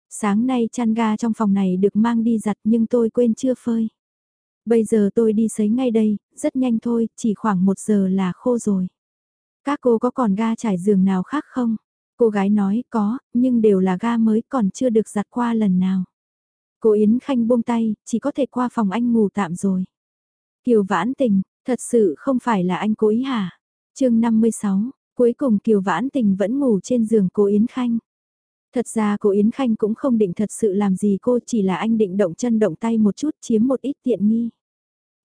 Sáng nay chăn ga trong phòng này được mang đi giặt nhưng tôi quên chưa phơi. Bây giờ tôi đi sấy ngay đây, rất nhanh thôi, chỉ khoảng một giờ là khô rồi. Các cô có còn ga trải giường nào khác không? Cô gái nói có, nhưng đều là ga mới còn chưa được giặt qua lần nào. Cô Yến Khanh buông tay, chỉ có thể qua phòng anh ngủ tạm rồi. Kiều vãn tình, thật sự không phải là anh cố ý hả? Chương 56, cuối cùng Kiều vãn tình vẫn ngủ trên giường cô Yến Khanh. Thật ra cô Yến Khanh cũng không định thật sự làm gì cô chỉ là anh định động chân động tay một chút chiếm một ít tiện nghi.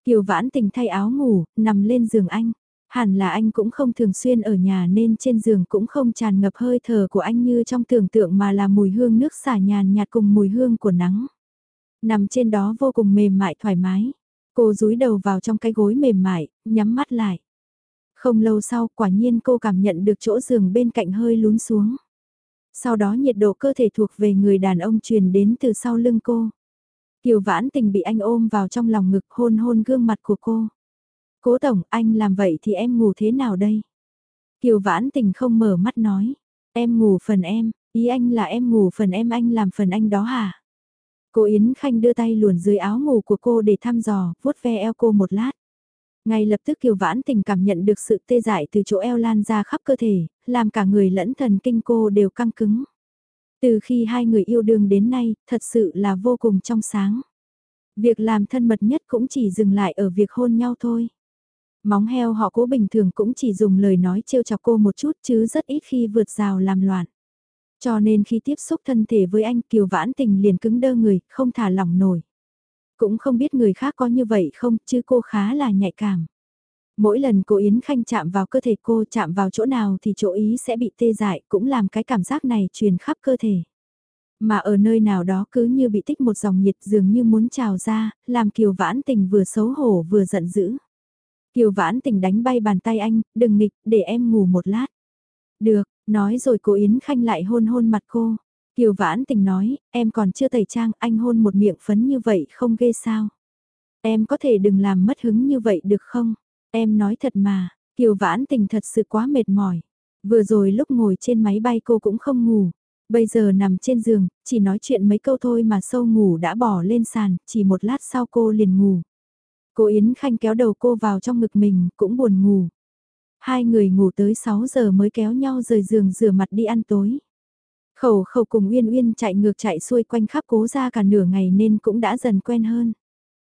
Kiều vãn tình thay áo ngủ, nằm lên giường anh. Hẳn là anh cũng không thường xuyên ở nhà nên trên giường cũng không tràn ngập hơi thở của anh như trong tưởng tượng mà là mùi hương nước xả nhàn nhạt cùng mùi hương của nắng. Nằm trên đó vô cùng mềm mại thoải mái. Cô rúi đầu vào trong cái gối mềm mại, nhắm mắt lại. Không lâu sau quả nhiên cô cảm nhận được chỗ giường bên cạnh hơi lún xuống. Sau đó nhiệt độ cơ thể thuộc về người đàn ông truyền đến từ sau lưng cô. Kiều vãn tình bị anh ôm vào trong lòng ngực hôn hôn gương mặt của cô. Cố tổng, anh làm vậy thì em ngủ thế nào đây? Kiều vãn tình không mở mắt nói. Em ngủ phần em, ý anh là em ngủ phần em anh làm phần anh đó hả? Cô Yến Khanh đưa tay luồn dưới áo ngủ của cô để thăm dò, vuốt ve eo cô một lát. Ngay lập tức Kiều Vãn Tình cảm nhận được sự tê dại từ chỗ eo lan ra khắp cơ thể, làm cả người lẫn thần kinh cô đều căng cứng. Từ khi hai người yêu đương đến nay, thật sự là vô cùng trong sáng. Việc làm thân mật nhất cũng chỉ dừng lại ở việc hôn nhau thôi. Móng heo họ cố bình thường cũng chỉ dùng lời nói trêu chọc cô một chút chứ rất ít khi vượt rào làm loạn. Cho nên khi tiếp xúc thân thể với anh Kiều Vãn Tình liền cứng đơ người, không thả lỏng nổi. Cũng không biết người khác có như vậy không, chứ cô khá là nhạy cảm. Mỗi lần cô Yến Khanh chạm vào cơ thể cô chạm vào chỗ nào thì chỗ ý sẽ bị tê dại cũng làm cái cảm giác này truyền khắp cơ thể. Mà ở nơi nào đó cứ như bị tích một dòng nhiệt dường như muốn trào ra, làm Kiều Vãn Tình vừa xấu hổ vừa giận dữ. Kiều Vãn Tình đánh bay bàn tay anh, đừng nghịch, để em ngủ một lát. Được, nói rồi cô Yến Khanh lại hôn hôn mặt cô. Kiều Vãn Tình nói, em còn chưa tẩy trang, anh hôn một miệng phấn như vậy không ghê sao. Em có thể đừng làm mất hứng như vậy được không? Em nói thật mà, Kiều Vãn Tình thật sự quá mệt mỏi. Vừa rồi lúc ngồi trên máy bay cô cũng không ngủ. Bây giờ nằm trên giường, chỉ nói chuyện mấy câu thôi mà sâu ngủ đã bỏ lên sàn, chỉ một lát sau cô liền ngủ. Cô Yến Khanh kéo đầu cô vào trong ngực mình, cũng buồn ngủ. Hai người ngủ tới 6 giờ mới kéo nhau rời giường rửa mặt đi ăn tối. Khẩu khẩu cùng Uyên Uyên chạy ngược chạy xuôi quanh khắp cố ra cả nửa ngày nên cũng đã dần quen hơn.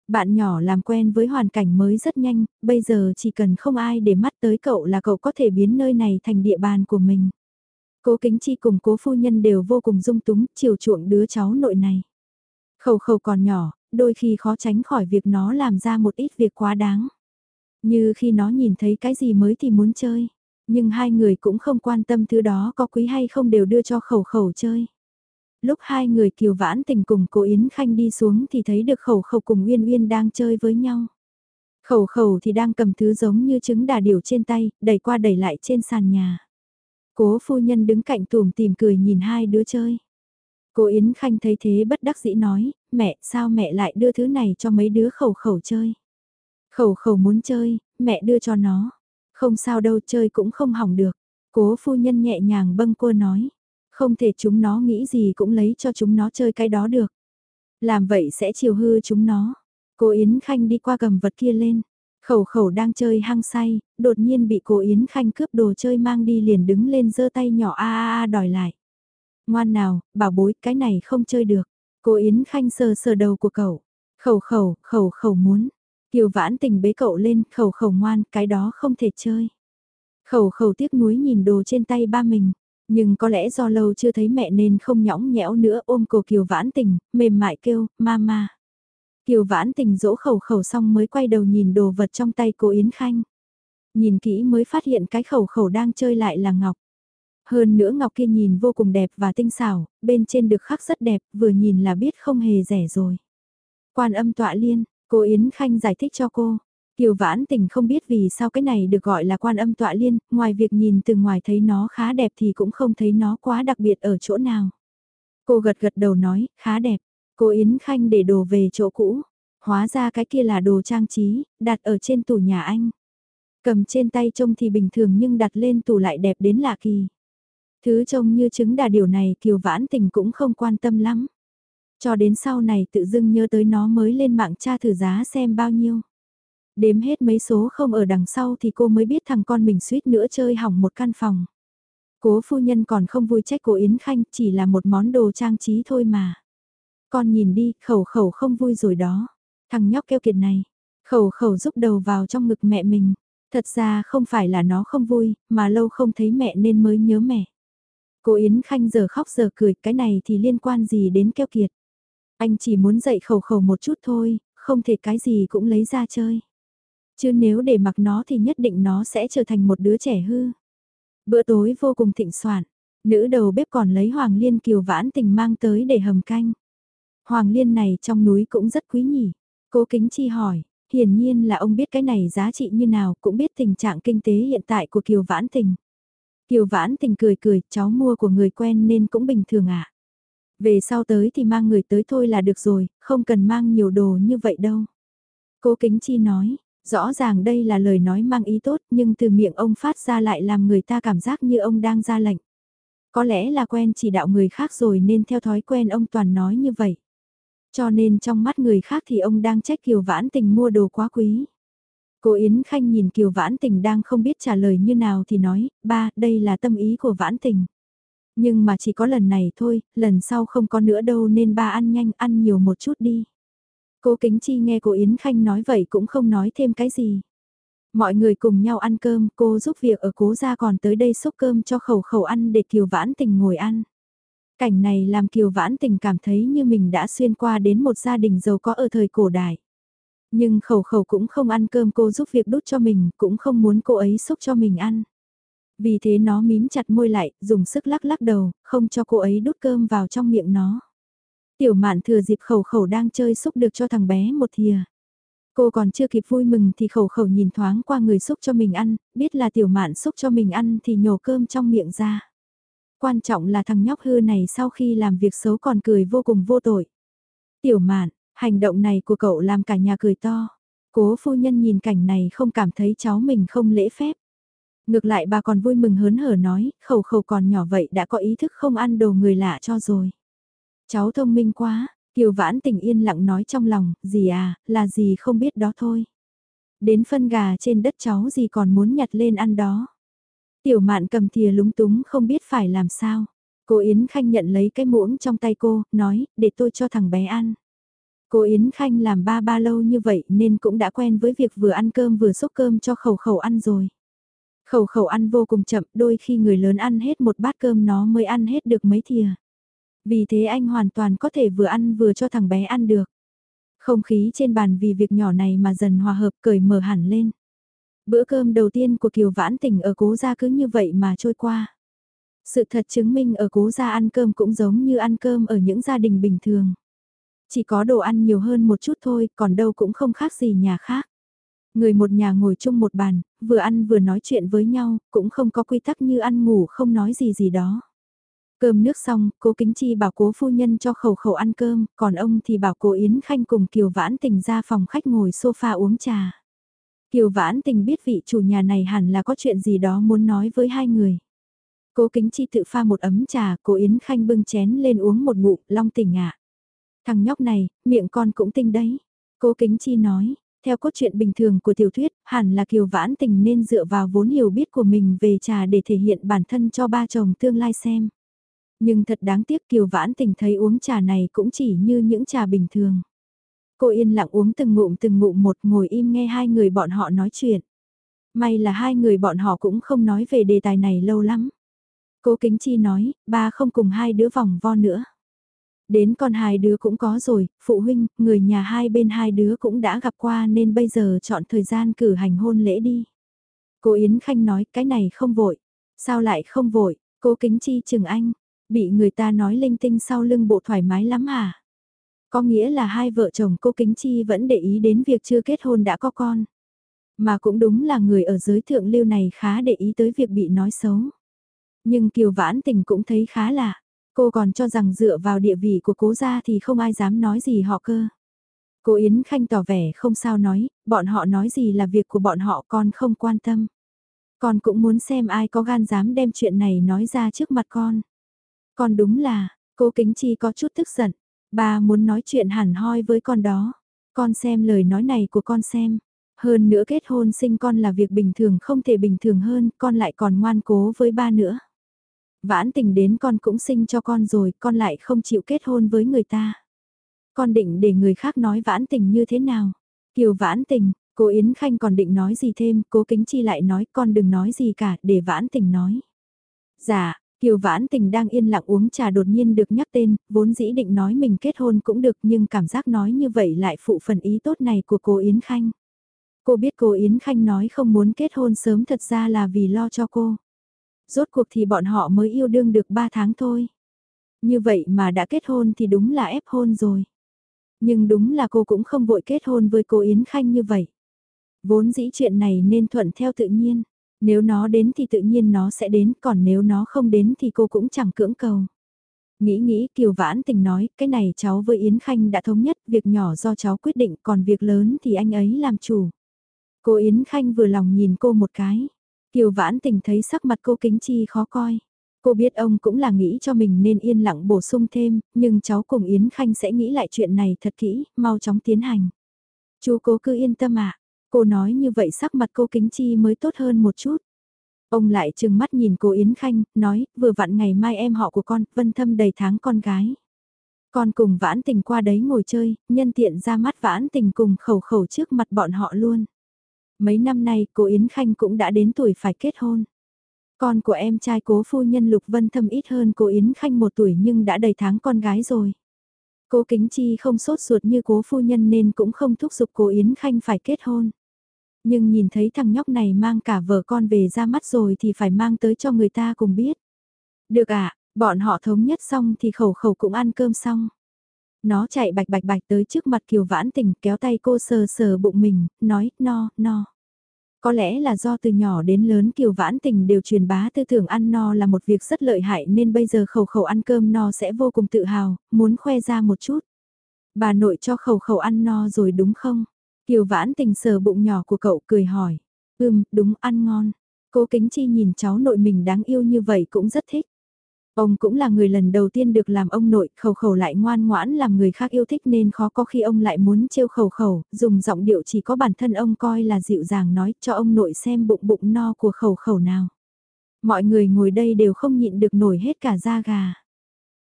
Bạn nhỏ làm quen với hoàn cảnh mới rất nhanh, bây giờ chỉ cần không ai để mắt tới cậu là cậu có thể biến nơi này thành địa bàn của mình. Cố Kính Chi cùng cố phu nhân đều vô cùng dung túng, chiều chuộng đứa cháu nội này. Khẩu khẩu còn nhỏ, đôi khi khó tránh khỏi việc nó làm ra một ít việc quá đáng. Như khi nó nhìn thấy cái gì mới thì muốn chơi. Nhưng hai người cũng không quan tâm thứ đó có quý hay không đều đưa cho khẩu khẩu chơi. Lúc hai người kiều vãn tình cùng cô Yến Khanh đi xuống thì thấy được khẩu khẩu cùng Uyên Uyên đang chơi với nhau. Khẩu khẩu thì đang cầm thứ giống như trứng đà điểu trên tay, đẩy qua đẩy lại trên sàn nhà. Cố phu nhân đứng cạnh tùm tìm cười nhìn hai đứa chơi. Cô Yến Khanh thấy thế bất đắc dĩ nói, mẹ sao mẹ lại đưa thứ này cho mấy đứa khẩu khẩu chơi. Khẩu khẩu muốn chơi, mẹ đưa cho nó. Không sao đâu chơi cũng không hỏng được. Cố phu nhân nhẹ nhàng bâng cua nói. Không thể chúng nó nghĩ gì cũng lấy cho chúng nó chơi cái đó được. Làm vậy sẽ chiều hư chúng nó. Cô Yến Khanh đi qua cầm vật kia lên. Khẩu khẩu đang chơi hăng say, đột nhiên bị cô Yến Khanh cướp đồ chơi mang đi liền đứng lên giơ tay nhỏ a a a đòi lại. Ngoan nào, bảo bối, cái này không chơi được. Cô Yến Khanh sờ sờ đầu của cậu. Khẩu khẩu, khẩu khẩu muốn. Kiều vãn tình bế cậu lên, khẩu khẩu ngoan, cái đó không thể chơi. Khẩu khẩu tiếc nuối nhìn đồ trên tay ba mình. Nhưng có lẽ do lâu chưa thấy mẹ nên không nhõng nhẽo nữa ôm cổ Kiều vãn tình, mềm mại kêu, mama. Kiều vãn tình dỗ khẩu khẩu xong mới quay đầu nhìn đồ vật trong tay cô Yến Khanh. Nhìn kỹ mới phát hiện cái khẩu khẩu đang chơi lại là ngọc. Hơn nữa ngọc kia nhìn vô cùng đẹp và tinh xảo, bên trên được khắc rất đẹp, vừa nhìn là biết không hề rẻ rồi. Quan âm tọa liên, cô Yến Khanh giải thích cho cô. Kiều vãn tình không biết vì sao cái này được gọi là quan âm tọa liên, ngoài việc nhìn từ ngoài thấy nó khá đẹp thì cũng không thấy nó quá đặc biệt ở chỗ nào. Cô gật gật đầu nói, khá đẹp. Cô Yến Khanh để đồ về chỗ cũ. Hóa ra cái kia là đồ trang trí, đặt ở trên tủ nhà anh. Cầm trên tay trông thì bình thường nhưng đặt lên tủ lại đẹp đến lạ kỳ. Thứ trông như trứng đà điều này Kiều Vãn Tình cũng không quan tâm lắm. Cho đến sau này tự dưng nhớ tới nó mới lên mạng tra thử giá xem bao nhiêu. Đếm hết mấy số không ở đằng sau thì cô mới biết thằng con mình suýt nữa chơi hỏng một căn phòng. Cố phu nhân còn không vui trách cô Yến Khanh chỉ là một món đồ trang trí thôi mà. Con nhìn đi, khẩu khẩu không vui rồi đó. Thằng nhóc kêu kiệt này. Khẩu khẩu rúc đầu vào trong ngực mẹ mình. Thật ra không phải là nó không vui, mà lâu không thấy mẹ nên mới nhớ mẹ. Cô Yến Khanh giờ khóc giờ cười, cái này thì liên quan gì đến keo kiệt. Anh chỉ muốn dạy khẩu khẩu một chút thôi, không thể cái gì cũng lấy ra chơi. Chứ nếu để mặc nó thì nhất định nó sẽ trở thành một đứa trẻ hư. Bữa tối vô cùng thịnh soạn, nữ đầu bếp còn lấy Hoàng Liên Kiều vãn tình mang tới để hầm canh. Hoàng Liên này trong núi cũng rất quý nhỉ. Cố Kính Chi hỏi, hiển nhiên là ông biết cái này giá trị như nào, cũng biết tình trạng kinh tế hiện tại của Kiều Vãn Tình. Kiều Vãn Tình cười cười, cháu mua của người quen nên cũng bình thường ạ. À. Về sau tới thì mang người tới thôi là được rồi, không cần mang nhiều đồ như vậy đâu. Cố Kính Chi nói, rõ ràng đây là lời nói mang ý tốt nhưng từ miệng ông phát ra lại làm người ta cảm giác như ông đang ra lệnh. Có lẽ là quen chỉ đạo người khác rồi nên theo thói quen ông toàn nói như vậy. Cho nên trong mắt người khác thì ông đang trách Kiều Vãn Tình mua đồ quá quý. Cô Yến Khanh nhìn Kiều Vãn Tình đang không biết trả lời như nào thì nói, ba, đây là tâm ý của Vãn Tình. Nhưng mà chỉ có lần này thôi, lần sau không có nữa đâu nên ba ăn nhanh, ăn nhiều một chút đi. Cô Kính Chi nghe cô Yến Khanh nói vậy cũng không nói thêm cái gì. Mọi người cùng nhau ăn cơm, cô giúp việc ở cố gia còn tới đây xúc cơm cho khẩu khẩu ăn để Kiều Vãn Tình ngồi ăn. Cảnh này làm Kiều Vãn Tình cảm thấy như mình đã xuyên qua đến một gia đình giàu có ở thời cổ đại. Nhưng khẩu khẩu cũng không ăn cơm cô giúp việc đút cho mình, cũng không muốn cô ấy xúc cho mình ăn. Vì thế nó mím chặt môi lại, dùng sức lắc lắc đầu, không cho cô ấy đút cơm vào trong miệng nó. Tiểu mạn thừa dịp khẩu khẩu đang chơi xúc được cho thằng bé một thìa. Cô còn chưa kịp vui mừng thì khẩu khẩu nhìn thoáng qua người xúc cho mình ăn, biết là tiểu mạn xúc cho mình ăn thì nhổ cơm trong miệng ra. Quan trọng là thằng nhóc hư này sau khi làm việc xấu còn cười vô cùng vô tội. Tiểu mạn, hành động này của cậu làm cả nhà cười to. Cố phu nhân nhìn cảnh này không cảm thấy cháu mình không lễ phép. Ngược lại bà còn vui mừng hớn hở nói, khẩu khẩu còn nhỏ vậy đã có ý thức không ăn đồ người lạ cho rồi. Cháu thông minh quá, Kiều Vãn tình yên lặng nói trong lòng, gì à, là gì không biết đó thôi. Đến phân gà trên đất cháu gì còn muốn nhặt lên ăn đó. Tiểu mạn cầm thìa lúng túng không biết phải làm sao. Cô Yến Khanh nhận lấy cái muỗng trong tay cô, nói, để tôi cho thằng bé ăn. Cô Yến Khanh làm ba ba lâu như vậy nên cũng đã quen với việc vừa ăn cơm vừa xúc cơm cho khẩu khẩu ăn rồi. Khẩu khẩu ăn vô cùng chậm, đôi khi người lớn ăn hết một bát cơm nó mới ăn hết được mấy thìa. Vì thế anh hoàn toàn có thể vừa ăn vừa cho thằng bé ăn được. Không khí trên bàn vì việc nhỏ này mà dần hòa hợp cởi mở hẳn lên. Bữa cơm đầu tiên của Kiều Vãn Tình ở cố gia cứ như vậy mà trôi qua. Sự thật chứng minh ở cố gia ăn cơm cũng giống như ăn cơm ở những gia đình bình thường. Chỉ có đồ ăn nhiều hơn một chút thôi, còn đâu cũng không khác gì nhà khác. Người một nhà ngồi chung một bàn, vừa ăn vừa nói chuyện với nhau, cũng không có quy tắc như ăn ngủ không nói gì gì đó. Cơm nước xong, cố Kính Chi bảo cố phu nhân cho khẩu khẩu ăn cơm, còn ông thì bảo cố Yến Khanh cùng Kiều Vãn Tình ra phòng khách ngồi sofa uống trà. Kiều Vãn Tình biết vị chủ nhà này hẳn là có chuyện gì đó muốn nói với hai người. Cố Kính Chi tự pha một ấm trà, cố Yến Khanh bưng chén lên uống một ngụm, long tỉnh ạ. Thằng nhóc này, miệng con cũng tinh đấy. Cố Kính Chi nói, theo cốt truyện bình thường của tiểu thuyết, hẳn là Kiều Vãn Tình nên dựa vào vốn hiểu biết của mình về trà để thể hiện bản thân cho ba chồng tương lai xem. Nhưng thật đáng tiếc Kiều Vãn Tình thấy uống trà này cũng chỉ như những trà bình thường. Cô yên lặng uống từng ngụm từng ngụm một ngồi im nghe hai người bọn họ nói chuyện. May là hai người bọn họ cũng không nói về đề tài này lâu lắm. Cố Kính Chi nói, ba không cùng hai đứa vòng vo nữa. Đến con hai đứa cũng có rồi, phụ huynh, người nhà hai bên hai đứa cũng đã gặp qua nên bây giờ chọn thời gian cử hành hôn lễ đi. Cô Yến Khanh nói cái này không vội. Sao lại không vội, cô kính chi chừng anh, bị người ta nói linh tinh sau lưng bộ thoải mái lắm hả? Có nghĩa là hai vợ chồng cô kính chi vẫn để ý đến việc chưa kết hôn đã có con. Mà cũng đúng là người ở giới thượng lưu này khá để ý tới việc bị nói xấu. Nhưng Kiều Vãn Tình cũng thấy khá lạ. Cô còn cho rằng dựa vào địa vị của cố gia thì không ai dám nói gì họ cơ. Cô Yến Khanh tỏ vẻ không sao nói, bọn họ nói gì là việc của bọn họ con không quan tâm. Con cũng muốn xem ai có gan dám đem chuyện này nói ra trước mặt con. Con đúng là, cô Kính Chi có chút tức giận. Ba muốn nói chuyện hẳn hoi với con đó. Con xem lời nói này của con xem. Hơn nữa kết hôn sinh con là việc bình thường không thể bình thường hơn, con lại còn ngoan cố với ba nữa. Vãn tình đến con cũng sinh cho con rồi, con lại không chịu kết hôn với người ta. Con định để người khác nói vãn tình như thế nào? Kiều vãn tình, cô Yến Khanh còn định nói gì thêm, cố kính chi lại nói con đừng nói gì cả, để vãn tình nói. Dạ, Kiều vãn tình đang yên lặng uống trà đột nhiên được nhắc tên, vốn dĩ định nói mình kết hôn cũng được nhưng cảm giác nói như vậy lại phụ phần ý tốt này của cô Yến Khanh. Cô biết cô Yến Khanh nói không muốn kết hôn sớm thật ra là vì lo cho cô. Rốt cuộc thì bọn họ mới yêu đương được 3 tháng thôi. Như vậy mà đã kết hôn thì đúng là ép hôn rồi. Nhưng đúng là cô cũng không vội kết hôn với cô Yến Khanh như vậy. Vốn dĩ chuyện này nên thuận theo tự nhiên. Nếu nó đến thì tự nhiên nó sẽ đến, còn nếu nó không đến thì cô cũng chẳng cưỡng cầu. Nghĩ nghĩ Kiều Vãn Tình nói, cái này cháu với Yến Khanh đã thống nhất, việc nhỏ do cháu quyết định, còn việc lớn thì anh ấy làm chủ. Cô Yến Khanh vừa lòng nhìn cô một cái. Kiều Vãn Tình thấy sắc mặt cô Kính Chi khó coi. Cô biết ông cũng là nghĩ cho mình nên yên lặng bổ sung thêm, nhưng cháu cùng Yến Khanh sẽ nghĩ lại chuyện này thật kỹ, mau chóng tiến hành. Chú cố cứ yên tâm ạ. Cô nói như vậy sắc mặt cô Kính Chi mới tốt hơn một chút. Ông lại trừng mắt nhìn cô Yến Khanh, nói, vừa vặn ngày mai em họ của con, vân thâm đầy tháng con gái. Con cùng vãn tình qua đấy ngồi chơi, nhân tiện ra mắt vãn tình cùng khẩu khẩu trước mặt bọn họ luôn. Mấy năm nay cô Yến Khanh cũng đã đến tuổi phải kết hôn. Con của em trai cố phu nhân Lục Vân Thâm ít hơn cô Yến Khanh một tuổi nhưng đã đầy tháng con gái rồi. Cố Kính Chi không sốt ruột như cố phu nhân nên cũng không thúc giục cô Yến Khanh phải kết hôn. Nhưng nhìn thấy thằng nhóc này mang cả vợ con về ra mắt rồi thì phải mang tới cho người ta cùng biết. Được ạ, bọn họ thống nhất xong thì khẩu khẩu cũng ăn cơm xong. Nó chạy bạch bạch bạch tới trước mặt Kiều Vãn Tình kéo tay cô sờ sờ bụng mình, nói, no, no. Có lẽ là do từ nhỏ đến lớn Kiều Vãn Tình đều truyền bá tư tưởng ăn no là một việc rất lợi hại nên bây giờ khẩu khẩu ăn cơm no sẽ vô cùng tự hào, muốn khoe ra một chút. Bà nội cho khẩu khẩu ăn no rồi đúng không? Kiều Vãn Tình sờ bụng nhỏ của cậu cười hỏi. Ừm, đúng ăn ngon. Cố Kính Chi nhìn cháu nội mình đáng yêu như vậy cũng rất thích. Ông cũng là người lần đầu tiên được làm ông nội, khẩu khẩu lại ngoan ngoãn làm người khác yêu thích nên khó có khi ông lại muốn trêu khẩu khẩu, dùng giọng điệu chỉ có bản thân ông coi là dịu dàng nói cho ông nội xem bụng bụng no của khẩu khẩu nào. Mọi người ngồi đây đều không nhịn được nổi hết cả da gà.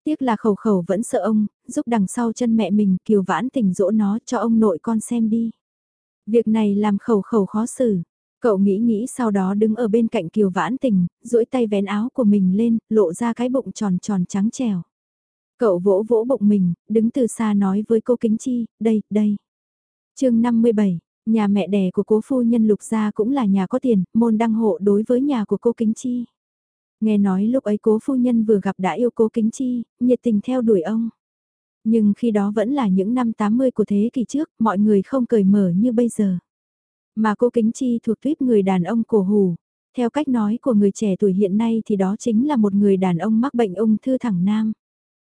Tiếc là khẩu khẩu vẫn sợ ông, giúp đằng sau chân mẹ mình kiều vãn tình dỗ nó cho ông nội con xem đi. Việc này làm khẩu khẩu khó xử. Cậu nghĩ nghĩ sau đó đứng ở bên cạnh Kiều Vãn Tình, duỗi tay vén áo của mình lên, lộ ra cái bụng tròn tròn trắng trèo. Cậu vỗ vỗ bụng mình, đứng từ xa nói với cô Kính Chi, đây, đây. chương 57, nhà mẹ đẻ của cố phu nhân Lục Gia cũng là nhà có tiền, môn đăng hộ đối với nhà của cô Kính Chi. Nghe nói lúc ấy cố phu nhân vừa gặp đã yêu cố Kính Chi, nhiệt tình theo đuổi ông. Nhưng khi đó vẫn là những năm 80 của thế kỷ trước, mọi người không cởi mở như bây giờ. Mà cô Kính Chi thuộc tuyết người đàn ông cổ hủ. Theo cách nói của người trẻ tuổi hiện nay thì đó chính là một người đàn ông mắc bệnh ung thư thẳng nam.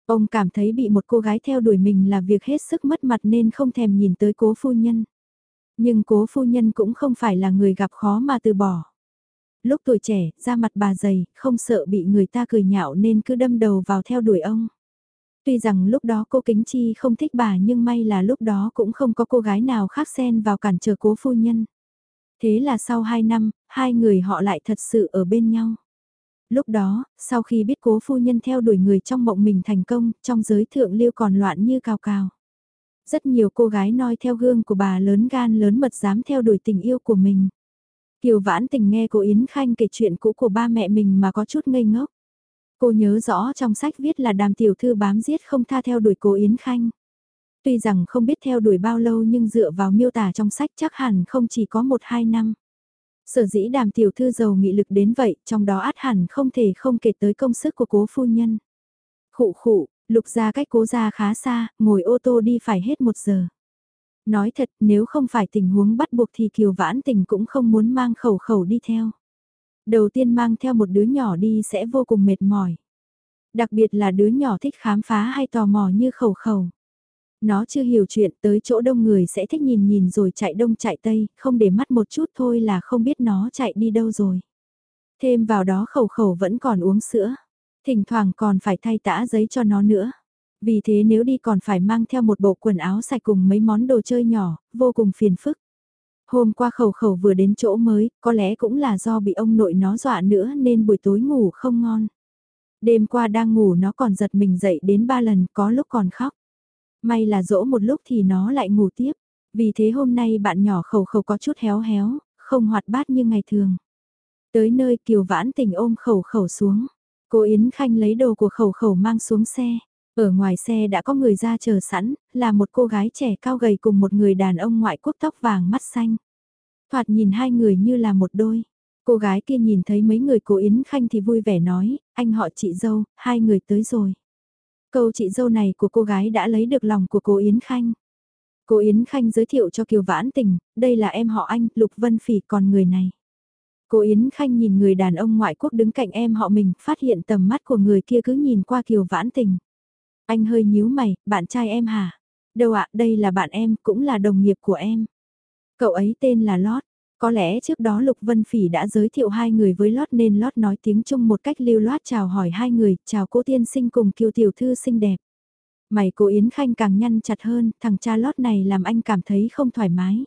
Ông cảm thấy bị một cô gái theo đuổi mình là việc hết sức mất mặt nên không thèm nhìn tới cố phu nhân. Nhưng cố phu nhân cũng không phải là người gặp khó mà từ bỏ. Lúc tuổi trẻ, da mặt bà dày, không sợ bị người ta cười nhạo nên cứ đâm đầu vào theo đuổi ông. Tuy rằng lúc đó cô Kính Chi không thích bà nhưng may là lúc đó cũng không có cô gái nào khác xen vào cản trở cố phu nhân. Thế là sau 2 năm, hai người họ lại thật sự ở bên nhau. Lúc đó, sau khi biết cố phu nhân theo đuổi người trong mộng mình thành công, trong giới thượng lưu còn loạn như cào cào. Rất nhiều cô gái noi theo gương của bà lớn gan lớn mật dám theo đuổi tình yêu của mình. Kiều vãn tình nghe cô Yến Khanh kể chuyện cũ của ba mẹ mình mà có chút ngây ngốc. Cô nhớ rõ trong sách viết là đàm tiểu thư bám giết không tha theo đuổi cô Yến Khanh. Tuy rằng không biết theo đuổi bao lâu nhưng dựa vào miêu tả trong sách chắc hẳn không chỉ có một hai năm. Sở dĩ đàm tiểu thư giàu nghị lực đến vậy, trong đó át hẳn không thể không kể tới công sức của cố phu nhân. Khụ khụ, lục ra cách cố ra khá xa, ngồi ô tô đi phải hết một giờ. Nói thật, nếu không phải tình huống bắt buộc thì Kiều Vãn Tình cũng không muốn mang khẩu khẩu đi theo. Đầu tiên mang theo một đứa nhỏ đi sẽ vô cùng mệt mỏi. Đặc biệt là đứa nhỏ thích khám phá hay tò mò như khẩu khẩu. Nó chưa hiểu chuyện tới chỗ đông người sẽ thích nhìn nhìn rồi chạy đông chạy tây, không để mắt một chút thôi là không biết nó chạy đi đâu rồi. Thêm vào đó khẩu khẩu vẫn còn uống sữa, thỉnh thoảng còn phải thay tã giấy cho nó nữa. Vì thế nếu đi còn phải mang theo một bộ quần áo sạch cùng mấy món đồ chơi nhỏ, vô cùng phiền phức. Hôm qua khẩu khẩu vừa đến chỗ mới, có lẽ cũng là do bị ông nội nó dọa nữa nên buổi tối ngủ không ngon. Đêm qua đang ngủ nó còn giật mình dậy đến ba lần có lúc còn khóc. May là dỗ một lúc thì nó lại ngủ tiếp. Vì thế hôm nay bạn nhỏ khẩu khẩu có chút héo héo, không hoạt bát như ngày thường. Tới nơi Kiều Vãn Tình ôm khẩu khẩu xuống. Cô Yến Khanh lấy đồ của khẩu khẩu mang xuống xe. Ở ngoài xe đã có người ra chờ sẵn, là một cô gái trẻ cao gầy cùng một người đàn ông ngoại quốc tóc vàng mắt xanh. Thoạt nhìn hai người như là một đôi. Cô gái kia nhìn thấy mấy người cô Yến Khanh thì vui vẻ nói, anh họ chị dâu, hai người tới rồi. Câu chị dâu này của cô gái đã lấy được lòng của cô Yến Khanh. Cô Yến Khanh giới thiệu cho Kiều Vãn Tình, đây là em họ anh, Lục Vân Phỉ còn người này. Cô Yến Khanh nhìn người đàn ông ngoại quốc đứng cạnh em họ mình, phát hiện tầm mắt của người kia cứ nhìn qua Kiều Vãn Tình. Anh hơi nhíu mày, bạn trai em hả? Đâu ạ, đây là bạn em, cũng là đồng nghiệp của em. Cậu ấy tên là Lót. Có lẽ trước đó Lục Vân Phỉ đã giới thiệu hai người với Lót nên Lót nói tiếng Trung một cách lưu loát chào hỏi hai người, chào cô tiên sinh cùng kiều tiểu thư xinh đẹp. Mày cô Yến Khanh càng nhăn chặt hơn, thằng cha Lót này làm anh cảm thấy không thoải mái.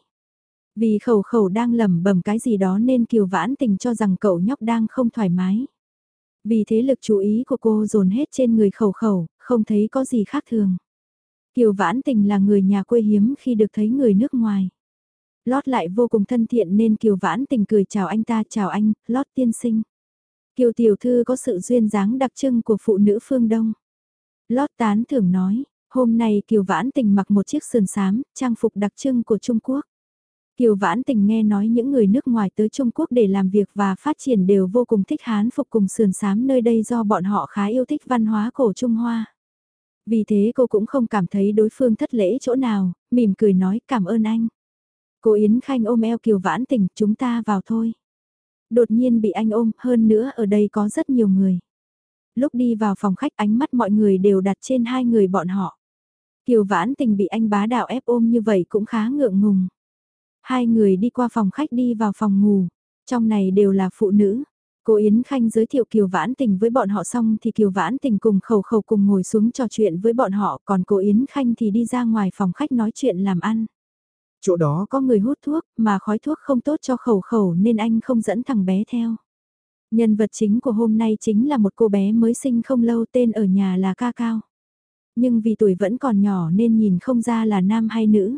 Vì khẩu khẩu đang lẩm bẩm cái gì đó nên Kiều Vãn Tình cho rằng cậu nhóc đang không thoải mái. Vì thế lực chú ý của cô dồn hết trên người khẩu khẩu, không thấy có gì khác thường. Kiều Vãn Tình là người nhà quê hiếm khi được thấy người nước ngoài. Lót lại vô cùng thân thiện nên Kiều Vãn Tình cười chào anh ta chào anh, Lót tiên sinh. Kiều Tiểu Thư có sự duyên dáng đặc trưng của phụ nữ phương Đông. Lót tán thưởng nói, hôm nay Kiều Vãn Tình mặc một chiếc sườn xám, trang phục đặc trưng của Trung Quốc. Kiều Vãn Tình nghe nói những người nước ngoài tới Trung Quốc để làm việc và phát triển đều vô cùng thích hán phục cùng sườn xám nơi đây do bọn họ khá yêu thích văn hóa cổ Trung Hoa. Vì thế cô cũng không cảm thấy đối phương thất lễ chỗ nào, mỉm cười nói cảm ơn anh. Cô Yến Khanh ôm eo Kiều Vãn Tình, chúng ta vào thôi. Đột nhiên bị anh ôm, hơn nữa ở đây có rất nhiều người. Lúc đi vào phòng khách ánh mắt mọi người đều đặt trên hai người bọn họ. Kiều Vãn Tình bị anh bá đạo ép ôm như vậy cũng khá ngượng ngùng. Hai người đi qua phòng khách đi vào phòng ngủ. Trong này đều là phụ nữ. Cô Yến Khanh giới thiệu Kiều Vãn Tình với bọn họ xong thì Kiều Vãn Tình cùng khẩu khẩu cùng ngồi xuống trò chuyện với bọn họ còn cô Yến Khanh thì đi ra ngoài phòng khách nói chuyện làm ăn. Chỗ đó có người hút thuốc mà khói thuốc không tốt cho khẩu khẩu nên anh không dẫn thằng bé theo. Nhân vật chính của hôm nay chính là một cô bé mới sinh không lâu tên ở nhà là Ca Cao. Nhưng vì tuổi vẫn còn nhỏ nên nhìn không ra là nam hay nữ.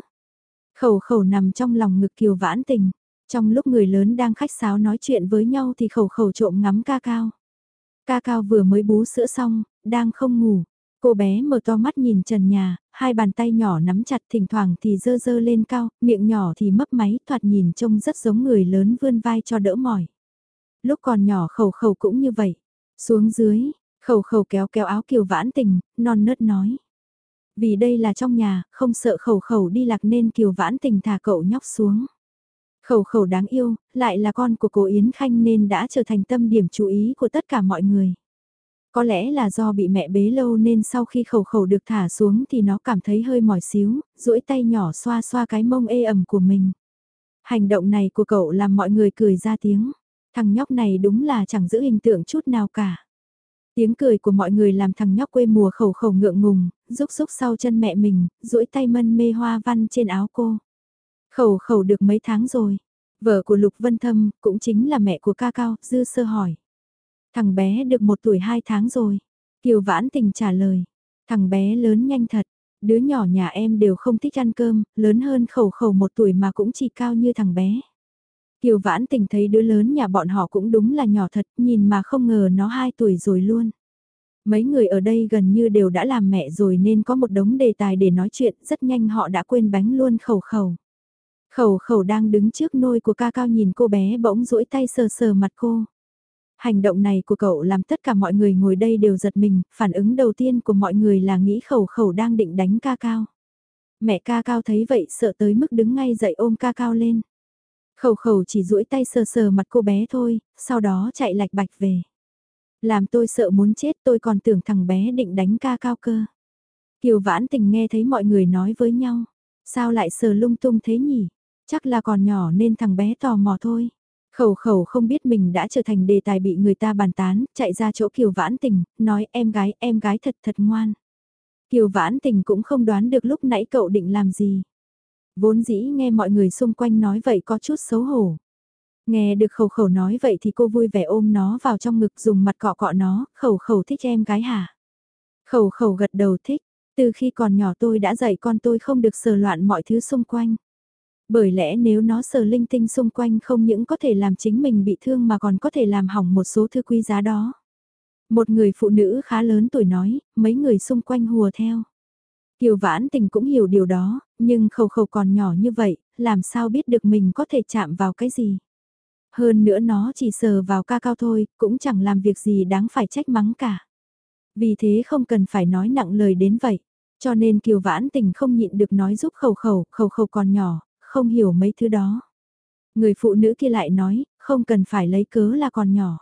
Khẩu khẩu nằm trong lòng ngực Kiều Vãn Tình. Trong lúc người lớn đang khách sáo nói chuyện với nhau thì khẩu khẩu trộm ngắm ca cao. Ca cao vừa mới bú sữa xong, đang không ngủ. Cô bé mở to mắt nhìn trần nhà, hai bàn tay nhỏ nắm chặt thỉnh thoảng thì dơ dơ lên cao, miệng nhỏ thì mấp máy thoạt nhìn trông rất giống người lớn vươn vai cho đỡ mỏi. Lúc còn nhỏ khẩu khẩu cũng như vậy. Xuống dưới, khẩu khẩu kéo kéo áo kiều vãn tình, non nớt nói. Vì đây là trong nhà, không sợ khẩu khẩu đi lạc nên kiều vãn tình thả cậu nhóc xuống. Khẩu khẩu đáng yêu, lại là con của cô Yến Khanh nên đã trở thành tâm điểm chú ý của tất cả mọi người. Có lẽ là do bị mẹ bế lâu nên sau khi khẩu khẩu được thả xuống thì nó cảm thấy hơi mỏi xíu, duỗi tay nhỏ xoa xoa cái mông ê ẩm của mình. Hành động này của cậu làm mọi người cười ra tiếng. Thằng nhóc này đúng là chẳng giữ hình tượng chút nào cả. Tiếng cười của mọi người làm thằng nhóc quê mùa khẩu khẩu ngượng ngùng, rúc rúc sau chân mẹ mình, duỗi tay mân mê hoa văn trên áo cô. Khẩu khẩu được mấy tháng rồi. Vợ của Lục Vân Thâm, cũng chính là mẹ của ca cao, dư sơ hỏi. Thằng bé được một tuổi hai tháng rồi. Kiều Vãn Tình trả lời. Thằng bé lớn nhanh thật. Đứa nhỏ nhà em đều không thích ăn cơm, lớn hơn khẩu khẩu một tuổi mà cũng chỉ cao như thằng bé. Kiều Vãn Tình thấy đứa lớn nhà bọn họ cũng đúng là nhỏ thật, nhìn mà không ngờ nó hai tuổi rồi luôn. Mấy người ở đây gần như đều đã làm mẹ rồi nên có một đống đề tài để nói chuyện, rất nhanh họ đã quên bánh luôn khẩu khẩu. Khẩu khẩu đang đứng trước nôi của ca cao nhìn cô bé bỗng duỗi tay sờ sờ mặt cô. Hành động này của cậu làm tất cả mọi người ngồi đây đều giật mình, phản ứng đầu tiên của mọi người là nghĩ khẩu khẩu đang định đánh ca cao. Mẹ ca cao thấy vậy sợ tới mức đứng ngay dậy ôm ca cao lên. Khẩu khẩu chỉ duỗi tay sờ sờ mặt cô bé thôi, sau đó chạy lạch bạch về. Làm tôi sợ muốn chết tôi còn tưởng thằng bé định đánh ca cao cơ. Kiều vãn tình nghe thấy mọi người nói với nhau. Sao lại sờ lung tung thế nhỉ? Chắc là còn nhỏ nên thằng bé tò mò thôi. Khẩu khẩu không biết mình đã trở thành đề tài bị người ta bàn tán, chạy ra chỗ Kiều Vãn Tình, nói em gái, em gái thật thật ngoan. Kiều Vãn Tình cũng không đoán được lúc nãy cậu định làm gì. Vốn dĩ nghe mọi người xung quanh nói vậy có chút xấu hổ. Nghe được khẩu khẩu nói vậy thì cô vui vẻ ôm nó vào trong ngực dùng mặt cọ cọ nó, khẩu khẩu thích em gái hả? Khẩu khẩu gật đầu thích, từ khi còn nhỏ tôi đã dạy con tôi không được sờ loạn mọi thứ xung quanh. Bởi lẽ nếu nó sờ linh tinh xung quanh không những có thể làm chính mình bị thương mà còn có thể làm hỏng một số thứ quý giá đó. Một người phụ nữ khá lớn tuổi nói, mấy người xung quanh hùa theo. Kiều vãn tình cũng hiểu điều đó, nhưng khẩu khẩu còn nhỏ như vậy, làm sao biết được mình có thể chạm vào cái gì. Hơn nữa nó chỉ sờ vào ca cao thôi, cũng chẳng làm việc gì đáng phải trách mắng cả. Vì thế không cần phải nói nặng lời đến vậy. Cho nên Kiều Vãn Tình không nhịn được nói giúp khẩu khẩu, khẩu khẩu còn nhỏ, không hiểu mấy thứ đó. Người phụ nữ kia lại nói, không cần phải lấy cớ là còn nhỏ.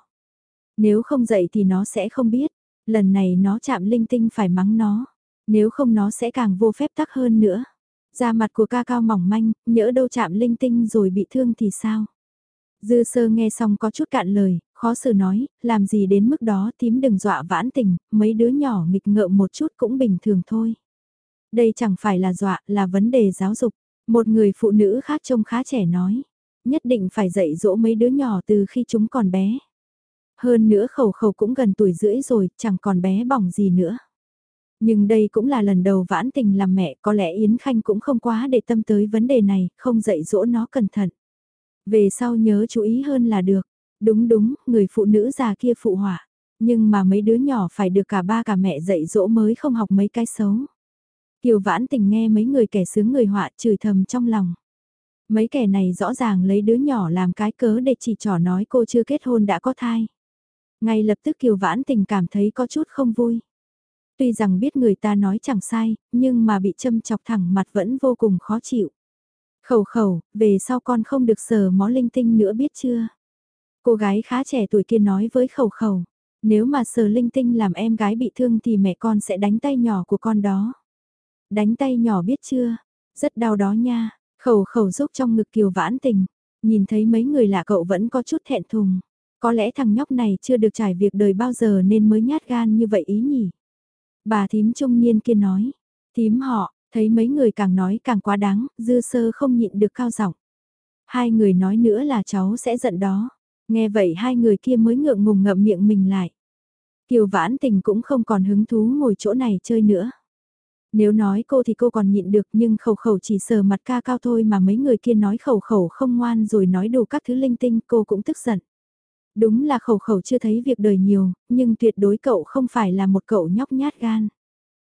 Nếu không dậy thì nó sẽ không biết, lần này nó chạm linh tinh phải mắng nó, nếu không nó sẽ càng vô phép tắc hơn nữa. Da mặt của ca cao mỏng manh, nhỡ đâu chạm linh tinh rồi bị thương thì sao? Dư sơ nghe xong có chút cạn lời, khó xử nói, làm gì đến mức đó tím đừng dọa vãn tình, mấy đứa nhỏ nghịch ngợm một chút cũng bình thường thôi. Đây chẳng phải là dọa, là vấn đề giáo dục. Một người phụ nữ khác trông khá trẻ nói, nhất định phải dạy dỗ mấy đứa nhỏ từ khi chúng còn bé. Hơn nữa khẩu khẩu cũng gần tuổi rưỡi rồi, chẳng còn bé bỏng gì nữa. Nhưng đây cũng là lần đầu vãn tình làm mẹ, có lẽ Yến Khanh cũng không quá để tâm tới vấn đề này, không dạy dỗ nó cẩn thận. Về sau nhớ chú ý hơn là được. Đúng đúng, người phụ nữ già kia phụ họa. Nhưng mà mấy đứa nhỏ phải được cả ba cả mẹ dạy dỗ mới không học mấy cái xấu. Kiều vãn tình nghe mấy người kẻ sướng người họa chửi thầm trong lòng. Mấy kẻ này rõ ràng lấy đứa nhỏ làm cái cớ để chỉ trỏ nói cô chưa kết hôn đã có thai. Ngay lập tức Kiều vãn tình cảm thấy có chút không vui. Tuy rằng biết người ta nói chẳng sai, nhưng mà bị châm chọc thẳng mặt vẫn vô cùng khó chịu. Khẩu khẩu, về sau con không được sờ mó linh tinh nữa biết chưa? Cô gái khá trẻ tuổi kia nói với khẩu khẩu, nếu mà sờ linh tinh làm em gái bị thương thì mẹ con sẽ đánh tay nhỏ của con đó. Đánh tay nhỏ biết chưa? Rất đau đó nha. Khẩu khẩu giúp trong ngực kiều vãn tình. Nhìn thấy mấy người lạ cậu vẫn có chút thẹn thùng. Có lẽ thằng nhóc này chưa được trải việc đời bao giờ nên mới nhát gan như vậy ý nhỉ. Bà thím trung niên kia nói. Thím họ, thấy mấy người càng nói càng quá đáng, dư sơ không nhịn được cao giọng. Hai người nói nữa là cháu sẽ giận đó. Nghe vậy hai người kia mới ngượng ngùng ngậm miệng mình lại. Kiều vãn tình cũng không còn hứng thú ngồi chỗ này chơi nữa. Nếu nói cô thì cô còn nhịn được nhưng khẩu khẩu chỉ sờ mặt ca cao thôi mà mấy người kia nói khẩu khẩu không ngoan rồi nói đủ các thứ linh tinh cô cũng tức giận. Đúng là khẩu khẩu chưa thấy việc đời nhiều, nhưng tuyệt đối cậu không phải là một cậu nhóc nhát gan.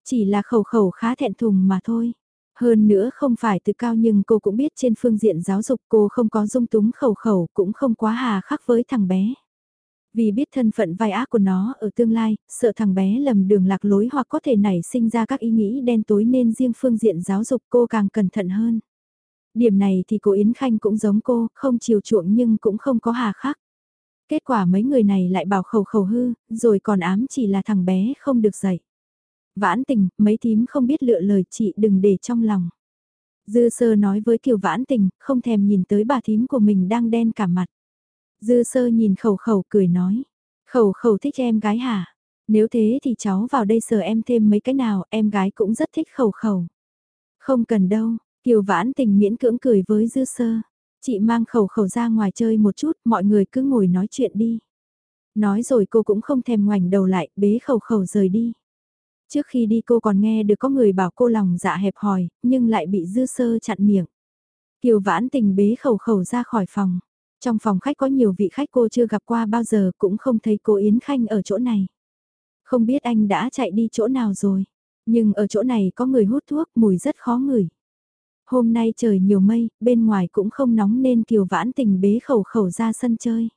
Chỉ là khẩu khẩu khá thẹn thùng mà thôi. Hơn nữa không phải từ cao nhưng cô cũng biết trên phương diện giáo dục cô không có dung túng khẩu khẩu cũng không quá hà khắc với thằng bé. Vì biết thân phận vai ác của nó ở tương lai, sợ thằng bé lầm đường lạc lối hoặc có thể nảy sinh ra các ý nghĩ đen tối nên riêng phương diện giáo dục cô càng cẩn thận hơn. Điểm này thì cô Yến Khanh cũng giống cô, không chiều chuộng nhưng cũng không có hà khắc. Kết quả mấy người này lại bảo khẩu khẩu hư, rồi còn ám chỉ là thằng bé không được dạy. Vãn tình, mấy thím không biết lựa lời chị đừng để trong lòng. Dư sơ nói với Kiều Vãn Tình, không thèm nhìn tới bà thím của mình đang đen cả mặt. Dư sơ nhìn khẩu khẩu cười nói, khẩu khẩu thích em gái hả? Nếu thế thì cháu vào đây sờ em thêm mấy cái nào, em gái cũng rất thích khẩu khẩu. Không cần đâu, Kiều Vãn Tình miễn cưỡng cười với dư sơ. Chị mang khẩu khẩu ra ngoài chơi một chút, mọi người cứ ngồi nói chuyện đi. Nói rồi cô cũng không thèm ngoảnh đầu lại, bế khẩu khẩu rời đi. Trước khi đi cô còn nghe được có người bảo cô lòng dạ hẹp hòi, nhưng lại bị dư sơ chặn miệng. Kiều vãn tình bế khẩu khẩu ra khỏi phòng. Trong phòng khách có nhiều vị khách cô chưa gặp qua bao giờ cũng không thấy cô Yến Khanh ở chỗ này. Không biết anh đã chạy đi chỗ nào rồi. Nhưng ở chỗ này có người hút thuốc mùi rất khó ngửi. Hôm nay trời nhiều mây, bên ngoài cũng không nóng nên Kiều Vãn Tình bế khẩu khẩu ra sân chơi.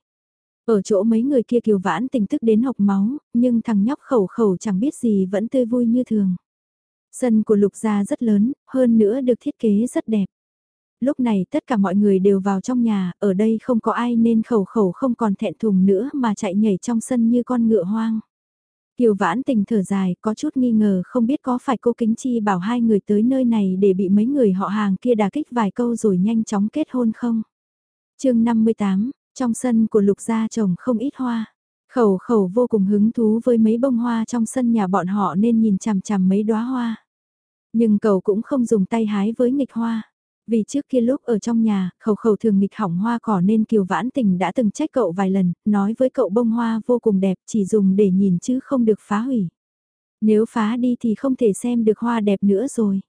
Ở chỗ mấy người kia Kiều Vãn Tình tức đến hộc máu, nhưng thằng nhóc khẩu khẩu chẳng biết gì vẫn tươi vui như thường. Sân của Lục Gia rất lớn, hơn nữa được thiết kế rất đẹp. Lúc này tất cả mọi người đều vào trong nhà, ở đây không có ai nên khẩu khẩu không còn thẹn thùng nữa mà chạy nhảy trong sân như con ngựa hoang. Kiều vãn tình thở dài, có chút nghi ngờ không biết có phải cô Kính Chi bảo hai người tới nơi này để bị mấy người họ hàng kia đà kích vài câu rồi nhanh chóng kết hôn không? chương 58, trong sân của lục gia trồng không ít hoa. Khẩu khẩu vô cùng hứng thú với mấy bông hoa trong sân nhà bọn họ nên nhìn chằm chằm mấy đóa hoa. Nhưng cậu cũng không dùng tay hái với nghịch hoa. Vì trước kia lúc ở trong nhà, khẩu khẩu thường nghịch hỏng hoa cỏ nên Kiều Vãn Tình đã từng trách cậu vài lần, nói với cậu bông hoa vô cùng đẹp chỉ dùng để nhìn chứ không được phá hủy. Nếu phá đi thì không thể xem được hoa đẹp nữa rồi.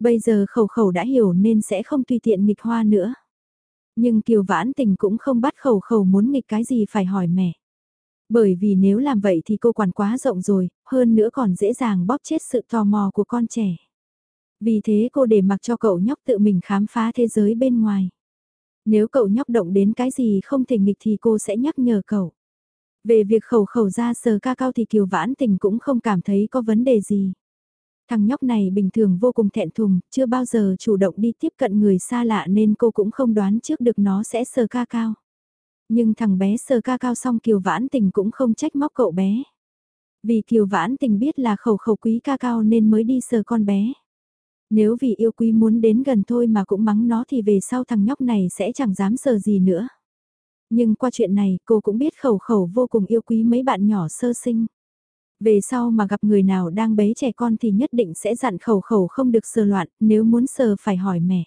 Bây giờ khẩu khẩu đã hiểu nên sẽ không tùy tiện nghịch hoa nữa. Nhưng Kiều Vãn Tình cũng không bắt khẩu khẩu muốn nghịch cái gì phải hỏi mẹ. Bởi vì nếu làm vậy thì cô quản quá rộng rồi, hơn nữa còn dễ dàng bóp chết sự tò mò của con trẻ. Vì thế cô để mặc cho cậu nhóc tự mình khám phá thế giới bên ngoài. Nếu cậu nhóc động đến cái gì không thể nghịch thì cô sẽ nhắc nhở cậu. Về việc khẩu khẩu ra sờ ca cao thì Kiều Vãn Tình cũng không cảm thấy có vấn đề gì. Thằng nhóc này bình thường vô cùng thẹn thùng, chưa bao giờ chủ động đi tiếp cận người xa lạ nên cô cũng không đoán trước được nó sẽ sờ ca cao. Nhưng thằng bé sờ ca cao xong Kiều Vãn Tình cũng không trách móc cậu bé. Vì Kiều Vãn Tình biết là khẩu khẩu quý ca cao nên mới đi sờ con bé. Nếu vì yêu quý muốn đến gần thôi mà cũng mắng nó thì về sau thằng nhóc này sẽ chẳng dám sờ gì nữa. Nhưng qua chuyện này cô cũng biết khẩu khẩu vô cùng yêu quý mấy bạn nhỏ sơ sinh. Về sau mà gặp người nào đang bế trẻ con thì nhất định sẽ dặn khẩu khẩu không được sờ loạn, nếu muốn sờ phải hỏi mẹ.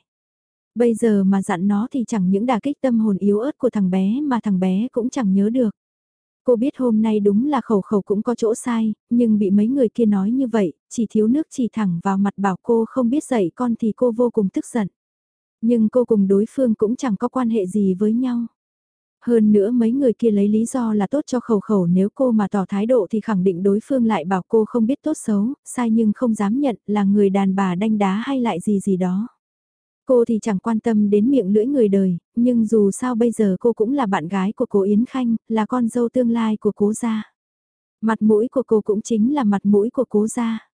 Bây giờ mà dặn nó thì chẳng những đả kích tâm hồn yếu ớt của thằng bé mà thằng bé cũng chẳng nhớ được. Cô biết hôm nay đúng là khẩu khẩu cũng có chỗ sai, nhưng bị mấy người kia nói như vậy, chỉ thiếu nước chỉ thẳng vào mặt bảo cô không biết dạy con thì cô vô cùng tức giận. Nhưng cô cùng đối phương cũng chẳng có quan hệ gì với nhau. Hơn nữa mấy người kia lấy lý do là tốt cho khẩu khẩu nếu cô mà tỏ thái độ thì khẳng định đối phương lại bảo cô không biết tốt xấu, sai nhưng không dám nhận là người đàn bà đanh đá hay lại gì gì đó. Cô thì chẳng quan tâm đến miệng lưỡi người đời, nhưng dù sao bây giờ cô cũng là bạn gái của cô Yến Khanh, là con dâu tương lai của cố gia. Mặt mũi của cô cũng chính là mặt mũi của cố gia.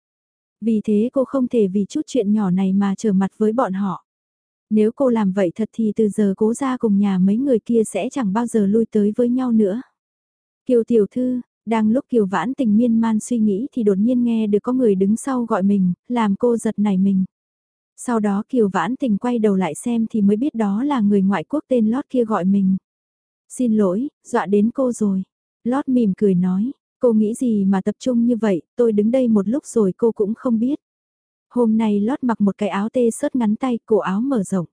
Vì thế cô không thể vì chút chuyện nhỏ này mà trở mặt với bọn họ. Nếu cô làm vậy thật thì từ giờ cố gia cùng nhà mấy người kia sẽ chẳng bao giờ lui tới với nhau nữa. Kiều tiểu thư, đang lúc Kiều vãn tình miên man suy nghĩ thì đột nhiên nghe được có người đứng sau gọi mình, làm cô giật nảy mình. Sau đó Kiều Vãn Tình quay đầu lại xem thì mới biết đó là người ngoại quốc tên Lót kia gọi mình. Xin lỗi, dọa đến cô rồi. Lót mỉm cười nói, cô nghĩ gì mà tập trung như vậy, tôi đứng đây một lúc rồi cô cũng không biết. Hôm nay Lót mặc một cái áo tê sớt ngắn tay, cổ áo mở rộng.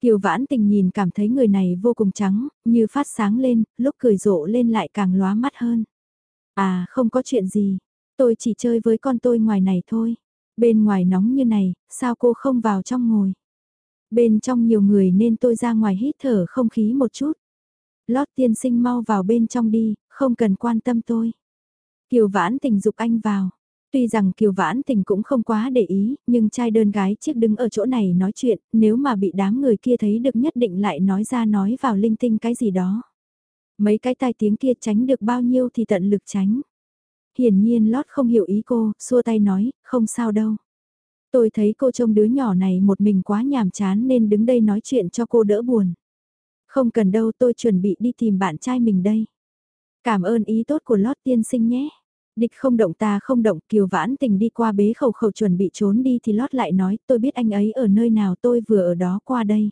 Kiều Vãn Tình nhìn cảm thấy người này vô cùng trắng, như phát sáng lên, lúc cười rộ lên lại càng lóa mắt hơn. À, không có chuyện gì, tôi chỉ chơi với con tôi ngoài này thôi. Bên ngoài nóng như này, sao cô không vào trong ngồi? Bên trong nhiều người nên tôi ra ngoài hít thở không khí một chút. Lót tiên sinh mau vào bên trong đi, không cần quan tâm tôi. Kiều vãn tình dục anh vào. Tuy rằng Kiều Vãn Tình cũng không quá để ý, nhưng trai đơn gái chiếc đứng ở chỗ này nói chuyện, nếu mà bị đám người kia thấy được nhất định lại nói ra nói vào linh tinh cái gì đó. Mấy cái tai tiếng kia tránh được bao nhiêu thì tận lực tránh. Hiển nhiên Lót không hiểu ý cô, xua tay nói, không sao đâu. Tôi thấy cô trông đứa nhỏ này một mình quá nhàm chán nên đứng đây nói chuyện cho cô đỡ buồn. Không cần đâu tôi chuẩn bị đi tìm bạn trai mình đây. Cảm ơn ý tốt của Lót tiên sinh nhé. Địch không động ta không động, Kiều Vãn Tình đi qua bế khẩu khẩu chuẩn bị trốn đi thì lót lại nói, tôi biết anh ấy ở nơi nào tôi vừa ở đó qua đây.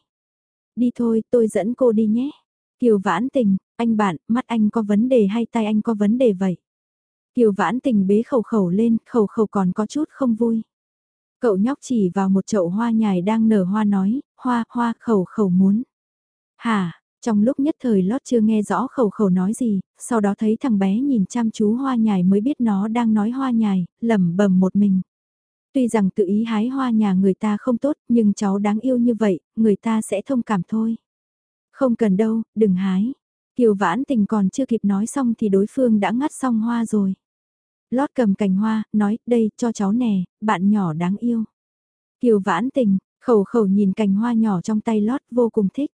Đi thôi, tôi dẫn cô đi nhé. Kiều Vãn Tình, anh bạn, mắt anh có vấn đề hay tay anh có vấn đề vậy? Kiều Vãn Tình bế khẩu khẩu lên, khẩu khẩu còn có chút không vui. Cậu nhóc chỉ vào một chậu hoa nhài đang nở hoa nói, hoa, hoa, khẩu khẩu muốn. Hà, trong lúc nhất thời lót chưa nghe rõ khẩu khẩu nói gì, sau đó thấy thằng bé nhìn chăm chú hoa nhài mới biết nó đang nói hoa nhài, lẩm bẩm một mình. Tuy rằng tự ý hái hoa nhà người ta không tốt, nhưng cháu đáng yêu như vậy, người ta sẽ thông cảm thôi. Không cần đâu, đừng hái. Kiều vãn tình còn chưa kịp nói xong thì đối phương đã ngắt xong hoa rồi. Lót cầm cành hoa, nói, đây, cho cháu nè, bạn nhỏ đáng yêu. Kiều vãn tình, khẩu khẩu nhìn cành hoa nhỏ trong tay lót vô cùng thích.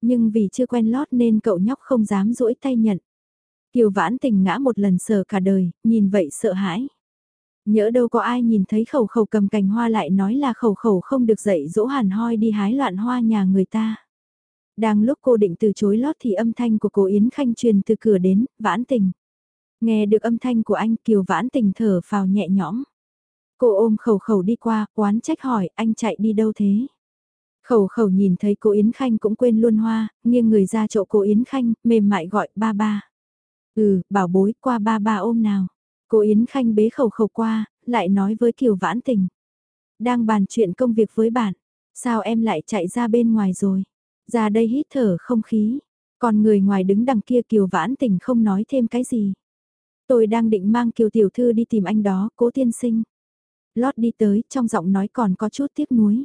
Nhưng vì chưa quen lót nên cậu nhóc không dám duỗi tay nhận. Kiều vãn tình ngã một lần sờ cả đời, nhìn vậy sợ hãi. Nhỡ đâu có ai nhìn thấy khẩu khẩu cầm cành hoa lại nói là khẩu khẩu không được dạy dỗ hàn hoi đi hái loạn hoa nhà người ta. Đang lúc cô định từ chối lót thì âm thanh của cô Yến Khanh truyền từ cửa đến, vãn tình. Nghe được âm thanh của anh Kiều vãn tình thở phào nhẹ nhõm. Cô ôm khẩu khẩu đi qua, quán trách hỏi anh chạy đi đâu thế? Khẩu khẩu nhìn thấy cô Yến Khanh cũng quên luôn hoa, nghiêng người ra chỗ cô Yến Khanh, mềm mại gọi ba ba. Ừ, bảo bối qua ba ba ôm nào. Cô Yến Khanh bế khẩu khẩu qua, lại nói với Kiều Vãn Tình. Đang bàn chuyện công việc với bạn, sao em lại chạy ra bên ngoài rồi? Ra đây hít thở không khí, còn người ngoài đứng đằng kia Kiều Vãn Tình không nói thêm cái gì. Tôi đang định mang Kiều Tiểu Thư đi tìm anh đó, cố tiên sinh. Lót đi tới, trong giọng nói còn có chút tiếc nuối.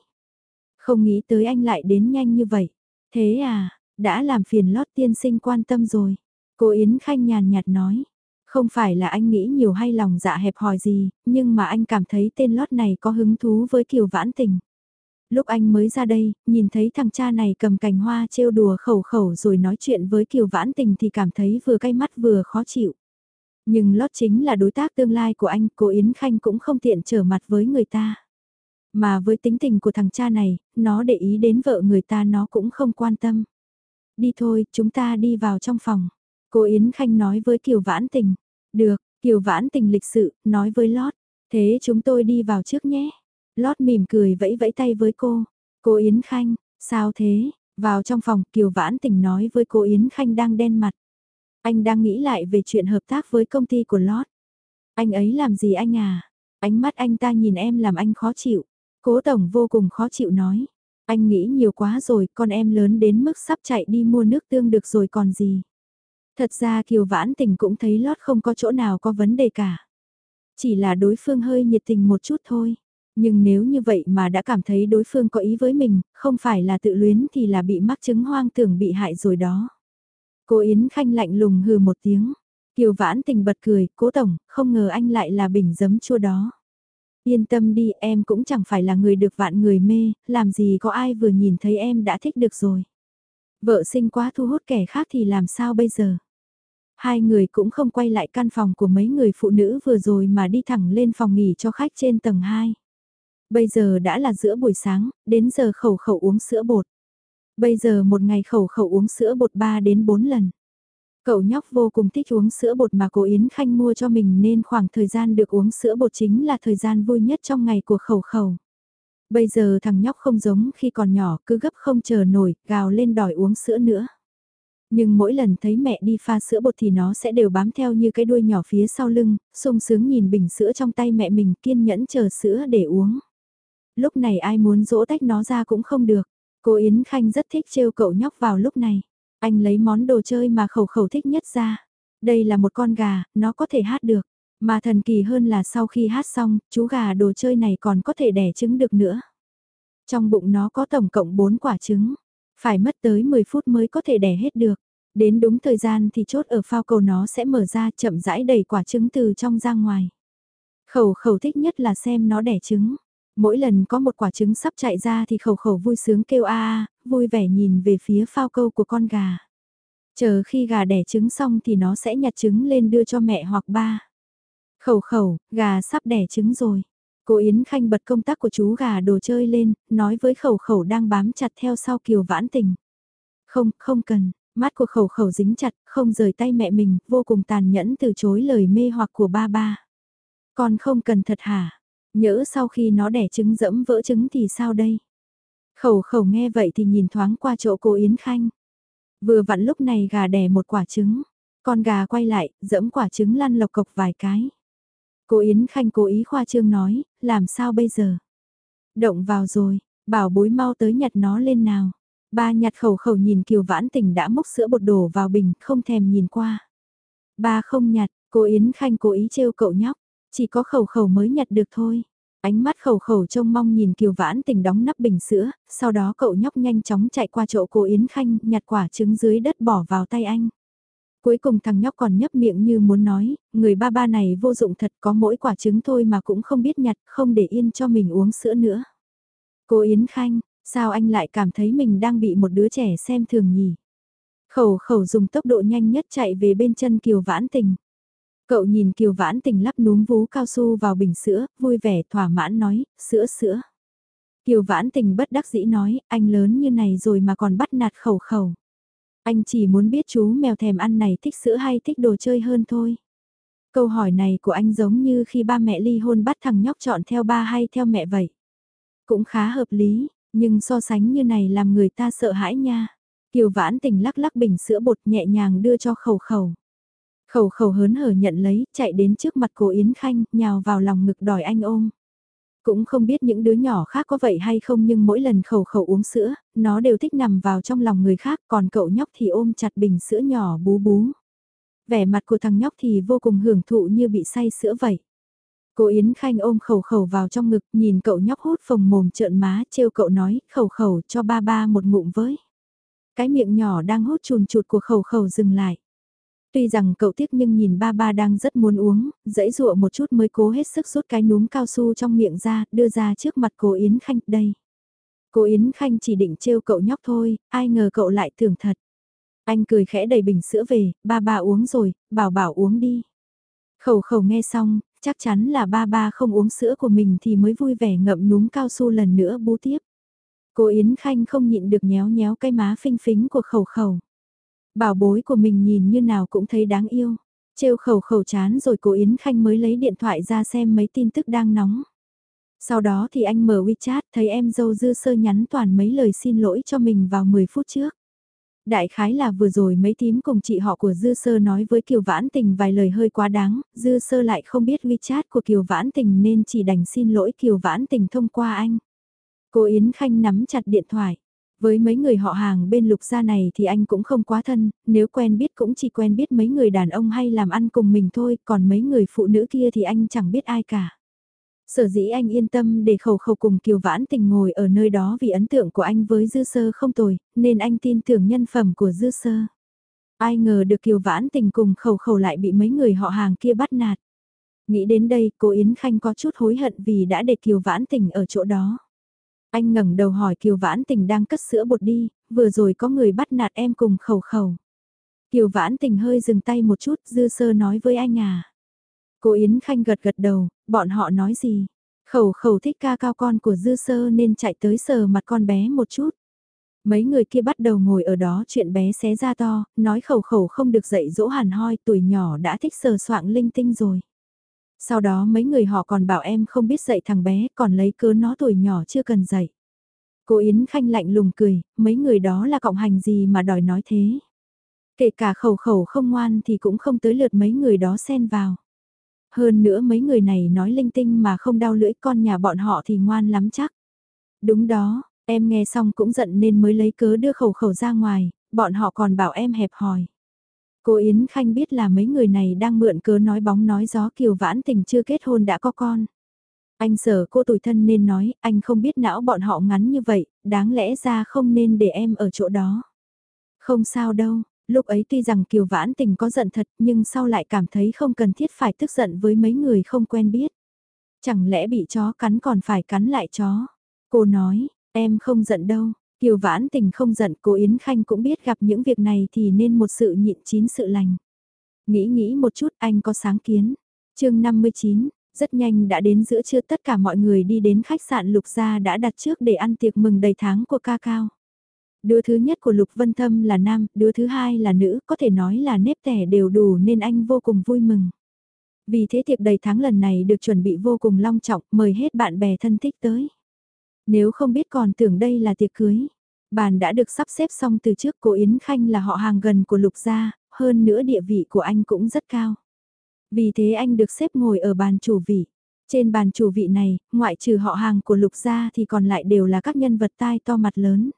Không nghĩ tới anh lại đến nhanh như vậy. Thế à, đã làm phiền lót tiên sinh quan tâm rồi. Cô Yến Khanh nhàn nhạt nói. Không phải là anh nghĩ nhiều hay lòng dạ hẹp hòi gì, nhưng mà anh cảm thấy tên lót này có hứng thú với Kiều Vãn Tình. Lúc anh mới ra đây, nhìn thấy thằng cha này cầm cành hoa trêu đùa khẩu khẩu rồi nói chuyện với Kiều Vãn Tình thì cảm thấy vừa cay mắt vừa khó chịu. Nhưng lót chính là đối tác tương lai của anh, cô Yến Khanh cũng không tiện trở mặt với người ta. Mà với tính tình của thằng cha này, nó để ý đến vợ người ta nó cũng không quan tâm. Đi thôi, chúng ta đi vào trong phòng. Cô Yến Khanh nói với Kiều Vãn Tình. Được, Kiều Vãn Tình lịch sự, nói với Lót. Thế chúng tôi đi vào trước nhé. Lót mỉm cười vẫy vẫy tay với cô. Cô Yến Khanh, sao thế? Vào trong phòng Kiều Vãn Tình nói với cô Yến Khanh đang đen mặt. Anh đang nghĩ lại về chuyện hợp tác với công ty của Lót. Anh ấy làm gì anh à? Ánh mắt anh ta nhìn em làm anh khó chịu. Cố Tổng vô cùng khó chịu nói. Anh nghĩ nhiều quá rồi, con em lớn đến mức sắp chạy đi mua nước tương được rồi còn gì. Thật ra Kiều Vãn Tình cũng thấy lót không có chỗ nào có vấn đề cả. Chỉ là đối phương hơi nhiệt tình một chút thôi. Nhưng nếu như vậy mà đã cảm thấy đối phương có ý với mình, không phải là tự luyến thì là bị mắc chứng hoang tưởng bị hại rồi đó. Cô Yến Khanh lạnh lùng hừ một tiếng. Kiều Vãn Tình bật cười, cố tổng, không ngờ anh lại là bình giấm chua đó. Yên tâm đi, em cũng chẳng phải là người được vạn người mê, làm gì có ai vừa nhìn thấy em đã thích được rồi. Vợ sinh quá thu hút kẻ khác thì làm sao bây giờ? Hai người cũng không quay lại căn phòng của mấy người phụ nữ vừa rồi mà đi thẳng lên phòng nghỉ cho khách trên tầng 2. Bây giờ đã là giữa buổi sáng, đến giờ khẩu khẩu uống sữa bột. Bây giờ một ngày khẩu khẩu uống sữa bột 3 đến 4 lần. Cậu nhóc vô cùng thích uống sữa bột mà cô Yến Khanh mua cho mình nên khoảng thời gian được uống sữa bột chính là thời gian vui nhất trong ngày của khẩu khẩu. Bây giờ thằng nhóc không giống khi còn nhỏ cứ gấp không chờ nổi, gào lên đòi uống sữa nữa. Nhưng mỗi lần thấy mẹ đi pha sữa bột thì nó sẽ đều bám theo như cái đuôi nhỏ phía sau lưng, sung sướng nhìn bình sữa trong tay mẹ mình kiên nhẫn chờ sữa để uống. Lúc này ai muốn dỗ tách nó ra cũng không được. Cô Yến Khanh rất thích trêu cậu nhóc vào lúc này. Anh lấy món đồ chơi mà khẩu khẩu thích nhất ra. Đây là một con gà, nó có thể hát được. Mà thần kỳ hơn là sau khi hát xong, chú gà đồ chơi này còn có thể đẻ trứng được nữa. Trong bụng nó có tổng cộng 4 quả trứng. Phải mất tới 10 phút mới có thể đẻ hết được. Đến đúng thời gian thì chốt ở phao cầu nó sẽ mở ra chậm rãi đẩy quả trứng từ trong ra ngoài. Khẩu khẩu thích nhất là xem nó đẻ trứng. Mỗi lần có một quả trứng sắp chạy ra thì khẩu khẩu vui sướng kêu a a, vui vẻ nhìn về phía phao câu của con gà. Chờ khi gà đẻ trứng xong thì nó sẽ nhặt trứng lên đưa cho mẹ hoặc ba. Khẩu khẩu, gà sắp đẻ trứng rồi. Cô Yến Khanh bật công tắc của chú gà đồ chơi lên, nói với khẩu khẩu đang bám chặt theo sau kiều vãn tình. Không, không cần, Mắt của khẩu khẩu dính chặt, không rời tay mẹ mình, vô cùng tàn nhẫn từ chối lời mê hoặc của ba ba. Con không cần thật hả? Nhỡ sau khi nó đẻ trứng dẫm vỡ trứng thì sao đây? Khẩu khẩu nghe vậy thì nhìn thoáng qua chỗ cô Yến Khanh. Vừa vặn lúc này gà đẻ một quả trứng. Con gà quay lại, dẫm quả trứng lăn lộc cộc vài cái. Cô Yến Khanh cố ý khoa trương nói, làm sao bây giờ? Động vào rồi, bảo bối mau tới nhặt nó lên nào. Ba nhặt khẩu khẩu nhìn Kiều Vãn Tình đã múc sữa bột đổ vào bình, không thèm nhìn qua. Ba không nhặt, cô Yến Khanh cố ý trêu cậu nhóc, chỉ có khẩu khẩu mới nhặt được thôi. Ánh mắt khẩu khẩu trông mong nhìn Kiều Vãn Tình đóng nắp bình sữa, sau đó cậu nhóc nhanh chóng chạy qua chỗ cô Yến Khanh nhặt quả trứng dưới đất bỏ vào tay anh. Cuối cùng thằng nhóc còn nhấp miệng như muốn nói, người ba ba này vô dụng thật có mỗi quả trứng thôi mà cũng không biết nhặt, không để yên cho mình uống sữa nữa. Cô Yến Khanh, sao anh lại cảm thấy mình đang bị một đứa trẻ xem thường nhỉ? Khẩu khẩu dùng tốc độ nhanh nhất chạy về bên chân Kiều Vãn Tình. Cậu nhìn Kiều Vãn Tình lắp núm vú cao su vào bình sữa, vui vẻ thỏa mãn nói, sữa sữa. Kiều Vãn Tình bất đắc dĩ nói, anh lớn như này rồi mà còn bắt nạt khẩu khẩu. Anh chỉ muốn biết chú mèo thèm ăn này thích sữa hay thích đồ chơi hơn thôi. Câu hỏi này của anh giống như khi ba mẹ ly hôn bắt thằng nhóc chọn theo ba hay theo mẹ vậy. Cũng khá hợp lý, nhưng so sánh như này làm người ta sợ hãi nha. Kiều vãn tình lắc lắc bình sữa bột nhẹ nhàng đưa cho khẩu khẩu. Khẩu khẩu hớn hở nhận lấy, chạy đến trước mặt cô Yến Khanh, nhào vào lòng ngực đòi anh ôm. Cũng không biết những đứa nhỏ khác có vậy hay không nhưng mỗi lần khẩu khẩu uống sữa, nó đều thích nằm vào trong lòng người khác còn cậu nhóc thì ôm chặt bình sữa nhỏ bú bú. Vẻ mặt của thằng nhóc thì vô cùng hưởng thụ như bị say sữa vậy. Cô Yến Khanh ôm khẩu khẩu vào trong ngực nhìn cậu nhóc hút phồng mồm trợn má trêu cậu nói khẩu khẩu cho ba ba một ngụm với. Cái miệng nhỏ đang hút chùn chụt của khẩu khẩu dừng lại. Tuy rằng cậu tiếc nhưng nhìn ba ba đang rất muốn uống, dãy dụa một chút mới cố hết sức rút cái núm cao su trong miệng ra, đưa ra trước mặt cô Yến Khanh, đây. Cô Yến Khanh chỉ định trêu cậu nhóc thôi, ai ngờ cậu lại tưởng thật. Anh cười khẽ đầy bình sữa về, ba ba uống rồi, bảo bảo uống đi. Khẩu khẩu nghe xong, chắc chắn là ba ba không uống sữa của mình thì mới vui vẻ ngậm núm cao su lần nữa bú tiếp. Cô Yến Khanh không nhịn được nhéo nhéo cái má phinh phính của khẩu khẩu. Bảo bối của mình nhìn như nào cũng thấy đáng yêu. Trêu khẩu khẩu chán rồi cô Yến Khanh mới lấy điện thoại ra xem mấy tin tức đang nóng. Sau đó thì anh mở WeChat thấy em dâu dư sơ nhắn toàn mấy lời xin lỗi cho mình vào 10 phút trước. Đại khái là vừa rồi mấy tím cùng chị họ của Dư Sơ nói với Kiều Vãn Tình vài lời hơi quá đáng, Dư Sơ lại không biết WeChat của Kiều Vãn Tình nên chỉ đành xin lỗi Kiều Vãn Tình thông qua anh. Cô Yến Khanh nắm chặt điện thoại. Với mấy người họ hàng bên lục gia này thì anh cũng không quá thân, nếu quen biết cũng chỉ quen biết mấy người đàn ông hay làm ăn cùng mình thôi, còn mấy người phụ nữ kia thì anh chẳng biết ai cả. Sở dĩ anh yên tâm để khẩu khẩu cùng Kiều Vãn Tình ngồi ở nơi đó vì ấn tượng của anh với Dư Sơ không tồi, nên anh tin tưởng nhân phẩm của Dư Sơ. Ai ngờ được Kiều Vãn Tình cùng khẩu khẩu lại bị mấy người họ hàng kia bắt nạt. Nghĩ đến đây, cô Yến Khanh có chút hối hận vì đã để Kiều Vãn Tình ở chỗ đó. Anh ngẩng đầu hỏi Kiều Vãn Tình đang cất sữa bột đi, vừa rồi có người bắt nạt em cùng khẩu khẩu. Kiều Vãn Tình hơi dừng tay một chút, dư sơ nói với anh à. Cô Yến Khanh gật gật đầu, bọn họ nói gì? Khẩu khẩu thích ca cao con của dư sơ nên chạy tới sờ mặt con bé một chút. Mấy người kia bắt đầu ngồi ở đó chuyện bé xé ra to, nói khẩu khẩu không được dạy dỗ hàn hoi tuổi nhỏ đã thích sờ soạng linh tinh rồi. Sau đó mấy người họ còn bảo em không biết dạy thằng bé còn lấy cớ nó tuổi nhỏ chưa cần dạy. Cô Yến Khanh lạnh lùng cười, mấy người đó là cộng hành gì mà đòi nói thế. Kể cả khẩu khẩu không ngoan thì cũng không tới lượt mấy người đó xen vào. Hơn nữa mấy người này nói linh tinh mà không đau lưỡi con nhà bọn họ thì ngoan lắm chắc. Đúng đó, em nghe xong cũng giận nên mới lấy cớ đưa khẩu khẩu ra ngoài, bọn họ còn bảo em hẹp hòi. Cô Yến Khanh biết là mấy người này đang mượn cớ nói bóng nói gió Kiều Vãn Tình chưa kết hôn đã có con. Anh sợ cô tủi thân nên nói, anh không biết não bọn họ ngắn như vậy, đáng lẽ ra không nên để em ở chỗ đó. Không sao đâu, lúc ấy tuy rằng Kiều Vãn Tình có giận thật nhưng sau lại cảm thấy không cần thiết phải tức giận với mấy người không quen biết. Chẳng lẽ bị chó cắn còn phải cắn lại chó? Cô nói, em không giận đâu, Kiều vãn tình không giận cô Yến Khanh cũng biết gặp những việc này thì nên một sự nhịn chín sự lành. Nghĩ nghĩ một chút anh có sáng kiến. chương 59, rất nhanh đã đến giữa trưa tất cả mọi người đi đến khách sạn Lục Gia đã đặt trước để ăn tiệc mừng đầy tháng của ca cao. Đứa thứ nhất của Lục Vân Thâm là nam, đứa thứ hai là nữ, có thể nói là nếp tẻ đều đủ nên anh vô cùng vui mừng. Vì thế tiệc đầy tháng lần này được chuẩn bị vô cùng long trọng, mời hết bạn bè thân thích tới. Nếu không biết còn tưởng đây là tiệc cưới. Bàn đã được sắp xếp xong từ trước cô Yến Khanh là họ hàng gần của Lục Gia, hơn nữa địa vị của anh cũng rất cao. Vì thế anh được xếp ngồi ở bàn chủ vị. Trên bàn chủ vị này, ngoại trừ họ hàng của Lục Gia thì còn lại đều là các nhân vật tai to mặt lớn.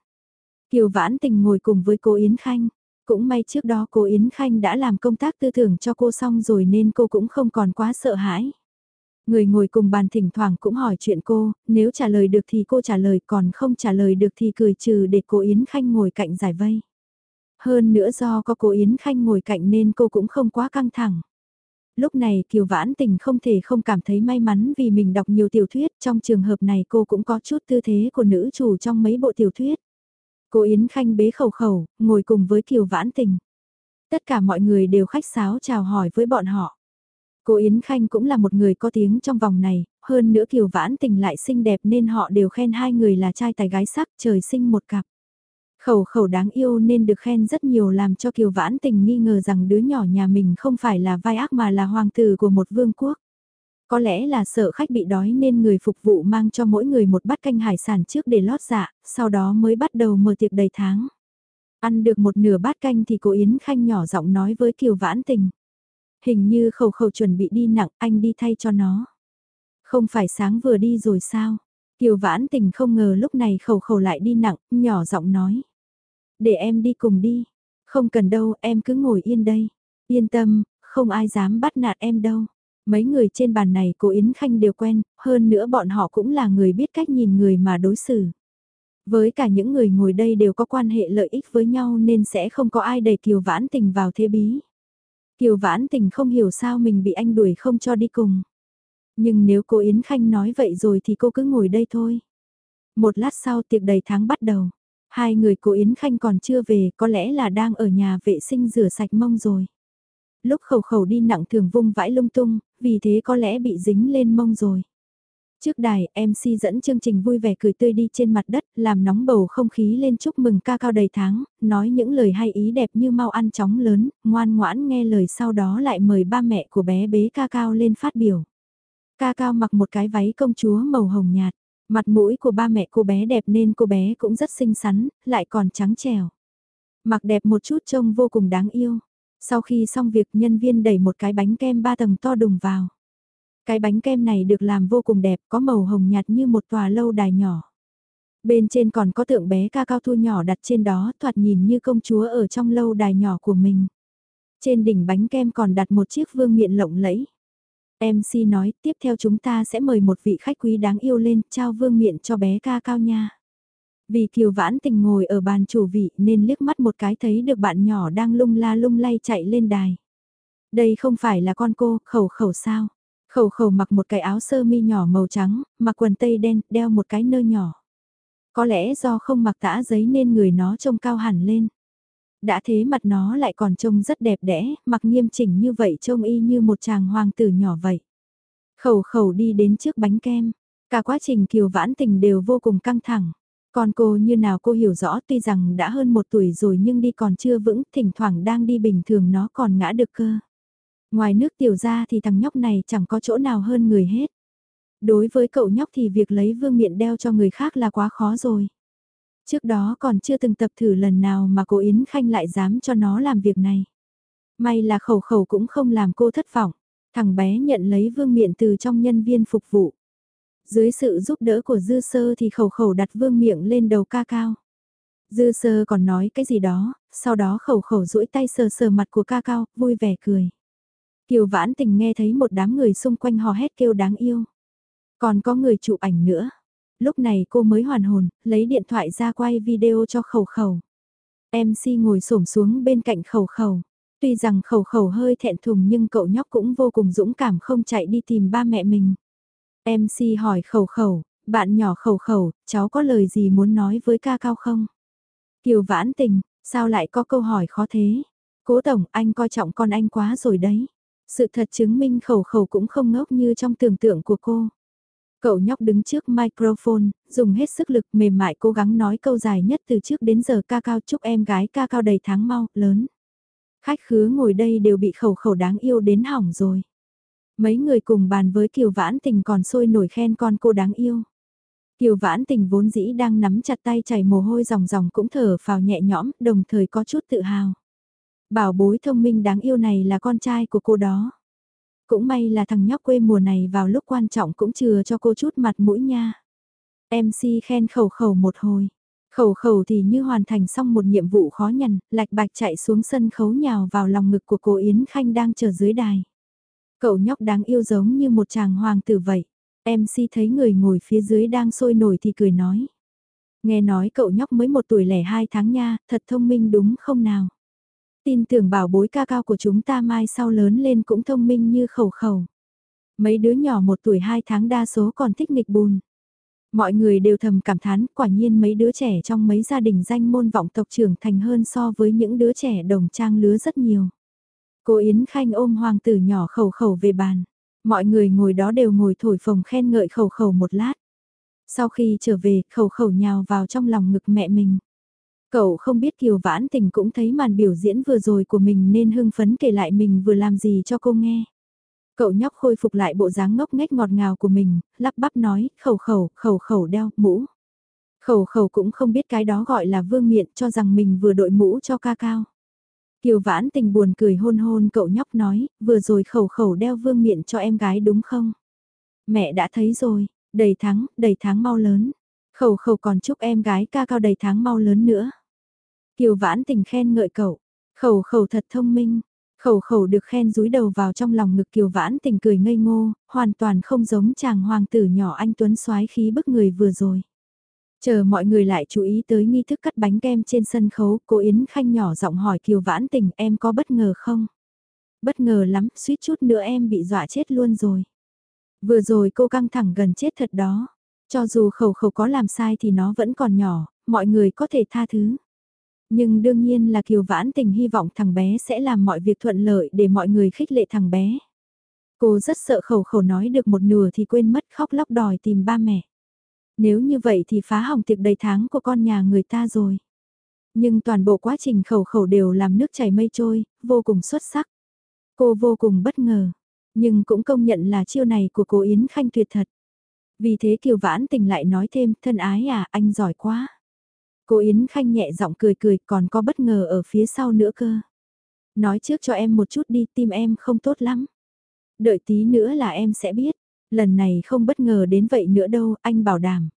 Kiều Vãn Tình ngồi cùng với cô Yến Khanh. Cũng may trước đó cô Yến Khanh đã làm công tác tư tưởng cho cô xong rồi nên cô cũng không còn quá sợ hãi. Người ngồi cùng bàn thỉnh thoảng cũng hỏi chuyện cô, nếu trả lời được thì cô trả lời còn không trả lời được thì cười trừ để cô Yến Khanh ngồi cạnh giải vây. Hơn nữa do có cô Yến Khanh ngồi cạnh nên cô cũng không quá căng thẳng. Lúc này Kiều Vãn Tình không thể không cảm thấy may mắn vì mình đọc nhiều tiểu thuyết, trong trường hợp này cô cũng có chút tư thế của nữ chủ trong mấy bộ tiểu thuyết. Cô Yến Khanh bế khẩu khẩu, ngồi cùng với Kiều Vãn Tình. Tất cả mọi người đều khách sáo chào hỏi với bọn họ. Cô Yến Khanh cũng là một người có tiếng trong vòng này, hơn nữa Kiều Vãn Tình lại xinh đẹp nên họ đều khen hai người là trai tài gái sắc trời sinh một cặp. Khẩu khẩu đáng yêu nên được khen rất nhiều làm cho Kiều Vãn Tình nghi ngờ rằng đứa nhỏ nhà mình không phải là vai ác mà là hoàng tử của một vương quốc. Có lẽ là sợ khách bị đói nên người phục vụ mang cho mỗi người một bát canh hải sản trước để lót dạ, sau đó mới bắt đầu mở tiệc đầy tháng. Ăn được một nửa bát canh thì cô Yến Khanh nhỏ giọng nói với Kiều Vãn Tình. Hình như khẩu khẩu chuẩn bị đi nặng, anh đi thay cho nó. Không phải sáng vừa đi rồi sao? Kiều Vãn Tình không ngờ lúc này khẩu khẩu lại đi nặng, nhỏ giọng nói. Để em đi cùng đi. Không cần đâu, em cứ ngồi yên đây. Yên tâm, không ai dám bắt nạt em đâu. Mấy người trên bàn này cô Yến Khanh đều quen, hơn nữa bọn họ cũng là người biết cách nhìn người mà đối xử. Với cả những người ngồi đây đều có quan hệ lợi ích với nhau nên sẽ không có ai đẩy Kiều Vãn Tình vào thế bí. Kiều Vãn Tình không hiểu sao mình bị anh đuổi không cho đi cùng. Nhưng nếu cô Yến Khanh nói vậy rồi thì cô cứ ngồi đây thôi. Một lát sau tiệc đầy tháng bắt đầu. Hai người cô Yến Khanh còn chưa về có lẽ là đang ở nhà vệ sinh rửa sạch mông rồi. Lúc khẩu khẩu đi nặng thường vung vãi lung tung, vì thế có lẽ bị dính lên mông rồi. Trước đài, MC dẫn chương trình vui vẻ cười tươi đi trên mặt đất, làm nóng bầu không khí lên chúc mừng ca cao đầy tháng, nói những lời hay ý đẹp như mau ăn chóng lớn, ngoan ngoãn nghe lời sau đó lại mời ba mẹ của bé bế ca cao lên phát biểu. Ca cao mặc một cái váy công chúa màu hồng nhạt, mặt mũi của ba mẹ cô bé đẹp nên cô bé cũng rất xinh xắn, lại còn trắng trẻo. Mặc đẹp một chút trông vô cùng đáng yêu. Sau khi xong việc nhân viên đẩy một cái bánh kem ba tầng to đùng vào. Cái bánh kem này được làm vô cùng đẹp, có màu hồng nhạt như một tòa lâu đài nhỏ. Bên trên còn có tượng bé ca cao thu nhỏ đặt trên đó thoạt nhìn như công chúa ở trong lâu đài nhỏ của mình. Trên đỉnh bánh kem còn đặt một chiếc vương miện lộng lẫy. MC nói tiếp theo chúng ta sẽ mời một vị khách quý đáng yêu lên trao vương miện cho bé ca cao nha. Vì Kiều Vãn Tình ngồi ở bàn chủ vị nên liếc mắt một cái thấy được bạn nhỏ đang lung la lung lay chạy lên đài. Đây không phải là con cô, khẩu khẩu sao? Khẩu khẩu mặc một cái áo sơ mi nhỏ màu trắng, mặc quần tây đen, đeo một cái nơ nhỏ. Có lẽ do không mặc tã giấy nên người nó trông cao hẳn lên. Đã thế mặt nó lại còn trông rất đẹp đẽ, mặc nghiêm chỉnh như vậy trông y như một chàng hoàng tử nhỏ vậy. Khẩu khẩu đi đến trước bánh kem. Cả quá trình kiều vãn tình đều vô cùng căng thẳng. Còn cô như nào cô hiểu rõ tuy rằng đã hơn một tuổi rồi nhưng đi còn chưa vững, thỉnh thoảng đang đi bình thường nó còn ngã được cơ. Ngoài nước tiểu ra thì thằng nhóc này chẳng có chỗ nào hơn người hết. Đối với cậu nhóc thì việc lấy vương miện đeo cho người khác là quá khó rồi. Trước đó còn chưa từng tập thử lần nào mà cô Yến Khanh lại dám cho nó làm việc này. May là khẩu khẩu cũng không làm cô thất vọng. Thằng bé nhận lấy vương miện từ trong nhân viên phục vụ. Dưới sự giúp đỡ của dư sơ thì khẩu khẩu đặt vương miệng lên đầu ca cao. Dư sơ còn nói cái gì đó, sau đó khẩu khẩu duỗi tay sờ sờ mặt của ca cao, vui vẻ cười. Kiều vãn tình nghe thấy một đám người xung quanh hò hét kêu đáng yêu. Còn có người chụp ảnh nữa. Lúc này cô mới hoàn hồn, lấy điện thoại ra quay video cho khẩu khẩu. MC ngồi xổm xuống bên cạnh khẩu khẩu. Tuy rằng khẩu khẩu hơi thẹn thùng nhưng cậu nhóc cũng vô cùng dũng cảm không chạy đi tìm ba mẹ mình. MC hỏi khẩu khẩu, bạn nhỏ khẩu khẩu, cháu có lời gì muốn nói với ca cao không? Kiều vãn tình, sao lại có câu hỏi khó thế? Cố tổng, anh coi trọng con anh quá rồi đấy. Sự thật chứng minh khẩu khẩu cũng không ngốc như trong tưởng tượng của cô. Cậu nhóc đứng trước microphone, dùng hết sức lực mềm mại cố gắng nói câu dài nhất từ trước đến giờ ca cao chúc em gái ca cao đầy tháng mau, lớn. Khách khứa ngồi đây đều bị khẩu khẩu đáng yêu đến hỏng rồi. Mấy người cùng bàn với Kiều Vãn Tình còn sôi nổi khen con cô đáng yêu. Kiều Vãn Tình vốn dĩ đang nắm chặt tay chảy mồ hôi ròng ròng cũng thở phào nhẹ nhõm, đồng thời có chút tự hào. Bảo bối thông minh đáng yêu này là con trai của cô đó. Cũng may là thằng nhóc quê mùa này vào lúc quan trọng cũng chừa cho cô chút mặt mũi nha. MC khen khẩu khẩu một hồi. Khẩu khẩu thì như hoàn thành xong một nhiệm vụ khó nhằn, lạch bạch chạy xuống sân khấu nhào vào lòng ngực của cô Yến Khanh đang chờ dưới đài. Cậu nhóc đáng yêu giống như một chàng hoàng tử vậy. MC thấy người ngồi phía dưới đang sôi nổi thì cười nói. Nghe nói cậu nhóc mới một tuổi lẻ hai tháng nha, thật thông minh đúng không nào? Tin tưởng bảo bối ca cao của chúng ta mai sau lớn lên cũng thông minh như khẩu khẩu. Mấy đứa nhỏ một tuổi hai tháng đa số còn thích nghịch bùn. Mọi người đều thầm cảm thán quả nhiên mấy đứa trẻ trong mấy gia đình danh môn vọng tộc trưởng thành hơn so với những đứa trẻ đồng trang lứa rất nhiều. Cô Yến Khanh ôm hoàng tử nhỏ khẩu khẩu về bàn. Mọi người ngồi đó đều ngồi thổi phồng khen ngợi khẩu khẩu một lát. Sau khi trở về, khẩu khẩu nhào vào trong lòng ngực mẹ mình. Cậu không biết Kiều Vãn Tình cũng thấy màn biểu diễn vừa rồi của mình nên hưng phấn kể lại mình vừa làm gì cho cô nghe. Cậu nhóc khôi phục lại bộ dáng ngốc nghếch ngọt ngào của mình, lắp bắp nói, khẩu khẩu, khẩu khẩu đeo, mũ. Khẩu khẩu cũng không biết cái đó gọi là vương miện cho rằng mình vừa đội mũ cho ca cao. Kiều vãn tình buồn cười hôn hôn cậu nhóc nói, vừa rồi khẩu khẩu đeo vương miện cho em gái đúng không? Mẹ đã thấy rồi, đầy tháng, đầy tháng mau lớn. Khẩu khẩu còn chúc em gái ca cao đầy tháng mau lớn nữa. Kiều vãn tình khen ngợi cậu, khẩu khẩu thật thông minh. Khẩu khẩu được khen rúi đầu vào trong lòng ngực kiều vãn tình cười ngây ngô, hoàn toàn không giống chàng hoàng tử nhỏ anh Tuấn soái khí bức người vừa rồi. Chờ mọi người lại chú ý tới nghi thức cắt bánh kem trên sân khấu, cô Yến Khanh nhỏ giọng hỏi Kiều Vãn Tình em có bất ngờ không? Bất ngờ lắm, suýt chút nữa em bị dọa chết luôn rồi. Vừa rồi cô căng thẳng gần chết thật đó. Cho dù khẩu khẩu có làm sai thì nó vẫn còn nhỏ, mọi người có thể tha thứ. Nhưng đương nhiên là Kiều Vãn Tình hy vọng thằng bé sẽ làm mọi việc thuận lợi để mọi người khích lệ thằng bé. Cô rất sợ khẩu khẩu nói được một nửa thì quên mất khóc lóc đòi tìm ba mẹ. Nếu như vậy thì phá hỏng tiệc đầy tháng của con nhà người ta rồi. Nhưng toàn bộ quá trình khẩu khẩu đều làm nước chảy mây trôi, vô cùng xuất sắc. Cô vô cùng bất ngờ, nhưng cũng công nhận là chiêu này của cô Yến Khanh tuyệt thật. Vì thế Kiều Vãn Tình lại nói thêm, thân ái à, anh giỏi quá. Cô Yến Khanh nhẹ giọng cười cười, còn có bất ngờ ở phía sau nữa cơ. Nói trước cho em một chút đi, tim em không tốt lắm. Đợi tí nữa là em sẽ biết lần này không bất ngờ đến vậy nữa đâu, anh bảo đảm.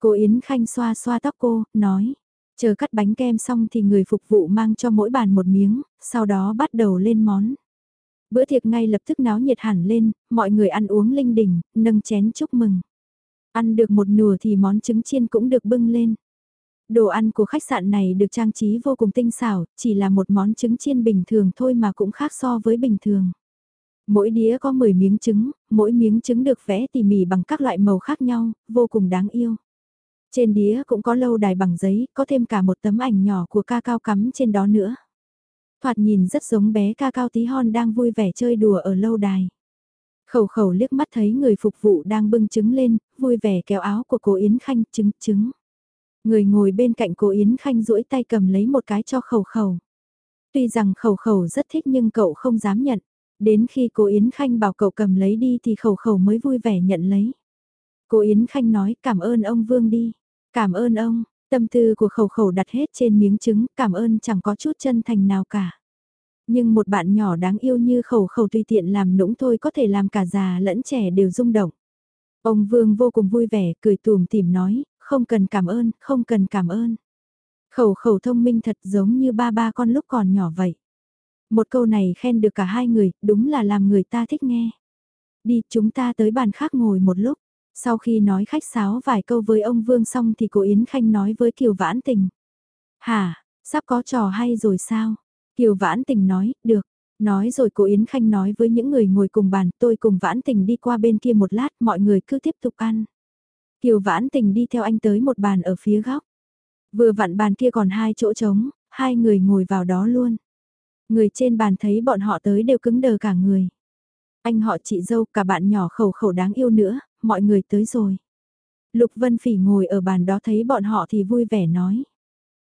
Cô Yến Khanh xoa xoa tóc cô, nói, chờ cắt bánh kem xong thì người phục vụ mang cho mỗi bàn một miếng, sau đó bắt đầu lên món. Bữa tiệc ngay lập tức náo nhiệt hẳn lên, mọi người ăn uống linh đình, nâng chén chúc mừng. Ăn được một nửa thì món trứng chiên cũng được bưng lên. Đồ ăn của khách sạn này được trang trí vô cùng tinh xảo, chỉ là một món trứng chiên bình thường thôi mà cũng khác so với bình thường. Mỗi đĩa có 10 miếng trứng, mỗi miếng trứng được vẽ tỉ mỉ bằng các loại màu khác nhau, vô cùng đáng yêu. Trên đĩa cũng có lâu đài bằng giấy, có thêm cả một tấm ảnh nhỏ của ca cao cắm trên đó nữa. Thoạt nhìn rất giống bé ca cao tí hon đang vui vẻ chơi đùa ở lâu đài. Khẩu khẩu liếc mắt thấy người phục vụ đang bưng trứng lên, vui vẻ kéo áo của cô Yến Khanh trứng trứng. Người ngồi bên cạnh cô Yến Khanh duỗi tay cầm lấy một cái cho khẩu khẩu. Tuy rằng khẩu khẩu rất thích nhưng cậu không dám nhận. Đến khi cô Yến Khanh bảo cậu cầm lấy đi thì khẩu khẩu mới vui vẻ nhận lấy. Cô Yến Khanh nói cảm ơn ông Vương đi. Cảm ơn ông, tâm tư của khẩu khẩu đặt hết trên miếng trứng, cảm ơn chẳng có chút chân thành nào cả. Nhưng một bạn nhỏ đáng yêu như khẩu khẩu tùy tiện làm nũng thôi có thể làm cả già lẫn trẻ đều rung động. Ông Vương vô cùng vui vẻ, cười tùm tìm nói, không cần cảm ơn, không cần cảm ơn. Khẩu khẩu thông minh thật giống như ba ba con lúc còn nhỏ vậy. Một câu này khen được cả hai người, đúng là làm người ta thích nghe. Đi, chúng ta tới bàn khác ngồi một lúc. Sau khi nói khách sáo vài câu với ông Vương xong thì cô Yến Khanh nói với Kiều Vãn Tình. Hả, sắp có trò hay rồi sao? Kiều Vãn Tình nói, được. Nói rồi cô Yến Khanh nói với những người ngồi cùng bàn, tôi cùng Vãn Tình đi qua bên kia một lát, mọi người cứ tiếp tục ăn. Kiều Vãn Tình đi theo anh tới một bàn ở phía góc. Vừa vặn bàn kia còn hai chỗ trống, hai người ngồi vào đó luôn. Người trên bàn thấy bọn họ tới đều cứng đờ cả người. Anh họ chị dâu cả bạn nhỏ khẩu khẩu đáng yêu nữa, mọi người tới rồi. Lục Vân Phỉ ngồi ở bàn đó thấy bọn họ thì vui vẻ nói.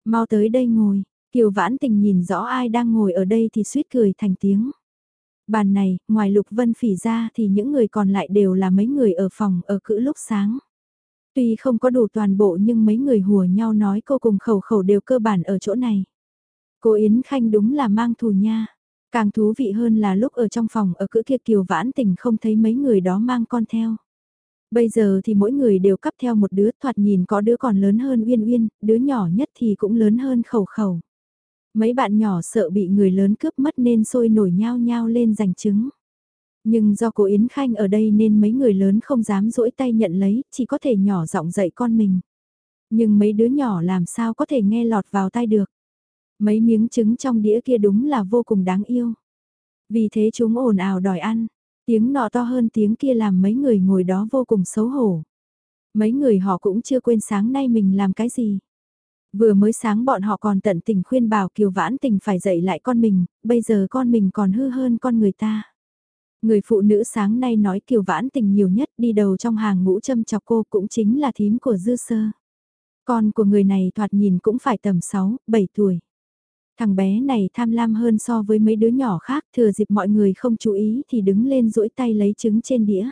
Mau tới đây ngồi, Kiều Vãn Tình nhìn rõ ai đang ngồi ở đây thì suýt cười thành tiếng. Bàn này, ngoài Lục Vân Phỉ ra thì những người còn lại đều là mấy người ở phòng ở cữ lúc sáng. Tuy không có đủ toàn bộ nhưng mấy người hùa nhau nói cô cùng khẩu khẩu đều cơ bản ở chỗ này. Cô Yến Khanh đúng là mang thù nha. Càng thú vị hơn là lúc ở trong phòng ở cữ kia Kiều Vãn Tình không thấy mấy người đó mang con theo. Bây giờ thì mỗi người đều cấp theo một đứa thoạt nhìn có đứa còn lớn hơn Uyên Uyên, đứa nhỏ nhất thì cũng lớn hơn khẩu khẩu. Mấy bạn nhỏ sợ bị người lớn cướp mất nên sôi nổi nhao nhao lên giành chứng. Nhưng do cô Yến Khanh ở đây nên mấy người lớn không dám rỗi tay nhận lấy, chỉ có thể nhỏ giọng dạy con mình. Nhưng mấy đứa nhỏ làm sao có thể nghe lọt vào tai được. Mấy miếng trứng trong đĩa kia đúng là vô cùng đáng yêu. Vì thế chúng ồn ào đòi ăn, tiếng nọ to hơn tiếng kia làm mấy người ngồi đó vô cùng xấu hổ. Mấy người họ cũng chưa quên sáng nay mình làm cái gì. Vừa mới sáng bọn họ còn tận tình khuyên bảo Kiều Vãn Tình phải dạy lại con mình, bây giờ con mình còn hư hơn con người ta. Người phụ nữ sáng nay nói Kiều Vãn Tình nhiều nhất đi đầu trong hàng ngũ châm chọc cô cũng chính là thím của Dư Sơ. Con của người này thoạt nhìn cũng phải tầm 6, 7 tuổi. Thằng bé này tham lam hơn so với mấy đứa nhỏ khác thừa dịp mọi người không chú ý thì đứng lên duỗi tay lấy trứng trên đĩa.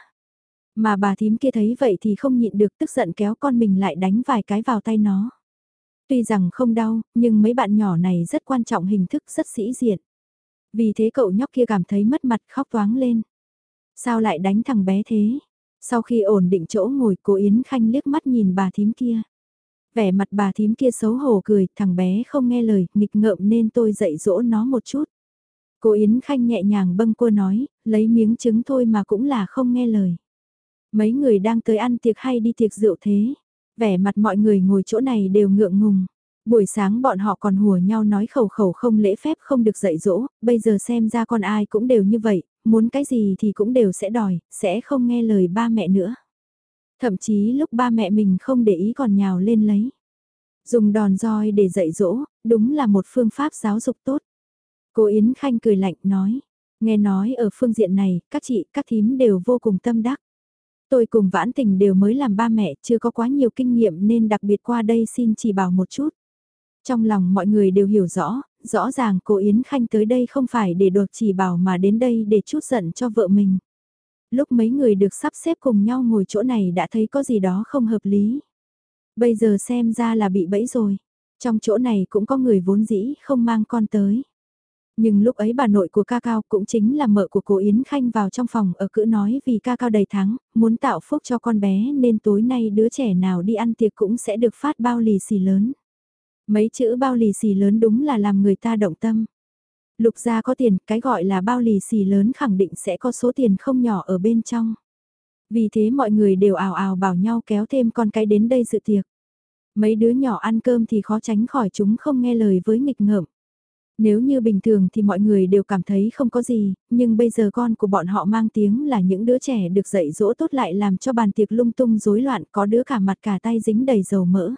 Mà bà thím kia thấy vậy thì không nhịn được tức giận kéo con mình lại đánh vài cái vào tay nó. Tuy rằng không đau, nhưng mấy bạn nhỏ này rất quan trọng hình thức rất sĩ diện. Vì thế cậu nhóc kia cảm thấy mất mặt khóc toáng lên. Sao lại đánh thằng bé thế? Sau khi ổn định chỗ ngồi cô Yến Khanh liếc mắt nhìn bà thím kia. Vẻ mặt bà thím kia xấu hổ cười, thằng bé không nghe lời, nghịch ngợm nên tôi dạy dỗ nó một chút. Cô Yến Khanh nhẹ nhàng bâng cô nói, lấy miếng trứng thôi mà cũng là không nghe lời. Mấy người đang tới ăn tiệc hay đi tiệc rượu thế? Vẻ mặt mọi người ngồi chỗ này đều ngượng ngùng. Buổi sáng bọn họ còn hùa nhau nói khẩu khẩu không lễ phép không được dạy dỗ, bây giờ xem ra con ai cũng đều như vậy, muốn cái gì thì cũng đều sẽ đòi, sẽ không nghe lời ba mẹ nữa. Thậm chí lúc ba mẹ mình không để ý còn nhào lên lấy. Dùng đòn roi để dạy dỗ, đúng là một phương pháp giáo dục tốt. Cô Yến Khanh cười lạnh nói, nghe nói ở phương diện này, các chị, các thím đều vô cùng tâm đắc. Tôi cùng vãn tình đều mới làm ba mẹ, chưa có quá nhiều kinh nghiệm nên đặc biệt qua đây xin chỉ bảo một chút. Trong lòng mọi người đều hiểu rõ, rõ ràng cô Yến Khanh tới đây không phải để được chỉ bảo mà đến đây để chút giận cho vợ mình. Lúc mấy người được sắp xếp cùng nhau ngồi chỗ này đã thấy có gì đó không hợp lý. Bây giờ xem ra là bị bẫy rồi. Trong chỗ này cũng có người vốn dĩ không mang con tới. Nhưng lúc ấy bà nội của ca cao cũng chính là mợ của cô Yến Khanh vào trong phòng ở cữ nói vì ca cao đầy tháng, muốn tạo phúc cho con bé nên tối nay đứa trẻ nào đi ăn tiệc cũng sẽ được phát bao lì xì lớn. Mấy chữ bao lì xì lớn đúng là làm người ta động tâm. Lục gia có tiền, cái gọi là bao lì xì lớn khẳng định sẽ có số tiền không nhỏ ở bên trong. Vì thế mọi người đều ào ào bảo nhau kéo thêm con cái đến đây dự tiệc. Mấy đứa nhỏ ăn cơm thì khó tránh khỏi chúng không nghe lời với nghịch ngợm. Nếu như bình thường thì mọi người đều cảm thấy không có gì, nhưng bây giờ con của bọn họ mang tiếng là những đứa trẻ được dạy dỗ tốt lại làm cho bàn tiệc lung tung rối loạn có đứa cả mặt cả tay dính đầy dầu mỡ.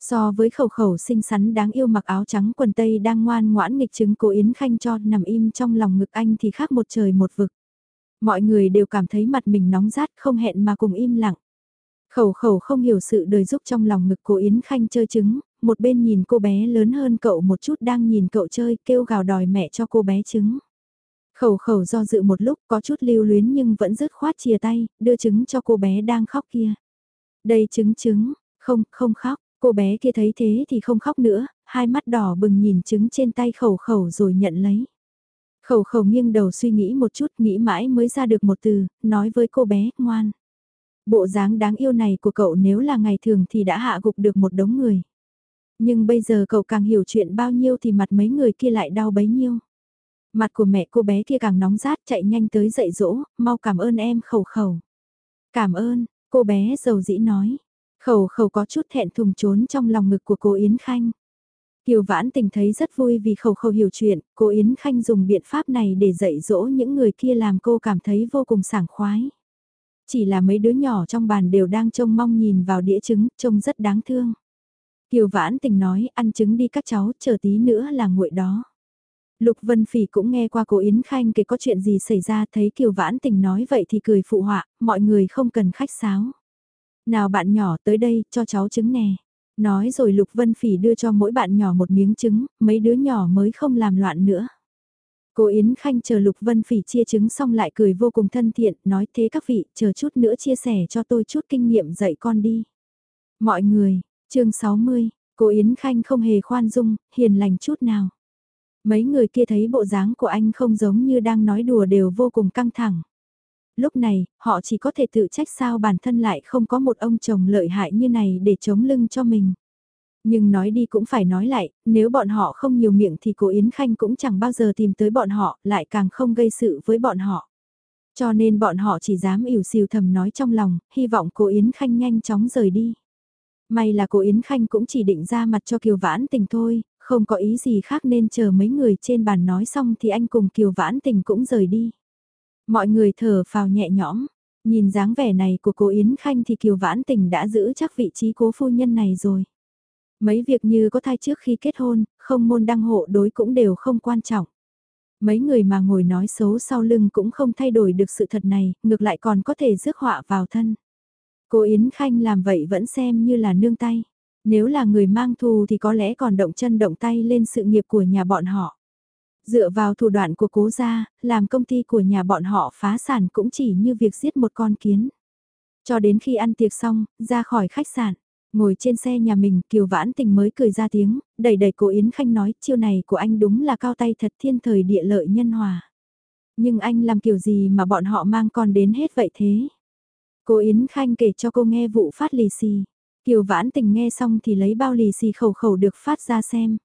So với khẩu khẩu xinh xắn đáng yêu mặc áo trắng quần tây đang ngoan ngoãn nghịch chứng cô Yến Khanh cho nằm im trong lòng ngực anh thì khác một trời một vực. Mọi người đều cảm thấy mặt mình nóng rát không hẹn mà cùng im lặng. Khẩu khẩu không hiểu sự đời giúp trong lòng ngực cô Yến Khanh chơi trứng, một bên nhìn cô bé lớn hơn cậu một chút đang nhìn cậu chơi kêu gào đòi mẹ cho cô bé trứng. Khẩu khẩu do dự một lúc có chút lưu luyến nhưng vẫn dứt khoát chia tay, đưa trứng cho cô bé đang khóc kia. Đây trứng trứng, không, không khóc, cô bé kia thấy thế thì không khóc nữa, hai mắt đỏ bừng nhìn trứng trên tay khẩu khẩu rồi nhận lấy. Khẩu khẩu nghiêng đầu suy nghĩ một chút nghĩ mãi mới ra được một từ, nói với cô bé, ngoan. Bộ dáng đáng yêu này của cậu nếu là ngày thường thì đã hạ gục được một đống người. Nhưng bây giờ cậu càng hiểu chuyện bao nhiêu thì mặt mấy người kia lại đau bấy nhiêu. Mặt của mẹ cô bé kia càng nóng rát chạy nhanh tới dạy dỗ, mau cảm ơn em khẩu khẩu. Cảm ơn, cô bé giàu dĩ nói. Khẩu khẩu có chút thẹn thùng trốn trong lòng ngực của cô Yến Khanh. Kiều Vãn Tình thấy rất vui vì khẩu khẩu hiểu chuyện, cô Yến Khanh dùng biện pháp này để dạy dỗ những người kia làm cô cảm thấy vô cùng sảng khoái. Chỉ là mấy đứa nhỏ trong bàn đều đang trông mong nhìn vào đĩa trứng, trông rất đáng thương. Kiều Vãn Tình nói, ăn trứng đi các cháu, chờ tí nữa là nguội đó. Lục Vân Phỉ cũng nghe qua cô Yến Khanh kể có chuyện gì xảy ra thấy Kiều Vãn Tình nói vậy thì cười phụ họa, mọi người không cần khách sáo. Nào bạn nhỏ tới đây, cho cháu trứng nè. Nói rồi Lục Vân Phỉ đưa cho mỗi bạn nhỏ một miếng trứng, mấy đứa nhỏ mới không làm loạn nữa. Cô Yến Khanh chờ Lục Vân Phỉ chia trứng xong lại cười vô cùng thân thiện, nói thế các vị, chờ chút nữa chia sẻ cho tôi chút kinh nghiệm dạy con đi. Mọi người, chương 60, cô Yến Khanh không hề khoan dung, hiền lành chút nào. Mấy người kia thấy bộ dáng của anh không giống như đang nói đùa đều vô cùng căng thẳng. Lúc này, họ chỉ có thể tự trách sao bản thân lại không có một ông chồng lợi hại như này để chống lưng cho mình. Nhưng nói đi cũng phải nói lại, nếu bọn họ không nhiều miệng thì cô Yến Khanh cũng chẳng bao giờ tìm tới bọn họ, lại càng không gây sự với bọn họ. Cho nên bọn họ chỉ dám ỉu xìu thầm nói trong lòng, hy vọng cô Yến Khanh nhanh chóng rời đi. May là cô Yến Khanh cũng chỉ định ra mặt cho Kiều Vãn Tình thôi, không có ý gì khác nên chờ mấy người trên bàn nói xong thì anh cùng Kiều Vãn Tình cũng rời đi. Mọi người thở phào nhẹ nhõm, nhìn dáng vẻ này của cô Yến Khanh thì Kiều Vãn Tình đã giữ chắc vị trí cố phu nhân này rồi. Mấy việc như có thai trước khi kết hôn, không môn đăng hộ đối cũng đều không quan trọng. Mấy người mà ngồi nói xấu sau lưng cũng không thay đổi được sự thật này, ngược lại còn có thể rước họa vào thân. Cô Yến Khanh làm vậy vẫn xem như là nương tay. Nếu là người mang thù thì có lẽ còn động chân động tay lên sự nghiệp của nhà bọn họ. Dựa vào thủ đoạn của cố gia, làm công ty của nhà bọn họ phá sản cũng chỉ như việc giết một con kiến. Cho đến khi ăn tiệc xong, ra khỏi khách sạn, ngồi trên xe nhà mình Kiều Vãn Tình mới cười ra tiếng, đẩy đẩy cô Yến Khanh nói chiêu này của anh đúng là cao tay thật thiên thời địa lợi nhân hòa. Nhưng anh làm kiểu gì mà bọn họ mang con đến hết vậy thế? Cô Yến Khanh kể cho cô nghe vụ phát lì xì. Kiều Vãn Tình nghe xong thì lấy bao lì xì khẩu khẩu được phát ra xem.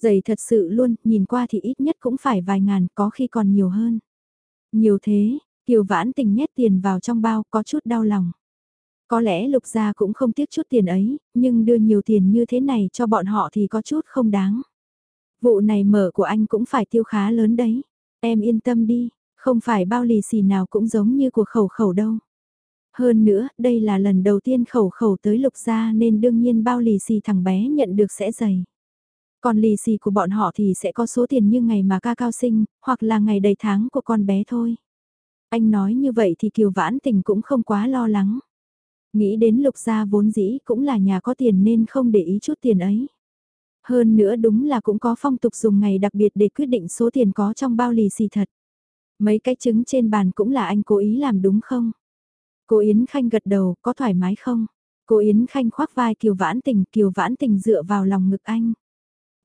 Dày thật sự luôn, nhìn qua thì ít nhất cũng phải vài ngàn, có khi còn nhiều hơn. Nhiều thế, Kiều Vãn Tình nhét tiền vào trong bao có chút đau lòng. Có lẽ Lục Gia cũng không tiếc chút tiền ấy, nhưng đưa nhiều tiền như thế này cho bọn họ thì có chút không đáng. Vụ này mở của anh cũng phải tiêu khá lớn đấy. Em yên tâm đi, không phải bao lì xì nào cũng giống như của khẩu khẩu đâu. Hơn nữa, đây là lần đầu tiên khẩu khẩu tới lục gia nên đương nhiên bao lì xì thằng bé nhận được sẽ dày. Còn lì xì của bọn họ thì sẽ có số tiền như ngày mà ca cao sinh, hoặc là ngày đầy tháng của con bé thôi. Anh nói như vậy thì Kiều Vãn Tình cũng không quá lo lắng. Nghĩ đến lục gia vốn dĩ cũng là nhà có tiền nên không để ý chút tiền ấy. Hơn nữa đúng là cũng có phong tục dùng ngày đặc biệt để quyết định số tiền có trong bao lì xì thật. Mấy cái trứng trên bàn cũng là anh cố ý làm đúng không? Cô Yến Khanh gật đầu, có thoải mái không? Cô Yến Khanh khoác vai Kiều Vãn Tình, Kiều Vãn Tình dựa vào lòng ngực anh.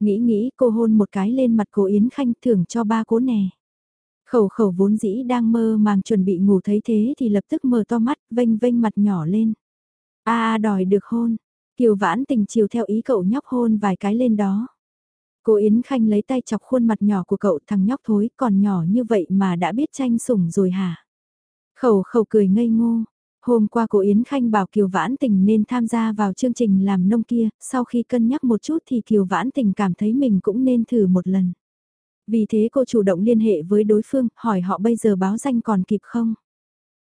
Nghĩ nghĩ cô hôn một cái lên mặt cô Yến Khanh thưởng cho ba cố nè. Khẩu khẩu vốn dĩ đang mơ màng chuẩn bị ngủ thấy thế thì lập tức mở to mắt, vênh vênh mặt nhỏ lên. a đòi được hôn. Kiều Vãn Tình chiều theo ý cậu nhóc hôn vài cái lên đó. Cô Yến Khanh lấy tay chọc khuôn mặt nhỏ của cậu thằng nhóc thối còn nhỏ như vậy mà đã biết tranh sủng rồi hả? Khẩu khẩu cười ngây ngô, Hôm qua cô Yến Khanh bảo Kiều Vãn Tình nên tham gia vào chương trình làm nông kia, sau khi cân nhắc một chút thì Kiều Vãn Tình cảm thấy mình cũng nên thử một lần. Vì thế cô chủ động liên hệ với đối phương, hỏi họ bây giờ báo danh còn kịp không?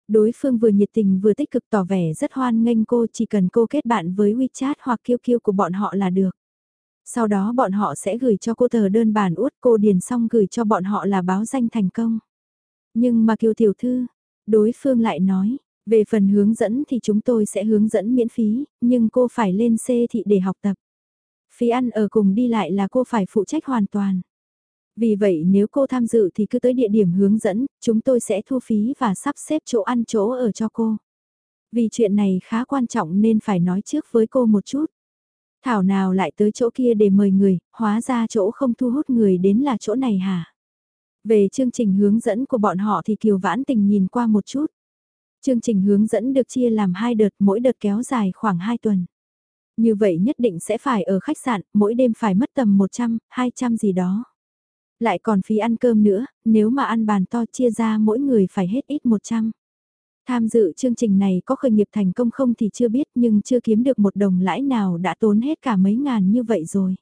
Đối phương vừa nhiệt tình vừa tích cực tỏ vẻ rất hoan nghênh cô chỉ cần cô kết bạn với WeChat hoặc QQ của bọn họ là được. Sau đó bọn họ sẽ gửi cho cô tờ đơn bản út cô điền xong gửi cho bọn họ là báo danh thành công. Nhưng mà Kiều Tiểu Thư, đối phương lại nói, về phần hướng dẫn thì chúng tôi sẽ hướng dẫn miễn phí, nhưng cô phải lên C thị để học tập. Phí ăn ở cùng đi lại là cô phải phụ trách hoàn toàn. Vì vậy nếu cô tham dự thì cứ tới địa điểm hướng dẫn, chúng tôi sẽ thu phí và sắp xếp chỗ ăn chỗ ở cho cô. Vì chuyện này khá quan trọng nên phải nói trước với cô một chút. Thảo nào lại tới chỗ kia để mời người, hóa ra chỗ không thu hút người đến là chỗ này hả? Về chương trình hướng dẫn của bọn họ thì Kiều Vãn Tình nhìn qua một chút. Chương trình hướng dẫn được chia làm hai đợt, mỗi đợt kéo dài khoảng 2 tuần. Như vậy nhất định sẽ phải ở khách sạn, mỗi đêm phải mất tầm 100, 200 gì đó. Lại còn phí ăn cơm nữa, nếu mà ăn bàn to chia ra mỗi người phải hết ít 100. Tham dự chương trình này có khởi nghiệp thành công không thì chưa biết nhưng chưa kiếm được một đồng lãi nào đã tốn hết cả mấy ngàn như vậy rồi.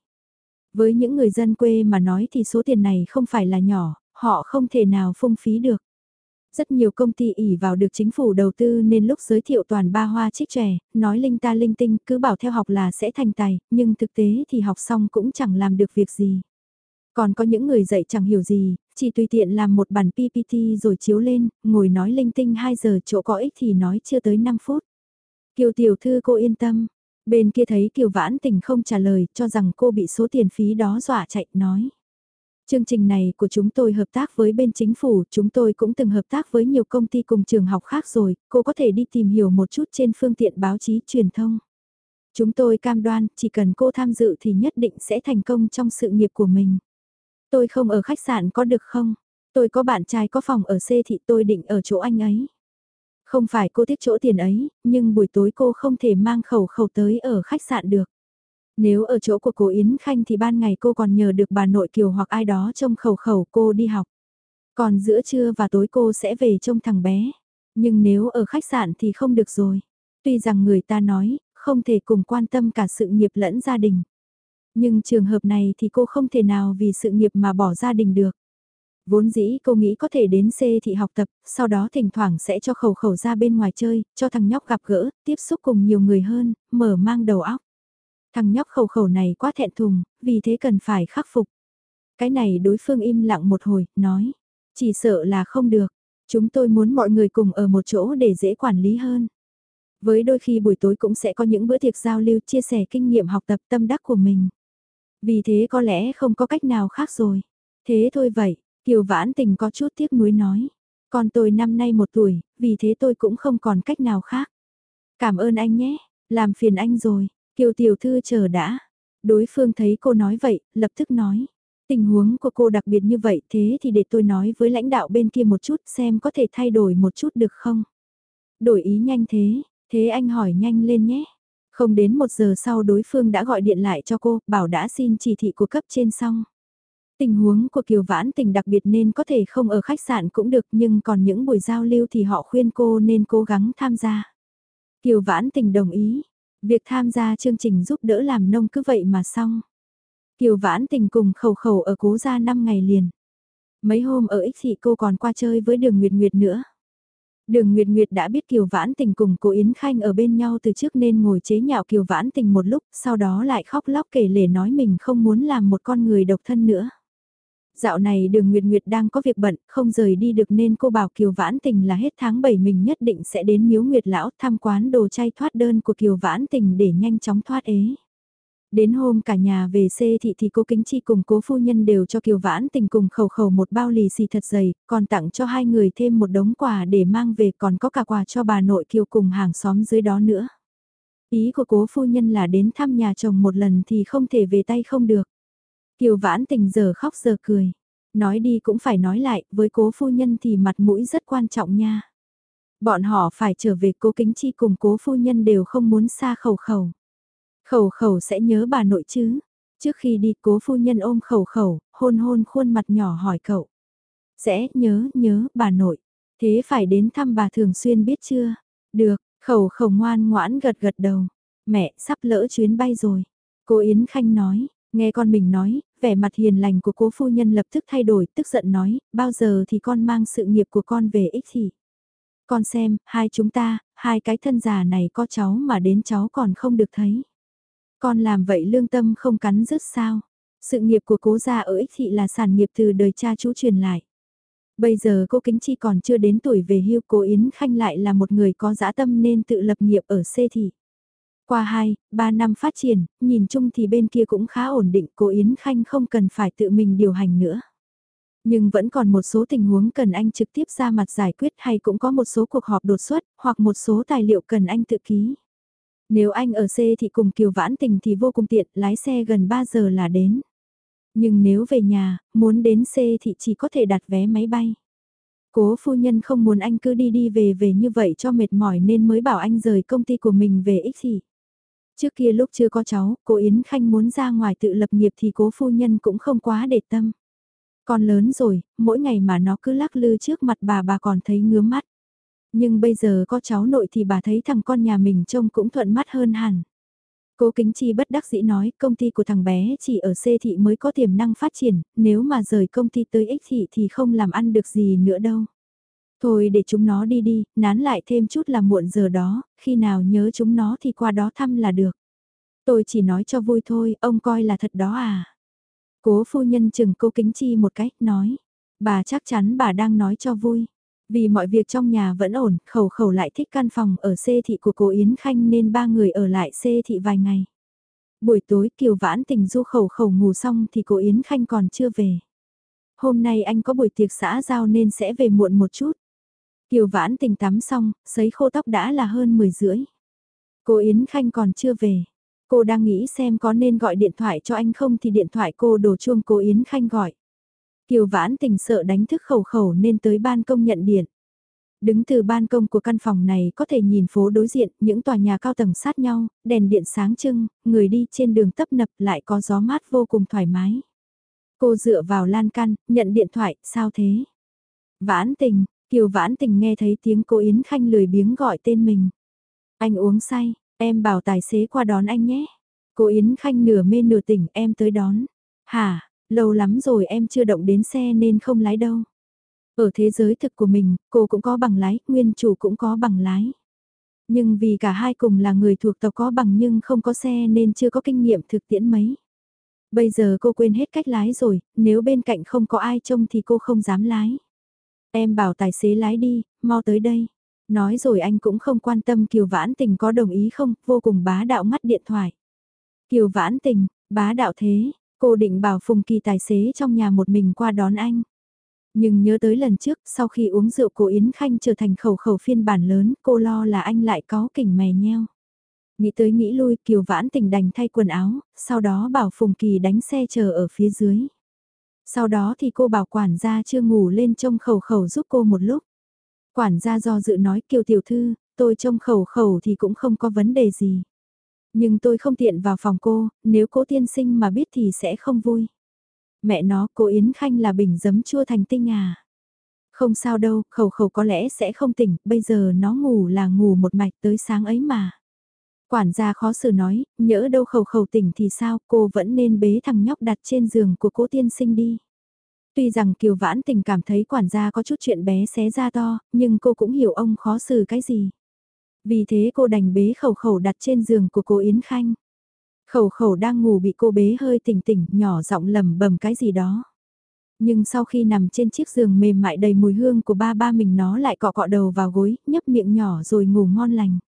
Với những người dân quê mà nói thì số tiền này không phải là nhỏ, họ không thể nào phung phí được. Rất nhiều công ty ỉ vào được chính phủ đầu tư nên lúc giới thiệu toàn ba hoa trích trẻ, nói linh ta linh tinh cứ bảo theo học là sẽ thành tài, nhưng thực tế thì học xong cũng chẳng làm được việc gì. Còn có những người dạy chẳng hiểu gì, chỉ tùy tiện làm một bản PPT rồi chiếu lên, ngồi nói linh tinh 2 giờ chỗ có ích thì nói chưa tới 5 phút. Kiều tiểu thư cô yên tâm. Bên kia thấy Kiều Vãn Tình không trả lời, cho rằng cô bị số tiền phí đó dọa chạy, nói. Chương trình này của chúng tôi hợp tác với bên chính phủ, chúng tôi cũng từng hợp tác với nhiều công ty cùng trường học khác rồi, cô có thể đi tìm hiểu một chút trên phương tiện báo chí truyền thông. Chúng tôi cam đoan, chỉ cần cô tham dự thì nhất định sẽ thành công trong sự nghiệp của mình. Tôi không ở khách sạn có được không? Tôi có bạn trai có phòng ở C thị tôi định ở chỗ anh ấy. Không phải cô thích chỗ tiền ấy, nhưng buổi tối cô không thể mang khẩu khẩu tới ở khách sạn được. Nếu ở chỗ của cô Yến Khanh thì ban ngày cô còn nhờ được bà nội kiều hoặc ai đó trông khẩu khẩu cô đi học. Còn giữa trưa và tối cô sẽ về trông thằng bé. Nhưng nếu ở khách sạn thì không được rồi. Tuy rằng người ta nói, không thể cùng quan tâm cả sự nghiệp lẫn gia đình. Nhưng trường hợp này thì cô không thể nào vì sự nghiệp mà bỏ gia đình được. Vốn dĩ cô nghĩ có thể đến C thị học tập, sau đó thỉnh thoảng sẽ cho khẩu khẩu ra bên ngoài chơi, cho thằng nhóc gặp gỡ, tiếp xúc cùng nhiều người hơn, mở mang đầu óc. Thằng nhóc khẩu khẩu này quá thẹn thùng, vì thế cần phải khắc phục. Cái này đối phương im lặng một hồi, nói, chỉ sợ là không được, chúng tôi muốn mọi người cùng ở một chỗ để dễ quản lý hơn. Với đôi khi buổi tối cũng sẽ có những bữa tiệc giao lưu chia sẻ kinh nghiệm học tập tâm đắc của mình. Vì thế có lẽ không có cách nào khác rồi. Thế thôi vậy, Kiều Vãn Tình có chút tiếc nuối nói. Con tôi năm nay một tuổi, vì thế tôi cũng không còn cách nào khác. Cảm ơn anh nhé, làm phiền anh rồi, Kiều Tiểu Thư chờ đã. Đối phương thấy cô nói vậy, lập tức nói. Tình huống của cô đặc biệt như vậy thế thì để tôi nói với lãnh đạo bên kia một chút xem có thể thay đổi một chút được không? Đổi ý nhanh thế, thế anh hỏi nhanh lên nhé. Không đến một giờ sau đối phương đã gọi điện lại cho cô, bảo đã xin chỉ thị của cấp trên xong. Tình huống của Kiều Vãn Tình đặc biệt nên có thể không ở khách sạn cũng được nhưng còn những buổi giao lưu thì họ khuyên cô nên cố gắng tham gia. Kiều Vãn Tình đồng ý, việc tham gia chương trình giúp đỡ làm nông cứ vậy mà xong. Kiều Vãn Tình cùng khẩu khẩu ở cố gia 5 ngày liền. Mấy hôm ở ích thị cô còn qua chơi với đường Nguyệt Nguyệt nữa. Đường Nguyệt Nguyệt đã biết Kiều Vãn Tình cùng cô Yến Khanh ở bên nhau từ trước nên ngồi chế nhạo Kiều Vãn Tình một lúc, sau đó lại khóc lóc kể lể nói mình không muốn làm một con người độc thân nữa. Dạo này đường Nguyệt Nguyệt đang có việc bận, không rời đi được nên cô bảo Kiều Vãn Tình là hết tháng 7 mình nhất định sẽ đến miếu Nguyệt Lão tham quán đồ chay thoát đơn của Kiều Vãn Tình để nhanh chóng thoát ế. Đến hôm cả nhà về xê thị thì cô Kính Chi cùng cố phu nhân đều cho Kiều Vãn Tình cùng khẩu khẩu một bao lì xì thật dày, còn tặng cho hai người thêm một đống quà để mang về còn có cả quà cho bà nội Kiều cùng hàng xóm dưới đó nữa. Ý của cố phu nhân là đến thăm nhà chồng một lần thì không thể về tay không được. Kiều Vãn Tình giờ khóc giờ cười. Nói đi cũng phải nói lại, với cố phu nhân thì mặt mũi rất quan trọng nha. Bọn họ phải trở về cố kính chi cùng cố phu nhân đều không muốn xa khẩu khẩu. Khẩu khẩu sẽ nhớ bà nội chứ. Trước khi đi cố phu nhân ôm khẩu khẩu, hôn hôn khuôn mặt nhỏ hỏi cậu. Sẽ nhớ, nhớ, bà nội. Thế phải đến thăm bà thường xuyên biết chưa? Được, khẩu khẩu ngoan ngoãn gật gật đầu. Mẹ, sắp lỡ chuyến bay rồi. Cô Yến Khanh nói, nghe con mình nói, vẻ mặt hiền lành của cố phu nhân lập tức thay đổi, tức giận nói, bao giờ thì con mang sự nghiệp của con về ích thị. Con xem, hai chúng ta, hai cái thân già này có cháu mà đến cháu còn không được thấy. Con làm vậy lương tâm không cắn rứt sao? Sự nghiệp của cố gia ở ích thị là sản nghiệp từ đời cha chú truyền lại. Bây giờ cô Kính Chi còn chưa đến tuổi về hưu cố Yến Khanh lại là một người có dã tâm nên tự lập nghiệp ở xê thị. Qua 2, 3 năm phát triển, nhìn chung thì bên kia cũng khá ổn định cô Yến Khanh không cần phải tự mình điều hành nữa. Nhưng vẫn còn một số tình huống cần anh trực tiếp ra mặt giải quyết hay cũng có một số cuộc họp đột xuất hoặc một số tài liệu cần anh tự ký. Nếu anh ở C thì cùng Kiều Vãn Tình thì vô cùng tiện, lái xe gần 3 giờ là đến. Nhưng nếu về nhà, muốn đến C thì chỉ có thể đặt vé máy bay. Cố phu nhân không muốn anh cứ đi đi về về như vậy cho mệt mỏi nên mới bảo anh rời công ty của mình về ích thị. Trước kia lúc chưa có cháu, cô Yến Khanh muốn ra ngoài tự lập nghiệp thì cố phu nhân cũng không quá để tâm. Con lớn rồi, mỗi ngày mà nó cứ lắc lư trước mặt bà bà còn thấy ngứa mắt. Nhưng bây giờ có cháu nội thì bà thấy thằng con nhà mình trông cũng thuận mắt hơn hẳn. Cố Kính Chi bất đắc dĩ nói công ty của thằng bé chỉ ở C thị mới có tiềm năng phát triển, nếu mà rời công ty tới X thị thì không làm ăn được gì nữa đâu. Thôi để chúng nó đi đi, nán lại thêm chút là muộn giờ đó, khi nào nhớ chúng nó thì qua đó thăm là được. Tôi chỉ nói cho vui thôi, ông coi là thật đó à. Cố phu nhân chừng cô kính chi một cách, nói. Bà chắc chắn bà đang nói cho vui. Vì mọi việc trong nhà vẫn ổn, khẩu khẩu lại thích căn phòng ở xê thị của cô Yến Khanh nên ba người ở lại xê thị vài ngày. Buổi tối Kiều Vãn Tình du khẩu khẩu ngủ xong thì cô Yến Khanh còn chưa về. Hôm nay anh có buổi tiệc xã giao nên sẽ về muộn một chút. Kiều Vãn Tình tắm xong, sấy khô tóc đã là hơn 10 rưỡi. Cô Yến Khanh còn chưa về. Cô đang nghĩ xem có nên gọi điện thoại cho anh không thì điện thoại cô đổ chuông cô Yến Khanh gọi. Kiều Vãn Tình sợ đánh thức khẩu khẩu nên tới ban công nhận điện. Đứng từ ban công của căn phòng này có thể nhìn phố đối diện, những tòa nhà cao tầng sát nhau, đèn điện sáng trưng, người đi trên đường tấp nập lại có gió mát vô cùng thoải mái. Cô dựa vào lan can, nhận điện thoại, sao thế? Vãn tình, Kiều Vãn tình nghe thấy tiếng cô Yến Khanh lười biếng gọi tên mình. Anh uống say, em bảo tài xế qua đón anh nhé. Cô Yến Khanh nửa mê nửa tỉnh em tới đón. Hả, lâu lắm rồi em chưa động đến xe nên không lái đâu. Ở thế giới thực của mình, cô cũng có bằng lái, nguyên chủ cũng có bằng lái. Nhưng vì cả hai cùng là người thuộc tộc có bằng nhưng không có xe nên chưa có kinh nghiệm thực tiễn mấy. Bây giờ cô quên hết cách lái rồi, nếu bên cạnh không có ai trông thì cô không dám lái. Em bảo tài xế lái đi, mau tới đây. Nói rồi anh cũng không quan tâm Kiều Vãn Tình có đồng ý không, vô cùng bá đạo ngắt điện thoại. Kiều Vãn Tình, bá đạo thế, cô định bảo Phùng Kỳ tài xế trong nhà một mình qua đón anh. Nhưng nhớ tới lần trước, sau khi uống rượu cô Yến Khanh trở thành khẩu khẩu phiên bản lớn, cô lo là anh lại có kỉnh mè nheo. Nghĩ tới nghĩ lui, Kiều Vãn Tình đành thay quần áo, sau đó bảo Phùng Kỳ đánh xe chờ ở phía dưới. Sau đó thì cô bảo quản gia chưa ngủ lên trông khẩu khẩu giúp cô một lúc. Quản gia do dự nói Kiều Tiểu Thư, tôi trông khẩu khẩu thì cũng không có vấn đề gì. Nhưng tôi không tiện vào phòng cô, nếu cố tiên sinh mà biết thì sẽ không vui. Mẹ nó, cô Yến Khanh là bình giấm chua thành tinh à. Không sao đâu, khẩu khẩu có lẽ sẽ không tỉnh, bây giờ nó ngủ là ngủ một mạch tới sáng ấy mà. Quản gia khó xử nói, nhỡ đâu khẩu khẩu tỉnh thì sao, cô vẫn nên bế thằng nhóc đặt trên giường của cố tiên sinh đi. Tuy rằng Kiều Vãn Tình cảm thấy quản gia có chút chuyện bé xé ra to, nhưng cô cũng hiểu ông khó xử cái gì. Vì thế cô đành bế khẩu khẩu đặt trên giường của cô Yến Khanh. Khẩu khẩu đang ngủ bị cô bế hơi tỉnh tỉnh, nhỏ giọng lầm bầm cái gì đó. Nhưng sau khi nằm trên chiếc giường mềm mại đầy mùi hương của ba ba mình nó lại cọ cọ đầu vào gối, nhấp miệng nhỏ rồi ngủ ngon lành.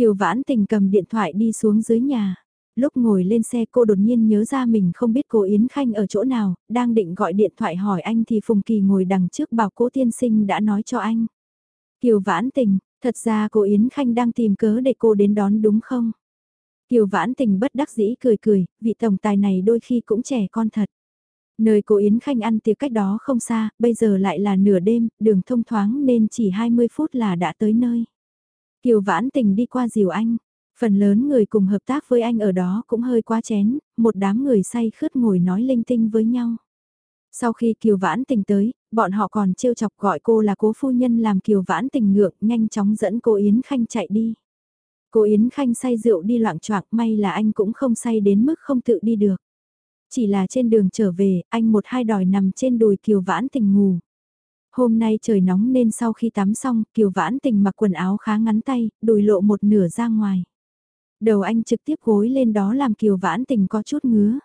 Kiều vãn tình cầm điện thoại đi xuống dưới nhà. Lúc ngồi lên xe cô đột nhiên nhớ ra mình không biết cô Yến Khanh ở chỗ nào, đang định gọi điện thoại hỏi anh thì Phùng Kỳ ngồi đằng trước bảo cố tiên sinh đã nói cho anh. Kiều vãn tình, thật ra cô Yến Khanh đang tìm cớ để cô đến đón đúng không? Kiều vãn tình bất đắc dĩ cười cười, vị tổng tài này đôi khi cũng trẻ con thật. Nơi cô Yến Khanh ăn tiệc cách đó không xa, bây giờ lại là nửa đêm, đường thông thoáng nên chỉ 20 phút là đã tới nơi. Kiều vãn tình đi qua dìu anh, phần lớn người cùng hợp tác với anh ở đó cũng hơi quá chén, một đám người say khướt ngồi nói linh tinh với nhau. Sau khi Kiều Vãn Tình tới, bọn họ còn trêu chọc gọi cô là cố phu nhân làm Kiều Vãn Tình ngượng, nhanh chóng dẫn cô Yến Khanh chạy đi. Cô Yến Khanh say rượu đi loạn choạng may là anh cũng không say đến mức không tự đi được. Chỉ là trên đường trở về, anh một hai đòi nằm trên đùi Kiều Vãn Tình ngủ. Hôm nay trời nóng nên sau khi tắm xong, Kiều Vãn Tình mặc quần áo khá ngắn tay, đùi lộ một nửa ra ngoài. Đầu anh trực tiếp gối lên đó làm Kiều Vãn Tình có chút ngứa.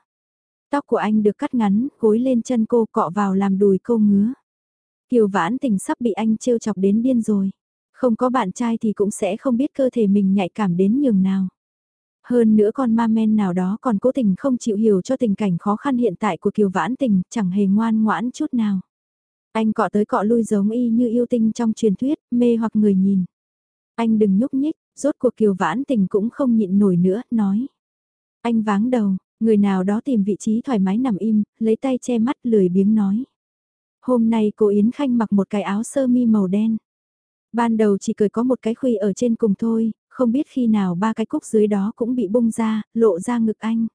Tóc của anh được cắt ngắn, gối lên chân cô cọ vào làm đùi cô ngứa. Kiều Vãn Tình sắp bị anh trêu chọc đến điên rồi. Không có bạn trai thì cũng sẽ không biết cơ thể mình nhạy cảm đến nhường nào. Hơn nữa con ma men nào đó còn cố tình không chịu hiểu cho tình cảnh khó khăn hiện tại của Kiều Vãn Tình, chẳng hề ngoan ngoãn chút nào. Anh cọ tới cọ lui giống y như yêu tinh trong truyền thuyết, mê hoặc người nhìn. Anh đừng nhúc nhích, rốt cuộc Kiều Vãn Tình cũng không nhịn nổi nữa, nói. Anh váng đầu, người nào đó tìm vị trí thoải mái nằm im, lấy tay che mắt lười biếng nói. Hôm nay cô Yến Khanh mặc một cái áo sơ mi màu đen. Ban đầu chỉ cười có một cái khuy ở trên cùng thôi, không biết khi nào ba cái cúc dưới đó cũng bị bung ra, lộ ra ngực anh.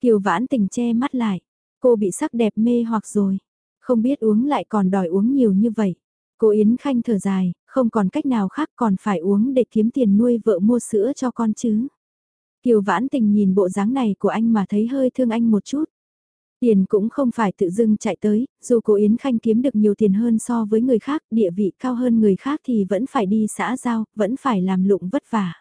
Kiều vãn tình che mắt lại, cô bị sắc đẹp mê hoặc rồi, không biết uống lại còn đòi uống nhiều như vậy. Cô Yến Khanh thở dài, không còn cách nào khác còn phải uống để kiếm tiền nuôi vợ mua sữa cho con chứ. Kiều vãn tình nhìn bộ dáng này của anh mà thấy hơi thương anh một chút. Tiền cũng không phải tự dưng chạy tới, dù cô Yến Khanh kiếm được nhiều tiền hơn so với người khác, địa vị cao hơn người khác thì vẫn phải đi xã giao, vẫn phải làm lụng vất vả.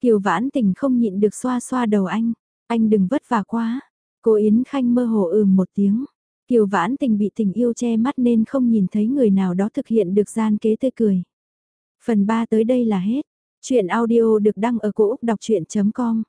Kiều vãn tình không nhịn được xoa xoa đầu anh, anh đừng vất vả quá. Cô Yến Khanh mơ hồ ừm một tiếng. Kiều Vãn Tình bị tình yêu che mắt nên không nhìn thấy người nào đó thực hiện được gian kế tươi cười. Phần 3 tới đây là hết. Chuyện audio được đăng ở cổ Úc đọc chuyện.com